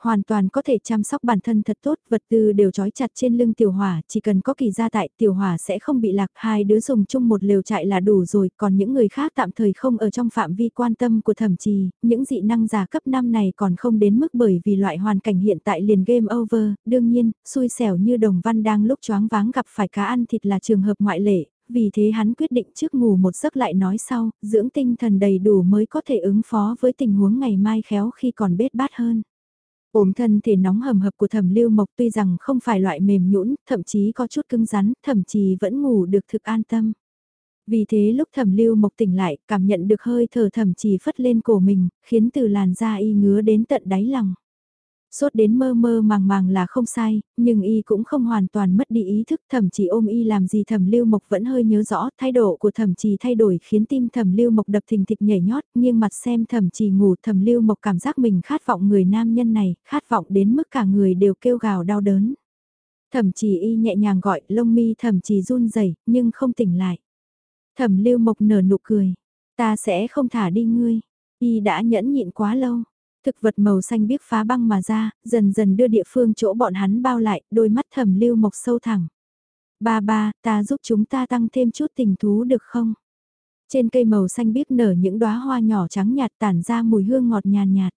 hoàn toàn có thể chăm sóc bản thân thật tốt, vật tư đều trói chặt trên lưng tiểu hỏa, chỉ cần có kỳ gia tại tiểu hỏa sẽ không bị lạc, hai đứa dùng chung một lều trại là đủ rồi, còn những người khác tạm thời không ở trong phạm vi quan tâm của thẩm trì, những dị năng giả cấp 5 này còn không đến mức bởi vì loại hoàn cảnh hiện tại liền game over, đương nhiên, xui xẻo như đồng văn đang lúc choáng váng gặp phải cá ăn thịt là trường hợp ngoại lệ, vì thế hắn quyết định trước ngủ một giấc lại nói sau, dưỡng tinh thần đầy đủ mới có thể ứng phó với tình huống ngày mai khéo khi còn bết bát hơn. Ôm thân thể nóng hầm hập của thẩm lưu mộc tuy rằng không phải loại mềm nhũn, thậm chí có chút cứng rắn, thậm chí vẫn ngủ được thực an tâm. Vì thế lúc thẩm lưu mộc tỉnh lại, cảm nhận được hơi thở thẩm trì phất lên cổ mình, khiến từ làn da y ngứa đến tận đáy lòng. Sốt đến mơ mơ màng màng là không sai, nhưng y cũng không hoàn toàn mất đi ý thức thẩm chỉ ôm y làm gì thẩm lưu mộc vẫn hơi nhớ rõ, thái độ của thẩm chỉ thay đổi khiến tim thẩm lưu mộc đập thình thịch nhảy nhót, nghiêng mặt xem thẩm chỉ ngủ thẩm lưu mộc cảm giác mình khát vọng người nam nhân này, khát vọng đến mức cả người đều kêu gào đau đớn. Thẩm chỉ y nhẹ nhàng gọi, lông mi thẩm chỉ run rẩy nhưng không tỉnh lại. Thẩm lưu mộc nở nụ cười, ta sẽ không thả đi ngươi, y đã nhẫn nhịn quá lâu Thực vật màu xanh biếc phá băng mà ra, dần dần đưa địa phương chỗ bọn hắn bao lại, đôi mắt thầm lưu mộc sâu thẳng. Ba ba, ta giúp chúng ta tăng thêm chút tình thú được không? Trên cây màu xanh biếc nở những đóa hoa nhỏ trắng nhạt tản ra mùi hương ngọt nhàn nhạt,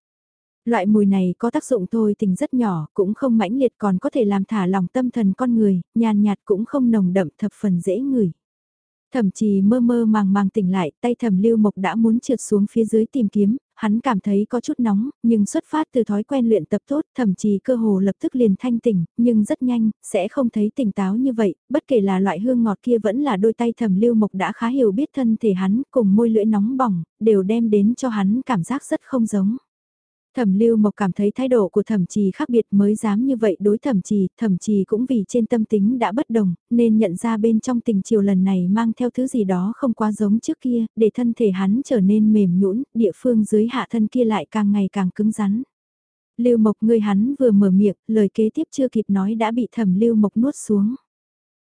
Loại mùi này có tác dụng thôi tình rất nhỏ, cũng không mãnh liệt còn có thể làm thả lòng tâm thần con người, nhàn nhạt cũng không nồng đậm thập phần dễ ngửi. Thậm trì mơ mơ màng màng tỉnh lại, tay thầm lưu mộc đã muốn trượt xuống phía dưới tìm kiếm, hắn cảm thấy có chút nóng, nhưng xuất phát từ thói quen luyện tập tốt, thậm chí cơ hồ lập tức liền thanh tỉnh, nhưng rất nhanh, sẽ không thấy tỉnh táo như vậy, bất kể là loại hương ngọt kia vẫn là đôi tay thầm lưu mộc đã khá hiểu biết thân thể hắn, cùng môi lưỡi nóng bỏng, đều đem đến cho hắn cảm giác rất không giống. Thẩm Lưu Mộc cảm thấy thái độ của Thẩm Trì khác biệt mới dám như vậy đối Thẩm Trì, Thẩm Trì cũng vì trên tâm tính đã bất đồng, nên nhận ra bên trong tình chiều lần này mang theo thứ gì đó không quá giống trước kia, để thân thể hắn trở nên mềm nhũn, địa phương dưới hạ thân kia lại càng ngày càng cứng rắn. Lưu Mộc người hắn vừa mở miệng, lời kế tiếp chưa kịp nói đã bị Thẩm Lưu Mộc nuốt xuống.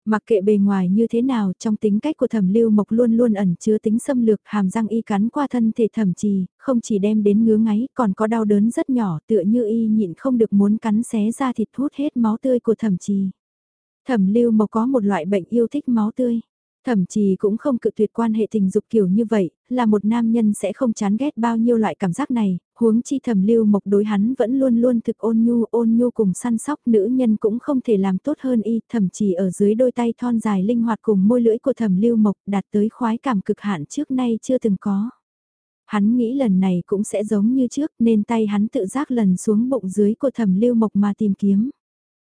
Mặc kệ bề ngoài như thế nào trong tính cách của thẩm lưu mộc luôn luôn ẩn chứa tính xâm lược hàm răng y cắn qua thân thể thẩm trì, không chỉ đem đến ngứa ngáy còn có đau đớn rất nhỏ tựa như y nhịn không được muốn cắn xé ra thịt hút hết máu tươi của thẩm trì. Thẩm lưu mộc có một loại bệnh yêu thích máu tươi. Thậm chí cũng không cự tuyệt quan hệ tình dục kiểu như vậy, là một nam nhân sẽ không chán ghét bao nhiêu loại cảm giác này, huống chi thầm lưu mộc đối hắn vẫn luôn luôn thực ôn nhu ôn nhu cùng săn sóc nữ nhân cũng không thể làm tốt hơn y, thậm chí ở dưới đôi tay thon dài linh hoạt cùng môi lưỡi của thầm lưu mộc đạt tới khoái cảm cực hạn trước nay chưa từng có. Hắn nghĩ lần này cũng sẽ giống như trước nên tay hắn tự giác lần xuống bụng dưới của thầm lưu mộc mà tìm kiếm.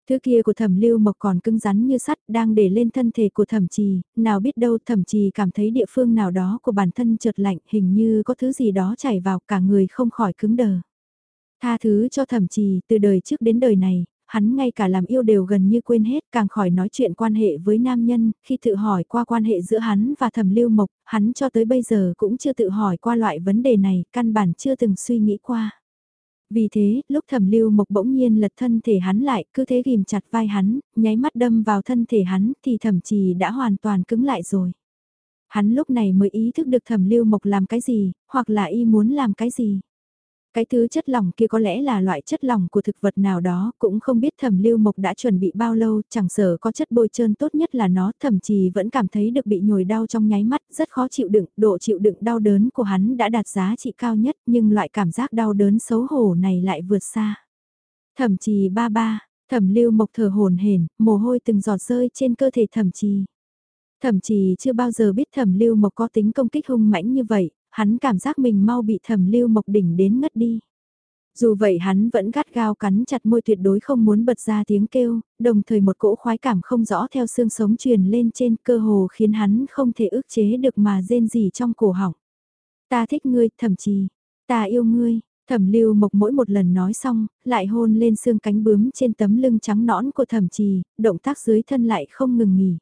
Thứ kia của thẩm lưu mộc còn cứng rắn như sắt đang để lên thân thể của thẩm trì, nào biết đâu thẩm trì cảm thấy địa phương nào đó của bản thân chợt lạnh hình như có thứ gì đó chảy vào cả người không khỏi cứng đờ. Tha thứ cho thẩm trì từ đời trước đến đời này, hắn ngay cả làm yêu đều gần như quên hết càng khỏi nói chuyện quan hệ với nam nhân, khi tự hỏi qua quan hệ giữa hắn và thẩm lưu mộc, hắn cho tới bây giờ cũng chưa tự hỏi qua loại vấn đề này, căn bản chưa từng suy nghĩ qua. Vì thế, lúc thẩm lưu mộc bỗng nhiên lật thân thể hắn lại, cứ thế ghim chặt vai hắn, nháy mắt đâm vào thân thể hắn thì thẩm trì đã hoàn toàn cứng lại rồi. Hắn lúc này mới ý thức được thẩm lưu mộc làm cái gì, hoặc là y muốn làm cái gì. Cái thứ chất lỏng kia có lẽ là loại chất lỏng của thực vật nào đó, cũng không biết thẩm lưu mộc đã chuẩn bị bao lâu, chẳng sợ có chất bôi trơn tốt nhất là nó, thậm chí vẫn cảm thấy được bị nhồi đau trong nháy mắt, rất khó chịu đựng, độ chịu đựng đau đớn của hắn đã đạt giá trị cao nhất, nhưng loại cảm giác đau đớn xấu hổ này lại vượt xa. Thẩm trì ba ba, thẩm lưu mộc thở hồn hển, mồ hôi từng giọt rơi trên cơ thể thẩm trì. Thẩm trì chưa bao giờ biết thẩm lưu mộc có tính công kích hung mãnh như vậy, hắn cảm giác mình mau bị thẩm lưu mộc đỉnh đến ngất đi. Dù vậy hắn vẫn gắt gao cắn chặt môi tuyệt đối không muốn bật ra tiếng kêu, đồng thời một cỗ khoái cảm không rõ theo xương sống truyền lên trên cơ hồ khiến hắn không thể ức chế được mà rên gì trong cổ họng. Ta thích ngươi, thậm chí, ta yêu ngươi, thẩm lưu mộc mỗi một lần nói xong, lại hôn lên xương cánh bướm trên tấm lưng trắng nõn của thẩm trì, động tác dưới thân lại không ngừng nghỉ.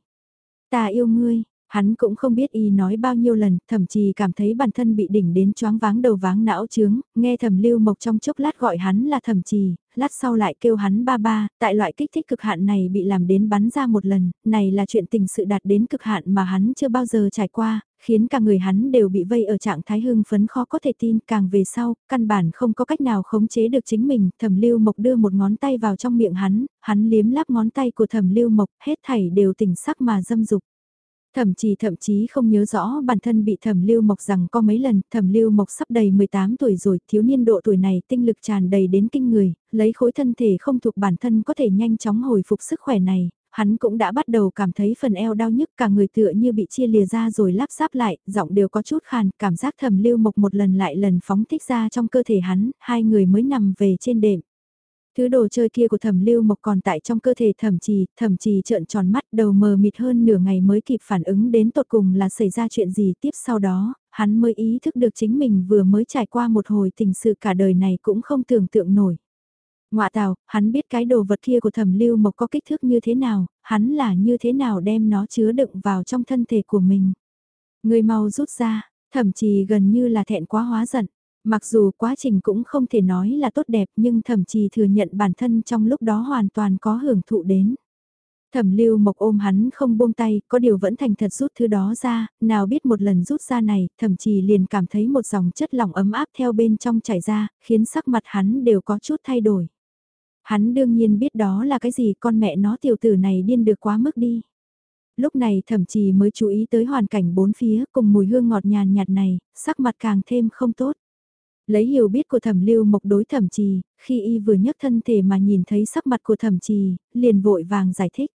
Ta yêu ngươi, Hắn cũng không biết y nói bao nhiêu lần, thậm chí cảm thấy bản thân bị đỉnh đến choáng váng đầu váng não trướng, nghe thẩm lưu mộc trong chốc lát gọi hắn là thẩm trì, lát sau lại kêu hắn ba ba, tại loại kích thích cực hạn này bị làm đến bắn ra một lần, này là chuyện tình sự đạt đến cực hạn mà hắn chưa bao giờ trải qua, khiến cả người hắn đều bị vây ở trạng thái hưng phấn khó có thể tin, càng về sau, căn bản không có cách nào khống chế được chính mình, thẩm lưu mộc đưa một ngón tay vào trong miệng hắn, hắn liếm láp ngón tay của thẩm lưu mộc, hết thảy đều tỉnh sắc mà dâm dục. Thậm chí thậm chí không nhớ rõ bản thân bị thẩm lưu mộc rằng có mấy lần, thẩm lưu mộc sắp đầy 18 tuổi rồi, thiếu niên độ tuổi này tinh lực tràn đầy đến kinh người, lấy khối thân thể không thuộc bản thân có thể nhanh chóng hồi phục sức khỏe này, hắn cũng đã bắt đầu cảm thấy phần eo đau nhức cả người tựa như bị chia lìa ra rồi lắp ráp lại, giọng đều có chút khàn, cảm giác thẩm lưu mộc một lần lại lần phóng thích ra trong cơ thể hắn, hai người mới nằm về trên đệm. Thứ đồ chơi kia của thẩm lưu mộc còn tại trong cơ thể thẩm trì, thẩm trì trợn tròn mắt đầu mờ mịt hơn nửa ngày mới kịp phản ứng đến tột cùng là xảy ra chuyện gì tiếp sau đó, hắn mới ý thức được chính mình vừa mới trải qua một hồi tình sự cả đời này cũng không tưởng tượng nổi. Ngoạ tào, hắn biết cái đồ vật kia của thẩm lưu mộc có kích thước như thế nào, hắn là như thế nào đem nó chứa đựng vào trong thân thể của mình. Người mau rút ra, thậm chí gần như là thẹn quá hóa giận. Mặc dù quá trình cũng không thể nói là tốt đẹp nhưng thậm chí thừa nhận bản thân trong lúc đó hoàn toàn có hưởng thụ đến. Thẩm lưu mộc ôm hắn không buông tay, có điều vẫn thành thật rút thứ đó ra, nào biết một lần rút ra này, thậm chí liền cảm thấy một dòng chất lỏng ấm áp theo bên trong chảy ra, khiến sắc mặt hắn đều có chút thay đổi. Hắn đương nhiên biết đó là cái gì con mẹ nó tiểu tử này điên được quá mức đi. Lúc này thậm chí mới chú ý tới hoàn cảnh bốn phía cùng mùi hương ngọt nhàn nhạt này, sắc mặt càng thêm không tốt. Lấy hiểu biết của thẩm lưu mộc đối thẩm trì, khi y vừa nhấc thân thể mà nhìn thấy sắc mặt của thẩm trì, liền vội vàng giải thích.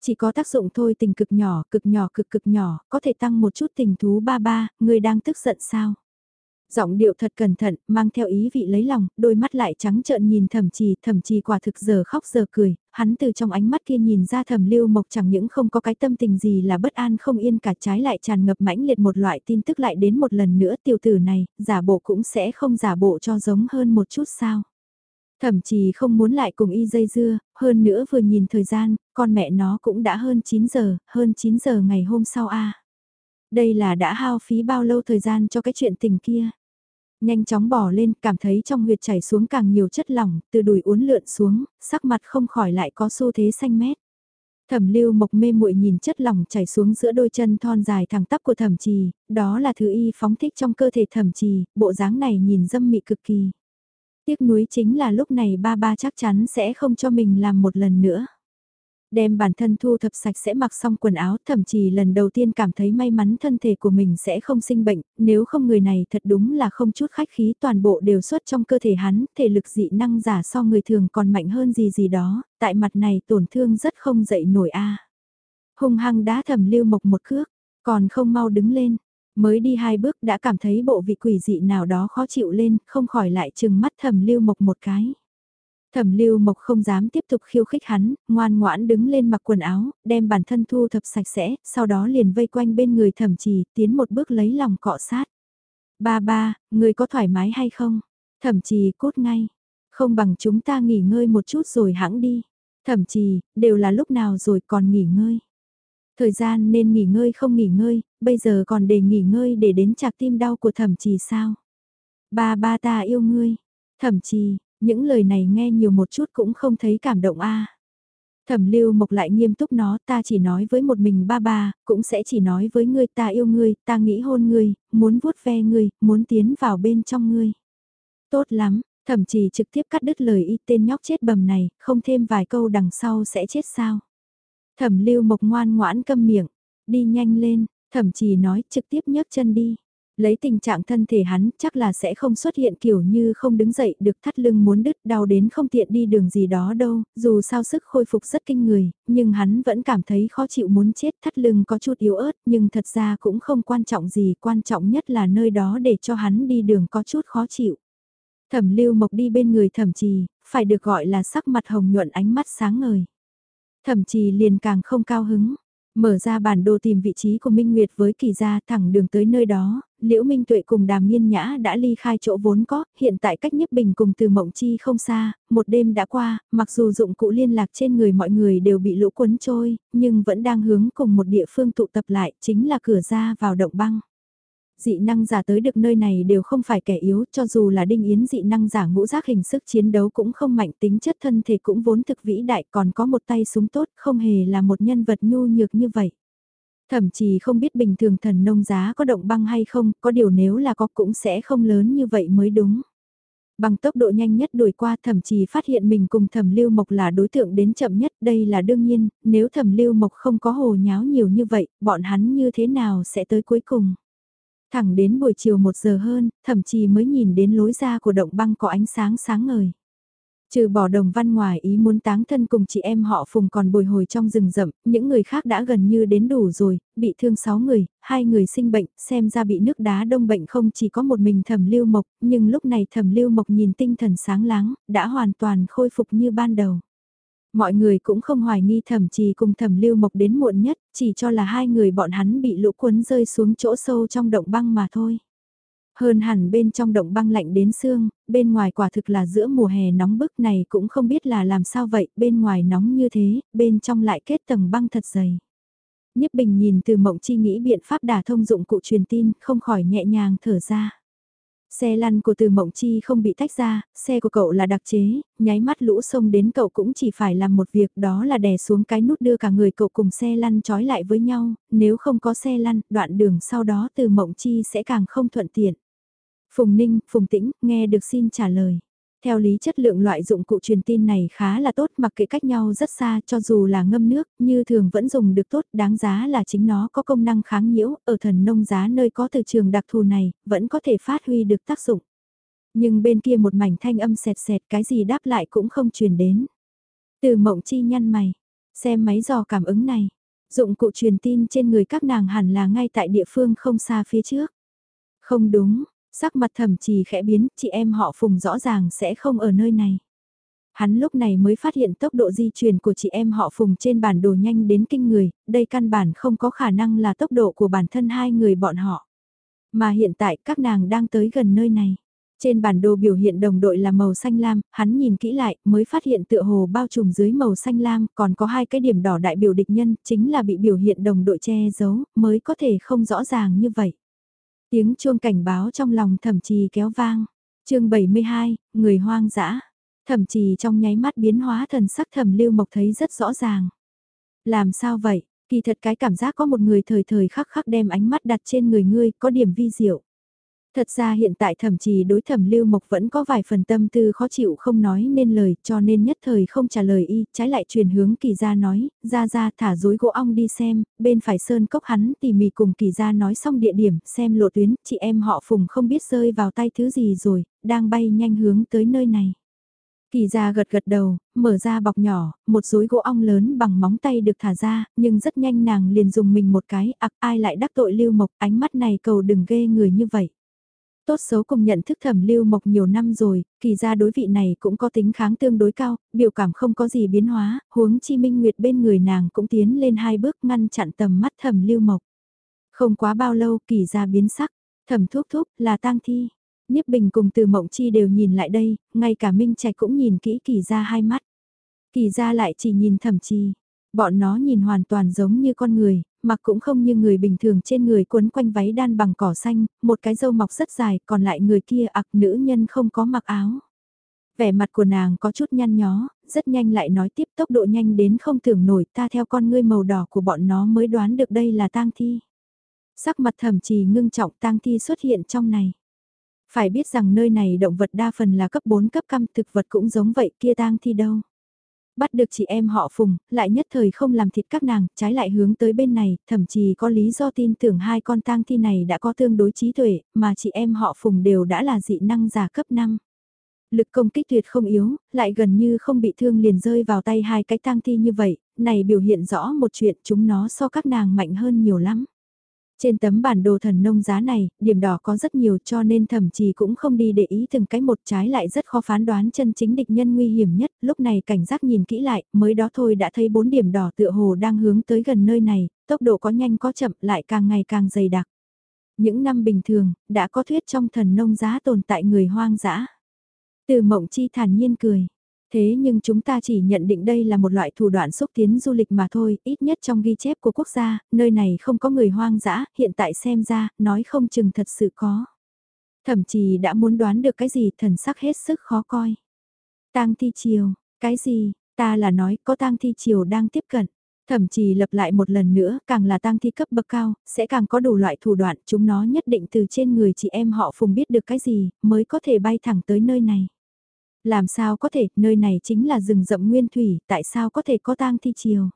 Chỉ có tác dụng thôi tình cực nhỏ, cực nhỏ cực cực nhỏ, có thể tăng một chút tình thú ba ba, người đang tức giận sao? Giọng điệu thật cẩn thận, mang theo ý vị lấy lòng, đôi mắt lại trắng trợn nhìn thẩm trì, thẩm trì quả thực giờ khóc giờ cười, hắn từ trong ánh mắt kia nhìn ra thẩm lưu mộc chẳng những không có cái tâm tình gì là bất an không yên cả trái lại tràn ngập mãnh liệt một loại tin tức lại đến một lần nữa tiểu tử này, giả bộ cũng sẽ không giả bộ cho giống hơn một chút sao. Thậm chí không muốn lại cùng y dây dưa, hơn nữa vừa nhìn thời gian, con mẹ nó cũng đã hơn 9 giờ, hơn 9 giờ ngày hôm sau a. Đây là đã hao phí bao lâu thời gian cho cái chuyện tình kia. Nhanh chóng bỏ lên, cảm thấy trong huyệt chảy xuống càng nhiều chất lỏng, từ đùi uốn lượn xuống, sắc mặt không khỏi lại có xu thế xanh mét. Thẩm lưu mộc mê muội nhìn chất lỏng chảy xuống giữa đôi chân thon dài thẳng tắp của thẩm trì, đó là thứ y phóng thích trong cơ thể thẩm trì, bộ dáng này nhìn dâm mị cực kỳ. Tiếc nuối chính là lúc này ba ba chắc chắn sẽ không cho mình làm một lần nữa đem bản thân thu thập sạch sẽ mặc xong quần áo, thậm chí lần đầu tiên cảm thấy may mắn thân thể của mình sẽ không sinh bệnh, nếu không người này thật đúng là không chút khách khí toàn bộ đều xuất trong cơ thể hắn, thể lực dị năng giả so người thường còn mạnh hơn gì gì đó, tại mặt này tổn thương rất không dậy nổi a. Hung hăng đá thầm lưu mộc một cước, còn không mau đứng lên, mới đi hai bước đã cảm thấy bộ vị quỷ dị nào đó khó chịu lên, không khỏi lại chừng mắt thầm lưu mộc một cái. Thẩm lưu mộc không dám tiếp tục khiêu khích hắn, ngoan ngoãn đứng lên mặc quần áo, đem bản thân thu thập sạch sẽ, sau đó liền vây quanh bên người thẩm trì, tiến một bước lấy lòng cọ sát. Ba ba, người có thoải mái hay không? Thẩm trì cốt ngay. Không bằng chúng ta nghỉ ngơi một chút rồi hãng đi. Thẩm trì, đều là lúc nào rồi còn nghỉ ngơi. Thời gian nên nghỉ ngơi không nghỉ ngơi, bây giờ còn để nghỉ ngơi để đến chạc tim đau của thẩm trì sao? Ba ba ta yêu ngươi. Thẩm trì, những lời này nghe nhiều một chút cũng không thấy cảm động a. Thẩm lưu mộc lại nghiêm túc nó ta chỉ nói với một mình ba ba, cũng sẽ chỉ nói với ngươi ta yêu ngươi, ta nghĩ hôn ngươi, muốn vuốt ve ngươi, muốn tiến vào bên trong ngươi. Tốt lắm, thậm chí trực tiếp cắt đứt lời y tên nhóc chết bầm này, không thêm vài câu đằng sau sẽ chết sao. Thẩm lưu mộc ngoan ngoãn câm miệng, đi nhanh lên, thậm chí nói trực tiếp nhấc chân đi. Lấy tình trạng thân thể hắn chắc là sẽ không xuất hiện kiểu như không đứng dậy được thắt lưng muốn đứt đau đến không tiện đi đường gì đó đâu, dù sao sức khôi phục rất kinh người, nhưng hắn vẫn cảm thấy khó chịu muốn chết thắt lưng có chút yếu ớt nhưng thật ra cũng không quan trọng gì, quan trọng nhất là nơi đó để cho hắn đi đường có chút khó chịu. Thẩm lưu mộc đi bên người thẩm trì, phải được gọi là sắc mặt hồng nhuận ánh mắt sáng ngời. Thẩm trì liền càng không cao hứng, Mở ra bản đồ tìm vị trí của Minh Nguyệt với kỳ gia thẳng đường tới nơi đó, Liễu Minh Tuệ cùng Đàm Nhiên Nhã đã ly khai chỗ vốn có, hiện tại cách nhất bình cùng từ Mộng Chi không xa, một đêm đã qua, mặc dù dụng cụ liên lạc trên người mọi người đều bị lũ cuốn trôi, nhưng vẫn đang hướng cùng một địa phương tụ tập lại, chính là cửa ra vào động băng dị năng giả tới được nơi này đều không phải kẻ yếu, cho dù là đinh yến dị năng giả ngũ giác hình sức chiến đấu cũng không mạnh tính chất thân thể cũng vốn thực vĩ đại còn có một tay súng tốt, không hề là một nhân vật nhu nhược như vậy. Thậm chí không biết bình thường thần nông giá có động băng hay không, có điều nếu là có cũng sẽ không lớn như vậy mới đúng. Bằng tốc độ nhanh nhất đuổi qua thậm chí phát hiện mình cùng thẩm lưu mộc là đối tượng đến chậm nhất đây là đương nhiên, nếu thẩm lưu mộc không có hồ nháo nhiều như vậy, bọn hắn như thế nào sẽ tới cuối cùng. Thẳng đến buổi chiều một giờ hơn, thậm chí mới nhìn đến lối ra của động băng có ánh sáng sáng ngời. Trừ bỏ đồng văn ngoài ý muốn táng thân cùng chị em họ phùng còn bồi hồi trong rừng rậm, những người khác đã gần như đến đủ rồi, bị thương 6 người, hai người sinh bệnh, xem ra bị nước đá đông bệnh không chỉ có một mình thẩm lưu mộc, nhưng lúc này thẩm lưu mộc nhìn tinh thần sáng láng, đã hoàn toàn khôi phục như ban đầu. Mọi người cũng không hoài nghi thẩm trì cùng thẩm lưu mộc đến muộn nhất, chỉ cho là hai người bọn hắn bị lũ cuốn rơi xuống chỗ sâu trong động băng mà thôi. Hơn hẳn bên trong động băng lạnh đến xương, bên ngoài quả thực là giữa mùa hè nóng bức này cũng không biết là làm sao vậy, bên ngoài nóng như thế, bên trong lại kết tầng băng thật dày. Nhiếp Bình nhìn từ mộng chi nghĩ biện pháp đả thông dụng cụ truyền tin, không khỏi nhẹ nhàng thở ra. Xe lăn của từ mộng chi không bị tách ra, xe của cậu là đặc chế, nháy mắt lũ sông đến cậu cũng chỉ phải làm một việc đó là đè xuống cái nút đưa cả người cậu cùng xe lăn trói lại với nhau, nếu không có xe lăn, đoạn đường sau đó từ mộng chi sẽ càng không thuận tiện. Phùng Ninh, Phùng Tĩnh, nghe được xin trả lời. Theo lý chất lượng loại dụng cụ truyền tin này khá là tốt mặc kệ cách nhau rất xa cho dù là ngâm nước như thường vẫn dùng được tốt đáng giá là chính nó có công năng kháng nhiễu ở thần nông giá nơi có từ trường đặc thù này vẫn có thể phát huy được tác dụng. Nhưng bên kia một mảnh thanh âm sẹt sẹt cái gì đáp lại cũng không truyền đến. Từ mộng chi nhăn mày, xem máy dò cảm ứng này, dụng cụ truyền tin trên người các nàng hẳn là ngay tại địa phương không xa phía trước. Không đúng, Sắc mặt thầm trì khẽ biến, chị em họ Phùng rõ ràng sẽ không ở nơi này. Hắn lúc này mới phát hiện tốc độ di chuyển của chị em họ Phùng trên bản đồ nhanh đến kinh người, đây căn bản không có khả năng là tốc độ của bản thân hai người bọn họ. Mà hiện tại các nàng đang tới gần nơi này. Trên bản đồ biểu hiện đồng đội là màu xanh lam, hắn nhìn kỹ lại mới phát hiện tựa hồ bao trùm dưới màu xanh lam còn có hai cái điểm đỏ đại biểu địch nhân chính là bị biểu hiện đồng đội che giấu mới có thể không rõ ràng như vậy. Tiếng chuông cảnh báo trong lòng thẩm trì kéo vang. chương 72, người hoang dã. Thẩm trì trong nháy mắt biến hóa thần sắc thẩm lưu mộc thấy rất rõ ràng. Làm sao vậy? Kỳ thật cái cảm giác có một người thời thời khắc khắc đem ánh mắt đặt trên người ngươi có điểm vi diệu. Thật ra hiện tại thậm chí đối thẩm lưu mộc vẫn có vài phần tâm tư khó chịu không nói nên lời cho nên nhất thời không trả lời y, trái lại truyền hướng kỳ gia nói, ra ra thả dối gỗ ong đi xem, bên phải sơn cốc hắn tỉ mỉ cùng kỳ gia nói xong địa điểm, xem lộ tuyến, chị em họ phùng không biết rơi vào tay thứ gì rồi, đang bay nhanh hướng tới nơi này. Kỳ gia gật gật đầu, mở ra bọc nhỏ, một rối gỗ ong lớn bằng móng tay được thả ra, nhưng rất nhanh nàng liền dùng mình một cái, ặc ai lại đắc tội lưu mộc, ánh mắt này cầu đừng ghê người như vậy. Tốt xấu cùng nhận thức thẩm lưu mộc nhiều năm rồi, kỳ ra đối vị này cũng có tính kháng tương đối cao, biểu cảm không có gì biến hóa, huống chi minh nguyệt bên người nàng cũng tiến lên hai bước ngăn chặn tầm mắt thẩm lưu mộc. Không quá bao lâu kỳ ra biến sắc, thẩm thúc thúc là tang thi. Niếp Bình cùng từ mộng chi đều nhìn lại đây, ngay cả Minh Trạch cũng nhìn kỹ kỳ ra hai mắt. Kỳ ra lại chỉ nhìn thẩm chi. Bọn nó nhìn hoàn toàn giống như con người, mặc cũng không như người bình thường trên người quấn quanh váy đan bằng cỏ xanh, một cái râu mọc rất dài, còn lại người kia ặc nữ nhân không có mặc áo. Vẻ mặt của nàng có chút nhăn nhó, rất nhanh lại nói tiếp tốc độ nhanh đến không tưởng nổi ta theo con ngươi màu đỏ của bọn nó mới đoán được đây là tang thi. Sắc mặt thẩm trì ngưng trọng tang thi xuất hiện trong này. Phải biết rằng nơi này động vật đa phần là cấp 4 cấp cam thực vật cũng giống vậy kia tang thi đâu. Bắt được chị em họ Phùng, lại nhất thời không làm thịt các nàng, trái lại hướng tới bên này, thậm chí có lý do tin tưởng hai con tang thi này đã có tương đối trí tuệ, mà chị em họ Phùng đều đã là dị năng giả cấp 5. Lực công kích tuyệt không yếu, lại gần như không bị thương liền rơi vào tay hai cái tang thi như vậy, này biểu hiện rõ một chuyện chúng nó so các nàng mạnh hơn nhiều lắm. Trên tấm bản đồ thần nông giá này, điểm đỏ có rất nhiều cho nên thậm chí cũng không đi để ý từng cái một trái lại rất khó phán đoán chân chính địch nhân nguy hiểm nhất. Lúc này cảnh giác nhìn kỹ lại, mới đó thôi đã thấy bốn điểm đỏ tựa hồ đang hướng tới gần nơi này, tốc độ có nhanh có chậm lại càng ngày càng dày đặc. Những năm bình thường, đã có thuyết trong thần nông giá tồn tại người hoang dã. Từ mộng chi thản nhiên cười. Thế nhưng chúng ta chỉ nhận định đây là một loại thủ đoạn xúc tiến du lịch mà thôi, ít nhất trong ghi chép của quốc gia, nơi này không có người hoang dã, hiện tại xem ra, nói không chừng thật sự có. Thậm chí đã muốn đoán được cái gì thần sắc hết sức khó coi. tang thi chiều, cái gì, ta là nói có tang thi chiều đang tiếp cận. Thậm chí lập lại một lần nữa, càng là tang thi cấp bậc cao, sẽ càng có đủ loại thủ đoạn, chúng nó nhất định từ trên người chị em họ phùng biết được cái gì, mới có thể bay thẳng tới nơi này. Làm sao có thể, nơi này chính là rừng rậm nguyên thủy, tại sao có thể có tang thi chiều?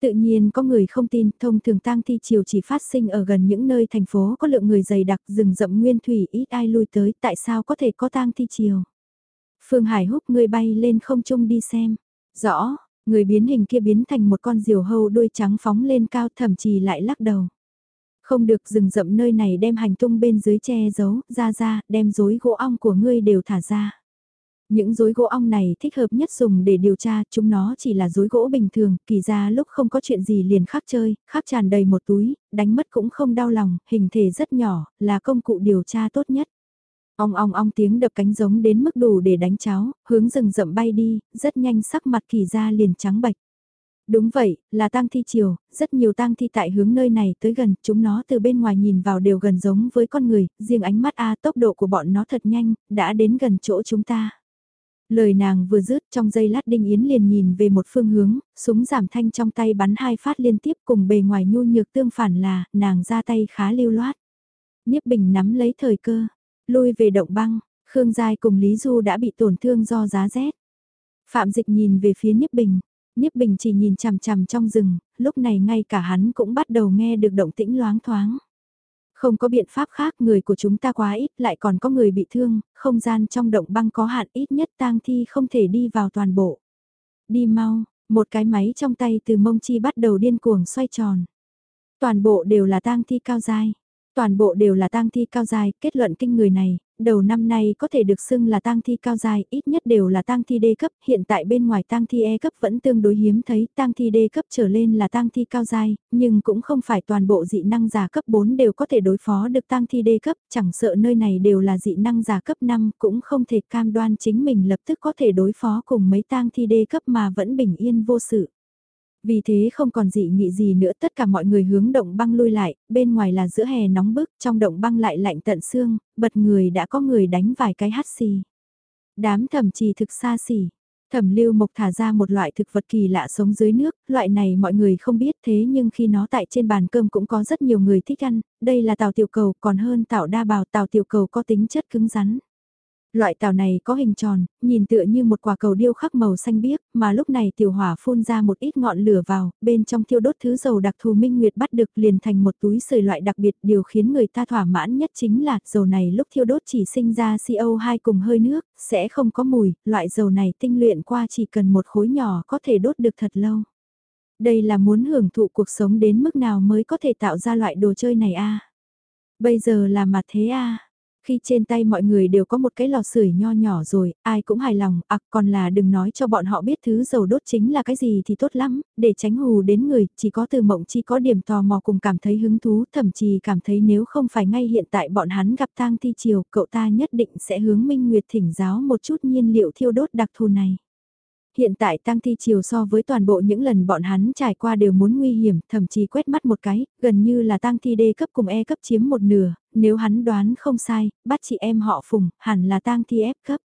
Tự nhiên có người không tin, thông thường tang thi chiều chỉ phát sinh ở gần những nơi thành phố có lượng người dày đặc rừng rậm nguyên thủy ít ai lui tới, tại sao có thể có tang thi chiều? Phương Hải húc người bay lên không trung đi xem. Rõ, người biến hình kia biến thành một con diều hâu đuôi trắng phóng lên cao thậm chí lại lắc đầu. Không được rừng rậm nơi này đem hành tung bên dưới che giấu, ra ra, đem dối gỗ ong của ngươi đều thả ra. Những rối gỗ ong này thích hợp nhất dùng để điều tra, chúng nó chỉ là rối gỗ bình thường, kỳ ra lúc không có chuyện gì liền khắc chơi, khắc tràn đầy một túi, đánh mất cũng không đau lòng, hình thể rất nhỏ, là công cụ điều tra tốt nhất. Ong ong ong tiếng đập cánh giống đến mức đủ để đánh cháo, hướng rừng rậm bay đi, rất nhanh sắc mặt kỳ ra liền trắng bạch. Đúng vậy, là tang thi chiều, rất nhiều tang thi tại hướng nơi này tới gần, chúng nó từ bên ngoài nhìn vào đều gần giống với con người, riêng ánh mắt A tốc độ của bọn nó thật nhanh, đã đến gần chỗ chúng ta. Lời nàng vừa dứt trong giây lát Đinh Yến liền nhìn về một phương hướng, súng giảm thanh trong tay bắn hai phát liên tiếp cùng bề ngoài nhu nhược tương phản là, nàng ra tay khá lưu loát. Niếp Bình nắm lấy thời cơ, lui về động băng, Khương Giai cùng Lý Du đã bị tổn thương do giá rét. Phạm Dịch nhìn về phía Niếp Bình, Niếp Bình chỉ nhìn chằm chằm trong rừng, lúc này ngay cả hắn cũng bắt đầu nghe được động tĩnh loáng thoáng. Không có biện pháp khác người của chúng ta quá ít lại còn có người bị thương, không gian trong động băng có hạn ít nhất tang thi không thể đi vào toàn bộ. Đi mau, một cái máy trong tay từ mông chi bắt đầu điên cuồng xoay tròn. Toàn bộ đều là tang thi cao dai. Toàn bộ đều là tang thi cao dài, kết luận kinh người này, đầu năm nay có thể được xưng là tang thi cao dài, ít nhất đều là tang thi D cấp, hiện tại bên ngoài tang thi E cấp vẫn tương đối hiếm thấy, tang thi D cấp trở lên là tang thi cao dài, nhưng cũng không phải toàn bộ dị năng giả cấp 4 đều có thể đối phó được tang thi D cấp, chẳng sợ nơi này đều là dị năng giả cấp 5, cũng không thể cam đoan chính mình lập tức có thể đối phó cùng mấy tang thi D cấp mà vẫn bình yên vô sự. Vì thế không còn dị nghị gì nữa tất cả mọi người hướng động băng lui lại, bên ngoài là giữa hè nóng bức, trong động băng lại lạnh tận xương, bật người đã có người đánh vài cái hát xì. Đám thẩm trì thực xa xỉ. Thẩm lưu mộc thả ra một loại thực vật kỳ lạ sống dưới nước, loại này mọi người không biết thế nhưng khi nó tại trên bàn cơm cũng có rất nhiều người thích ăn, đây là tàu tiểu cầu còn hơn tàu đa bào tàu tiểu cầu có tính chất cứng rắn. Loại tàu này có hình tròn, nhìn tựa như một quả cầu điêu khắc màu xanh biếc, mà lúc này tiểu hỏa phun ra một ít ngọn lửa vào, bên trong thiêu đốt thứ dầu đặc thù minh nguyệt bắt được liền thành một túi sợi loại đặc biệt. Điều khiến người ta thỏa mãn nhất chính là dầu này lúc thiêu đốt chỉ sinh ra CO2 cùng hơi nước, sẽ không có mùi, loại dầu này tinh luyện qua chỉ cần một khối nhỏ có thể đốt được thật lâu. Đây là muốn hưởng thụ cuộc sống đến mức nào mới có thể tạo ra loại đồ chơi này a Bây giờ là mặt thế a khi trên tay mọi người đều có một cái lò sưởi nho nhỏ rồi, ai cũng hài lòng, ạc à, còn là đừng nói cho bọn họ biết thứ dầu đốt chính là cái gì thì tốt lắm, để tránh hù đến người, chỉ có từ mộng chi có điểm tò mò cùng cảm thấy hứng thú, thậm chí cảm thấy nếu không phải ngay hiện tại bọn hắn gặp tang thi chiều, cậu ta nhất định sẽ hướng Minh Nguyệt thỉnh giáo một chút nhiên liệu thiêu đốt đặc thù này. Hiện tại tăng thi chiều so với toàn bộ những lần bọn hắn trải qua đều muốn nguy hiểm, thậm chí quét mắt một cái, gần như là tăng thi D cấp cùng E cấp chiếm một nửa, nếu hắn đoán không sai, bắt chị em họ phùng, hẳn là tang thi F cấp.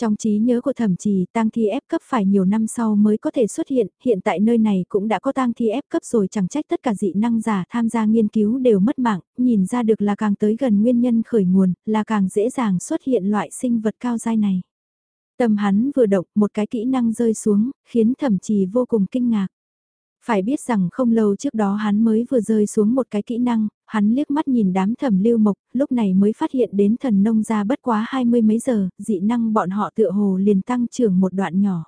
Trong trí nhớ của thẩm trì, tang thi ép cấp phải nhiều năm sau mới có thể xuất hiện, hiện tại nơi này cũng đã có tang thi ép cấp rồi chẳng trách tất cả dị năng giả tham gia nghiên cứu đều mất mạng, nhìn ra được là càng tới gần nguyên nhân khởi nguồn, là càng dễ dàng xuất hiện loại sinh vật cao dai này. Tâm hắn vừa động, một cái kỹ năng rơi xuống, khiến thẩm trì vô cùng kinh ngạc. Phải biết rằng không lâu trước đó hắn mới vừa rơi xuống một cái kỹ năng, hắn liếc mắt nhìn đám thẩm lưu mộc, lúc này mới phát hiện đến thần nông ra bất quá hai mươi mấy giờ, dị năng bọn họ tựa hồ liền tăng trưởng một đoạn nhỏ.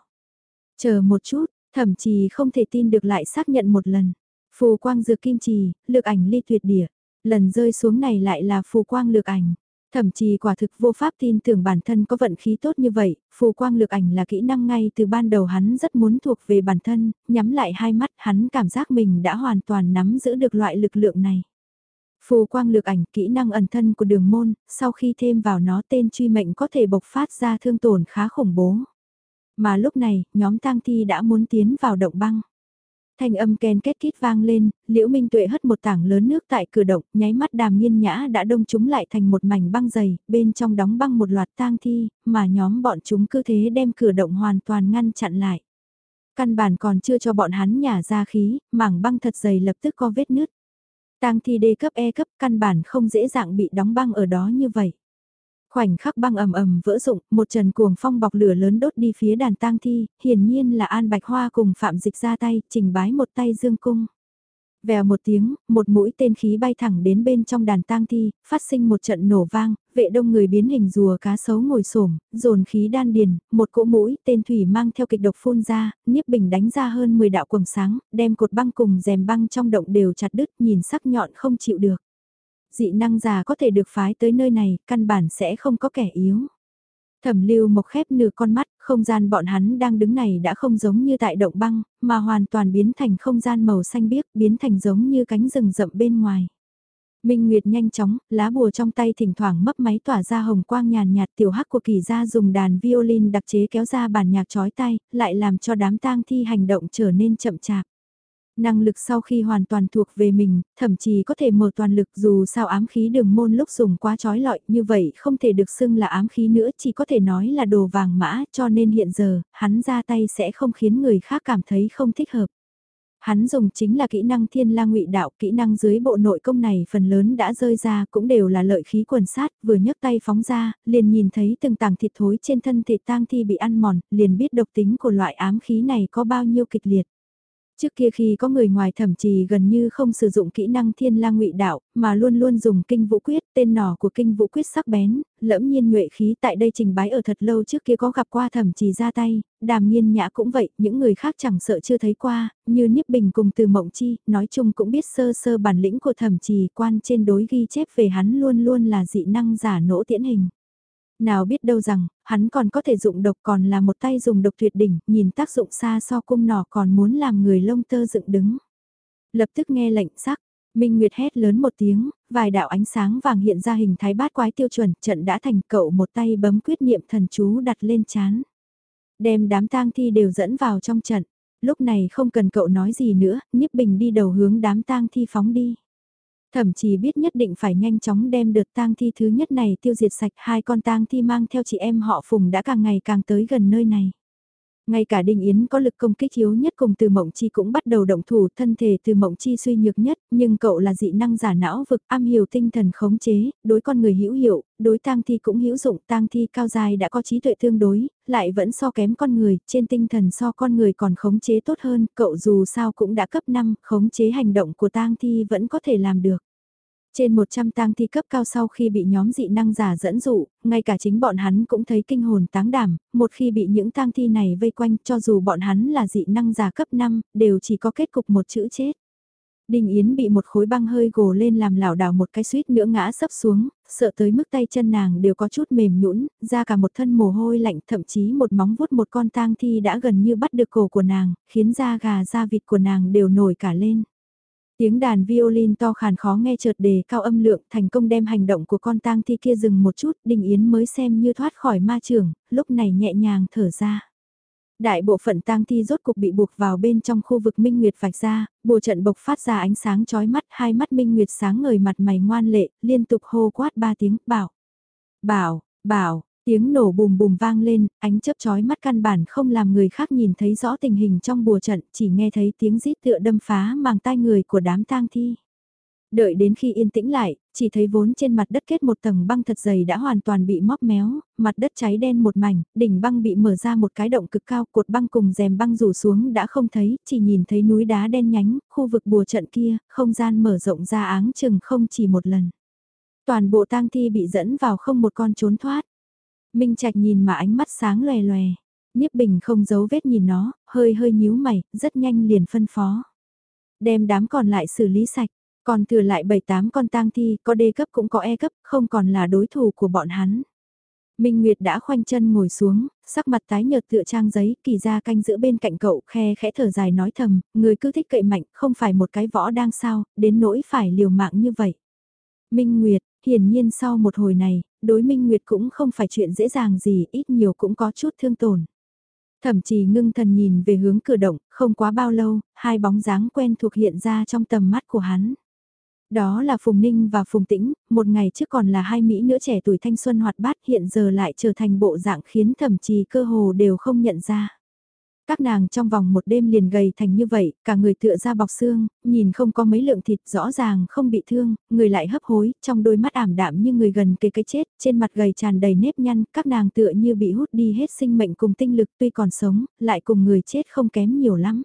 Chờ một chút, thậm chí không thể tin được lại xác nhận một lần. Phù quang dược kim trì, lược ảnh ly tuyệt địa. Lần rơi xuống này lại là phù quang lược ảnh. Thậm chí quả thực vô pháp tin tưởng bản thân có vận khí tốt như vậy, phù quang lược ảnh là kỹ năng ngay từ ban đầu hắn rất muốn thuộc về bản thân, nhắm lại hai mắt hắn cảm giác mình đã hoàn toàn nắm giữ được loại lực lượng này. Phù quang lược ảnh kỹ năng ẩn thân của đường môn, sau khi thêm vào nó tên truy mệnh có thể bộc phát ra thương tổn khá khủng bố. Mà lúc này, nhóm tang thi đã muốn tiến vào động băng. Thanh âm ken kết kít vang lên, Liễu Minh Tuệ hất một tảng lớn nước tại cửa động, nháy mắt đàm nghiên nhã đã đông chúng lại thành một mảnh băng dày, bên trong đóng băng một loạt tang thi, mà nhóm bọn chúng cứ thế đem cửa động hoàn toàn ngăn chặn lại. Căn bản còn chưa cho bọn hắn nhả ra khí, mảng băng thật dày lập tức có vết nứt. Tang thi D cấp E cấp căn bản không dễ dàng bị đóng băng ở đó như vậy. Khoảnh khắc băng ầm ầm vỡ rụng, một trần cuồng phong bọc lửa lớn đốt đi phía đàn tang thi, hiển nhiên là An Bạch Hoa cùng Phạm Dịch ra tay, trình bái một tay dương cung. Vèo một tiếng, một mũi tên khí bay thẳng đến bên trong đàn tang thi, phát sinh một trận nổ vang, vệ đông người biến hình rùa cá sấu ngồi xổm dồn khí đan điền, một cỗ mũi tên thủy mang theo kịch độc phun ra, Niếp Bình đánh ra hơn 10 đạo quầng sáng, đem cột băng cùng rèm băng trong động đều chặt đứt, nhìn sắc nhọn không chịu được dị năng già có thể được phái tới nơi này, căn bản sẽ không có kẻ yếu. Thẩm lưu mộc khép nửa con mắt, không gian bọn hắn đang đứng này đã không giống như tại động băng, mà hoàn toàn biến thành không gian màu xanh biếc, biến thành giống như cánh rừng rậm bên ngoài. Minh Nguyệt nhanh chóng, lá bùa trong tay thỉnh thoảng mấp máy tỏa ra hồng quang nhàn nhạt tiểu hắc của kỳ gia dùng đàn violin đặc chế kéo ra bản nhạc chói tay, lại làm cho đám tang thi hành động trở nên chậm chạp. Năng lực sau khi hoàn toàn thuộc về mình, thậm chí có thể mở toàn lực dù sao ám khí đường môn lúc dùng quá trói lọi như vậy không thể được xưng là ám khí nữa chỉ có thể nói là đồ vàng mã cho nên hiện giờ, hắn ra tay sẽ không khiến người khác cảm thấy không thích hợp. Hắn dùng chính là kỹ năng thiên la ngụy đạo, kỹ năng dưới bộ nội công này phần lớn đã rơi ra cũng đều là lợi khí quần sát, vừa nhấc tay phóng ra, liền nhìn thấy từng tàng thịt thối trên thân thể tang thi bị ăn mòn, liền biết độc tính của loại ám khí này có bao nhiêu kịch liệt. Trước kia khi có người ngoài thẩm trì gần như không sử dụng kỹ năng thiên lang ngụy đạo, mà luôn luôn dùng kinh vũ quyết, tên nỏ của kinh vũ quyết sắc bén, lẫm nhiên nhuệ khí tại đây trình bái ở thật lâu trước kia có gặp qua thẩm trì ra tay, đàm nghiên nhã cũng vậy, những người khác chẳng sợ chưa thấy qua, như Niếp Bình cùng từ Mộng Chi, nói chung cũng biết sơ sơ bản lĩnh của thẩm trì quan trên đối ghi chép về hắn luôn luôn là dị năng giả nỗ tiễn hình. Nào biết đâu rằng, hắn còn có thể dụng độc còn là một tay dùng độc tuyệt đỉnh, nhìn tác dụng xa so cung nỏ còn muốn làm người lông tơ dựng đứng. Lập tức nghe lệnh sắc, Minh Nguyệt hét lớn một tiếng, vài đạo ánh sáng vàng hiện ra hình thái bát quái tiêu chuẩn, trận đã thành cậu một tay bấm quyết niệm thần chú đặt lên chán. Đem đám tang thi đều dẫn vào trong trận, lúc này không cần cậu nói gì nữa, Niếp Bình đi đầu hướng đám tang thi phóng đi. Thậm chí biết nhất định phải nhanh chóng đem đợt tang thi thứ nhất này tiêu diệt sạch, hai con tang thi mang theo chị em họ Phùng đã càng ngày càng tới gần nơi này. Ngay cả Đinh Yến có lực công kích yếu nhất cùng từ mộng chi cũng bắt đầu động thủ thân thể từ mộng chi suy nhược nhất, nhưng cậu là dị năng giả não vực am hiểu tinh thần khống chế, đối con người hữu hiệu, đối tang thi cũng hữu dụng, tang thi cao dài đã có trí tuệ tương đối, lại vẫn so kém con người, trên tinh thần so con người còn khống chế tốt hơn, cậu dù sao cũng đã cấp 5, khống chế hành động của tang thi vẫn có thể làm được. Trên 100 tang thi cấp cao sau khi bị nhóm dị năng giả dẫn dụ, ngay cả chính bọn hắn cũng thấy kinh hồn táng đảm, một khi bị những tang thi này vây quanh cho dù bọn hắn là dị năng giả cấp 5, đều chỉ có kết cục một chữ chết. Đình Yến bị một khối băng hơi gồ lên làm lảo đảo một cái suýt nữa ngã sấp xuống, sợ tới mức tay chân nàng đều có chút mềm nhũn, ra cả một thân mồ hôi lạnh, thậm chí một móng vuốt một con tang thi đã gần như bắt được cổ của nàng, khiến da gà da vịt của nàng đều nổi cả lên. Tiếng đàn violin to khàn khó nghe chợt đề cao âm lượng thành công đem hành động của con tang thi kia dừng một chút, Đình Yến mới xem như thoát khỏi ma trường, lúc này nhẹ nhàng thở ra. Đại bộ phận tang thi rốt cục bị buộc vào bên trong khu vực Minh Nguyệt vạch ra, bùa trận bộc phát ra ánh sáng chói mắt, hai mắt Minh Nguyệt sáng ngời mặt mày ngoan lệ, liên tục hô quát ba tiếng, bảo, bảo, bảo, Tiếng nổ bùm bùm vang lên, ánh chớp chói mắt căn bản không làm người khác nhìn thấy rõ tình hình trong bùa trận, chỉ nghe thấy tiếng rít tựa đâm phá màng tai người của đám tang thi. Đợi đến khi yên tĩnh lại, chỉ thấy vốn trên mặt đất kết một tầng băng thật dày đã hoàn toàn bị móp méo, mặt đất cháy đen một mảnh, đỉnh băng bị mở ra một cái động cực cao, cột băng cùng rèm băng rủ xuống đã không thấy, chỉ nhìn thấy núi đá đen nhánh, khu vực bùa trận kia, không gian mở rộng ra áng chừng không chỉ một lần. Toàn bộ tang thi bị dẫn vào không một con trốn thoát. Minh Trạch nhìn mà ánh mắt sáng lòe lòe. Niếp Bình không giấu vết nhìn nó, hơi hơi nhíu mày, rất nhanh liền phân phó. Đem đám còn lại xử lý sạch, còn thừa lại 7-8 con tang thi, có D cấp cũng có E cấp, không còn là đối thủ của bọn hắn. Minh Nguyệt đã khoanh chân ngồi xuống, sắc mặt tái nhợt tựa trang giấy, kỳ ra canh giữa bên cạnh cậu, khe khẽ thở dài nói thầm, người cứ thích cậy mạnh, không phải một cái võ đang sao, đến nỗi phải liều mạng như vậy. Minh Nguyệt, hiển nhiên sau một hồi này, đối Minh Nguyệt cũng không phải chuyện dễ dàng gì, ít nhiều cũng có chút thương tổn. Thậm chí ngưng thần nhìn về hướng cửa động, không quá bao lâu, hai bóng dáng quen thuộc hiện ra trong tầm mắt của hắn. Đó là Phùng Ninh và Phùng Tĩnh, một ngày trước còn là hai Mỹ nữ trẻ tuổi thanh xuân hoạt bát hiện giờ lại trở thành bộ dạng khiến thậm chí cơ hồ đều không nhận ra. Các nàng trong vòng một đêm liền gầy thành như vậy, cả người tựa ra bọc xương, nhìn không có mấy lượng thịt rõ ràng không bị thương, người lại hấp hối, trong đôi mắt ảm đạm như người gần kề cái chết, trên mặt gầy tràn đầy nếp nhăn, các nàng tựa như bị hút đi hết sinh mệnh cùng tinh lực tuy còn sống, lại cùng người chết không kém nhiều lắm.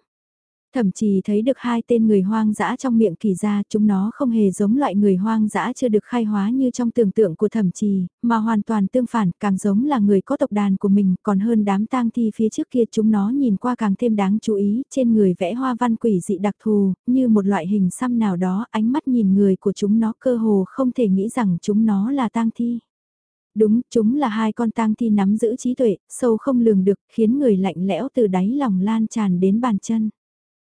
Thậm chí thấy được hai tên người hoang dã trong miệng kỳ ra, chúng nó không hề giống loại người hoang dã chưa được khai hóa như trong tưởng tượng của thẩm trì, mà hoàn toàn tương phản, càng giống là người có tộc đàn của mình, còn hơn đám tang thi phía trước kia chúng nó nhìn qua càng thêm đáng chú ý, trên người vẽ hoa văn quỷ dị đặc thù, như một loại hình xăm nào đó, ánh mắt nhìn người của chúng nó cơ hồ không thể nghĩ rằng chúng nó là tang thi. Đúng, chúng là hai con tang thi nắm giữ trí tuệ, sâu không lường được, khiến người lạnh lẽo từ đáy lòng lan tràn đến bàn chân.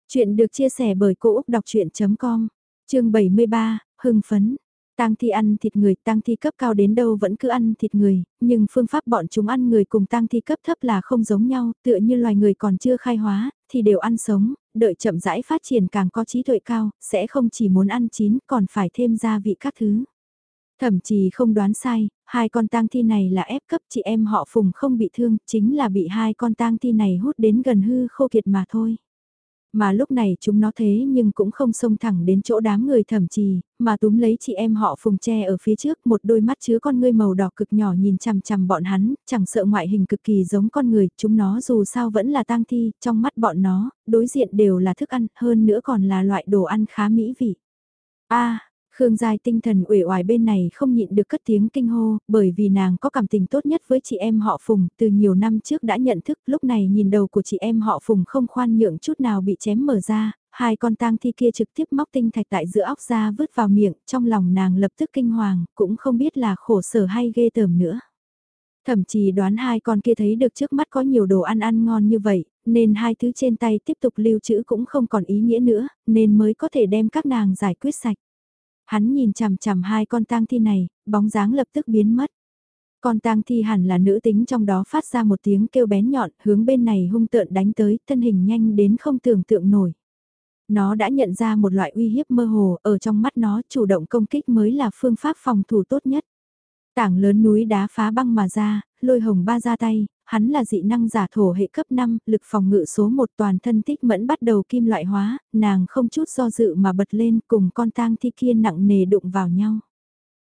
Chuyện được chia sẻ bởi Cô Úc Đọc Chuyện.com, chương 73, hưng phấn. Tang thi ăn thịt người, tang thi cấp cao đến đâu vẫn cứ ăn thịt người, nhưng phương pháp bọn chúng ăn người cùng tang thi cấp thấp là không giống nhau, tựa như loài người còn chưa khai hóa, thì đều ăn sống, đợi chậm rãi phát triển càng có trí tuệ cao, sẽ không chỉ muốn ăn chín, còn phải thêm gia vị các thứ. Thậm chí không đoán sai, hai con tang thi này là ép cấp chị em họ Phùng không bị thương, chính là bị hai con tang thi này hút đến gần hư khô kiệt mà thôi. Mà lúc này chúng nó thế nhưng cũng không xông thẳng đến chỗ đám người thẩm trì, mà túm lấy chị em họ phùng tre ở phía trước một đôi mắt chứa con ngươi màu đỏ cực nhỏ nhìn chằm chằm bọn hắn, chẳng sợ ngoại hình cực kỳ giống con người, chúng nó dù sao vẫn là tang thi, trong mắt bọn nó, đối diện đều là thức ăn, hơn nữa còn là loại đồ ăn khá mỹ vị. a Khương Giai tinh thần uể oải bên này không nhịn được cất tiếng kinh hô, bởi vì nàng có cảm tình tốt nhất với chị em họ Phùng, từ nhiều năm trước đã nhận thức, lúc này nhìn đầu của chị em họ Phùng không khoan nhượng chút nào bị chém mở ra, hai con tang thi kia trực tiếp móc tinh thạch tại giữa óc ra vứt vào miệng, trong lòng nàng lập tức kinh hoàng, cũng không biết là khổ sở hay ghê tởm nữa. Thậm chí đoán hai con kia thấy được trước mắt có nhiều đồ ăn ăn ngon như vậy, nên hai thứ trên tay tiếp tục lưu trữ cũng không còn ý nghĩa nữa, nên mới có thể đem các nàng giải quyết sạch. Hắn nhìn chằm chằm hai con tang thi này, bóng dáng lập tức biến mất. Con tang thi hẳn là nữ tính trong đó phát ra một tiếng kêu bén nhọn, hướng bên này hung tợn đánh tới, thân hình nhanh đến không tưởng tượng nổi. Nó đã nhận ra một loại uy hiếp mơ hồ, ở trong mắt nó chủ động công kích mới là phương pháp phòng thủ tốt nhất. Tảng lớn núi đá phá băng mà ra, lôi hồng ba ra tay, hắn là dị năng giả thổ hệ cấp 5, lực phòng ngự số 1 toàn thân tích mẫn bắt đầu kim loại hóa, nàng không chút do dự mà bật lên cùng con tang thi kia nặng nề đụng vào nhau.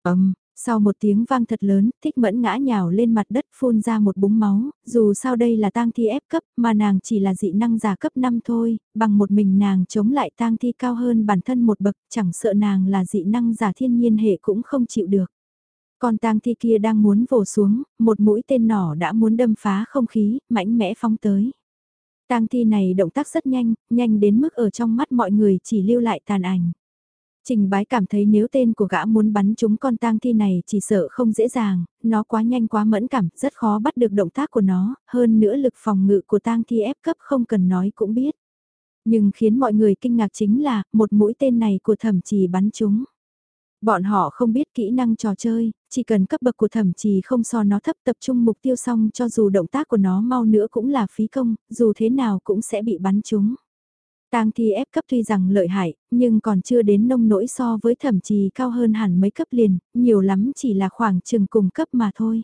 Ấm, sau một tiếng vang thật lớn, thích mẫn ngã nhào lên mặt đất phun ra một búng máu, dù sao đây là tang thi ép cấp mà nàng chỉ là dị năng giả cấp 5 thôi, bằng một mình nàng chống lại tang thi cao hơn bản thân một bậc, chẳng sợ nàng là dị năng giả thiên nhiên hệ cũng không chịu được. Con tang thi kia đang muốn vồ xuống, một mũi tên nỏ đã muốn đâm phá không khí, mãnh mẽ phóng tới. Tang thi này động tác rất nhanh, nhanh đến mức ở trong mắt mọi người chỉ lưu lại tàn ảnh. Trình bái cảm thấy nếu tên của gã muốn bắn trúng con tang thi này chỉ sợ không dễ dàng, nó quá nhanh quá mẫn cảm, rất khó bắt được động tác của nó, hơn nữa lực phòng ngự của tang thi ép cấp không cần nói cũng biết. Nhưng khiến mọi người kinh ngạc chính là, một mũi tên này của thẩm chỉ bắn trúng. Bọn họ không biết kỹ năng trò chơi, chỉ cần cấp bậc của thẩm trì không so nó thấp tập trung mục tiêu xong cho dù động tác của nó mau nữa cũng là phí công, dù thế nào cũng sẽ bị bắn trúng. Tang thi ép cấp tuy rằng lợi hại, nhưng còn chưa đến nông nỗi so với thẩm trì cao hơn hẳn mấy cấp liền, nhiều lắm chỉ là khoảng chừng cùng cấp mà thôi.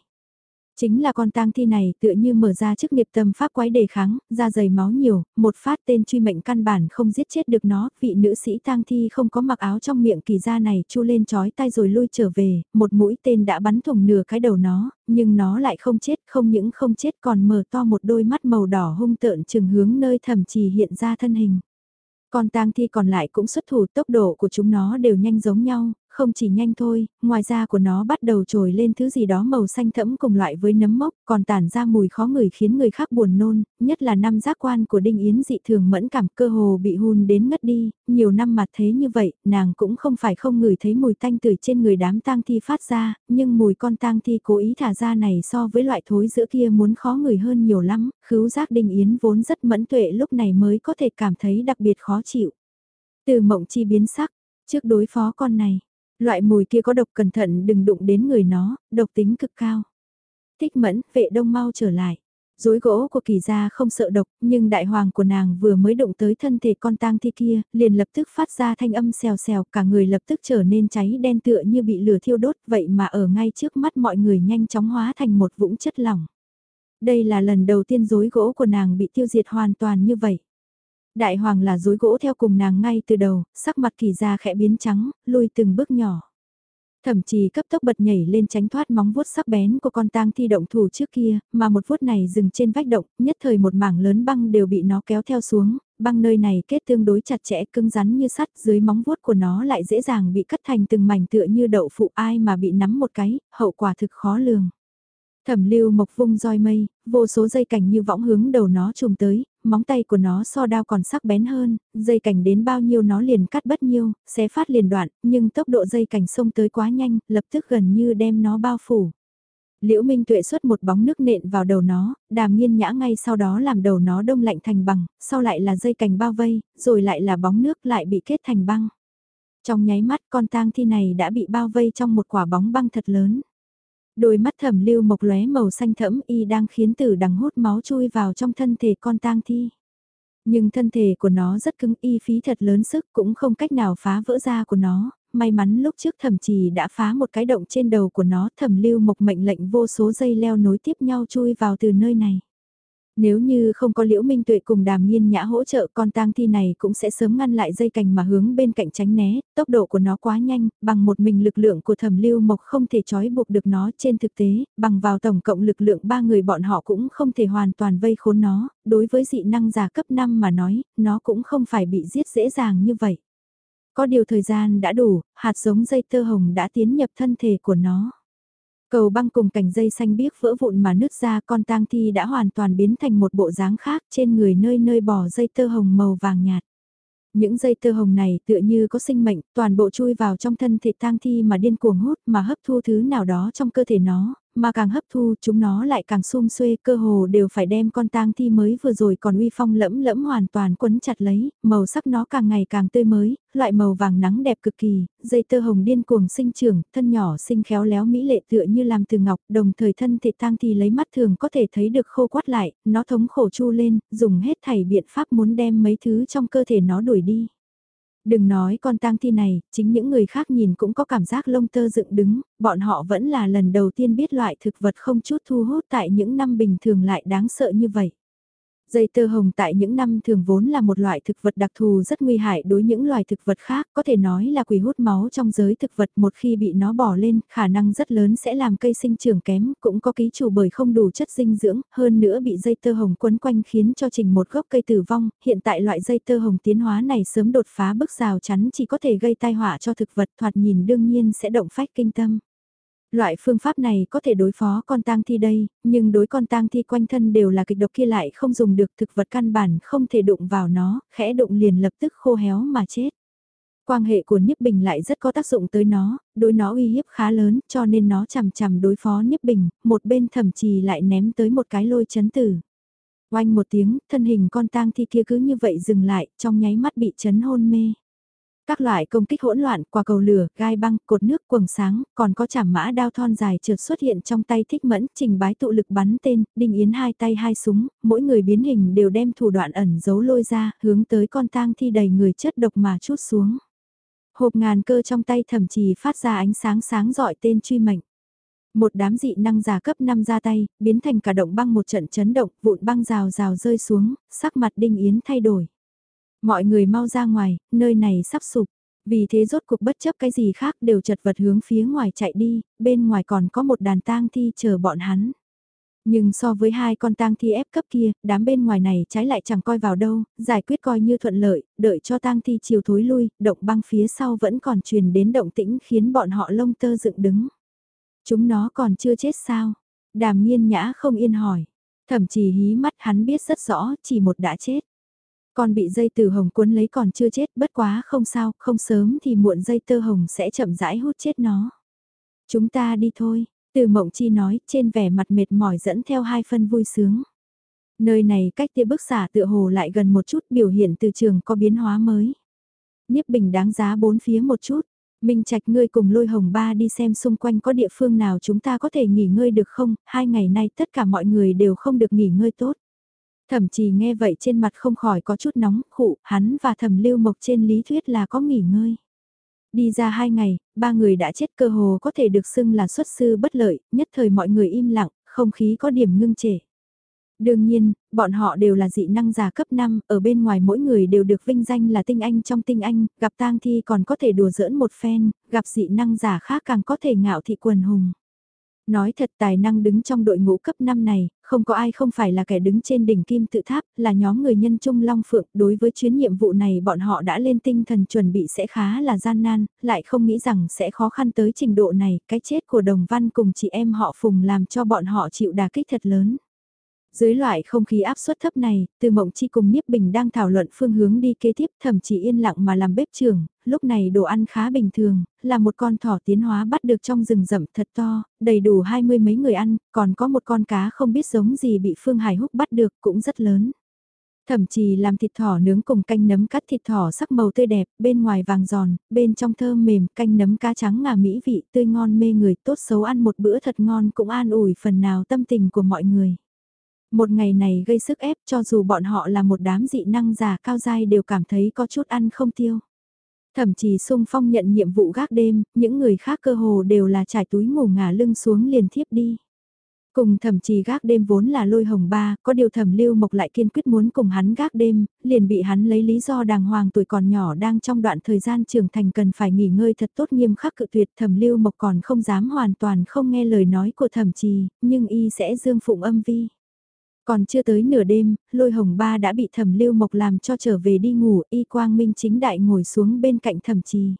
Chính là con tang thi này tựa như mở ra chức nghiệp tâm pháp quái đề kháng, da dày máu nhiều, một phát tên truy mệnh căn bản không giết chết được nó, vị nữ sĩ tang thi không có mặc áo trong miệng kỳ da này chu lên chói tay rồi lui trở về, một mũi tên đã bắn thủng nửa cái đầu nó, nhưng nó lại không chết, không những không chết còn mở to một đôi mắt màu đỏ hung tợn chừng hướng nơi thầm trì hiện ra thân hình. Con tang thi còn lại cũng xuất thủ tốc độ của chúng nó đều nhanh giống nhau, không chỉ nhanh thôi, ngoài da của nó bắt đầu trồi lên thứ gì đó màu xanh thẫm cùng loại với nấm mốc, còn tản ra mùi khó ngửi khiến người khác buồn nôn, nhất là năm giác quan của Đinh Yến dị thường mẫn cảm cơ hồ bị hun đến ngất đi, nhiều năm mặt thế như vậy, nàng cũng không phải không ngửi thấy mùi tanh tưởi trên người đám tang thi phát ra, nhưng mùi con tang thi cố ý thả ra này so với loại thối giữa kia muốn khó ngửi hơn nhiều lắm, khứu giác Đinh Yến vốn rất mẫn tuệ lúc này mới có thể cảm thấy đặc biệt khó chịu. Từ mộng chi biến sắc, trước đối phó con này Loại mùi kia có độc cẩn thận đừng đụng đến người nó, độc tính cực cao. Thích mẫn, vệ đông mau trở lại. Dối gỗ của kỳ gia không sợ độc, nhưng đại hoàng của nàng vừa mới động tới thân thể con tang thi kia, liền lập tức phát ra thanh âm xèo xèo, cả người lập tức trở nên cháy đen tựa như bị lửa thiêu đốt, vậy mà ở ngay trước mắt mọi người nhanh chóng hóa thành một vũng chất lỏng. Đây là lần đầu tiên dối gỗ của nàng bị tiêu diệt hoàn toàn như vậy. Đại hoàng là dối gỗ theo cùng nàng ngay từ đầu, sắc mặt kỳ ra khẽ biến trắng, lùi từng bước nhỏ. Thậm chí cấp tốc bật nhảy lên tránh thoát móng vuốt sắc bén của con tang thi động thủ trước kia, mà một vuốt này dừng trên vách động, nhất thời một mảng lớn băng đều bị nó kéo theo xuống, băng nơi này kết tương đối chặt chẽ cứng rắn như sắt dưới móng vuốt của nó lại dễ dàng bị cắt thành từng mảnh tựa như đậu phụ ai mà bị nắm một cái, hậu quả thực khó lường. Thẩm lưu mộc vung roi mây, vô số dây cảnh như võng hướng đầu nó trùm tới, móng tay của nó so đao còn sắc bén hơn, dây cảnh đến bao nhiêu nó liền cắt bất nhiêu, xé phát liền đoạn, nhưng tốc độ dây cảnh xông tới quá nhanh, lập tức gần như đem nó bao phủ. Liễu Minh Tuệ xuất một bóng nước nện vào đầu nó, đàm nghiên nhã ngay sau đó làm đầu nó đông lạnh thành bằng, sau lại là dây cành bao vây, rồi lại là bóng nước lại bị kết thành băng. Trong nháy mắt con tang thi này đã bị bao vây trong một quả bóng băng thật lớn. Đôi mắt thẩm lưu mộc lóe màu xanh thẫm y đang khiến tử đằng hút máu chui vào trong thân thể con tang thi. Nhưng thân thể của nó rất cứng y phí thật lớn sức cũng không cách nào phá vỡ da của nó, may mắn lúc trước thẩm trì đã phá một cái động trên đầu của nó thẩm lưu mộc mệnh lệnh vô số dây leo nối tiếp nhau chui vào từ nơi này. Nếu như không có Liễu Minh Tuệ cùng Đàm Nghiên Nhã hỗ trợ con tang thi này cũng sẽ sớm ngăn lại dây cành mà hướng bên cạnh tránh né, tốc độ của nó quá nhanh, bằng một mình lực lượng của thẩm lưu mộc không thể trói buộc được nó trên thực tế, bằng vào tổng cộng lực lượng ba người bọn họ cũng không thể hoàn toàn vây khốn nó, đối với dị năng giả cấp 5 mà nói, nó cũng không phải bị giết dễ dàng như vậy. Có điều thời gian đã đủ, hạt giống dây tơ hồng đã tiến nhập thân thể của nó. Cầu băng cùng cành dây xanh biếc vỡ vụn mà nứt ra con tang thi đã hoàn toàn biến thành một bộ dáng khác trên người nơi nơi bỏ dây tơ hồng màu vàng nhạt. Những dây tơ hồng này tựa như có sinh mệnh, toàn bộ chui vào trong thân thể tang thi mà điên cuồng hút mà hấp thu thứ nào đó trong cơ thể nó, mà càng hấp thu chúng nó lại càng xung xuê cơ hồ đều phải đem con tang thi mới vừa rồi còn uy phong lẫm lẫm hoàn toàn quấn chặt lấy, màu sắc nó càng ngày càng tươi mới, loại màu vàng nắng đẹp cực kỳ, dây tơ hồng điên cuồng sinh trưởng, thân nhỏ xinh khéo léo mỹ lệ tựa như làm từ ngọc, đồng thời thân thể tang thi lấy mắt thường có thể thấy được khô quát lại, nó thống khổ chu lên, dùng hết thảy biện pháp muốn đem mấy thứ trong cơ thể nó đuổi đi. Đừng nói con tang thi này, chính những người khác nhìn cũng có cảm giác lông tơ dựng đứng, bọn họ vẫn là lần đầu tiên biết loại thực vật không chút thu hút tại những năm bình thường lại đáng sợ như vậy. Dây tơ hồng tại những năm thường vốn là một loại thực vật đặc thù rất nguy hại đối những loài thực vật khác, có thể nói là quỷ hút máu trong giới thực vật một khi bị nó bỏ lên, khả năng rất lớn sẽ làm cây sinh trưởng kém, cũng có ký chủ bởi không đủ chất dinh dưỡng, hơn nữa bị dây tơ hồng quấn quanh khiến cho trình một gốc cây tử vong, hiện tại loại dây tơ hồng tiến hóa này sớm đột phá bức rào chắn chỉ có thể gây tai họa cho thực vật thoạt nhìn đương nhiên sẽ động phách kinh tâm. Loại phương pháp này có thể đối phó con tang thi đây, nhưng đối con tang thi quanh thân đều là kịch độc kia lại không dùng được thực vật căn bản không thể đụng vào nó, khẽ đụng liền lập tức khô héo mà chết. Quan hệ của Niếp Bình lại rất có tác dụng tới nó, đối nó uy hiếp khá lớn cho nên nó chằm chằm đối phó Niếp Bình, một bên thậm chí lại ném tới một cái lôi chấn tử. Oanh một tiếng, thân hình con tang thi kia cứ như vậy dừng lại, trong nháy mắt bị chấn hôn mê. Các loại công kích hỗn loạn, quả cầu lửa, gai băng, cột nước, quầng sáng, còn có chảm mã đao thon dài trượt xuất hiện trong tay thích mẫn, trình bái tụ lực bắn tên, đinh yến hai tay hai súng, mỗi người biến hình đều đem thủ đoạn ẩn giấu lôi ra, hướng tới con tang thi đầy người chất độc mà chút xuống. Hộp ngàn cơ trong tay thậm chí phát ra ánh sáng sáng dọi tên truy mệnh. Một đám dị năng giả cấp 5 ra tay, biến thành cả động băng một trận chấn động, vụn băng rào rào rơi xuống, sắc mặt Đinh Yến thay đổi. Mọi người mau ra ngoài, nơi này sắp sụp. Vì thế rốt cuộc bất chấp cái gì khác đều chật vật hướng phía ngoài chạy đi, bên ngoài còn có một đàn tang thi chờ bọn hắn. Nhưng so với hai con tang thi ép cấp kia, đám bên ngoài này trái lại chẳng coi vào đâu, giải quyết coi như thuận lợi, đợi cho tang thi chiều thối lui, động băng phía sau vẫn còn truyền đến động tĩnh khiến bọn họ lông tơ dựng đứng. Chúng nó còn chưa chết sao? Đàm nghiên nhã không yên hỏi. Thậm chí hí mắt hắn biết rất rõ, chỉ một đã chết. Còn bị dây từ hồng cuốn lấy còn chưa chết, bất quá không sao, không sớm thì muộn dây tơ hồng sẽ chậm rãi hút chết nó. Chúng ta đi thôi, từ mộng chi nói, trên vẻ mặt mệt mỏi dẫn theo hai phân vui sướng. Nơi này cách tia bức xả tựa hồ lại gần một chút biểu hiện từ trường có biến hóa mới. Niếp bình đáng giá bốn phía một chút, Minh Trạch ngươi cùng lôi hồng ba đi xem xung quanh có địa phương nào chúng ta có thể nghỉ ngơi được không, hai ngày nay tất cả mọi người đều không được nghỉ ngơi tốt. Thẩm trì nghe vậy trên mặt không khỏi có chút nóng, khụ, hắn và thẩm lưu mộc trên lý thuyết là có nghỉ ngơi. Đi ra hai ngày, ba người đã chết cơ hồ có thể được xưng là xuất sư bất lợi, nhất thời mọi người im lặng, không khí có điểm ngưng trệ. Đương nhiên, bọn họ đều là dị năng giả cấp 5, ở bên ngoài mỗi người đều được vinh danh là tinh anh trong tinh anh, gặp tang thi còn có thể đùa giỡn một phen, gặp dị năng giả khác càng có thể ngạo thị quần hùng. Nói thật tài năng đứng trong đội ngũ cấp 5 này, không có ai không phải là kẻ đứng trên đỉnh kim tự tháp, là nhóm người nhân trung long phượng. Đối với chuyến nhiệm vụ này bọn họ đã lên tinh thần chuẩn bị sẽ khá là gian nan, lại không nghĩ rằng sẽ khó khăn tới trình độ này. Cái chết của đồng văn cùng chị em họ Phùng làm cho bọn họ chịu đà kích thật lớn. Dưới loại không khí áp suất thấp này, từ mộng chi cùng Niếp Bình đang thảo luận phương hướng đi kế tiếp thậm chí yên lặng mà làm bếp trưởng, lúc này đồ ăn khá bình thường, là một con thỏ tiến hóa bắt được trong rừng rậm thật to, đầy đủ hai mươi mấy người ăn, còn có một con cá không biết giống gì bị Phương Hải Húc bắt được cũng rất lớn. Thậm chí làm thịt thỏ nướng cùng canh nấm cắt thịt thỏ sắc màu tươi đẹp, bên ngoài vàng giòn, bên trong thơm mềm, canh nấm cá trắng ngà mỹ vị tươi ngon mê người tốt xấu ăn một bữa thật ngon cũng an ủi phần nào tâm tình của mọi người. Một ngày này gây sức ép cho dù bọn họ là một đám dị năng giả cao dai đều cảm thấy có chút ăn không tiêu. Thậm chí sung phong nhận nhiệm vụ gác đêm, những người khác cơ hồ đều là trải túi ngủ ngả lưng xuống liền thiếp đi. Cùng thẩm trì gác đêm vốn là lôi hồng ba, có điều thẩm lưu mộc lại kiên quyết muốn cùng hắn gác đêm, liền bị hắn lấy lý do đàng hoàng tuổi còn nhỏ đang trong đoạn thời gian trưởng thành cần phải nghỉ ngơi thật tốt nghiêm khắc cự tuyệt thẩm lưu mộc còn không dám hoàn toàn không nghe lời nói của thẩm trì, nhưng y sẽ dương phụng âm vi. Còn chưa tới nửa đêm, lôi hồng ba đã bị thẩm lưu mộc làm cho trở về đi ngủ, y quang minh chính đại ngồi xuống bên cạnh thẩm trì.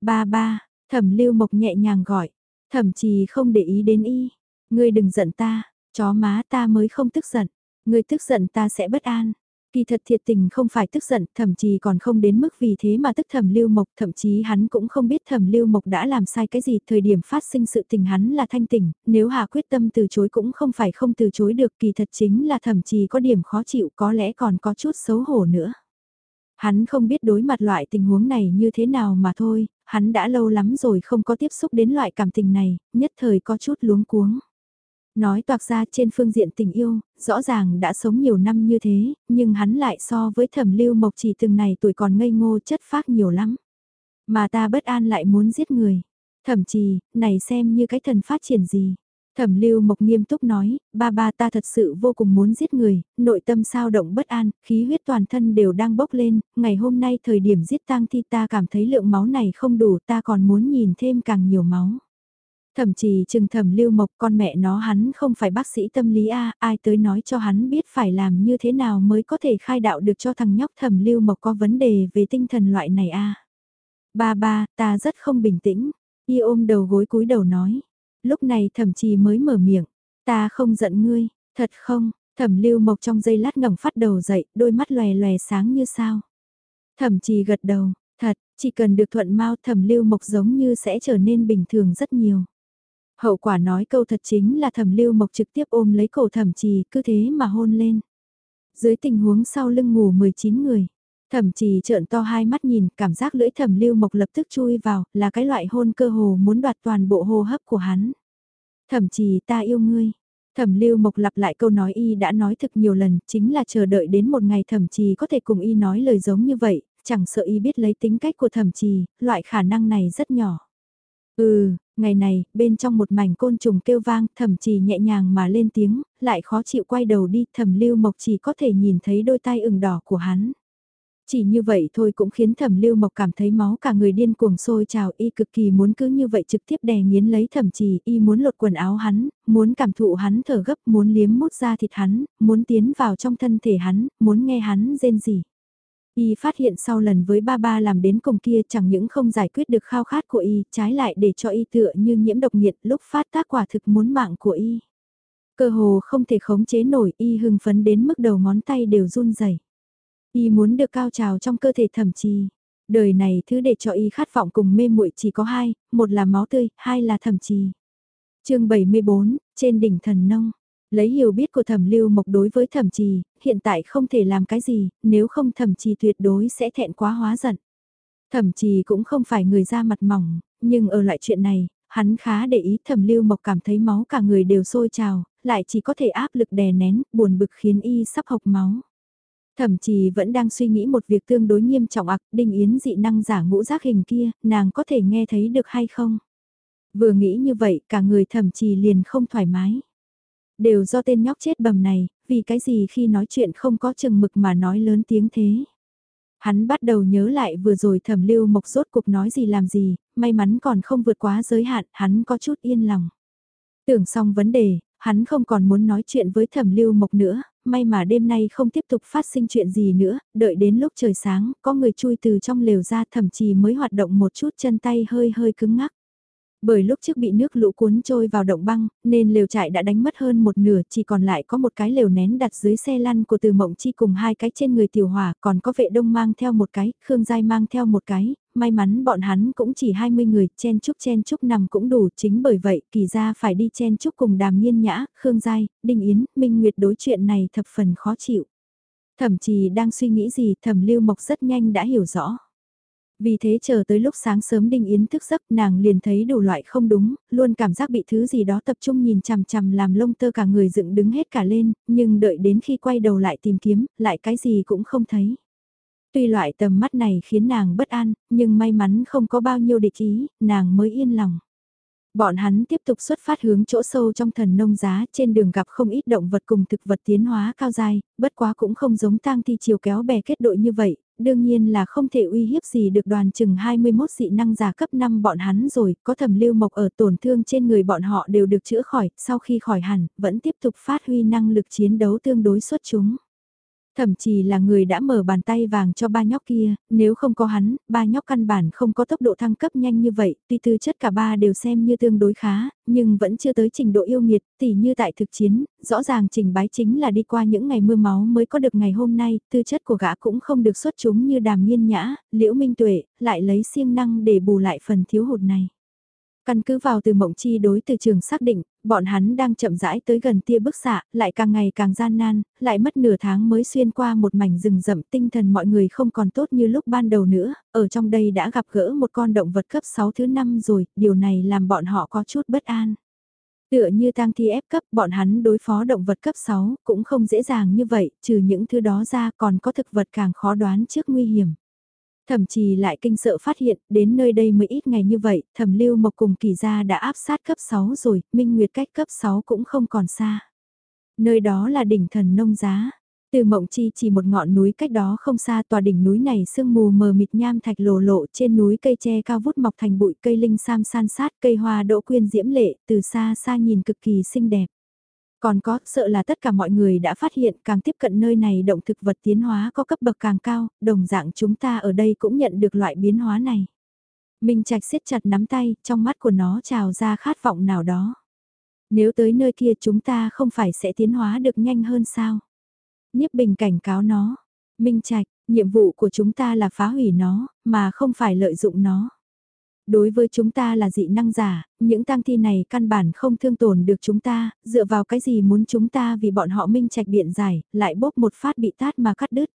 Ba ba, thẩm lưu mộc nhẹ nhàng gọi, thẩm trì không để ý đến y, ngươi đừng giận ta, chó má ta mới không tức giận, ngươi tức giận ta sẽ bất an. Kỳ thật thiệt tình không phải tức giận, thậm chí còn không đến mức vì thế mà tức thẩm lưu mộc, thậm chí hắn cũng không biết thẩm lưu mộc đã làm sai cái gì, thời điểm phát sinh sự tình hắn là thanh tỉnh, nếu hà quyết tâm từ chối cũng không phải không từ chối được, kỳ thật chính là thậm chí có điểm khó chịu có lẽ còn có chút xấu hổ nữa. Hắn không biết đối mặt loại tình huống này như thế nào mà thôi, hắn đã lâu lắm rồi không có tiếp xúc đến loại cảm tình này, nhất thời có chút luống cuống. Nói toạc ra trên phương diện tình yêu, rõ ràng đã sống nhiều năm như thế, nhưng hắn lại so với thẩm lưu mộc chỉ từng này tuổi còn ngây ngô chất phác nhiều lắm. Mà ta bất an lại muốn giết người. Thẩm trì, này xem như cái thần phát triển gì. Thẩm lưu mộc nghiêm túc nói, ba ba ta thật sự vô cùng muốn giết người, nội tâm sao động bất an, khí huyết toàn thân đều đang bốc lên, ngày hôm nay thời điểm giết tang thi ta cảm thấy lượng máu này không đủ ta còn muốn nhìn thêm càng nhiều máu. Thậm chí chừng thẩm lưu mộc con mẹ nó hắn không phải bác sĩ tâm lý A, ai tới nói cho hắn biết phải làm như thế nào mới có thể khai đạo được cho thằng nhóc thẩm lưu mộc có vấn đề về tinh thần loại này A. Ba ba, ta rất không bình tĩnh, y ôm đầu gối cúi đầu nói. Lúc này thẩm trì mới mở miệng, ta không giận ngươi, thật không, thẩm lưu mộc trong giây lát ngẩng phát đầu dậy, đôi mắt lòe lòe sáng như sao. Thẩm trì gật đầu, thật, chỉ cần được thuận mau thẩm lưu mộc giống như sẽ trở nên bình thường rất nhiều. Hậu quả nói câu thật chính là thẩm lưu mộc trực tiếp ôm lấy cổ thẩm trì cứ thế mà hôn lên. Dưới tình huống sau lưng ngủ 19 người, thẩm trì trợn to hai mắt nhìn cảm giác lưỡi thẩm lưu mộc lập tức chui vào là cái loại hôn cơ hồ muốn đoạt toàn bộ hô hấp của hắn. Thẩm trì ta yêu ngươi. Thẩm lưu mộc lặp lại câu nói y đã nói thực nhiều lần, chính là chờ đợi đến một ngày thẩm trì có thể cùng y nói lời giống như vậy, chẳng sợ y biết lấy tính cách của thẩm trì, loại khả năng này rất nhỏ. Ừ, Ngày này, bên trong một mảnh côn trùng kêu vang, thẩm trì nhẹ nhàng mà lên tiếng, lại khó chịu quay đầu đi, thẩm lưu mộc chỉ có thể nhìn thấy đôi tay ửng đỏ của hắn. Chỉ như vậy thôi cũng khiến thẩm lưu mộc cảm thấy máu cả người điên cuồng sôi trào y cực kỳ muốn cứ như vậy trực tiếp đè nghiến lấy thẩm trì y muốn lột quần áo hắn, muốn cảm thụ hắn thở gấp, muốn liếm mút ra thịt hắn, muốn tiến vào trong thân thể hắn, muốn nghe hắn rên rỉ. Y phát hiện sau lần với ba ba làm đến cùng kia chẳng những không giải quyết được khao khát của Y, trái lại để cho Y tựa như nhiễm độc nghiệt lúc phát tác quả thực muốn mạng của Y. Cơ hồ không thể khống chế nổi Y hưng phấn đến mức đầu ngón tay đều run rẩy Y muốn được cao trào trong cơ thể thậm trì. Đời này thứ để cho Y khát vọng cùng mê muội chỉ có hai, một là máu tươi, hai là thậm trì. chương 74, trên đỉnh thần nông. Lấy hiểu biết của thẩm lưu mộc đối với thẩm trì, hiện tại không thể làm cái gì, nếu không thẩm trì tuyệt đối sẽ thẹn quá hóa giận. Thẩm trì cũng không phải người ra mặt mỏng, nhưng ở lại chuyện này, hắn khá để ý thẩm lưu mộc cảm thấy máu cả người đều sôi trào, lại chỉ có thể áp lực đè nén, buồn bực khiến y sắp học máu. Thẩm trì vẫn đang suy nghĩ một việc tương đối nghiêm trọng ạc, đinh yến dị năng giả ngũ giác hình kia, nàng có thể nghe thấy được hay không? Vừa nghĩ như vậy, cả người thẩm trì liền không thoải mái. Đều do tên nhóc chết bầm này, vì cái gì khi nói chuyện không có chừng mực mà nói lớn tiếng thế. Hắn bắt đầu nhớ lại vừa rồi thẩm lưu mộc rốt cục nói gì làm gì, may mắn còn không vượt quá giới hạn, hắn có chút yên lòng. Tưởng xong vấn đề, hắn không còn muốn nói chuyện với thẩm lưu mộc nữa, may mà đêm nay không tiếp tục phát sinh chuyện gì nữa, đợi đến lúc trời sáng, có người chui từ trong lều ra thậm chí mới hoạt động một chút chân tay hơi hơi cứng ngắc. Bởi lúc trước bị nước lũ cuốn trôi vào động băng, nên lều trại đã đánh mất hơn một nửa, chỉ còn lại có một cái lều nén đặt dưới xe lăn của từ mộng chi cùng hai cái trên người tiểu hỏa, còn có vệ đông mang theo một cái, Khương Giai mang theo một cái, may mắn bọn hắn cũng chỉ 20 người, chen chúc chen chúc nằm cũng đủ, chính bởi vậy kỳ ra phải đi chen chúc cùng đàm Nhiên nhã, Khương Giai, Đinh Yến, Minh Nguyệt đối chuyện này thập phần khó chịu. Thẩm trì đang suy nghĩ gì, thẩm lưu mộc rất nhanh đã hiểu rõ. Vì thế chờ tới lúc sáng sớm Đinh Yến thức giấc nàng liền thấy đủ loại không đúng, luôn cảm giác bị thứ gì đó tập trung nhìn chằm chằm làm lông tơ cả người dựng đứng hết cả lên, nhưng đợi đến khi quay đầu lại tìm kiếm, lại cái gì cũng không thấy. Tuy loại tầm mắt này khiến nàng bất an, nhưng may mắn không có bao nhiêu địch ý, nàng mới yên lòng. Bọn hắn tiếp tục xuất phát hướng chỗ sâu trong thần nông giá, trên đường gặp không ít động vật cùng thực vật tiến hóa cao dài, bất quá cũng không giống tang thi chiều kéo bè kết đội như vậy, đương nhiên là không thể uy hiếp gì được đoàn chừng 21 dị năng giả cấp 5 bọn hắn rồi, có thẩm lưu mộc ở tổn thương trên người bọn họ đều được chữa khỏi, sau khi khỏi hẳn, vẫn tiếp tục phát huy năng lực chiến đấu tương đối xuất chúng. Thậm chí là người đã mở bàn tay vàng cho ba nhóc kia, nếu không có hắn, ba nhóc căn bản không có tốc độ thăng cấp nhanh như vậy, tuy tư chất cả ba đều xem như tương đối khá, nhưng vẫn chưa tới trình độ yêu nghiệt, tỉ như tại thực chiến, rõ ràng trình bái chính là đi qua những ngày mưa máu mới có được ngày hôm nay, tư chất của gã cũng không được xuất chúng như đàm nghiên nhã, liễu minh tuệ, lại lấy siêng năng để bù lại phần thiếu hụt này. Căn cứ vào từ mộng chi đối từ trường xác định, bọn hắn đang chậm rãi tới gần tia bức xạ, lại càng ngày càng gian nan, lại mất nửa tháng mới xuyên qua một mảnh rừng rậm tinh thần mọi người không còn tốt như lúc ban đầu nữa, ở trong đây đã gặp gỡ một con động vật cấp 6 thứ 5 rồi, điều này làm bọn họ có chút bất an. Tựa như tang thi ép cấp bọn hắn đối phó động vật cấp 6 cũng không dễ dàng như vậy, trừ những thứ đó ra còn có thực vật càng khó đoán trước nguy hiểm. Thậm chí lại kinh sợ phát hiện, đến nơi đây mới ít ngày như vậy, thẩm lưu mộc cùng kỳ gia đã áp sát cấp 6 rồi, minh nguyệt cách cấp 6 cũng không còn xa. Nơi đó là đỉnh thần nông giá. Từ mộng chi chỉ một ngọn núi cách đó không xa tòa đỉnh núi này sương mù mờ mịt nham thạch lồ lộ trên núi cây tre cao vút mọc thành bụi cây linh sam san sát cây hoa đỗ quyên diễm lệ từ xa xa nhìn cực kỳ xinh đẹp. Còn có, sợ là tất cả mọi người đã phát hiện càng tiếp cận nơi này động thực vật tiến hóa có cấp bậc càng cao, đồng dạng chúng ta ở đây cũng nhận được loại biến hóa này. Minh Trạch siết chặt nắm tay, trong mắt của nó trào ra khát vọng nào đó. Nếu tới nơi kia chúng ta không phải sẽ tiến hóa được nhanh hơn sao? Nhiếp Bình cảnh cáo nó. Minh Trạch, nhiệm vụ của chúng ta là phá hủy nó, mà không phải lợi dụng nó. Đối với chúng ta là dị năng giả, những tang thi này căn bản không thương tổn được chúng ta, dựa vào cái gì muốn chúng ta vì bọn họ minh trạch biện giải, lại bốc một phát bị tát mà cắt đứt.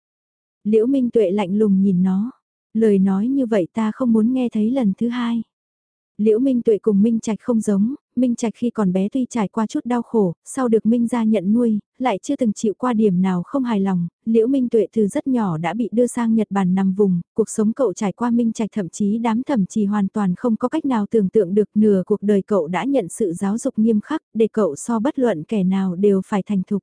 Liễu Minh Tuệ lạnh lùng nhìn nó, lời nói như vậy ta không muốn nghe thấy lần thứ hai. Liễu Minh Tuệ cùng Minh Trạch không giống, Minh Trạch khi còn bé tuy trải qua chút đau khổ, sau được Minh gia nhận nuôi, lại chưa từng chịu qua điểm nào không hài lòng, Liễu Minh Tuệ từ rất nhỏ đã bị đưa sang Nhật Bản nằm vùng, cuộc sống cậu trải qua Minh Trạch thậm chí đám thẩm chí hoàn toàn không có cách nào tưởng tượng được nửa cuộc đời cậu đã nhận sự giáo dục nghiêm khắc để cậu so bất luận kẻ nào đều phải thành thục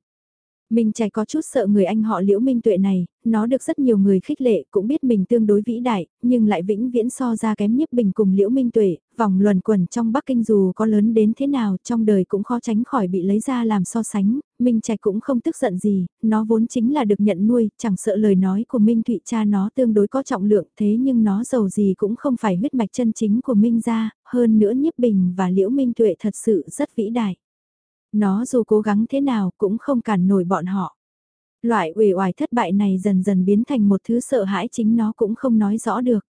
mình Trạch có chút sợ người anh họ Liễu Minh Tuệ này, nó được rất nhiều người khích lệ cũng biết mình tương đối vĩ đại, nhưng lại vĩnh viễn so ra kém nhiếp bình cùng Liễu Minh Tuệ, vòng luẩn quẩn trong Bắc Kinh dù có lớn đến thế nào trong đời cũng khó tránh khỏi bị lấy ra làm so sánh, Minh Trạch cũng không tức giận gì, nó vốn chính là được nhận nuôi, chẳng sợ lời nói của Minh Thụy cha nó tương đối có trọng lượng thế nhưng nó giàu gì cũng không phải huyết mạch chân chính của Minh gia, hơn nữa nhiếp bình và Liễu Minh Tuệ thật sự rất vĩ đại. Nó dù cố gắng thế nào cũng không cản nổi bọn họ. Loại uể oải thất bại này dần dần biến thành một thứ sợ hãi chính nó cũng không nói rõ được.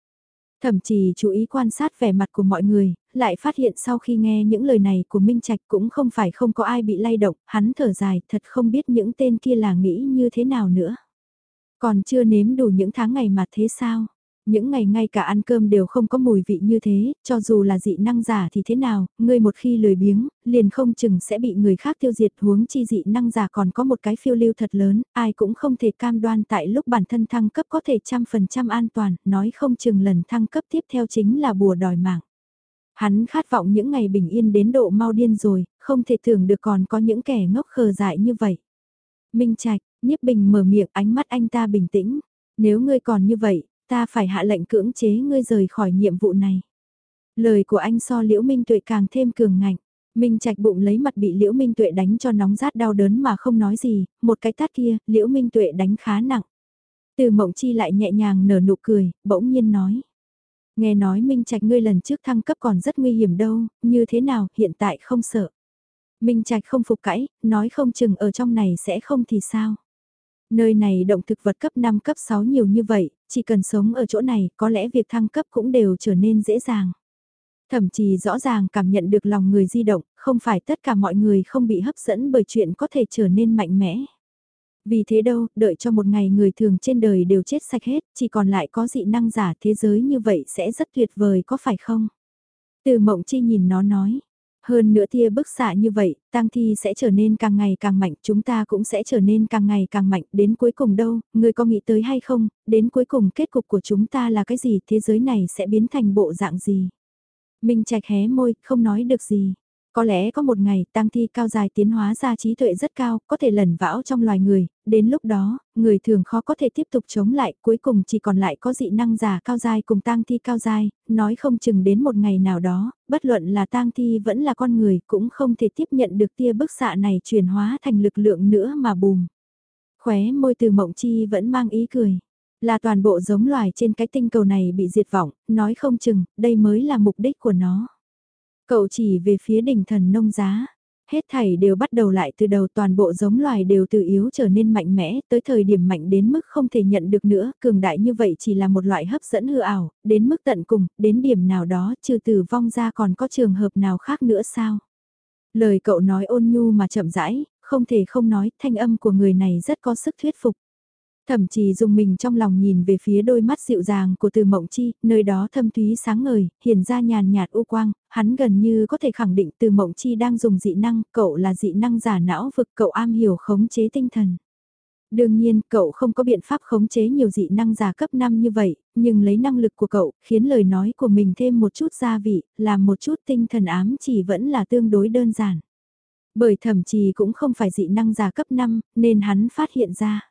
Thậm chí chú ý quan sát vẻ mặt của mọi người, lại phát hiện sau khi nghe những lời này của Minh Trạch cũng không phải không có ai bị lay động, hắn thở dài, thật không biết những tên kia là nghĩ như thế nào nữa. Còn chưa nếm đủ những tháng ngày mà thế sao? Những ngày ngay cả ăn cơm đều không có mùi vị như thế, cho dù là dị năng giả thì thế nào, ngươi một khi lười biếng, liền không chừng sẽ bị người khác tiêu diệt huống chi dị năng giả còn có một cái phiêu lưu thật lớn, ai cũng không thể cam đoan tại lúc bản thân thăng cấp có thể trăm phần trăm an toàn, nói không chừng lần thăng cấp tiếp theo chính là bùa đòi mạng. Hắn khát vọng những ngày bình yên đến độ mau điên rồi, không thể tưởng được còn có những kẻ ngốc khờ dại như vậy. Minh Trạch, Niếp Bình mở miệng ánh mắt anh ta bình tĩnh. Nếu ngươi còn như vậy, ta phải hạ lệnh cưỡng chế ngươi rời khỏi nhiệm vụ này. Lời của anh so Liễu Minh Tuệ càng thêm cường ngạnh. Minh Trạch bụng lấy mặt bị Liễu Minh Tuệ đánh cho nóng rát đau đớn mà không nói gì, một cái tát kia, Liễu Minh Tuệ đánh khá nặng. Từ Mộng Chi lại nhẹ nhàng nở nụ cười, bỗng nhiên nói. Nghe nói Minh Trạch ngươi lần trước thăng cấp còn rất nguy hiểm đâu, như thế nào, hiện tại không sợ. Minh Trạch không phục cãi, nói không chừng ở trong này sẽ không thì sao. Nơi này động thực vật cấp 5 cấp 6 nhiều như vậy, chỉ cần sống ở chỗ này có lẽ việc thăng cấp cũng đều trở nên dễ dàng. Thậm chí rõ ràng cảm nhận được lòng người di động, không phải tất cả mọi người không bị hấp dẫn bởi chuyện có thể trở nên mạnh mẽ. Vì thế đâu, đợi cho một ngày người thường trên đời đều chết sạch hết, chỉ còn lại có dị năng giả thế giới như vậy sẽ rất tuyệt vời có phải không? Từ mộng chi nhìn nó nói, hơn nữa tia bức xạ như vậy, tang thi sẽ trở nên càng ngày càng mạnh, chúng ta cũng sẽ trở nên càng ngày càng mạnh, đến cuối cùng đâu, người có nghĩ tới hay không, đến cuối cùng kết cục của chúng ta là cái gì, thế giới này sẽ biến thành bộ dạng gì. Minh Trạch hé môi, không nói được gì. Có lẽ có một ngày tăng thi cao dài tiến hóa ra trí tuệ rất cao, có thể lẩn vão trong loài người, đến lúc đó, người thường khó có thể tiếp tục chống lại, cuối cùng chỉ còn lại có dị năng giả cao dài cùng tang thi cao dài, nói không chừng đến một ngày nào đó, bất luận là tang thi vẫn là con người cũng không thể tiếp nhận được tia bức xạ này chuyển hóa thành lực lượng nữa mà bùm. Khóe môi từ mộng chi vẫn mang ý cười. Là toàn bộ giống loài trên cái tinh cầu này bị diệt vọng, nói không chừng, đây mới là mục đích của nó. Cậu chỉ về phía đỉnh thần nông giá. Hết thảy đều bắt đầu lại từ đầu toàn bộ giống loài đều từ yếu trở nên mạnh mẽ, tới thời điểm mạnh đến mức không thể nhận được nữa, cường đại như vậy chỉ là một loại hấp dẫn hư ảo, đến mức tận cùng, đến điểm nào đó, trừ tử vong ra còn có trường hợp nào khác nữa sao? Lời cậu nói ôn nhu mà chậm rãi, không thể không nói, thanh âm của người này rất có sức thuyết phục. Thậm chí dùng mình trong lòng nhìn về phía đôi mắt dịu dàng của từ mộng chi, nơi đó thâm thúy sáng ngời, hiện ra nhàn nhạt u quang, hắn gần như có thể khẳng định từ mộng chi đang dùng dị năng, cậu là dị năng giả não vực cậu am hiểu khống chế tinh thần. Đương nhiên, cậu không có biện pháp khống chế nhiều dị năng giả cấp 5 như vậy, nhưng lấy năng lực của cậu, khiến lời nói của mình thêm một chút gia vị, làm một chút tinh thần ám chỉ vẫn là tương đối đơn giản. Bởi thậm chí cũng không phải dị năng giả cấp 5, nên hắn phát hiện ra.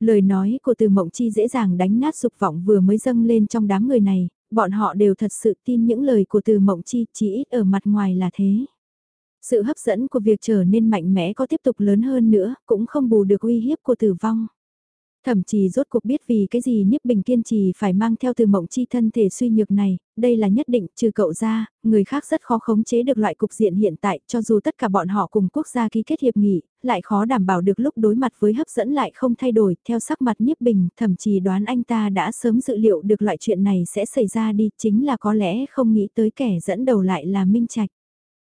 Lời nói của từ mộng chi dễ dàng đánh nát dục vọng vừa mới dâng lên trong đám người này, bọn họ đều thật sự tin những lời của từ mộng chi chỉ ít ở mặt ngoài là thế. Sự hấp dẫn của việc trở nên mạnh mẽ có tiếp tục lớn hơn nữa, cũng không bù được uy hiếp của tử vong. Thậm chí rốt cuộc biết vì cái gì Niếp Bình kiên trì phải mang theo từ mộng chi thân thể suy nhược này, đây là nhất định trừ cậu ra, người khác rất khó khống chế được loại cục diện hiện tại cho dù tất cả bọn họ cùng quốc gia ký kết hiệp nghị, lại khó đảm bảo được lúc đối mặt với hấp dẫn lại không thay đổi, theo sắc mặt Niếp Bình, thậm chí đoán anh ta đã sớm dự liệu được loại chuyện này sẽ xảy ra đi, chính là có lẽ không nghĩ tới kẻ dẫn đầu lại là Minh Trạch.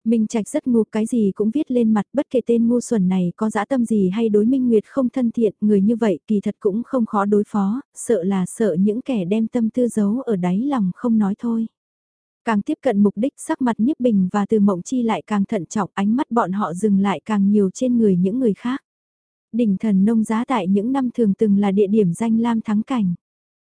Minh Trạch rất ngu cái gì cũng viết lên mặt bất kể tên ngu xuẩn này có dã tâm gì hay đối Minh Nguyệt không thân thiện, người như vậy kỳ thật cũng không khó đối phó, sợ là sợ những kẻ đem tâm tư giấu ở đáy lòng không nói thôi. Càng tiếp cận mục đích sắc mặt Nhiếp Bình và Từ Mộng Chi lại càng thận trọng ánh mắt bọn họ dừng lại càng nhiều trên người những người khác. Đỉnh thần nông giá tại những năm thường từng là địa điểm danh lam thắng cảnh.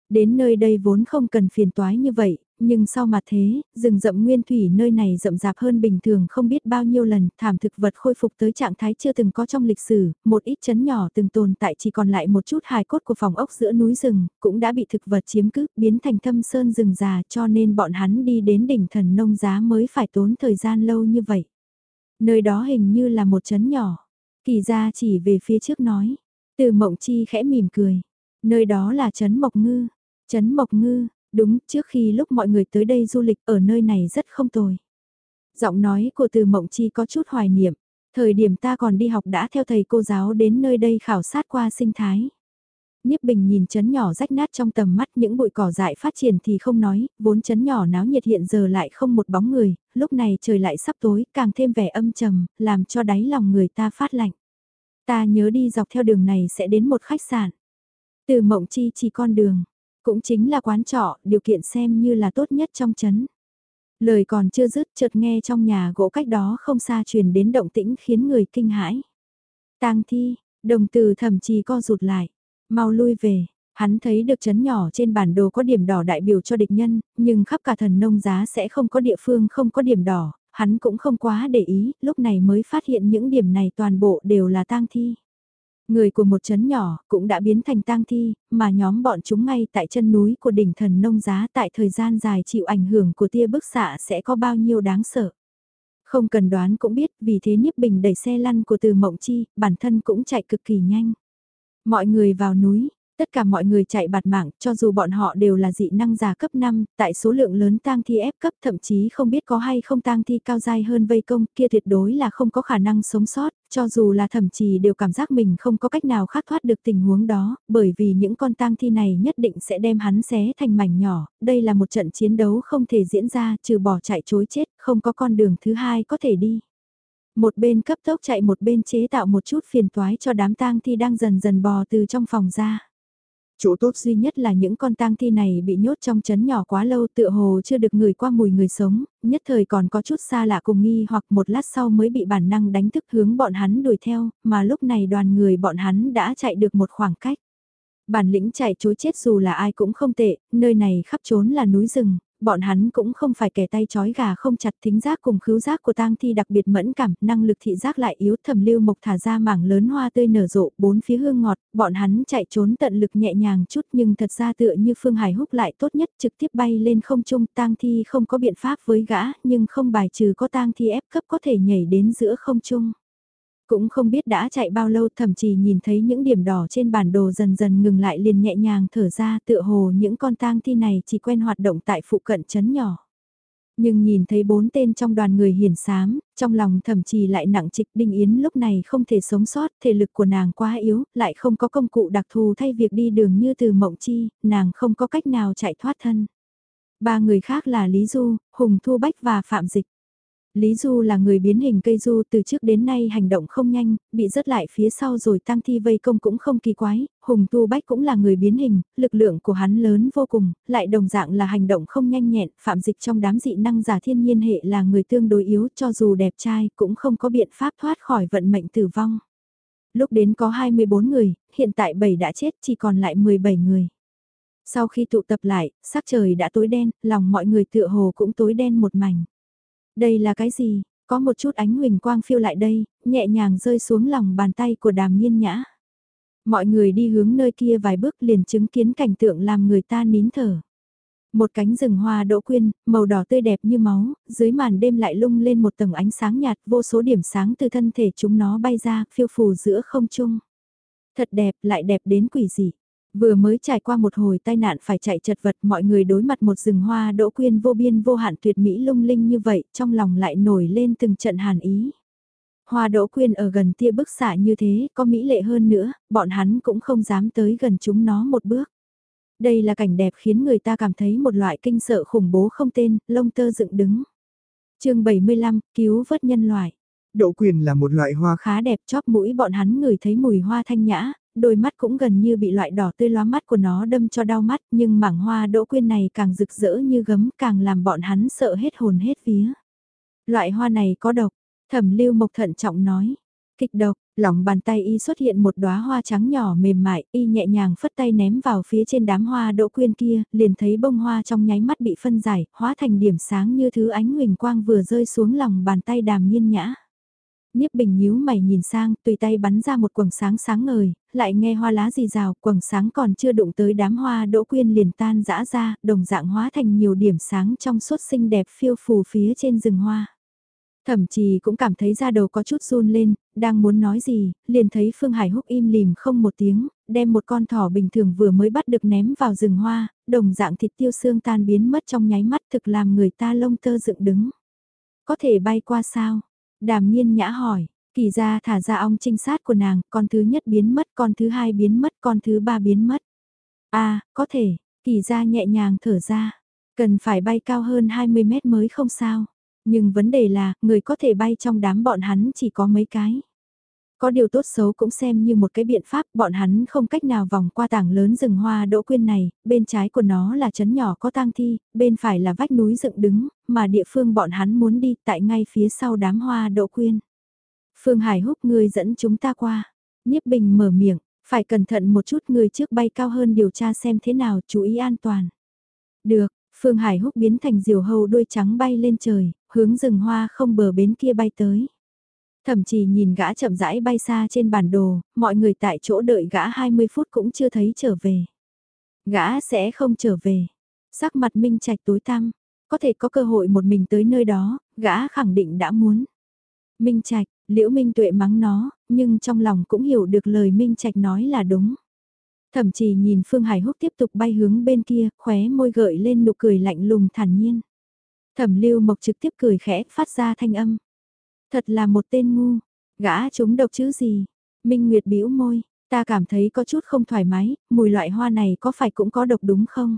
Đến nơi đây vốn không cần phiền toái như vậy, nhưng sau mà thế, rừng rậm nguyên thủy nơi này rậm rạp hơn bình thường không biết bao nhiêu lần, thảm thực vật khôi phục tới trạng thái chưa từng có trong lịch sử, một ít chấn nhỏ từng tồn tại chỉ còn lại một chút hài cốt của phòng ốc giữa núi rừng, cũng đã bị thực vật chiếm cứ, biến thành thâm sơn rừng già cho nên bọn hắn đi đến đỉnh thần nông giá mới phải tốn thời gian lâu như vậy. Nơi đó hình như là một chấn nhỏ, kỳ ra chỉ về phía trước nói, từ mộng chi khẽ mỉm cười, nơi đó là chấn Mộc Ngư, chấn Mộc Ngư, Đúng, trước khi lúc mọi người tới đây du lịch ở nơi này rất không tồi. Giọng nói của từ mộng chi có chút hoài niệm, thời điểm ta còn đi học đã theo thầy cô giáo đến nơi đây khảo sát qua sinh thái. nhiếp Bình nhìn chấn nhỏ rách nát trong tầm mắt những bụi cỏ dại phát triển thì không nói, vốn chấn nhỏ náo nhiệt hiện giờ lại không một bóng người, lúc này trời lại sắp tối, càng thêm vẻ âm trầm, làm cho đáy lòng người ta phát lạnh. Ta nhớ đi dọc theo đường này sẽ đến một khách sạn. Từ mộng chi chỉ con đường, cũng chính là quán trọ, điều kiện xem như là tốt nhất trong chấn. Lời còn chưa dứt chợt nghe trong nhà gỗ cách đó không xa truyền đến động tĩnh khiến người kinh hãi. tang thi, đồng từ thậm chí co rụt lại, mau lui về, hắn thấy được chấn nhỏ trên bản đồ có điểm đỏ đại biểu cho địch nhân, nhưng khắp cả thần nông giá sẽ không có địa phương không có điểm đỏ, hắn cũng không quá để ý, lúc này mới phát hiện những điểm này toàn bộ đều là tang thi. Người của một chấn nhỏ cũng đã biến thành tang thi, mà nhóm bọn chúng ngay tại chân núi của đỉnh thần nông giá tại thời gian dài chịu ảnh hưởng của tia bức xạ sẽ có bao nhiêu đáng sợ. Không cần đoán cũng biết vì thế Niếp Bình đẩy xe lăn của từ Mộng Chi, bản thân cũng chạy cực kỳ nhanh. Mọi người vào núi, Tất cả mọi người chạy bạt mạng, cho dù bọn họ đều là dị năng giả cấp 5, tại số lượng lớn tang thi ép cấp thậm chí không biết có hay không tang thi cao dai hơn vây công, kia tuyệt đối là không có khả năng sống sót, cho dù là thậm chí đều cảm giác mình không có cách nào khác thoát được tình huống đó, bởi vì những con tang thi này nhất định sẽ đem hắn xé thành mảnh nhỏ, đây là một trận chiến đấu không thể diễn ra trừ bỏ chạy chối chết, không có con đường thứ hai có thể đi. Một bên cấp tốc chạy một bên chế tạo một chút phiền toái cho đám tang thi đang dần dần bò từ trong phòng ra. Chỗ tốt duy nhất là những con tang thi này bị nhốt trong chấn nhỏ quá lâu tựa hồ chưa được người qua mùi người sống, nhất thời còn có chút xa lạ cùng nghi hoặc một lát sau mới bị bản năng đánh thức hướng bọn hắn đuổi theo, mà lúc này đoàn người bọn hắn đã chạy được một khoảng cách. Bản lĩnh chạy chối chết dù là ai cũng không tệ, nơi này khắp trốn là núi rừng, bọn hắn cũng không phải kẻ tay chói gà không chặt thính giác cùng khứu giác của tang thi đặc biệt mẫn cảm, năng lực thị giác lại yếu thầm lưu mộc thả ra mảng lớn hoa tươi nở rộ, bốn phía hương ngọt, bọn hắn chạy trốn tận lực nhẹ nhàng chút nhưng thật ra tựa như Phương Hải húc lại tốt nhất trực tiếp bay lên không trung tang thi không có biện pháp với gã nhưng không bài trừ có tang thi ép cấp có thể nhảy đến giữa không trung. Cũng không biết đã chạy bao lâu thậm chí nhìn thấy những điểm đỏ trên bản đồ dần dần ngừng lại liền nhẹ nhàng thở ra tựa hồ những con tang thi này chỉ quen hoạt động tại phụ cận chấn nhỏ. Nhưng nhìn thấy bốn tên trong đoàn người hiền sám, trong lòng thậm chí lại nặng trịch Đinh Yến lúc này không thể sống sót, thể lực của nàng quá yếu, lại không có công cụ đặc thù thay việc đi đường như từ mộng chi, nàng không có cách nào chạy thoát thân. Ba người khác là Lý Du, Hùng Thu Bách và Phạm Dịch. Lý Du là người biến hình cây du từ trước đến nay hành động không nhanh, bị rớt lại phía sau rồi tăng thi vây công cũng không kỳ quái, Hùng Tu Bách cũng là người biến hình, lực lượng của hắn lớn vô cùng, lại đồng dạng là hành động không nhanh nhẹn, phạm dịch trong đám dị năng giả thiên nhiên hệ là người tương đối yếu cho dù đẹp trai cũng không có biện pháp thoát khỏi vận mệnh tử vong. Lúc đến có 24 người, hiện tại 7 đã chết chỉ còn lại 17 người. Sau khi tụ tập lại, sắc trời đã tối đen, lòng mọi người tựa hồ cũng tối đen một mảnh. Đây là cái gì? Có một chút ánh huỳnh quang phiêu lại đây, nhẹ nhàng rơi xuống lòng bàn tay của đàm nghiên nhã. Mọi người đi hướng nơi kia vài bước liền chứng kiến cảnh tượng làm người ta nín thở. Một cánh rừng hoa đỗ quyên, màu đỏ tươi đẹp như máu, dưới màn đêm lại lung lên một tầng ánh sáng nhạt, vô số điểm sáng từ thân thể chúng nó bay ra, phiêu phù giữa không trung. Thật đẹp, lại đẹp đến quỷ dị. Vừa mới trải qua một hồi tai nạn phải chạy chật vật mọi người đối mặt một rừng hoa đỗ quyên vô biên vô hạn tuyệt mỹ lung linh như vậy trong lòng lại nổi lên từng trận hàn ý. Hoa đỗ quyên ở gần tia bức xạ như thế có mỹ lệ hơn nữa, bọn hắn cũng không dám tới gần chúng nó một bước. Đây là cảnh đẹp khiến người ta cảm thấy một loại kinh sợ khủng bố không tên, lông tơ dựng đứng. chương 75, cứu vớt nhân loại. Đỗ quyền là một loại hoa khá đẹp chóp mũi bọn hắn người thấy mùi hoa thanh nhã, đôi mắt cũng gần như bị loại đỏ tươi lóa mắt của nó đâm cho đau mắt, nhưng mảng hoa đỗ quyên này càng rực rỡ như gấm càng làm bọn hắn sợ hết hồn hết vía. Loại hoa này có độc, thẩm lưu mộc thận trọng nói, kịch độc, lòng bàn tay y xuất hiện một đóa hoa trắng nhỏ mềm mại, y nhẹ nhàng phất tay ném vào phía trên đám hoa đỗ quyên kia, liền thấy bông hoa trong nháy mắt bị phân giải, hóa thành điểm sáng như thứ ánh huỳnh quang vừa rơi xuống lòng bàn tay đàm nhiên nhã. Niếp bình nhíu mày nhìn sang, tùy tay bắn ra một quầng sáng sáng ngời, lại nghe hoa lá gì rào, quầng sáng còn chưa đụng tới đám hoa đỗ quyên liền tan rã ra, đồng dạng hóa thành nhiều điểm sáng trong suốt xinh đẹp phiêu phù phía trên rừng hoa. Thậm chí cũng cảm thấy da đầu có chút run lên, đang muốn nói gì, liền thấy Phương Hải húc im lìm không một tiếng, đem một con thỏ bình thường vừa mới bắt được ném vào rừng hoa, đồng dạng thịt tiêu xương tan biến mất trong nháy mắt thực làm người ta lông tơ dựng đứng. Có thể bay qua sao? Đàm nhiên nhã hỏi, kỳ ra thả ra ong trinh sát của nàng, con thứ nhất biến mất, con thứ hai biến mất, con thứ ba biến mất. À, có thể, kỳ ra nhẹ nhàng thở ra, cần phải bay cao hơn 20 mét mới không sao. Nhưng vấn đề là, người có thể bay trong đám bọn hắn chỉ có mấy cái. Có điều tốt xấu cũng xem như một cái biện pháp, bọn hắn không cách nào vòng qua tảng lớn rừng hoa đỗ quyên này, bên trái của nó là trấn nhỏ có tang thi, bên phải là vách núi dựng đứng, mà địa phương bọn hắn muốn đi tại ngay phía sau đám hoa đỗ quyên. Phương Hải húc người dẫn chúng ta qua. Niếp Bình mở miệng, phải cẩn thận một chút người trước bay cao hơn điều tra xem thế nào, chú ý an toàn. Được, Phương Hải húc biến thành diều hâu đuôi trắng bay lên trời, hướng rừng hoa không bờ bến kia bay tới. Thậm chí nhìn gã chậm rãi bay xa trên bản đồ, mọi người tại chỗ đợi gã 20 phút cũng chưa thấy trở về. Gã sẽ không trở về. Sắc mặt Minh Trạch tối tăm, có thể có cơ hội một mình tới nơi đó, gã khẳng định đã muốn. Minh Trạch, Liễu Minh Tuệ mắng nó, nhưng trong lòng cũng hiểu được lời Minh Trạch nói là đúng. Thậm chí nhìn Phương Hải Húc tiếp tục bay hướng bên kia, khóe môi gợi lên nụ cười lạnh lùng thản nhiên. Thẩm Lưu Mộc trực tiếp cười khẽ, phát ra thanh âm. Thật là một tên ngu, gã chúng độc chứ gì. Minh Nguyệt bĩu môi, ta cảm thấy có chút không thoải mái, mùi loại hoa này có phải cũng có độc đúng không?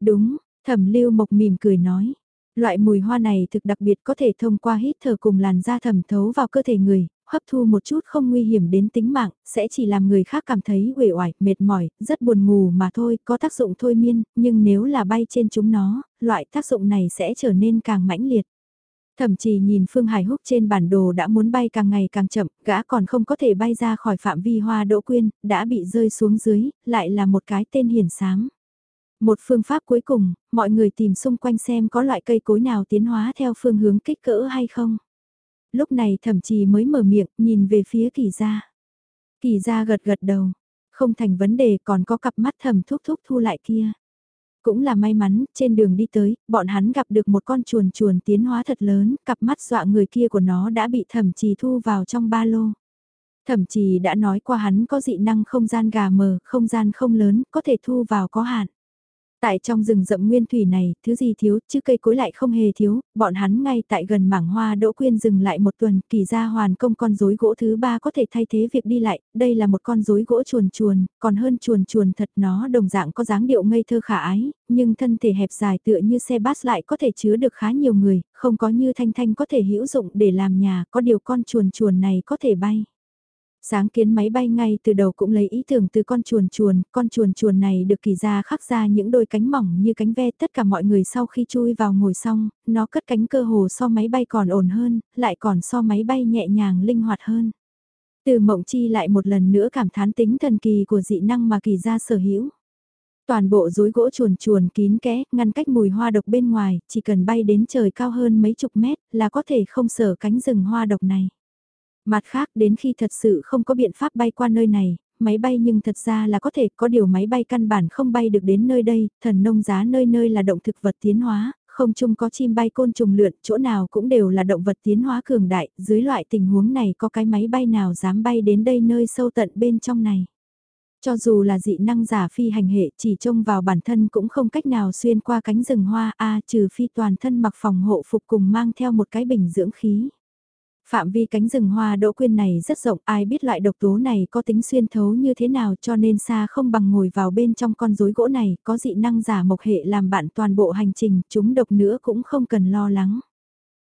Đúng, Thẩm Lưu Mộc mỉm cười nói. Loại mùi hoa này thực đặc biệt có thể thông qua hít thở cùng làn da thẩm thấu vào cơ thể người, hấp thu một chút không nguy hiểm đến tính mạng, sẽ chỉ làm người khác cảm thấy uể oải, mệt mỏi, rất buồn ngủ mà thôi, có tác dụng thôi miên, nhưng nếu là bay trên chúng nó, loại tác dụng này sẽ trở nên càng mãnh liệt. Thậm chí nhìn Phương Hải Húc trên bản đồ đã muốn bay càng ngày càng chậm, gã còn không có thể bay ra khỏi phạm vi hoa đỗ quyên, đã bị rơi xuống dưới, lại là một cái tên hiển sáng. Một phương pháp cuối cùng, mọi người tìm xung quanh xem có loại cây cối nào tiến hóa theo phương hướng kích cỡ hay không. Lúc này thậm chí mới mở miệng, nhìn về phía kỳ gia. Kỳ gia gật gật đầu, không thành vấn đề còn có cặp mắt thầm thúc thúc thu lại kia. Cũng là may mắn, trên đường đi tới, bọn hắn gặp được một con chuồn chuồn tiến hóa thật lớn, cặp mắt dọa người kia của nó đã bị thẩm trì thu vào trong ba lô. Thẩm trì đã nói qua hắn có dị năng không gian gà mờ, không gian không lớn, có thể thu vào có hạn. Tại trong rừng rậm nguyên thủy này, thứ gì thiếu, chứ cây cối lại không hề thiếu, bọn hắn ngay tại gần mảng hoa đỗ quyên dừng lại một tuần, kỳ ra hoàn công con rối gỗ thứ ba có thể thay thế việc đi lại, đây là một con rối gỗ chuồn chuồn, còn hơn chuồn chuồn thật nó đồng dạng có dáng điệu ngây thơ khả ái, nhưng thân thể hẹp dài tựa như xe bát lại có thể chứa được khá nhiều người, không có như thanh thanh có thể hữu dụng để làm nhà, có điều con chuồn chuồn này có thể bay. Sáng kiến máy bay ngay từ đầu cũng lấy ý tưởng từ con chuồn chuồn, con chuồn chuồn này được kỳ ra khắc ra những đôi cánh mỏng như cánh ve tất cả mọi người sau khi chui vào ngồi xong, nó cất cánh cơ hồ so máy bay còn ổn hơn, lại còn so máy bay nhẹ nhàng linh hoạt hơn. Từ mộng chi lại một lần nữa cảm thán tính thần kỳ của dị năng mà kỳ ra sở hữu. Toàn bộ rối gỗ chuồn chuồn kín kẽ, ngăn cách mùi hoa độc bên ngoài, chỉ cần bay đến trời cao hơn mấy chục mét là có thể không sở cánh rừng hoa độc này. Mặt khác đến khi thật sự không có biện pháp bay qua nơi này, máy bay nhưng thật ra là có thể có điều máy bay căn bản không bay được đến nơi đây, thần nông giá nơi nơi là động thực vật tiến hóa, không chung có chim bay côn trùng lượn, chỗ nào cũng đều là động vật tiến hóa cường đại, dưới loại tình huống này có cái máy bay nào dám bay đến đây nơi sâu tận bên trong này. Cho dù là dị năng giả phi hành hệ chỉ trông vào bản thân cũng không cách nào xuyên qua cánh rừng hoa A trừ phi toàn thân mặc phòng hộ phục cùng mang theo một cái bình dưỡng khí. Phạm vi cánh rừng hoa đỗ quyên này rất rộng, ai biết loại độc tố này có tính xuyên thấu như thế nào cho nên xa không bằng ngồi vào bên trong con rối gỗ này, có dị năng giả mộc hệ làm bạn toàn bộ hành trình, chúng độc nữa cũng không cần lo lắng.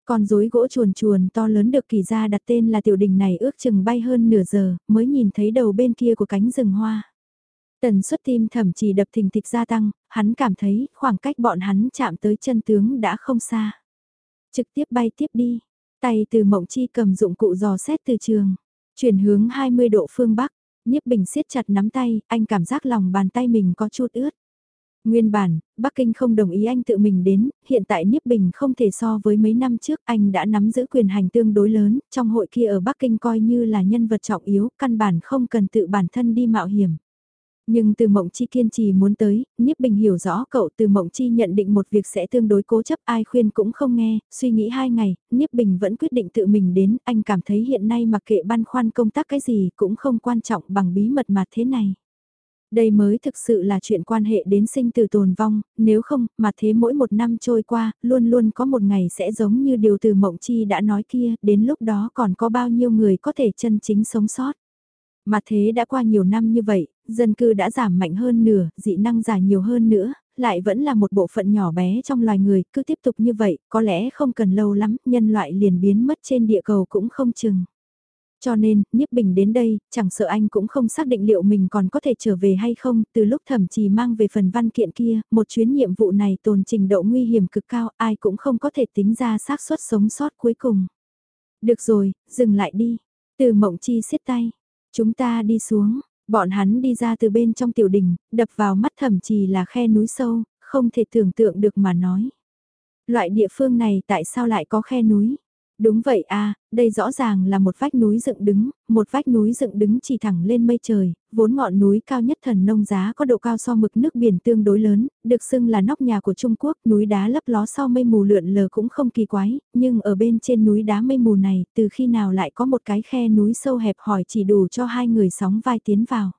Con rối gỗ chuồn chuồn to lớn được kỳ ra đặt tên là tiểu đình này ước chừng bay hơn nửa giờ mới nhìn thấy đầu bên kia của cánh rừng hoa. Tần suất tim thậm chí đập thình thịch gia tăng, hắn cảm thấy khoảng cách bọn hắn chạm tới chân tướng đã không xa. Trực tiếp bay tiếp đi, tay từ mộng chi cầm dụng cụ dò xét từ trường, chuyển hướng 20 độ phương Bắc, nhiếp Bình siết chặt nắm tay, anh cảm giác lòng bàn tay mình có chút ướt. Nguyên bản, Bắc Kinh không đồng ý anh tự mình đến, hiện tại Niếp Bình không thể so với mấy năm trước anh đã nắm giữ quyền hành tương đối lớn, trong hội kia ở Bắc Kinh coi như là nhân vật trọng yếu, căn bản không cần tự bản thân đi mạo hiểm. Nhưng từ mộng chi kiên trì muốn tới, Niếp Bình hiểu rõ cậu từ mộng chi nhận định một việc sẽ tương đối cố chấp ai khuyên cũng không nghe, suy nghĩ hai ngày, Niếp Bình vẫn quyết định tự mình đến, anh cảm thấy hiện nay mặc kệ băn khoăn công tác cái gì cũng không quan trọng bằng bí mật mà thế này. Đây mới thực sự là chuyện quan hệ đến sinh từ tồn vong, nếu không, mà thế mỗi một năm trôi qua, luôn luôn có một ngày sẽ giống như điều từ mộng chi đã nói kia, đến lúc đó còn có bao nhiêu người có thể chân chính sống sót. Mà thế đã qua nhiều năm như vậy, dân cư đã giảm mạnh hơn nửa, dị năng giả nhiều hơn nữa, lại vẫn là một bộ phận nhỏ bé trong loài người, cứ tiếp tục như vậy, có lẽ không cần lâu lắm, nhân loại liền biến mất trên địa cầu cũng không chừng. Cho nên, Nhiếp Bình đến đây, chẳng sợ anh cũng không xác định liệu mình còn có thể trở về hay không, từ lúc thẩm trì mang về phần văn kiện kia, một chuyến nhiệm vụ này tồn trình độ nguy hiểm cực cao, ai cũng không có thể tính ra xác suất sống sót cuối cùng. Được rồi, dừng lại đi. Từ mộng chi xiết tay. Chúng ta đi xuống, bọn hắn đi ra từ bên trong tiểu đình, đập vào mắt thậm chí là khe núi sâu, không thể tưởng tượng được mà nói. Loại địa phương này tại sao lại có khe núi? Đúng vậy a đây rõ ràng là một vách núi dựng đứng, một vách núi dựng đứng chỉ thẳng lên mây trời, vốn ngọn núi cao nhất thần nông giá có độ cao so mực nước biển tương đối lớn, được xưng là nóc nhà của Trung Quốc, núi đá lấp ló sau mây mù lượn lờ cũng không kỳ quái, nhưng ở bên trên núi đá mây mù này, từ khi nào lại có một cái khe núi sâu hẹp hỏi chỉ đủ cho hai người sóng vai tiến vào.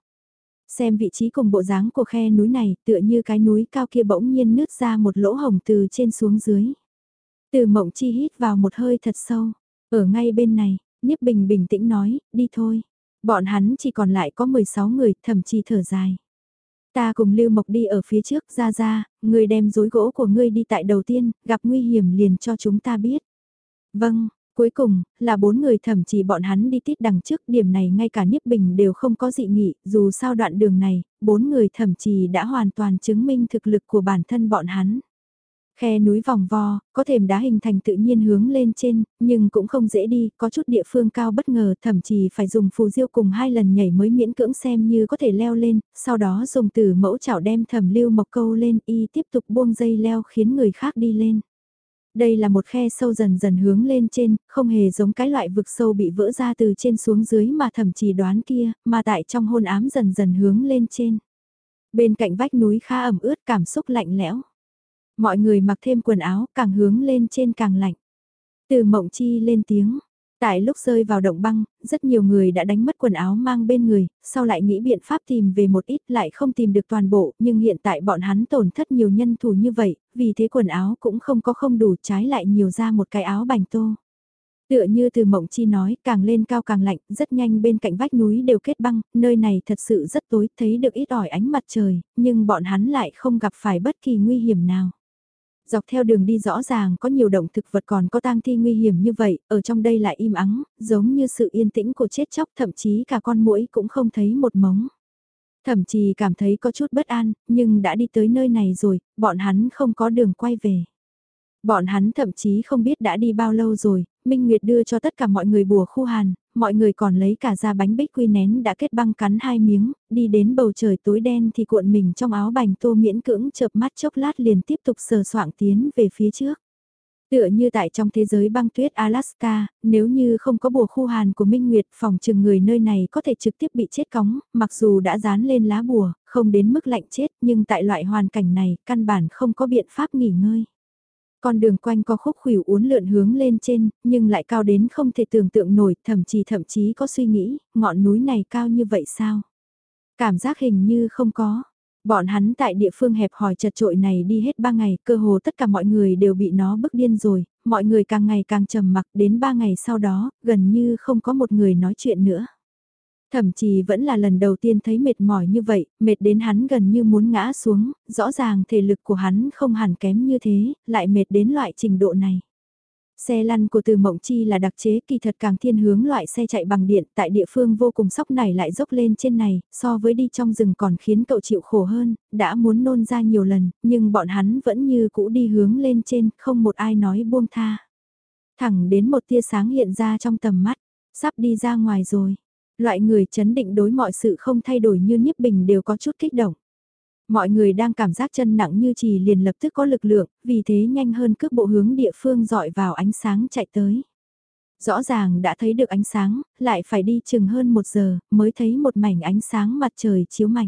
Xem vị trí cùng bộ dáng của khe núi này, tựa như cái núi cao kia bỗng nhiên nứt ra một lỗ hồng từ trên xuống dưới. Từ mộng chi hít vào một hơi thật sâu. Ở ngay bên này, Nhiếp Bình bình tĩnh nói, đi thôi. Bọn hắn chỉ còn lại có 16 người, thậm chí thở dài. Ta cùng Lưu Mộc đi ở phía trước, ra ra, người đem rối gỗ của ngươi đi tại đầu tiên, gặp nguy hiểm liền cho chúng ta biết. Vâng, cuối cùng, là bốn người thậm chí bọn hắn đi tít đằng trước, điểm này ngay cả Niếp Bình đều không có dị nghị, dù sao đoạn đường này, bốn người thậm chí đã hoàn toàn chứng minh thực lực của bản thân bọn hắn. Khe núi vòng vo, có thềm đá hình thành tự nhiên hướng lên trên, nhưng cũng không dễ đi, có chút địa phương cao bất ngờ, thậm chí phải dùng phù diêu cùng hai lần nhảy mới miễn cưỡng xem như có thể leo lên, sau đó dùng từ mẫu chảo đem thẩm lưu mộc câu lên y tiếp tục buông dây leo khiến người khác đi lên. Đây là một khe sâu dần dần hướng lên trên, không hề giống cái loại vực sâu bị vỡ ra từ trên xuống dưới mà thậm chí đoán kia, mà tại trong hôn ám dần dần hướng lên trên. Bên cạnh vách núi khá ẩm ướt cảm xúc lạnh lẽo. Mọi người mặc thêm quần áo càng hướng lên trên càng lạnh. Từ mộng chi lên tiếng. Tại lúc rơi vào động băng, rất nhiều người đã đánh mất quần áo mang bên người, sau lại nghĩ biện pháp tìm về một ít lại không tìm được toàn bộ, nhưng hiện tại bọn hắn tổn thất nhiều nhân thủ như vậy, vì thế quần áo cũng không có không đủ trái lại nhiều ra một cái áo bành tô. Tựa như từ mộng chi nói, càng lên cao càng lạnh, rất nhanh bên cạnh vách núi đều kết băng, nơi này thật sự rất tối, thấy được ít ỏi ánh mặt trời, nhưng bọn hắn lại không gặp phải bất kỳ nguy hiểm nào. Dọc theo đường đi rõ ràng có nhiều động thực vật còn có tang thi nguy hiểm như vậy, ở trong đây lại im ắng, giống như sự yên tĩnh của chết chóc thậm chí cả con muỗi cũng không thấy một mống. Thậm chí cảm thấy có chút bất an, nhưng đã đi tới nơi này rồi, bọn hắn không có đường quay về. Bọn hắn thậm chí không biết đã đi bao lâu rồi, Minh Nguyệt đưa cho tất cả mọi người bùa khu hàn, mọi người còn lấy cả ra bánh bích quy nén đã kết băng cắn hai miếng, đi đến bầu trời tối đen thì cuộn mình trong áo bành tô miễn cưỡng chợp mắt chốc lát liền tiếp tục sờ soạng tiến về phía trước. Tựa như tại trong thế giới băng tuyết Alaska, nếu như không có bùa khu hàn của Minh Nguyệt phòng trừng người nơi này có thể trực tiếp bị chết cóng, mặc dù đã dán lên lá bùa, không đến mức lạnh chết nhưng tại loại hoàn cảnh này căn bản không có biện pháp nghỉ ngơi. Con đường quanh có khúc khuỷu uốn lượn hướng lên trên, nhưng lại cao đến không thể tưởng tượng nổi, thậm chí thậm chí có suy nghĩ, ngọn núi này cao như vậy sao? Cảm giác hình như không có. Bọn hắn tại địa phương hẹp hòi chật trội này đi hết ba ngày, cơ hồ tất cả mọi người đều bị nó bức điên rồi, mọi người càng ngày càng trầm mặc đến ba ngày sau đó, gần như không có một người nói chuyện nữa. Thậm chí vẫn là lần đầu tiên thấy mệt mỏi như vậy, mệt đến hắn gần như muốn ngã xuống, rõ ràng thể lực của hắn không hẳn kém như thế, lại mệt đến loại trình độ này. Xe lăn của từ Mộng Chi là đặc chế kỳ thật càng thiên hướng loại xe chạy bằng điện tại địa phương vô cùng sóc này lại dốc lên trên này, so với đi trong rừng còn khiến cậu chịu khổ hơn, đã muốn nôn ra nhiều lần, nhưng bọn hắn vẫn như cũ đi hướng lên trên, không một ai nói buông tha. Thẳng đến một tia sáng hiện ra trong tầm mắt, sắp đi ra ngoài rồi. Loại người chấn định đối mọi sự không thay đổi như nhiếp bình đều có chút kích động. Mọi người đang cảm giác chân nặng như trì liền lập tức có lực lượng, vì thế nhanh hơn cước bộ hướng địa phương dọi vào ánh sáng chạy tới. Rõ ràng đã thấy được ánh sáng, lại phải đi chừng hơn một giờ, mới thấy một mảnh ánh sáng mặt trời chiếu mạnh.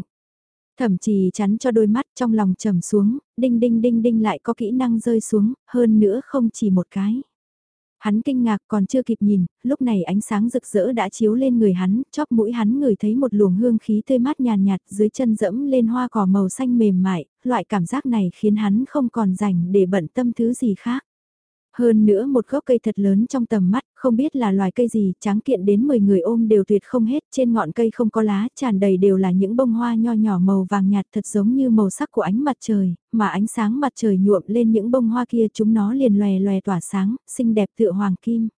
Thẩm trì chắn cho đôi mắt trong lòng trầm xuống, đinh đinh đinh đinh lại có kỹ năng rơi xuống, hơn nữa không chỉ một cái. Hắn kinh ngạc còn chưa kịp nhìn, lúc này ánh sáng rực rỡ đã chiếu lên người hắn, chóp mũi hắn ngửi thấy một luồng hương khí tươi mát nhàn nhạt, dưới chân dẫm lên hoa cỏ màu xanh mềm mại, loại cảm giác này khiến hắn không còn rảnh để bận tâm thứ gì khác. Hơn nữa một gốc cây thật lớn trong tầm mắt, không biết là loài cây gì, tráng kiện đến 10 người ôm đều tuyệt không hết, trên ngọn cây không có lá, tràn đầy đều là những bông hoa nho nhỏ màu vàng nhạt thật giống như màu sắc của ánh mặt trời, mà ánh sáng mặt trời nhuộm lên những bông hoa kia chúng nó liền lòe lòe tỏa sáng, xinh đẹp tựa hoàng kim.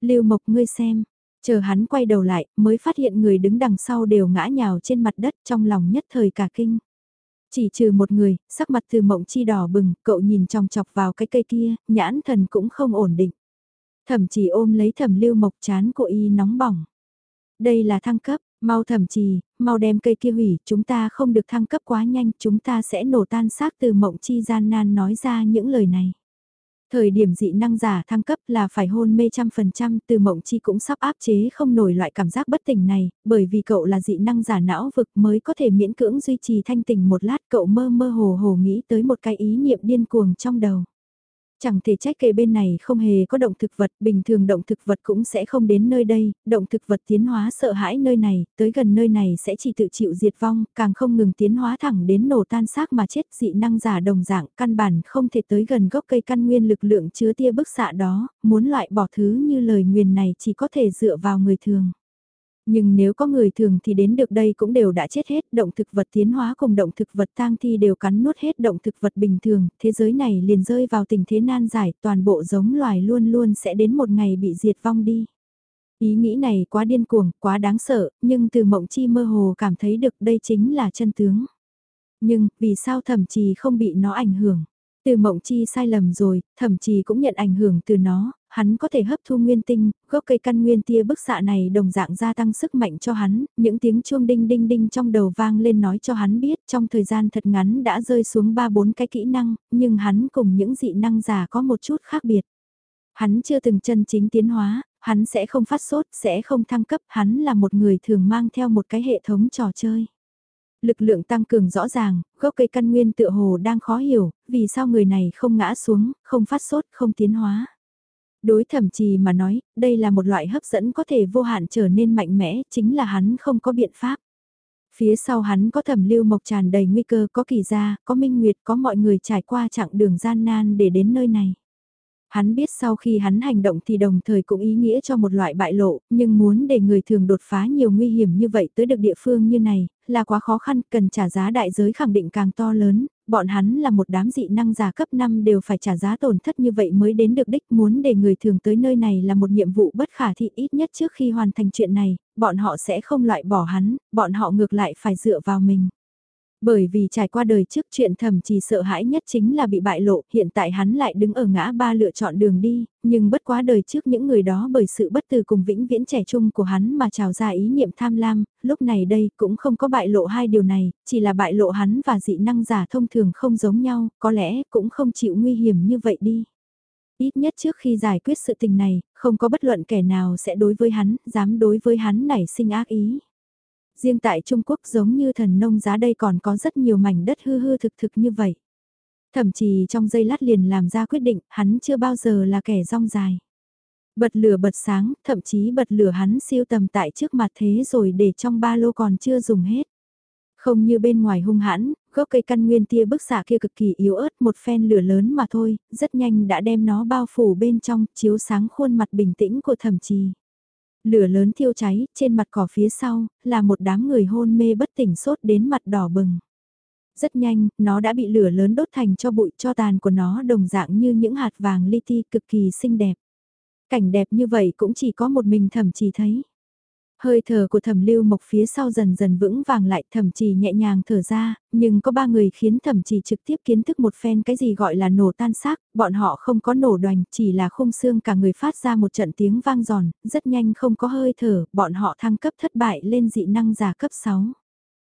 Lưu Mộc ngươi xem, chờ hắn quay đầu lại, mới phát hiện người đứng đằng sau đều ngã nhào trên mặt đất trong lòng nhất thời cả kinh. Chỉ trừ một người, sắc mặt từ mộng chi đỏ bừng, cậu nhìn trong chọc vào cái cây kia, nhãn thần cũng không ổn định. Thẩm chỉ ôm lấy thẩm lưu mộc chán của y nóng bỏng. Đây là thăng cấp, mau thẩm trì, mau đem cây kia hủy, chúng ta không được thăng cấp quá nhanh, chúng ta sẽ nổ tan xác từ mộng chi gian nan nói ra những lời này. Thời điểm dị năng giả thăng cấp là phải hôn mê trăm phần trăm từ mộng chi cũng sắp áp chế không nổi loại cảm giác bất tỉnh này, bởi vì cậu là dị năng giả não vực mới có thể miễn cưỡng duy trì thanh tỉnh một lát cậu mơ mơ hồ hồ nghĩ tới một cái ý niệm điên cuồng trong đầu. Chẳng thể trách kề bên này không hề có động thực vật, bình thường động thực vật cũng sẽ không đến nơi đây, động thực vật tiến hóa sợ hãi nơi này, tới gần nơi này sẽ chỉ tự chịu diệt vong, càng không ngừng tiến hóa thẳng đến nổ tan xác mà chết dị năng giả đồng dạng, căn bản không thể tới gần gốc cây căn nguyên lực lượng chứa tia bức xạ đó, muốn loại bỏ thứ như lời nguyền này chỉ có thể dựa vào người thường. Nhưng nếu có người thường thì đến được đây cũng đều đã chết hết, động thực vật tiến hóa cùng động thực vật tang thi đều cắn nuốt hết động thực vật bình thường, thế giới này liền rơi vào tình thế nan giải, toàn bộ giống loài luôn luôn sẽ đến một ngày bị diệt vong đi. Ý nghĩ này quá điên cuồng, quá đáng sợ, nhưng từ mộng chi mơ hồ cảm thấy được đây chính là chân tướng. Nhưng, vì sao thậm chí không bị nó ảnh hưởng? Từ mộng chi sai lầm rồi, thậm chí cũng nhận ảnh hưởng từ nó, hắn có thể hấp thu nguyên tinh, gốc cây căn nguyên tia bức xạ này đồng dạng gia tăng sức mạnh cho hắn, những tiếng chuông đinh đinh đinh trong đầu vang lên nói cho hắn biết trong thời gian thật ngắn đã rơi xuống 3-4 cái kỹ năng, nhưng hắn cùng những dị năng giả có một chút khác biệt. Hắn chưa từng chân chính tiến hóa, hắn sẽ không phát sốt, sẽ không thăng cấp, hắn là một người thường mang theo một cái hệ thống trò chơi lực lượng tăng cường rõ ràng, gốc cây căn nguyên tựa hồ đang khó hiểu, vì sao người này không ngã xuống, không phát sốt, không tiến hóa. Đối thẩm trì mà nói, đây là một loại hấp dẫn có thể vô hạn trở nên mạnh mẽ, chính là hắn không có biện pháp. Phía sau hắn có thẩm lưu mộc tràn đầy nguy cơ, có kỳ gia, có minh nguyệt, có mọi người trải qua chặng đường gian nan để đến nơi này. Hắn biết sau khi hắn hành động thì đồng thời cũng ý nghĩa cho một loại bại lộ, nhưng muốn để người thường đột phá nhiều nguy hiểm như vậy tới được địa phương như này, là quá khó khăn, cần trả giá đại giới khẳng định càng to lớn, bọn hắn là một đám dị năng giả cấp 5 đều phải trả giá tổn thất như vậy mới đến được đích muốn để người thường tới nơi này là một nhiệm vụ bất khả thi ít nhất trước khi hoàn thành chuyện này, bọn họ sẽ không loại bỏ hắn, bọn họ ngược lại phải dựa vào mình. Bởi vì trải qua đời trước chuyện thầm chỉ sợ hãi nhất chính là bị bại lộ, hiện tại hắn lại đứng ở ngã ba lựa chọn đường đi, nhưng bất quá đời trước những người đó bởi sự bất từ cùng vĩnh viễn trẻ trung của hắn mà trào ra ý niệm tham lam, lúc này đây cũng không có bại lộ hai điều này, chỉ là bại lộ hắn và dị năng giả thông thường không giống nhau, có lẽ cũng không chịu nguy hiểm như vậy đi. Ít nhất trước khi giải quyết sự tình này, không có bất luận kẻ nào sẽ đối với hắn, dám đối với hắn nảy sinh ác ý. Riêng tại Trung Quốc giống như thần nông giá đây còn có rất nhiều mảnh đất hư hư thực thực như vậy. Thậm chí trong giây lát liền làm ra quyết định, hắn chưa bao giờ là kẻ rong dài. Bật lửa bật sáng, thậm chí bật lửa hắn siêu tầm tại trước mặt thế rồi để trong ba lô còn chưa dùng hết. Không như bên ngoài hung hãn, gốc cây căn nguyên tia bức xạ kia cực kỳ yếu ớt một phen lửa lớn mà thôi, rất nhanh đã đem nó bao phủ bên trong, chiếu sáng khuôn mặt bình tĩnh của thẩm trì. Lửa lớn thiêu cháy, trên mặt cỏ phía sau, là một đám người hôn mê bất tỉnh sốt đến mặt đỏ bừng. Rất nhanh, nó đã bị lửa lớn đốt thành cho bụi cho tàn của nó đồng dạng như những hạt vàng li ti cực kỳ xinh đẹp. Cảnh đẹp như vậy cũng chỉ có một mình thẩm chỉ thấy. Hơi thở của thẩm lưu mộc phía sau dần dần vững vàng lại thẩm trì nhẹ nhàng thở ra, nhưng có ba người khiến thẩm trì trực tiếp kiến thức một phen cái gì gọi là nổ tan xác, bọn họ không có nổ đoành, chỉ là khung xương cả người phát ra một trận tiếng vang giòn, rất nhanh không có hơi thở, bọn họ thăng cấp thất bại lên dị năng giả cấp 6.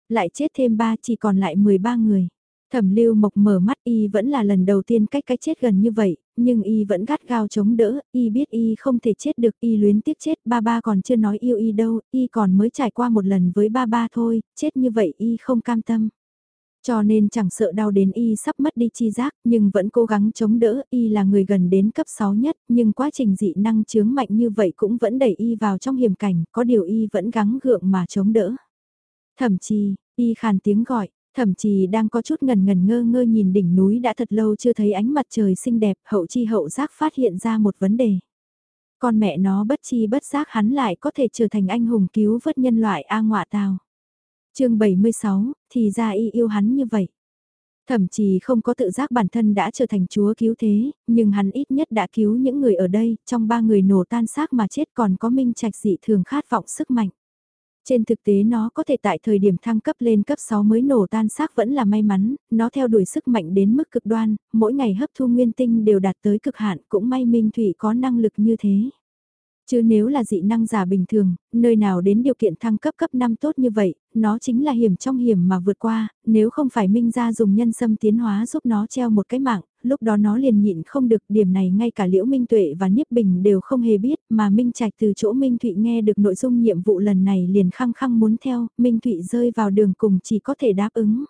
Lại chết thêm ba chỉ còn lại 13 người. Thẩm lưu mộc mở mắt y vẫn là lần đầu tiên cách cái chết gần như vậy, nhưng y vẫn gắt gao chống đỡ, y biết y không thể chết được, y luyến tiếc chết, ba ba còn chưa nói yêu y đâu, y còn mới trải qua một lần với ba ba thôi, chết như vậy y không cam tâm. Cho nên chẳng sợ đau đến y sắp mất đi chi giác, nhưng vẫn cố gắng chống đỡ, y là người gần đến cấp 6 nhất, nhưng quá trình dị năng chướng mạnh như vậy cũng vẫn đẩy y vào trong hiểm cảnh, có điều y vẫn gắng gượng mà chống đỡ. Thậm chí, y khàn tiếng gọi, Thậm chí đang có chút ngần ngần ngơ ngơ nhìn đỉnh núi đã thật lâu chưa thấy ánh mặt trời xinh đẹp, hậu chi hậu giác phát hiện ra một vấn đề. Con mẹ nó bất chi bất giác hắn lại có thể trở thành anh hùng cứu vớt nhân loại A ngọa tào. chương 76, thì ra y yêu hắn như vậy. Thậm chí không có tự giác bản thân đã trở thành chúa cứu thế, nhưng hắn ít nhất đã cứu những người ở đây, trong ba người nổ tan xác mà chết còn có minh trạch dị thường khát vọng sức mạnh. Trên thực tế nó có thể tại thời điểm thăng cấp lên cấp 6 mới nổ tan xác vẫn là may mắn, nó theo đuổi sức mạnh đến mức cực đoan, mỗi ngày hấp thu nguyên tinh đều đạt tới cực hạn, cũng may Minh Thủy có năng lực như thế. Chứ nếu là dị năng giả bình thường, nơi nào đến điều kiện thăng cấp cấp 5 tốt như vậy, nó chính là hiểm trong hiểm mà vượt qua, nếu không phải Minh ra dùng nhân sâm tiến hóa giúp nó treo một cái mạng, lúc đó nó liền nhịn không được điểm này ngay cả Liễu Minh Tuệ và Niếp Bình đều không hề biết mà Minh Trạch từ chỗ Minh Thụy nghe được nội dung nhiệm vụ lần này liền khăng khăng muốn theo, Minh Thụy rơi vào đường cùng chỉ có thể đáp ứng.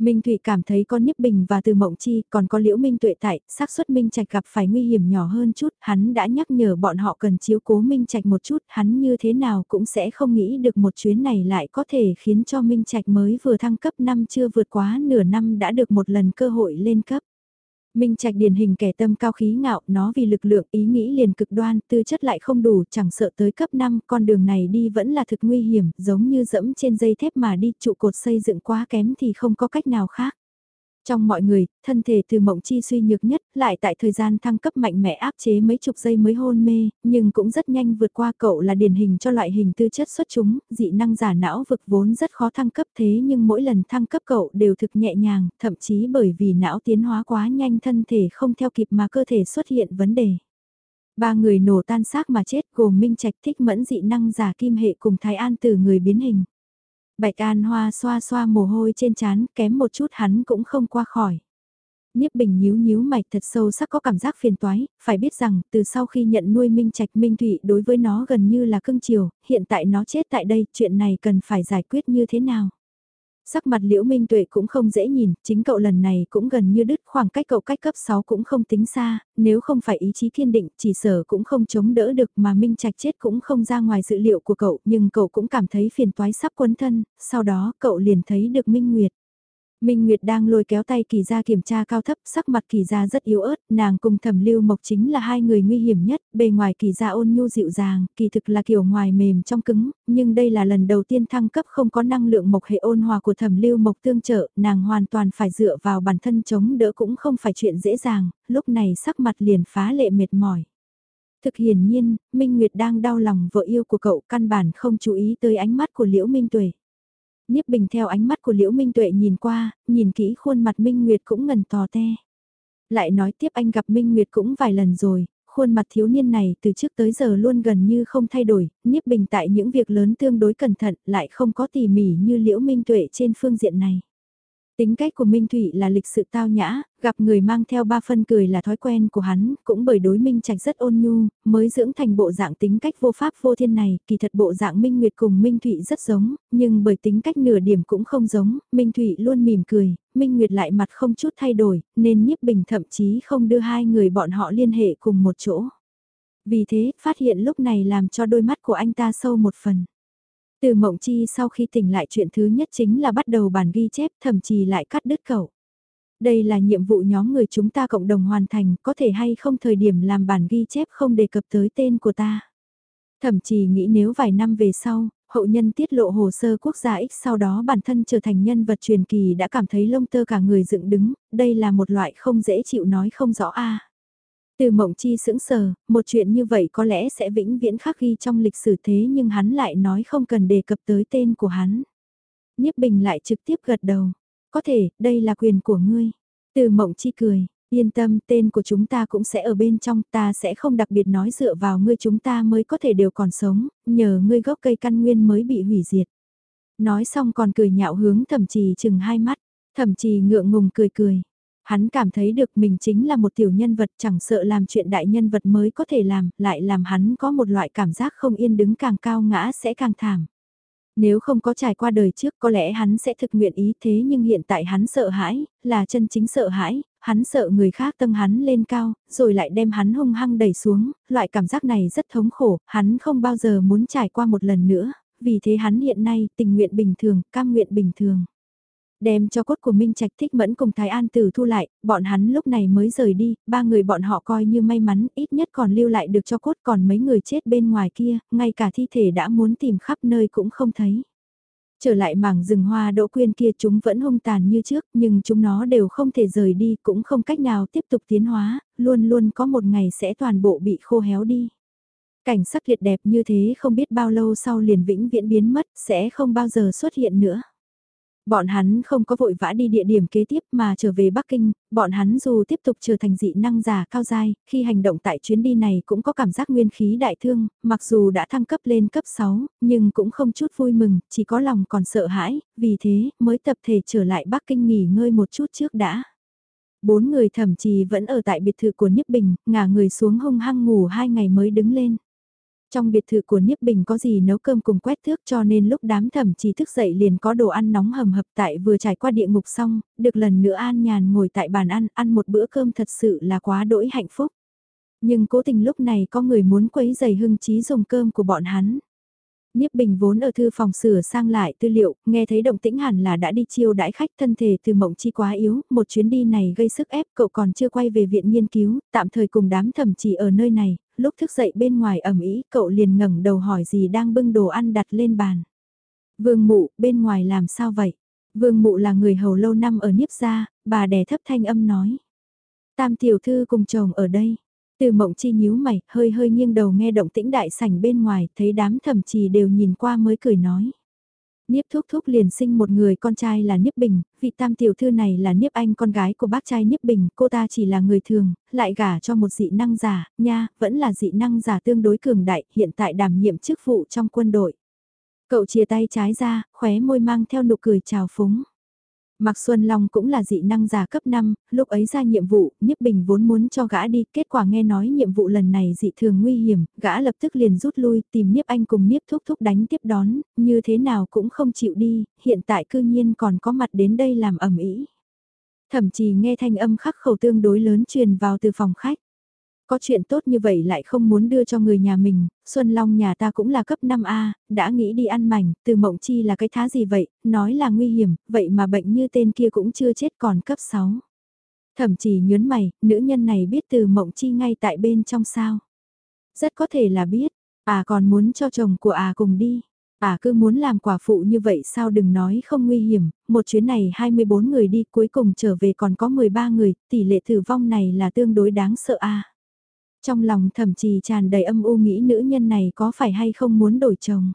Minh Thụy cảm thấy có Niếp Bình và Từ Mộng Chi, còn có Liễu Minh Tuệ tại, xác suất Minh Trạch gặp phải nguy hiểm nhỏ hơn chút, hắn đã nhắc nhở bọn họ cần chiếu cố Minh Trạch một chút, hắn như thế nào cũng sẽ không nghĩ được một chuyến này lại có thể khiến cho Minh Trạch mới vừa thăng cấp năm chưa vượt quá nửa năm đã được một lần cơ hội lên cấp. Minh Trạch điển hình kẻ tâm cao khí ngạo, nó vì lực lượng ý nghĩ liền cực đoan, tư chất lại không đủ, chẳng sợ tới cấp 5, con đường này đi vẫn là thực nguy hiểm, giống như dẫm trên dây thép mà đi, trụ cột xây dựng quá kém thì không có cách nào khác. Trong mọi người, thân thể từ mộng chi suy nhược nhất, lại tại thời gian thăng cấp mạnh mẽ áp chế mấy chục giây mới hôn mê, nhưng cũng rất nhanh vượt qua cậu là điển hình cho loại hình tư chất xuất chúng, dị năng giả não vực vốn rất khó thăng cấp thế nhưng mỗi lần thăng cấp cậu đều thực nhẹ nhàng, thậm chí bởi vì não tiến hóa quá nhanh thân thể không theo kịp mà cơ thể xuất hiện vấn đề. Ba người nổ tan xác mà chết gồm Minh Trạch thích mẫn dị năng giả kim hệ cùng Thái An từ người biến hình. Bạch An Hoa xoa xoa mồ hôi trên trán, kém một chút hắn cũng không qua khỏi. Niếp Bình nhíu nhíu mạch thật sâu sắc có cảm giác phiền toái, phải biết rằng từ sau khi nhận nuôi Minh Trạch Minh Thụy đối với nó gần như là cưng chiều, hiện tại nó chết tại đây, chuyện này cần phải giải quyết như thế nào. Sắc mặt Liễu Minh Tuệ cũng không dễ nhìn, chính cậu lần này cũng gần như đứt khoảng cách cậu cách cấp 6 cũng không tính xa, nếu không phải ý chí kiên định chỉ sở cũng không chống đỡ được mà Minh Trạch chết cũng không ra ngoài dự liệu của cậu nhưng cậu cũng cảm thấy phiền toái sắp quấn thân, sau đó cậu liền thấy được Minh Nguyệt. Minh Nguyệt đang lôi kéo tay kỳ ra kiểm tra cao thấp, sắc mặt kỳ ra rất yếu ớt, nàng cùng thẩm lưu mộc chính là hai người nguy hiểm nhất, bề ngoài kỳ ra ôn nhu dịu dàng, kỳ thực là kiểu ngoài mềm trong cứng, nhưng đây là lần đầu tiên thăng cấp không có năng lượng mộc hệ ôn hòa của thẩm lưu mộc tương trợ, nàng hoàn toàn phải dựa vào bản thân chống đỡ cũng không phải chuyện dễ dàng, lúc này sắc mặt liền phá lệ mệt mỏi. Thực hiển nhiên, Minh Nguyệt đang đau lòng vợ yêu của cậu căn bản không chú ý tới ánh mắt của Liễu Minh Tuệ. Niếp Bình theo ánh mắt của Liễu Minh Tuệ nhìn qua, nhìn kỹ khuôn mặt Minh Nguyệt cũng ngần tò te. Lại nói tiếp anh gặp Minh Nguyệt cũng vài lần rồi, khuôn mặt thiếu niên này từ trước tới giờ luôn gần như không thay đổi, Niếp Bình tại những việc lớn tương đối cẩn thận lại không có tỉ mỉ như Liễu Minh Tuệ trên phương diện này. Tính cách của Minh Thụy là lịch sự tao nhã, gặp người mang theo ba phân cười là thói quen của hắn, cũng bởi đối Minh Trạch rất ôn nhu, mới dưỡng thành bộ dạng tính cách vô pháp vô thiên này, kỳ thật bộ dạng Minh Nguyệt cùng Minh Thụy rất giống, nhưng bởi tính cách nửa điểm cũng không giống, Minh Thụy luôn mỉm cười, Minh Nguyệt lại mặt không chút thay đổi, nên nhiếp bình thậm chí không đưa hai người bọn họ liên hệ cùng một chỗ. Vì thế, phát hiện lúc này làm cho đôi mắt của anh ta sâu một phần. Từ mộng chi sau khi tỉnh lại chuyện thứ nhất chính là bắt đầu bản ghi chép thậm chí lại cắt đứt cậu. Đây là nhiệm vụ nhóm người chúng ta cộng đồng hoàn thành, có thể hay không thời điểm làm bản ghi chép không đề cập tới tên của ta. Thậm chí nghĩ nếu vài năm về sau, Hậu nhân tiết lộ hồ sơ quốc gia X sau đó bản thân trở thành nhân vật truyền kỳ đã cảm thấy lông tơ cả người dựng đứng, đây là một loại không dễ chịu nói không rõ a. Từ mộng chi sững sờ, một chuyện như vậy có lẽ sẽ vĩnh viễn khắc ghi trong lịch sử thế nhưng hắn lại nói không cần đề cập tới tên của hắn. Nhiếp Bình lại trực tiếp gật đầu. Có thể, đây là quyền của ngươi. Từ mộng chi cười, yên tâm tên của chúng ta cũng sẽ ở bên trong ta sẽ không đặc biệt nói dựa vào ngươi chúng ta mới có thể đều còn sống, nhờ ngươi gốc cây căn nguyên mới bị hủy diệt. Nói xong còn cười nhạo hướng thẩm trì chừng hai mắt, thẩm trì ngượng ngùng cười cười. Hắn cảm thấy được mình chính là một tiểu nhân vật chẳng sợ làm chuyện đại nhân vật mới có thể làm, lại làm hắn có một loại cảm giác không yên đứng càng cao ngã sẽ càng thảm. Nếu không có trải qua đời trước có lẽ hắn sẽ thực nguyện ý thế nhưng hiện tại hắn sợ hãi, là chân chính sợ hãi, hắn sợ người khác tâm hắn lên cao, rồi lại đem hắn hung hăng đẩy xuống, loại cảm giác này rất thống khổ, hắn không bao giờ muốn trải qua một lần nữa, vì thế hắn hiện nay tình nguyện bình thường, cam nguyện bình thường. Đem cho cốt của Minh Trạch thích mẫn cùng Thái An Tử thu lại, bọn hắn lúc này mới rời đi, ba người bọn họ coi như may mắn, ít nhất còn lưu lại được cho cốt còn mấy người chết bên ngoài kia, ngay cả thi thể đã muốn tìm khắp nơi cũng không thấy. Trở lại mảng rừng hoa đỗ quyên kia chúng vẫn hung tàn như trước nhưng chúng nó đều không thể rời đi cũng không cách nào tiếp tục tiến hóa, luôn luôn có một ngày sẽ toàn bộ bị khô héo đi. Cảnh sắc liệt đẹp như thế không biết bao lâu sau liền vĩnh viễn biến mất sẽ không bao giờ xuất hiện nữa. Bọn hắn không có vội vã đi địa điểm kế tiếp mà trở về Bắc Kinh, bọn hắn dù tiếp tục trở thành dị năng giả cao dai, khi hành động tại chuyến đi này cũng có cảm giác nguyên khí đại thương, mặc dù đã thăng cấp lên cấp 6, nhưng cũng không chút vui mừng, chỉ có lòng còn sợ hãi, vì thế mới tập thể trở lại Bắc Kinh nghỉ ngơi một chút trước đã. Bốn người thậm chí vẫn ở tại biệt thự của Nhất Bình, ngả người xuống hung hăng ngủ hai ngày mới đứng lên. Trong biệt thự của Niếp Bình có gì nấu cơm cùng quét thước cho nên lúc đám thẩm chỉ thức dậy liền có đồ ăn nóng hầm hập tại vừa trải qua địa ngục xong, được lần nữa an nhàn ngồi tại bàn ăn, ăn một bữa cơm thật sự là quá đỗi hạnh phúc. Nhưng cố tình lúc này có người muốn quấy giày hưng trí dùng cơm của bọn hắn. Niếp Bình vốn ở thư phòng sửa sang lại tư liệu, nghe thấy động tĩnh hẳn là đã đi chiêu đãi khách thân thể từ mộng chi quá yếu, một chuyến đi này gây sức ép cậu còn chưa quay về viện nghiên cứu, tạm thời cùng đám thẩm chỉ ở nơi này, lúc thức dậy bên ngoài ẩm ý cậu liền ngẩng đầu hỏi gì đang bưng đồ ăn đặt lên bàn. Vương mụ, bên ngoài làm sao vậy? Vương mụ là người hầu lâu năm ở Niếp gia, bà đè thấp thanh âm nói. Tam tiểu thư cùng chồng ở đây. Từ mộng chi nhíu mày, hơi hơi nghiêng đầu nghe động tĩnh đại sảnh bên ngoài, thấy đám thẩm trì đều nhìn qua mới cười nói. Niếp thúc thúc liền sinh một người con trai là Niếp Bình, vị tam tiểu thư này là Niếp Anh con gái của bác trai Niếp Bình, cô ta chỉ là người thường, lại gả cho một dị năng giả, nha, vẫn là dị năng giả tương đối cường đại, hiện tại đảm nhiệm chức vụ trong quân đội. Cậu chia tay trái ra, khóe môi mang theo nụ cười chào phúng. Mạc Xuân Long cũng là dị năng giả cấp 5, lúc ấy ra nhiệm vụ, Nhiếp Bình vốn muốn cho gã đi, kết quả nghe nói nhiệm vụ lần này dị thường nguy hiểm, gã lập tức liền rút lui, tìm Nhiếp Anh cùng Nhiếp Thúc Thúc đánh tiếp đón, như thế nào cũng không chịu đi, hiện tại cư nhiên còn có mặt đến đây làm ẩm ý. Thậm chí nghe thanh âm khắc khẩu tương đối lớn truyền vào từ phòng khách. Có chuyện tốt như vậy lại không muốn đưa cho người nhà mình, Xuân Long nhà ta cũng là cấp 5A, đã nghĩ đi ăn mảnh, từ mộng chi là cái thá gì vậy, nói là nguy hiểm, vậy mà bệnh như tên kia cũng chưa chết còn cấp 6. Thậm chí nhớn mày, nữ nhân này biết từ mộng chi ngay tại bên trong sao. Rất có thể là biết, à còn muốn cho chồng của à cùng đi. À cứ muốn làm quả phụ như vậy sao đừng nói không nguy hiểm, một chuyến này 24 người đi cuối cùng trở về còn có 13 người, tỷ lệ tử vong này là tương đối đáng sợ a trong lòng thậm chí tràn đầy âm u nghĩ nữ nhân này có phải hay không muốn đổi chồng.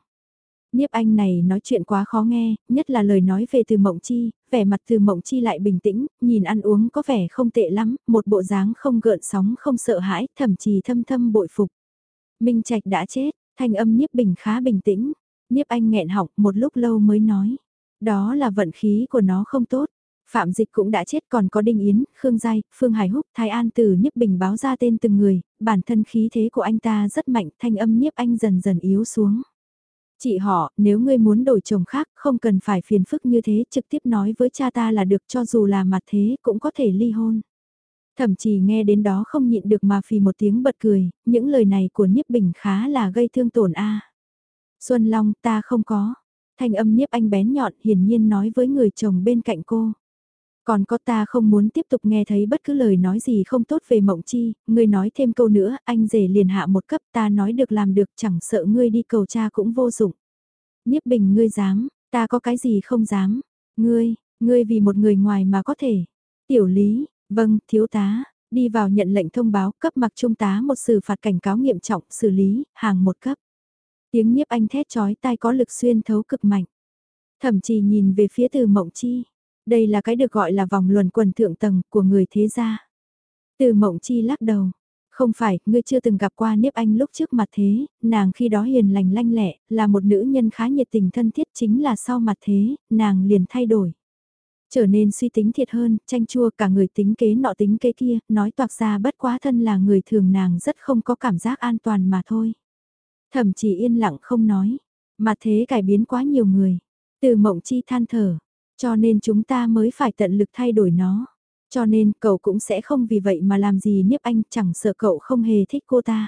Niếp anh này nói chuyện quá khó nghe, nhất là lời nói về từ mộng chi, vẻ mặt từ mộng chi lại bình tĩnh, nhìn ăn uống có vẻ không tệ lắm, một bộ dáng không gợn sóng không sợ hãi, thậm chí thâm thâm bội phục. Minh Trạch đã chết, thanh âm Niếp Bình khá bình tĩnh, Niếp anh nghẹn họng một lúc lâu mới nói. Đó là vận khí của nó không tốt, Phạm Dịch cũng đã chết còn có Đinh Yến, Khương Giai, Phương Hải Húc, Thái An từ Nhiếp Bình báo ra tên từng người, bản thân khí thế của anh ta rất mạnh, thanh âm Nhiếp Anh dần dần yếu xuống. Chị họ, nếu ngươi muốn đổi chồng khác, không cần phải phiền phức như thế, trực tiếp nói với cha ta là được cho dù là mặt thế cũng có thể ly hôn. Thậm chí nghe đến đó không nhịn được mà phì một tiếng bật cười, những lời này của Nhiếp Bình khá là gây thương tổn a. Xuân Long ta không có. Thanh âm Nhiếp Anh bén nhọn hiển nhiên nói với người chồng bên cạnh cô. Còn có ta không muốn tiếp tục nghe thấy bất cứ lời nói gì không tốt về mộng chi, ngươi nói thêm câu nữa, anh rể liền hạ một cấp ta nói được làm được chẳng sợ ngươi đi cầu cha cũng vô dụng. Niếp bình ngươi dám, ta có cái gì không dám. Ngươi, ngươi vì một người ngoài mà có thể. Tiểu lý, vâng, thiếu tá, đi vào nhận lệnh thông báo cấp mặc trung tá một xử phạt cảnh cáo nghiêm trọng xử lý, hàng một cấp. Tiếng nhiếp anh thét chói tai có lực xuyên thấu cực mạnh. Thậm chí nhìn về phía từ mộng chi. Đây là cái được gọi là vòng luẩn quần thượng tầng của người thế gia. Từ mộng chi lắc đầu. Không phải, ngươi chưa từng gặp qua Niếp Anh lúc trước mặt thế, nàng khi đó hiền lành lanh lẹ, là một nữ nhân khá nhiệt tình thân thiết chính là sau mặt thế, nàng liền thay đổi. Trở nên suy tính thiệt hơn, tranh chua cả người tính kế nọ tính kế kia, nói toạc ra bất quá thân là người thường nàng rất không có cảm giác an toàn mà thôi. Thậm chỉ yên lặng không nói, mà thế cải biến quá nhiều người. Từ mộng chi than thở, cho nên chúng ta mới phải tận lực thay đổi nó. Cho nên cậu cũng sẽ không vì vậy mà làm gì nhiếp Anh, chẳng sợ cậu không hề thích cô ta.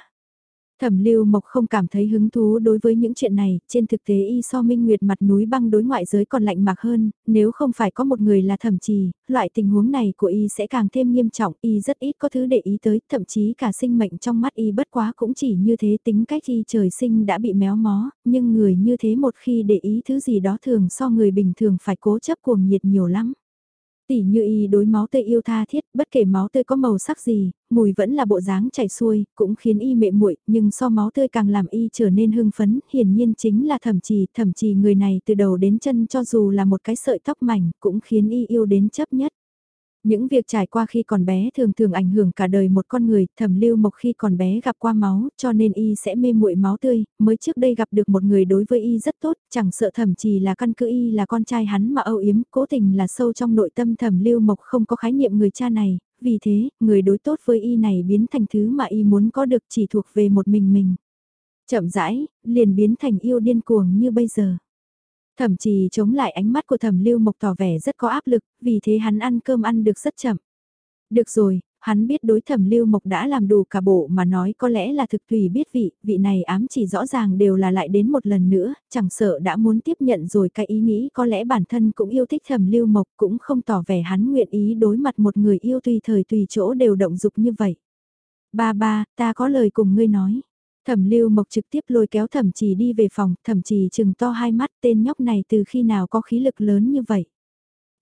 Thẩm Lưu Mộc không cảm thấy hứng thú đối với những chuyện này, trên thực tế y so minh nguyệt mặt núi băng đối ngoại giới còn lạnh mạc hơn, nếu không phải có một người là thẩm trì, loại tình huống này của y sẽ càng thêm nghiêm trọng, y rất ít có thứ để ý tới, thậm chí cả sinh mệnh trong mắt y bất quá cũng chỉ như thế tính cách y trời sinh đã bị méo mó, nhưng người như thế một khi để ý thứ gì đó thường so người bình thường phải cố chấp cuồng nhiệt nhiều lắm. Tỷ như y đối máu tươi yêu tha thiết, bất kể máu tươi có màu sắc gì, mùi vẫn là bộ dáng chảy xuôi, cũng khiến y mệ muội, nhưng so máu tươi càng làm y trở nên hưng phấn, hiển nhiên chính là thẩm trì, thẩm trì người này từ đầu đến chân cho dù là một cái sợi tóc mảnh, cũng khiến y yêu đến chấp nhất. Những việc trải qua khi còn bé thường thường ảnh hưởng cả đời một con người, thẩm lưu mộc khi còn bé gặp qua máu, cho nên y sẽ mê muội máu tươi, mới trước đây gặp được một người đối với y rất tốt, chẳng sợ thẩm chỉ là căn cứ y là con trai hắn mà âu yếm, cố tình là sâu trong nội tâm thẩm lưu mộc không có khái niệm người cha này, vì thế, người đối tốt với y này biến thành thứ mà y muốn có được chỉ thuộc về một mình mình. Chậm rãi, liền biến thành yêu điên cuồng như bây giờ. Thẩm trì chống lại ánh mắt của thẩm lưu mộc tỏ vẻ rất có áp lực, vì thế hắn ăn cơm ăn được rất chậm. Được rồi, hắn biết đối thẩm lưu mộc đã làm đủ cả bộ mà nói có lẽ là thực tùy biết vị, vị này ám chỉ rõ ràng đều là lại đến một lần nữa, chẳng sợ đã muốn tiếp nhận rồi cái ý nghĩ có lẽ bản thân cũng yêu thích thẩm lưu mộc cũng không tỏ vẻ hắn nguyện ý đối mặt một người yêu tùy thời tùy chỗ đều động dục như vậy. Ba ba, ta có lời cùng ngươi nói. Thẩm lưu mộc trực tiếp lôi kéo thẩm trì đi về phòng, thẩm trì chừng to hai mắt tên nhóc này từ khi nào có khí lực lớn như vậy.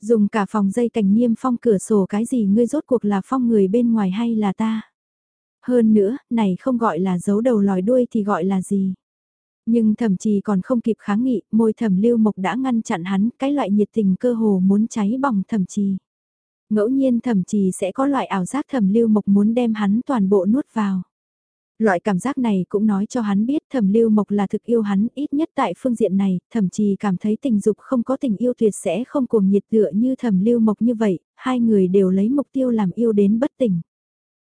Dùng cả phòng dây cành niêm phong cửa sổ cái gì ngươi rốt cuộc là phong người bên ngoài hay là ta. Hơn nữa, này không gọi là giấu đầu lòi đuôi thì gọi là gì. Nhưng thẩm trì còn không kịp kháng nghị, môi thẩm lưu mộc đã ngăn chặn hắn, cái loại nhiệt tình cơ hồ muốn cháy bỏng thẩm trì. Ngẫu nhiên thẩm trì sẽ có loại ảo giác thẩm lưu mộc muốn đem hắn toàn bộ nuốt vào. Loại cảm giác này cũng nói cho hắn biết thẩm lưu mộc là thực yêu hắn ít nhất tại phương diện này, thậm chí cảm thấy tình dục không có tình yêu tuyệt sẽ không cuồng nhiệt tựa như thẩm lưu mộc như vậy, hai người đều lấy mục tiêu làm yêu đến bất tỉnh.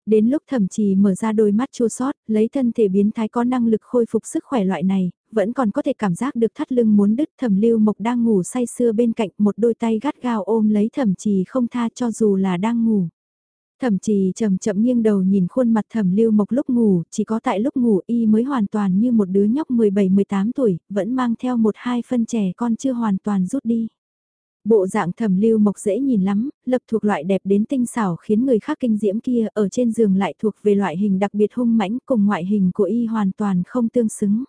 Đến lúc thẩm trì mở ra đôi mắt chua sót, lấy thân thể biến thái có năng lực khôi phục sức khỏe loại này, vẫn còn có thể cảm giác được thắt lưng muốn đứt thẩm lưu mộc đang ngủ say sưa bên cạnh một đôi tay gắt gao ôm lấy thẩm trì không tha cho dù là đang ngủ. Thẩm trì chậm chậm nghiêng đầu nhìn khuôn mặt thẩm lưu mộc lúc ngủ, chỉ có tại lúc ngủ y mới hoàn toàn như một đứa nhóc 17-18 tuổi, vẫn mang theo một hai phân trẻ con chưa hoàn toàn rút đi. Bộ dạng thẩm lưu mộc dễ nhìn lắm, lập thuộc loại đẹp đến tinh xảo khiến người khác kinh diễm kia ở trên giường lại thuộc về loại hình đặc biệt hung mãnh cùng ngoại hình của y hoàn toàn không tương xứng.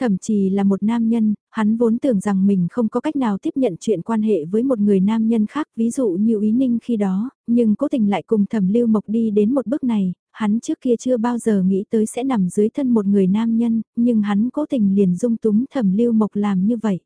Thậm chí là một nam nhân, hắn vốn tưởng rằng mình không có cách nào tiếp nhận chuyện quan hệ với một người nam nhân khác, ví dụ như Ý Ninh khi đó, nhưng cố tình lại cùng thẩm lưu mộc đi đến một bước này, hắn trước kia chưa bao giờ nghĩ tới sẽ nằm dưới thân một người nam nhân, nhưng hắn cố tình liền dung túng thẩm lưu mộc làm như vậy.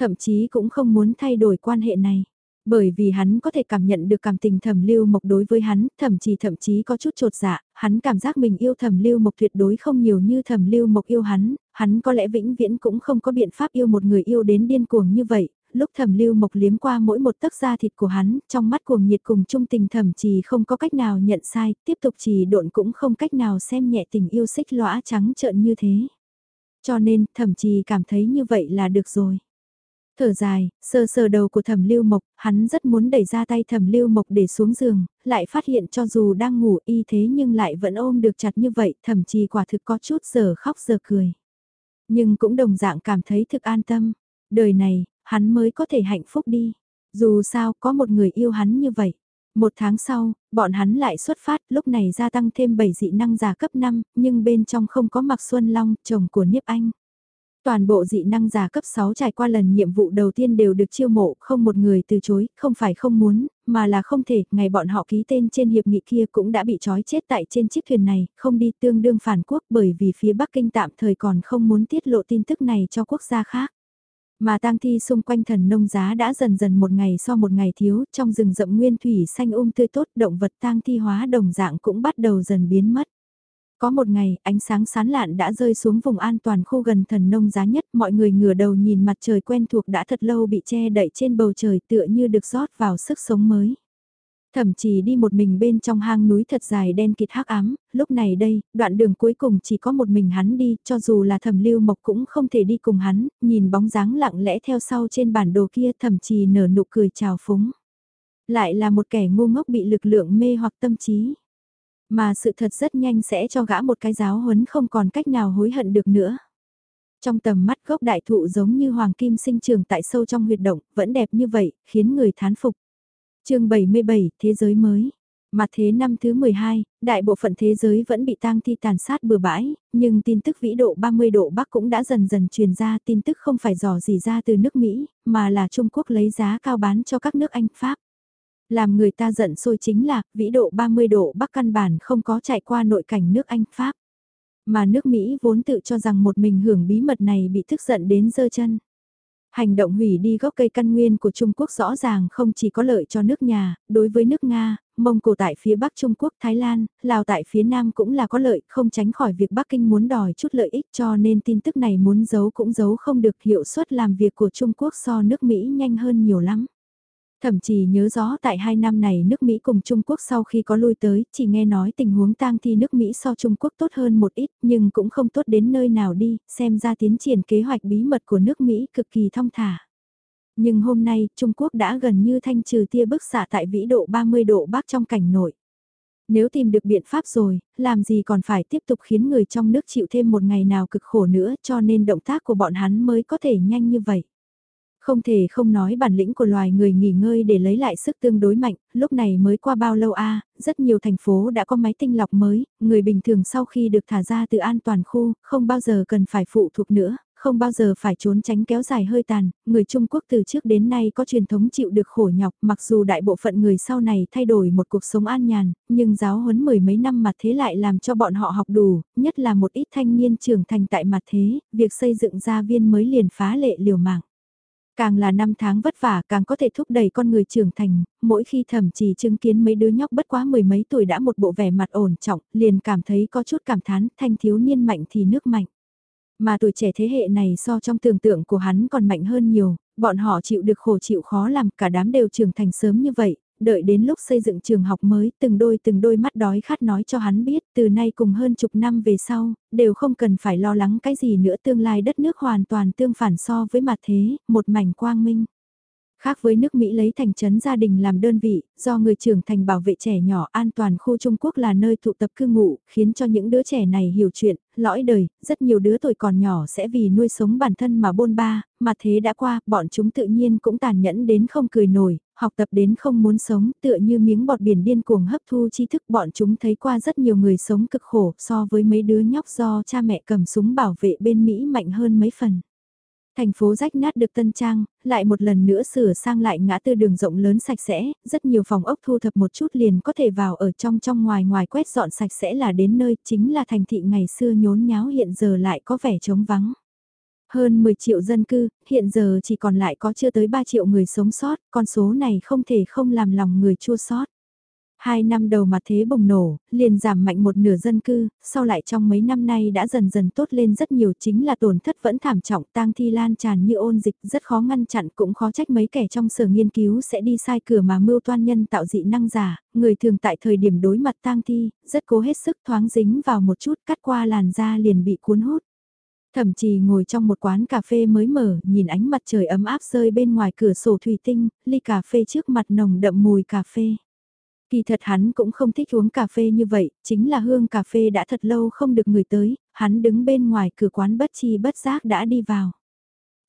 Thậm chí cũng không muốn thay đổi quan hệ này. Bởi vì hắn có thể cảm nhận được cảm tình thẩm lưu mộc đối với hắn, thậm chí thậm chí có chút trột dạ, hắn cảm giác mình yêu thẩm lưu mộc tuyệt đối không nhiều như thẩm lưu mộc yêu hắn, hắn có lẽ vĩnh viễn cũng không có biện pháp yêu một người yêu đến điên cuồng như vậy. Lúc thẩm lưu mộc liếm qua mỗi một tấc da thịt của hắn, trong mắt cuồng nhiệt cùng trung tình thẩm trì không có cách nào nhận sai, tiếp tục trì độn cũng không cách nào xem nhẹ tình yêu xích lõa trắng trợn như thế. Cho nên, thẩm trì cảm thấy như vậy là được rồi. Thở dài, sờ sờ đầu của thẩm lưu mộc, hắn rất muốn đẩy ra tay thẩm lưu mộc để xuống giường, lại phát hiện cho dù đang ngủ y thế nhưng lại vẫn ôm được chặt như vậy, thậm chí quả thực có chút giờ khóc giờ cười. Nhưng cũng đồng dạng cảm thấy thực an tâm, đời này, hắn mới có thể hạnh phúc đi. Dù sao có một người yêu hắn như vậy. Một tháng sau, bọn hắn lại xuất phát, lúc này gia tăng thêm 7 dị năng giả cấp 5, nhưng bên trong không có mặc Xuân Long, chồng của Niếp Anh. Toàn bộ dị năng giả cấp 6 trải qua lần nhiệm vụ đầu tiên đều được chiêu mộ, không một người từ chối, không phải không muốn, mà là không thể, ngày bọn họ ký tên trên hiệp nghị kia cũng đã bị trói chết tại trên chiếc thuyền này, không đi tương đương phản quốc bởi vì phía Bắc Kinh tạm thời còn không muốn tiết lộ tin tức này cho quốc gia khác. Mà tang thi xung quanh thần nông giá đã dần dần một ngày so một ngày thiếu, trong rừng rậm nguyên thủy xanh um tươi tốt, động vật tang thi hóa đồng dạng cũng bắt đầu dần biến mất. Có một ngày, ánh sáng sán lạn đã rơi xuống vùng an toàn khu gần thần nông giá nhất, mọi người ngửa đầu nhìn mặt trời quen thuộc đã thật lâu bị che đậy trên bầu trời tựa như được rót vào sức sống mới. Thậm chí đi một mình bên trong hang núi thật dài đen kịt hắc ám, lúc này đây, đoạn đường cuối cùng chỉ có một mình hắn đi, cho dù là thẩm lưu mộc cũng không thể đi cùng hắn, nhìn bóng dáng lặng lẽ theo sau trên bản đồ kia thậm chí nở nụ cười chào phúng. Lại là một kẻ ngu ngốc bị lực lượng mê hoặc tâm trí. Mà sự thật rất nhanh sẽ cho gã một cái giáo huấn không còn cách nào hối hận được nữa. Trong tầm mắt gốc đại thụ giống như hoàng kim sinh trường tại sâu trong huyệt động, vẫn đẹp như vậy, khiến người thán phục. chương 77, Thế giới mới. Mặt thế năm thứ 12, đại bộ phận thế giới vẫn bị tang thi tàn sát bừa bãi, nhưng tin tức vĩ độ 30 độ Bắc cũng đã dần dần truyền ra tin tức không phải dò gì ra từ nước Mỹ, mà là Trung Quốc lấy giá cao bán cho các nước Anh Pháp. Làm người ta giận sôi chính là, vĩ độ 30 độ Bắc căn bản không có chạy qua nội cảnh nước Anh Pháp. Mà nước Mỹ vốn tự cho rằng một mình hưởng bí mật này bị tức giận đến dơ chân. Hành động hủy đi gốc cây căn nguyên của Trung Quốc rõ ràng không chỉ có lợi cho nước nhà, đối với nước Nga, Mông Cổ tại phía Bắc Trung Quốc, Thái Lan, Lào tại phía Nam cũng là có lợi, không tránh khỏi việc Bắc Kinh muốn đòi chút lợi ích cho nên tin tức này muốn giấu cũng giấu không được hiệu suất làm việc của Trung Quốc so nước Mỹ nhanh hơn nhiều lắm. Thậm chí nhớ rõ tại hai năm này nước Mỹ cùng Trung Quốc sau khi có lui tới, chỉ nghe nói tình huống tang thi nước Mỹ so Trung Quốc tốt hơn một ít, nhưng cũng không tốt đến nơi nào đi, xem ra tiến triển kế hoạch bí mật của nước Mỹ cực kỳ thong thả. Nhưng hôm nay, Trung Quốc đã gần như thanh trừ tia bức xạ tại vĩ độ 30 độ bắc trong cảnh nội. Nếu tìm được biện pháp rồi, làm gì còn phải tiếp tục khiến người trong nước chịu thêm một ngày nào cực khổ nữa cho nên động tác của bọn hắn mới có thể nhanh như vậy. Không thể không nói bản lĩnh của loài người nghỉ ngơi để lấy lại sức tương đối mạnh, lúc này mới qua bao lâu a à, rất nhiều thành phố đã có máy tinh lọc mới, người bình thường sau khi được thả ra từ an toàn khu, không bao giờ cần phải phụ thuộc nữa, không bao giờ phải trốn tránh kéo dài hơi tàn, người Trung Quốc từ trước đến nay có truyền thống chịu được khổ nhọc, mặc dù đại bộ phận người sau này thay đổi một cuộc sống an nhàn, nhưng giáo huấn mười mấy năm mặt thế lại làm cho bọn họ học đủ, nhất là một ít thanh niên trưởng thành tại mặt thế, việc xây dựng gia viên mới liền phá lệ liều mạng. Càng là năm tháng vất vả càng có thể thúc đẩy con người trưởng thành, mỗi khi thậm chỉ chứng kiến mấy đứa nhóc bất quá mười mấy tuổi đã một bộ vẻ mặt ổn trọng, liền cảm thấy có chút cảm thán, thanh thiếu niên mạnh thì nước mạnh. Mà tuổi trẻ thế hệ này so trong tưởng tượng của hắn còn mạnh hơn nhiều, bọn họ chịu được khổ chịu khó làm, cả đám đều trưởng thành sớm như vậy, đợi đến lúc xây dựng trường học mới, từng đôi từng đôi mắt đói khát nói cho hắn biết, từ nay cùng hơn chục năm về sau, đều không cần phải lo lắng cái gì nữa tương lai đất nước hoàn toàn tương phản so với mặt thế, một mảnh quang minh. Khác với nước Mỹ lấy thành trấn gia đình làm đơn vị, do người trưởng thành bảo vệ trẻ nhỏ an toàn khu Trung Quốc là nơi tụ tập cư ngụ, khiến cho những đứa trẻ này hiểu chuyện, lõi đời, rất nhiều đứa tuổi còn nhỏ sẽ vì nuôi sống bản thân mà bôn ba, mà thế đã qua, bọn chúng tự nhiên cũng tàn nhẫn đến không cười nổi, học tập đến không muốn sống, tựa như miếng bọt biển điên cuồng hấp thu tri thức bọn chúng thấy qua rất nhiều người sống cực khổ so với mấy đứa nhóc do cha mẹ cầm súng bảo vệ bên Mỹ mạnh hơn mấy phần. Thành phố rách nát được tân trang, lại một lần nữa sửa sang lại ngã tư đường rộng lớn sạch sẽ, rất nhiều phòng ốc thu thập một chút liền có thể vào ở trong trong ngoài ngoài quét dọn sạch sẽ là đến nơi chính là thành thị ngày xưa nhốn nháo hiện giờ lại có vẻ trống vắng. Hơn 10 triệu dân cư, hiện giờ chỉ còn lại có chưa tới 3 triệu người sống sót, con số này không thể không làm lòng người chua sót. Hai năm đầu mà thế bùng nổ, liền giảm mạnh một nửa dân cư, sau lại trong mấy năm nay đã dần dần tốt lên rất nhiều chính là tổn thất vẫn thảm trọng tang thi lan tràn như ôn dịch rất khó ngăn chặn cũng khó trách mấy kẻ trong sở nghiên cứu sẽ đi sai cửa mà mưu toan nhân tạo dị năng giả, người thường tại thời điểm đối mặt tang thi, rất cố hết sức thoáng dính vào một chút cắt qua làn da liền bị cuốn hút. Thậm chí ngồi trong một quán cà phê mới mở, nhìn ánh mặt trời ấm áp rơi bên ngoài cửa sổ thủy tinh, ly cà phê trước mặt nồng đậm mùi cà phê. Kỳ thật hắn cũng không thích uống cà phê như vậy, chính là hương cà phê đã thật lâu không được người tới, hắn đứng bên ngoài cửa quán bất chi bất giác đã đi vào.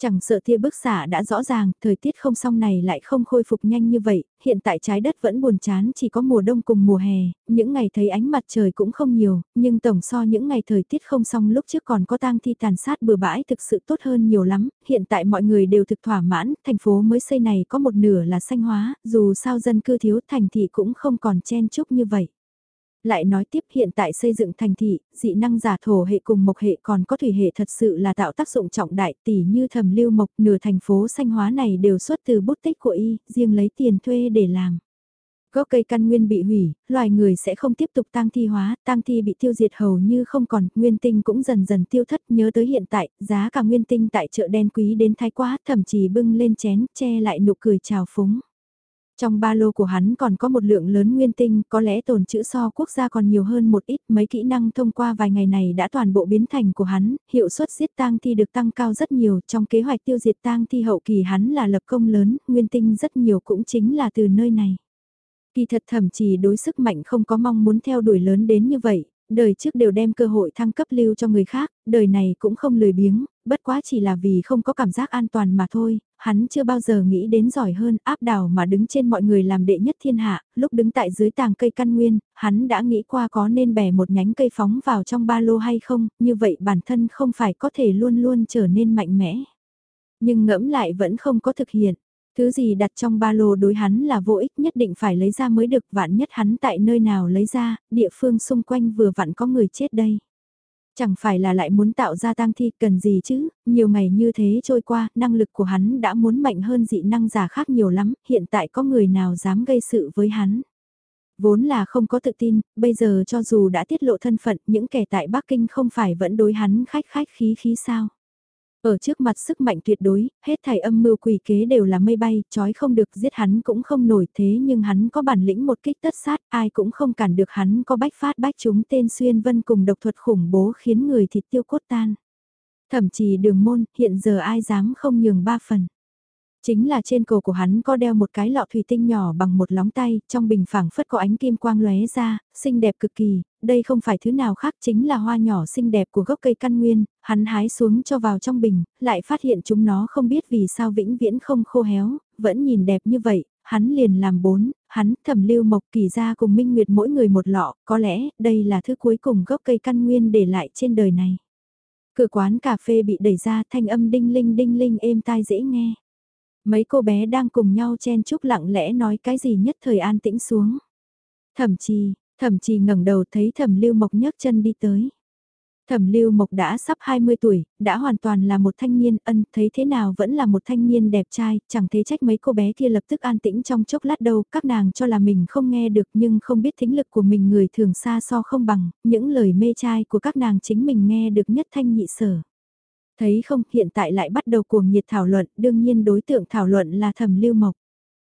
Chẳng sợ tia bức xạ đã rõ ràng, thời tiết không xong này lại không khôi phục nhanh như vậy, hiện tại trái đất vẫn buồn chán chỉ có mùa đông cùng mùa hè, những ngày thấy ánh mặt trời cũng không nhiều, nhưng tổng so những ngày thời tiết không xong lúc trước còn có tang thi tàn sát bừa bãi thực sự tốt hơn nhiều lắm, hiện tại mọi người đều thực thỏa mãn, thành phố mới xây này có một nửa là xanh hóa, dù sao dân cư thiếu thành thị cũng không còn chen chúc như vậy. Lại nói tiếp hiện tại xây dựng thành thị, dị năng giả thổ hệ cùng mộc hệ còn có thủy hệ thật sự là tạo tác dụng trọng đại tỷ như thầm lưu mộc nửa thành phố xanh hóa này đều xuất từ bút tích của y, riêng lấy tiền thuê để làm. Gốc cây căn nguyên bị hủy, loài người sẽ không tiếp tục tăng thi hóa, tăng thi bị tiêu diệt hầu như không còn, nguyên tinh cũng dần dần tiêu thất nhớ tới hiện tại, giá cả nguyên tinh tại chợ đen quý đến thái quá, thậm chí bưng lên chén, che lại nụ cười chào phúng. Trong ba lô của hắn còn có một lượng lớn nguyên tinh, có lẽ tồn chữ so quốc gia còn nhiều hơn một ít, mấy kỹ năng thông qua vài ngày này đã toàn bộ biến thành của hắn, hiệu suất giết tang thi được tăng cao rất nhiều, trong kế hoạch tiêu diệt tang thi hậu kỳ hắn là lập công lớn, nguyên tinh rất nhiều cũng chính là từ nơi này. Kỳ thật thậm chí đối sức mạnh không có mong muốn theo đuổi lớn đến như vậy, đời trước đều đem cơ hội thăng cấp lưu cho người khác, đời này cũng không lười biếng, bất quá chỉ là vì không có cảm giác an toàn mà thôi, hắn chưa bao giờ nghĩ đến giỏi hơn áp đảo mà đứng trên mọi người làm đệ nhất thiên hạ, lúc đứng tại dưới tàng cây căn nguyên, hắn đã nghĩ qua có nên bẻ một nhánh cây phóng vào trong ba lô hay không, như vậy bản thân không phải có thể luôn luôn trở nên mạnh mẽ. Nhưng ngẫm lại vẫn không có thực hiện. Thứ gì đặt trong ba lô đối hắn là vô ích nhất định phải lấy ra mới được vạn nhất hắn tại nơi nào lấy ra, địa phương xung quanh vừa vặn có người chết đây. Chẳng phải là lại muốn tạo ra tang thi cần gì chứ, nhiều ngày như thế trôi qua, năng lực của hắn đã muốn mạnh hơn dị năng giả khác nhiều lắm, hiện tại có người nào dám gây sự với hắn. Vốn là không có tự tin, bây giờ cho dù đã tiết lộ thân phận, những kẻ tại Bắc Kinh không phải vẫn đối hắn khách khách khí khí sao. Ở trước mặt sức mạnh tuyệt đối, hết thảy âm mưu quỷ kế đều là mây bay, trói không được giết hắn cũng không nổi thế nhưng hắn có bản lĩnh một kích tất sát, ai cũng không cản được hắn có bách phát bách chúng tên xuyên vân cùng độc thuật khủng bố khiến người thịt tiêu cốt tan. Thậm chí đường môn, hiện giờ ai dám không nhường ba phần. Chính là trên cổ của hắn có đeo một cái lọ thủy tinh nhỏ bằng một lóng tay, trong bình phẳng phất có ánh kim quang lóe ra, xinh đẹp cực kỳ, đây không phải thứ nào khác chính là hoa nhỏ xinh đẹp của gốc cây căn nguyên, hắn hái xuống cho vào trong bình, lại phát hiện chúng nó không biết vì sao vĩnh viễn không khô héo, vẫn nhìn đẹp như vậy, hắn liền làm bốn, hắn thẩm lưu mộc kỳ ra cùng minh nguyệt mỗi người một lọ, có lẽ đây là thứ cuối cùng gốc cây căn nguyên để lại trên đời này. Cửa quán cà phê bị đẩy ra thanh âm đinh linh đinh linh êm tai dễ nghe. Mấy cô bé đang cùng nhau chen chúc lặng lẽ nói cái gì nhất thời an tĩnh xuống. Thẩm chí, thẩm trì ngẩng đầu thấy thẩm lưu mộc nhấc chân đi tới. Thẩm lưu mộc đã sắp 20 tuổi, đã hoàn toàn là một thanh niên ân, thấy thế nào vẫn là một thanh niên đẹp trai, chẳng thấy trách mấy cô bé kia lập tức an tĩnh trong chốc lát đâu, các nàng cho là mình không nghe được nhưng không biết thính lực của mình người thường xa so không bằng, những lời mê trai của các nàng chính mình nghe được nhất thanh nhị sở. Thấy không, hiện tại lại bắt đầu cuồng nhiệt thảo luận, đương nhiên đối tượng thảo luận là thẩm lưu mộc.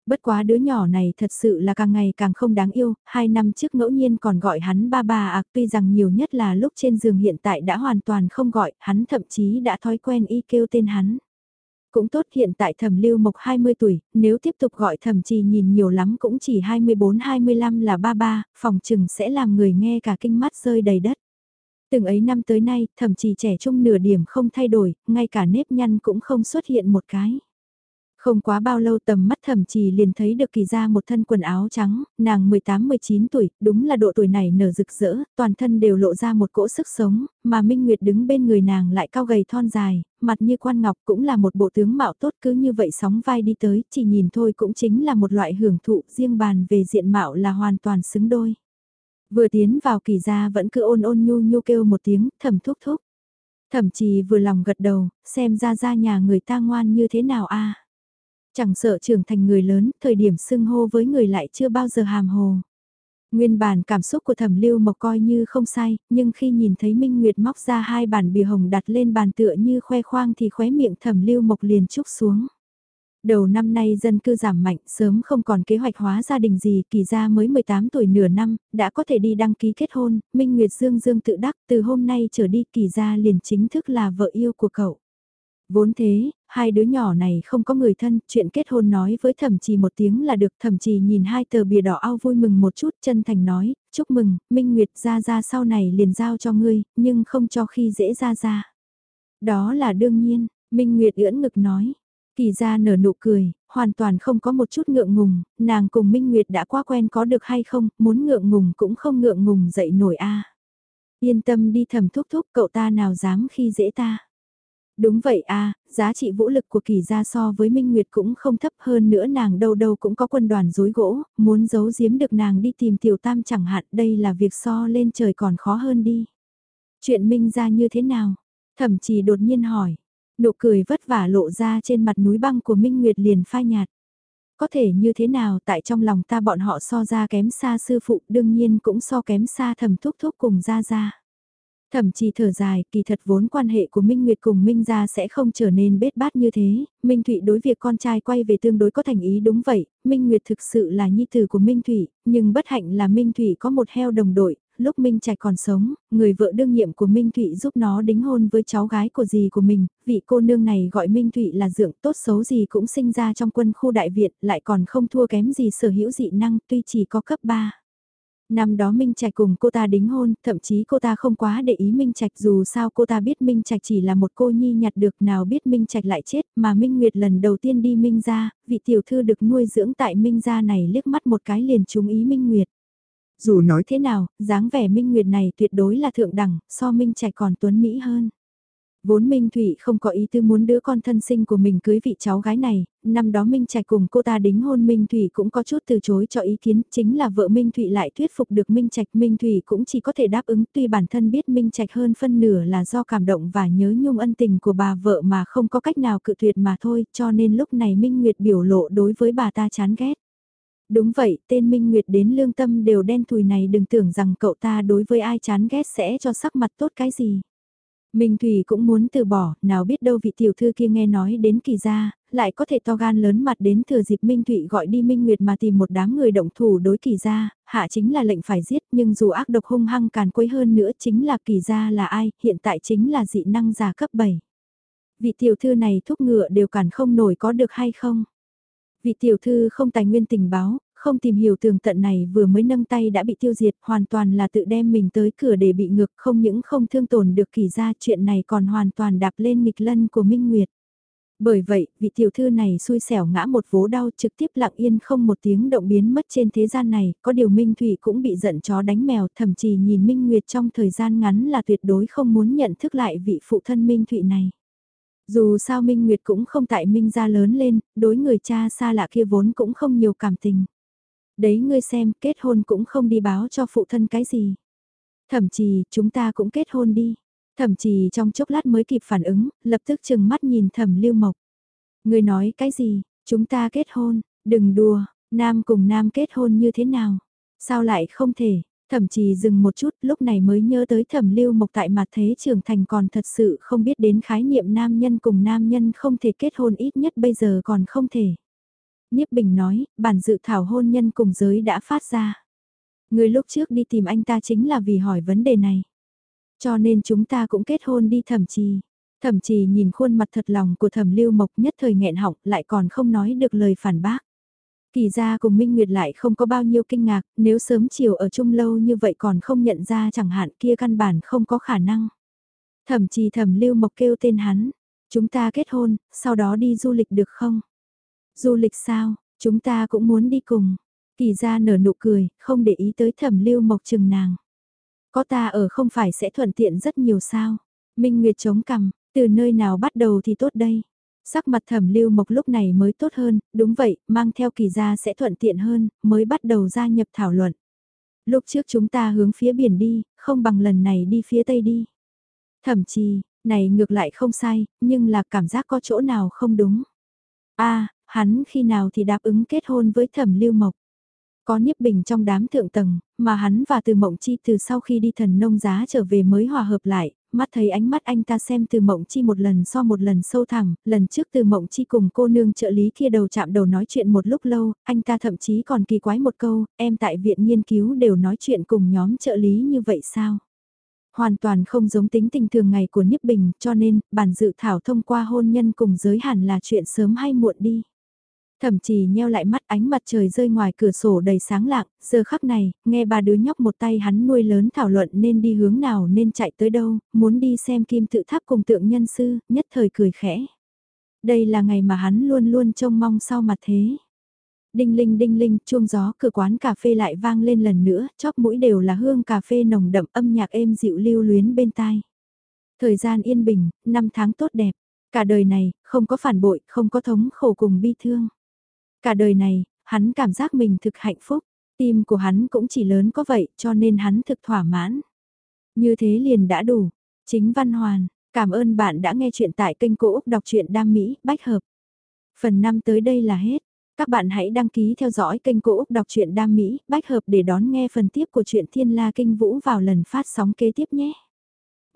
Bất quá đứa nhỏ này thật sự là càng ngày càng không đáng yêu, hai năm trước ngẫu nhiên còn gọi hắn ba bà ạc tuy rằng nhiều nhất là lúc trên giường hiện tại đã hoàn toàn không gọi, hắn thậm chí đã thói quen y kêu tên hắn. Cũng tốt hiện tại thẩm lưu mộc 20 tuổi, nếu tiếp tục gọi thẩm trì nhìn nhiều lắm cũng chỉ 24-25 là ba ba, phòng chừng sẽ làm người nghe cả kinh mắt rơi đầy đất. Từng ấy năm tới nay, thậm chí trẻ trung nửa điểm không thay đổi, ngay cả nếp nhăn cũng không xuất hiện một cái. Không quá bao lâu tầm mắt thẩm trì liền thấy được kỳ ra một thân quần áo trắng, nàng 18-19 tuổi, đúng là độ tuổi này nở rực rỡ, toàn thân đều lộ ra một cỗ sức sống, mà Minh Nguyệt đứng bên người nàng lại cao gầy thon dài, mặt như quan ngọc cũng là một bộ tướng mạo tốt cứ như vậy sóng vai đi tới, chỉ nhìn thôi cũng chính là một loại hưởng thụ riêng bàn về diện mạo là hoàn toàn xứng đôi. Vừa tiến vào kỳ gia vẫn cứ ôn ôn nhu nhu kêu một tiếng thầm thúc thúc. Thẩm trì vừa lòng gật đầu, xem ra ra nhà người ta ngoan như thế nào a Chẳng sợ trưởng thành người lớn, thời điểm xưng hô với người lại chưa bao giờ hàm hồ. Nguyên bản cảm xúc của thẩm lưu mộc coi như không sai, nhưng khi nhìn thấy Minh Nguyệt móc ra hai bản bìa hồng đặt lên bàn tựa như khoe khoang thì khóe miệng thẩm lưu mộc liền trúc xuống. Đầu năm nay dân cư giảm mạnh, sớm không còn kế hoạch hóa gia đình gì, kỳ ra mới 18 tuổi nửa năm, đã có thể đi đăng ký kết hôn, Minh Nguyệt Dương Dương tự đắc, từ hôm nay trở đi kỳ ra liền chính thức là vợ yêu của cậu. Vốn thế, hai đứa nhỏ này không có người thân, chuyện kết hôn nói với thẩm trì một tiếng là được thẩm trì nhìn hai tờ bìa đỏ ao vui mừng một chút chân thành nói, chúc mừng, Minh Nguyệt ra ra sau này liền giao cho ngươi, nhưng không cho khi dễ ra ra. Đó là đương nhiên, Minh Nguyệt ưỡn ngực nói. Kỳ ra nở nụ cười, hoàn toàn không có một chút ngượng ngùng, nàng cùng Minh Nguyệt đã quá quen có được hay không, muốn ngượng ngùng cũng không ngượng ngùng dậy nổi a. Yên tâm đi thầm thúc thúc cậu ta nào dám khi dễ ta. Đúng vậy a, giá trị vũ lực của kỳ gia so với Minh Nguyệt cũng không thấp hơn nữa nàng đâu đâu cũng có quân đoàn dối gỗ, muốn giấu giếm được nàng đi tìm tiểu tam chẳng hạn đây là việc so lên trời còn khó hơn đi. Chuyện Minh ra như thế nào? Thẩm chỉ đột nhiên hỏi. Nụ cười vất vả lộ ra trên mặt núi băng của Minh Nguyệt liền phai nhạt. Có thể như thế nào tại trong lòng ta bọn họ so ra kém xa sư phụ đương nhiên cũng so kém xa thẩm thúc thúc cùng ra ra. Thậm chí thở dài, kỳ thật vốn quan hệ của Minh Nguyệt cùng Minh Gia sẽ không trở nên bết bát như thế, Minh Thụy đối việc con trai quay về tương đối có thành ý đúng vậy, Minh Nguyệt thực sự là nhi tử của Minh Thụy, nhưng bất hạnh là Minh Thụy có một heo đồng đội, lúc Minh Trạch còn sống, người vợ đương nhiệm của Minh Thụy giúp nó đính hôn với cháu gái của dì của mình, vị cô nương này gọi Minh Thụy là dưỡng tốt xấu gì cũng sinh ra trong quân khu đại viện, lại còn không thua kém gì sở hữu dị năng tuy chỉ có cấp 3. Năm đó Minh Trạch cùng cô ta đính hôn, thậm chí cô ta không quá để ý Minh Trạch dù sao cô ta biết Minh Trạch chỉ là một cô nhi nhặt được nào biết Minh Trạch lại chết mà Minh Nguyệt lần đầu tiên đi Minh gia, vị tiểu thư được nuôi dưỡng tại Minh gia này liếc mắt một cái liền trúng ý Minh Nguyệt. Dù nói thế nào, dáng vẻ Minh Nguyệt này tuyệt đối là thượng đẳng, so Minh Trạch còn tuấn mỹ hơn. Vốn Minh Thụy không có ý tư muốn đứa con thân sinh của mình cưới vị cháu gái này, năm đó Minh Trạch cùng cô ta đính hôn Minh Thụy cũng có chút từ chối cho ý kiến, chính là vợ Minh Thụy lại thuyết phục được Minh Trạch, Minh Thụy cũng chỉ có thể đáp ứng tuy bản thân biết Minh Trạch hơn phân nửa là do cảm động và nhớ nhung ân tình của bà vợ mà không có cách nào cự tuyệt mà thôi, cho nên lúc này Minh Nguyệt biểu lộ đối với bà ta chán ghét. Đúng vậy, tên Minh Nguyệt đến lương tâm đều đen thùi này đừng tưởng rằng cậu ta đối với ai chán ghét sẽ cho sắc mặt tốt cái gì. Minh Thủy cũng muốn từ bỏ, nào biết đâu vị tiểu thư kia nghe nói đến kỳ gia, lại có thể to gan lớn mặt đến thừa dịp Minh Thụy gọi đi Minh Nguyệt mà tìm một đám người động thủ đối kỳ gia, hạ chính là lệnh phải giết nhưng dù ác độc hung hăng càn quấy hơn nữa chính là kỳ gia là ai, hiện tại chính là dị năng giả cấp 7. Vị tiểu thư này thúc ngựa đều cản không nổi có được hay không? Vị tiểu thư không tài nguyên tình báo, không tìm hiểu tường tận này vừa mới nâng tay đã bị tiêu diệt, hoàn toàn là tự đem mình tới cửa để bị ngược, không những không thương tổn được kỳ ra chuyện này còn hoàn toàn đạp lên nghịch lân của Minh Nguyệt. Bởi vậy, vị tiểu thư này xui xẻo ngã một vố đau trực tiếp lặng yên không một tiếng động biến mất trên thế gian này, có điều Minh Thủy cũng bị giận chó đánh mèo, thậm chí nhìn Minh Nguyệt trong thời gian ngắn là tuyệt đối không muốn nhận thức lại vị phụ thân Minh thủy này. Dù sao Minh Nguyệt cũng không tại Minh gia lớn lên, đối người cha xa lạ kia vốn cũng không nhiều cảm tình. Đấy ngươi xem, kết hôn cũng không đi báo cho phụ thân cái gì. Thậm chí, chúng ta cũng kết hôn đi. Thậm chí trong chốc lát mới kịp phản ứng, lập tức chừng mắt nhìn thẩm lưu mộc. Ngươi nói cái gì, chúng ta kết hôn, đừng đùa, nam cùng nam kết hôn như thế nào? Sao lại không thể? Thậm chí dừng một chút lúc này mới nhớ tới thẩm lưu mộc tại mặt thế trưởng thành còn thật sự không biết đến khái niệm nam nhân cùng nam nhân không thể kết hôn ít nhất bây giờ còn không thể. Niếp Bình nói, bản dự thảo hôn nhân cùng giới đã phát ra. Người lúc trước đi tìm anh ta chính là vì hỏi vấn đề này. Cho nên chúng ta cũng kết hôn đi thẩm trì. Thẩm trì nhìn khuôn mặt thật lòng của thẩm lưu mộc nhất thời nghẹn họng lại còn không nói được lời phản bác. Kỳ ra cùng Minh Nguyệt lại không có bao nhiêu kinh ngạc, nếu sớm chiều ở chung lâu như vậy còn không nhận ra chẳng hạn kia căn bản không có khả năng. Thẩm trì thẩm lưu mộc kêu tên hắn, chúng ta kết hôn, sau đó đi du lịch được không? Du lịch sao, chúng ta cũng muốn đi cùng. Kỳ ra nở nụ cười, không để ý tới thẩm lưu mộc trừng nàng. Có ta ở không phải sẽ thuận tiện rất nhiều sao. Minh Nguyệt chống cằm, từ nơi nào bắt đầu thì tốt đây. Sắc mặt thẩm lưu mộc lúc này mới tốt hơn, đúng vậy, mang theo kỳ ra sẽ thuận tiện hơn, mới bắt đầu gia nhập thảo luận. Lúc trước chúng ta hướng phía biển đi, không bằng lần này đi phía tây đi. Thậm chí, này ngược lại không sai, nhưng là cảm giác có chỗ nào không đúng. a hắn khi nào thì đáp ứng kết hôn với thẩm lưu mộc. Có Niếp Bình trong đám thượng tầng, mà hắn và Từ Mộng Chi từ sau khi đi thần nông giá trở về mới hòa hợp lại, mắt thấy ánh mắt anh ta xem Từ Mộng Chi một lần so một lần sâu thẳng, lần trước Từ Mộng Chi cùng cô nương trợ lý kia đầu chạm đầu nói chuyện một lúc lâu, anh ta thậm chí còn kỳ quái một câu, em tại viện nghiên cứu đều nói chuyện cùng nhóm trợ lý như vậy sao? hoàn toàn không giống tính tình thường ngày của Niếp Bình, cho nên, bản dự thảo thông qua hôn nhân cùng giới hẳn là chuyện sớm hay muộn đi. Thậm chí nheo lại mắt ánh mặt trời rơi ngoài cửa sổ đầy sáng lạng, giờ khắc này, nghe ba đứa nhóc một tay hắn nuôi lớn thảo luận nên đi hướng nào nên chạy tới đâu, muốn đi xem kim tự tháp cùng tượng nhân sư, nhất thời cười khẽ. Đây là ngày mà hắn luôn luôn trông mong sau mặt thế. Đinh linh đinh linh, chuông gió cửa quán cà phê lại vang lên lần nữa, chóp mũi đều là hương cà phê nồng đậm âm nhạc êm dịu lưu luyến bên tai. Thời gian yên bình, năm tháng tốt đẹp, cả đời này, không có phản bội, không có thống khổ cùng bi thương. Cả đời này, hắn cảm giác mình thực hạnh phúc, tim của hắn cũng chỉ lớn có vậy cho nên hắn thực thỏa mãn. Như thế liền đã đủ. Chính Văn Hoàn, cảm ơn bạn đã nghe chuyện tại kênh Cô Úc Đọc truyện Đam Mỹ, Bách Hợp. Phần 5 tới đây là hết. Các bạn hãy đăng ký theo dõi kênh Cô Úc Đọc truyện Đam Mỹ, Bách Hợp để đón nghe phần tiếp của truyện Thiên La Kinh Vũ vào lần phát sóng kế tiếp nhé.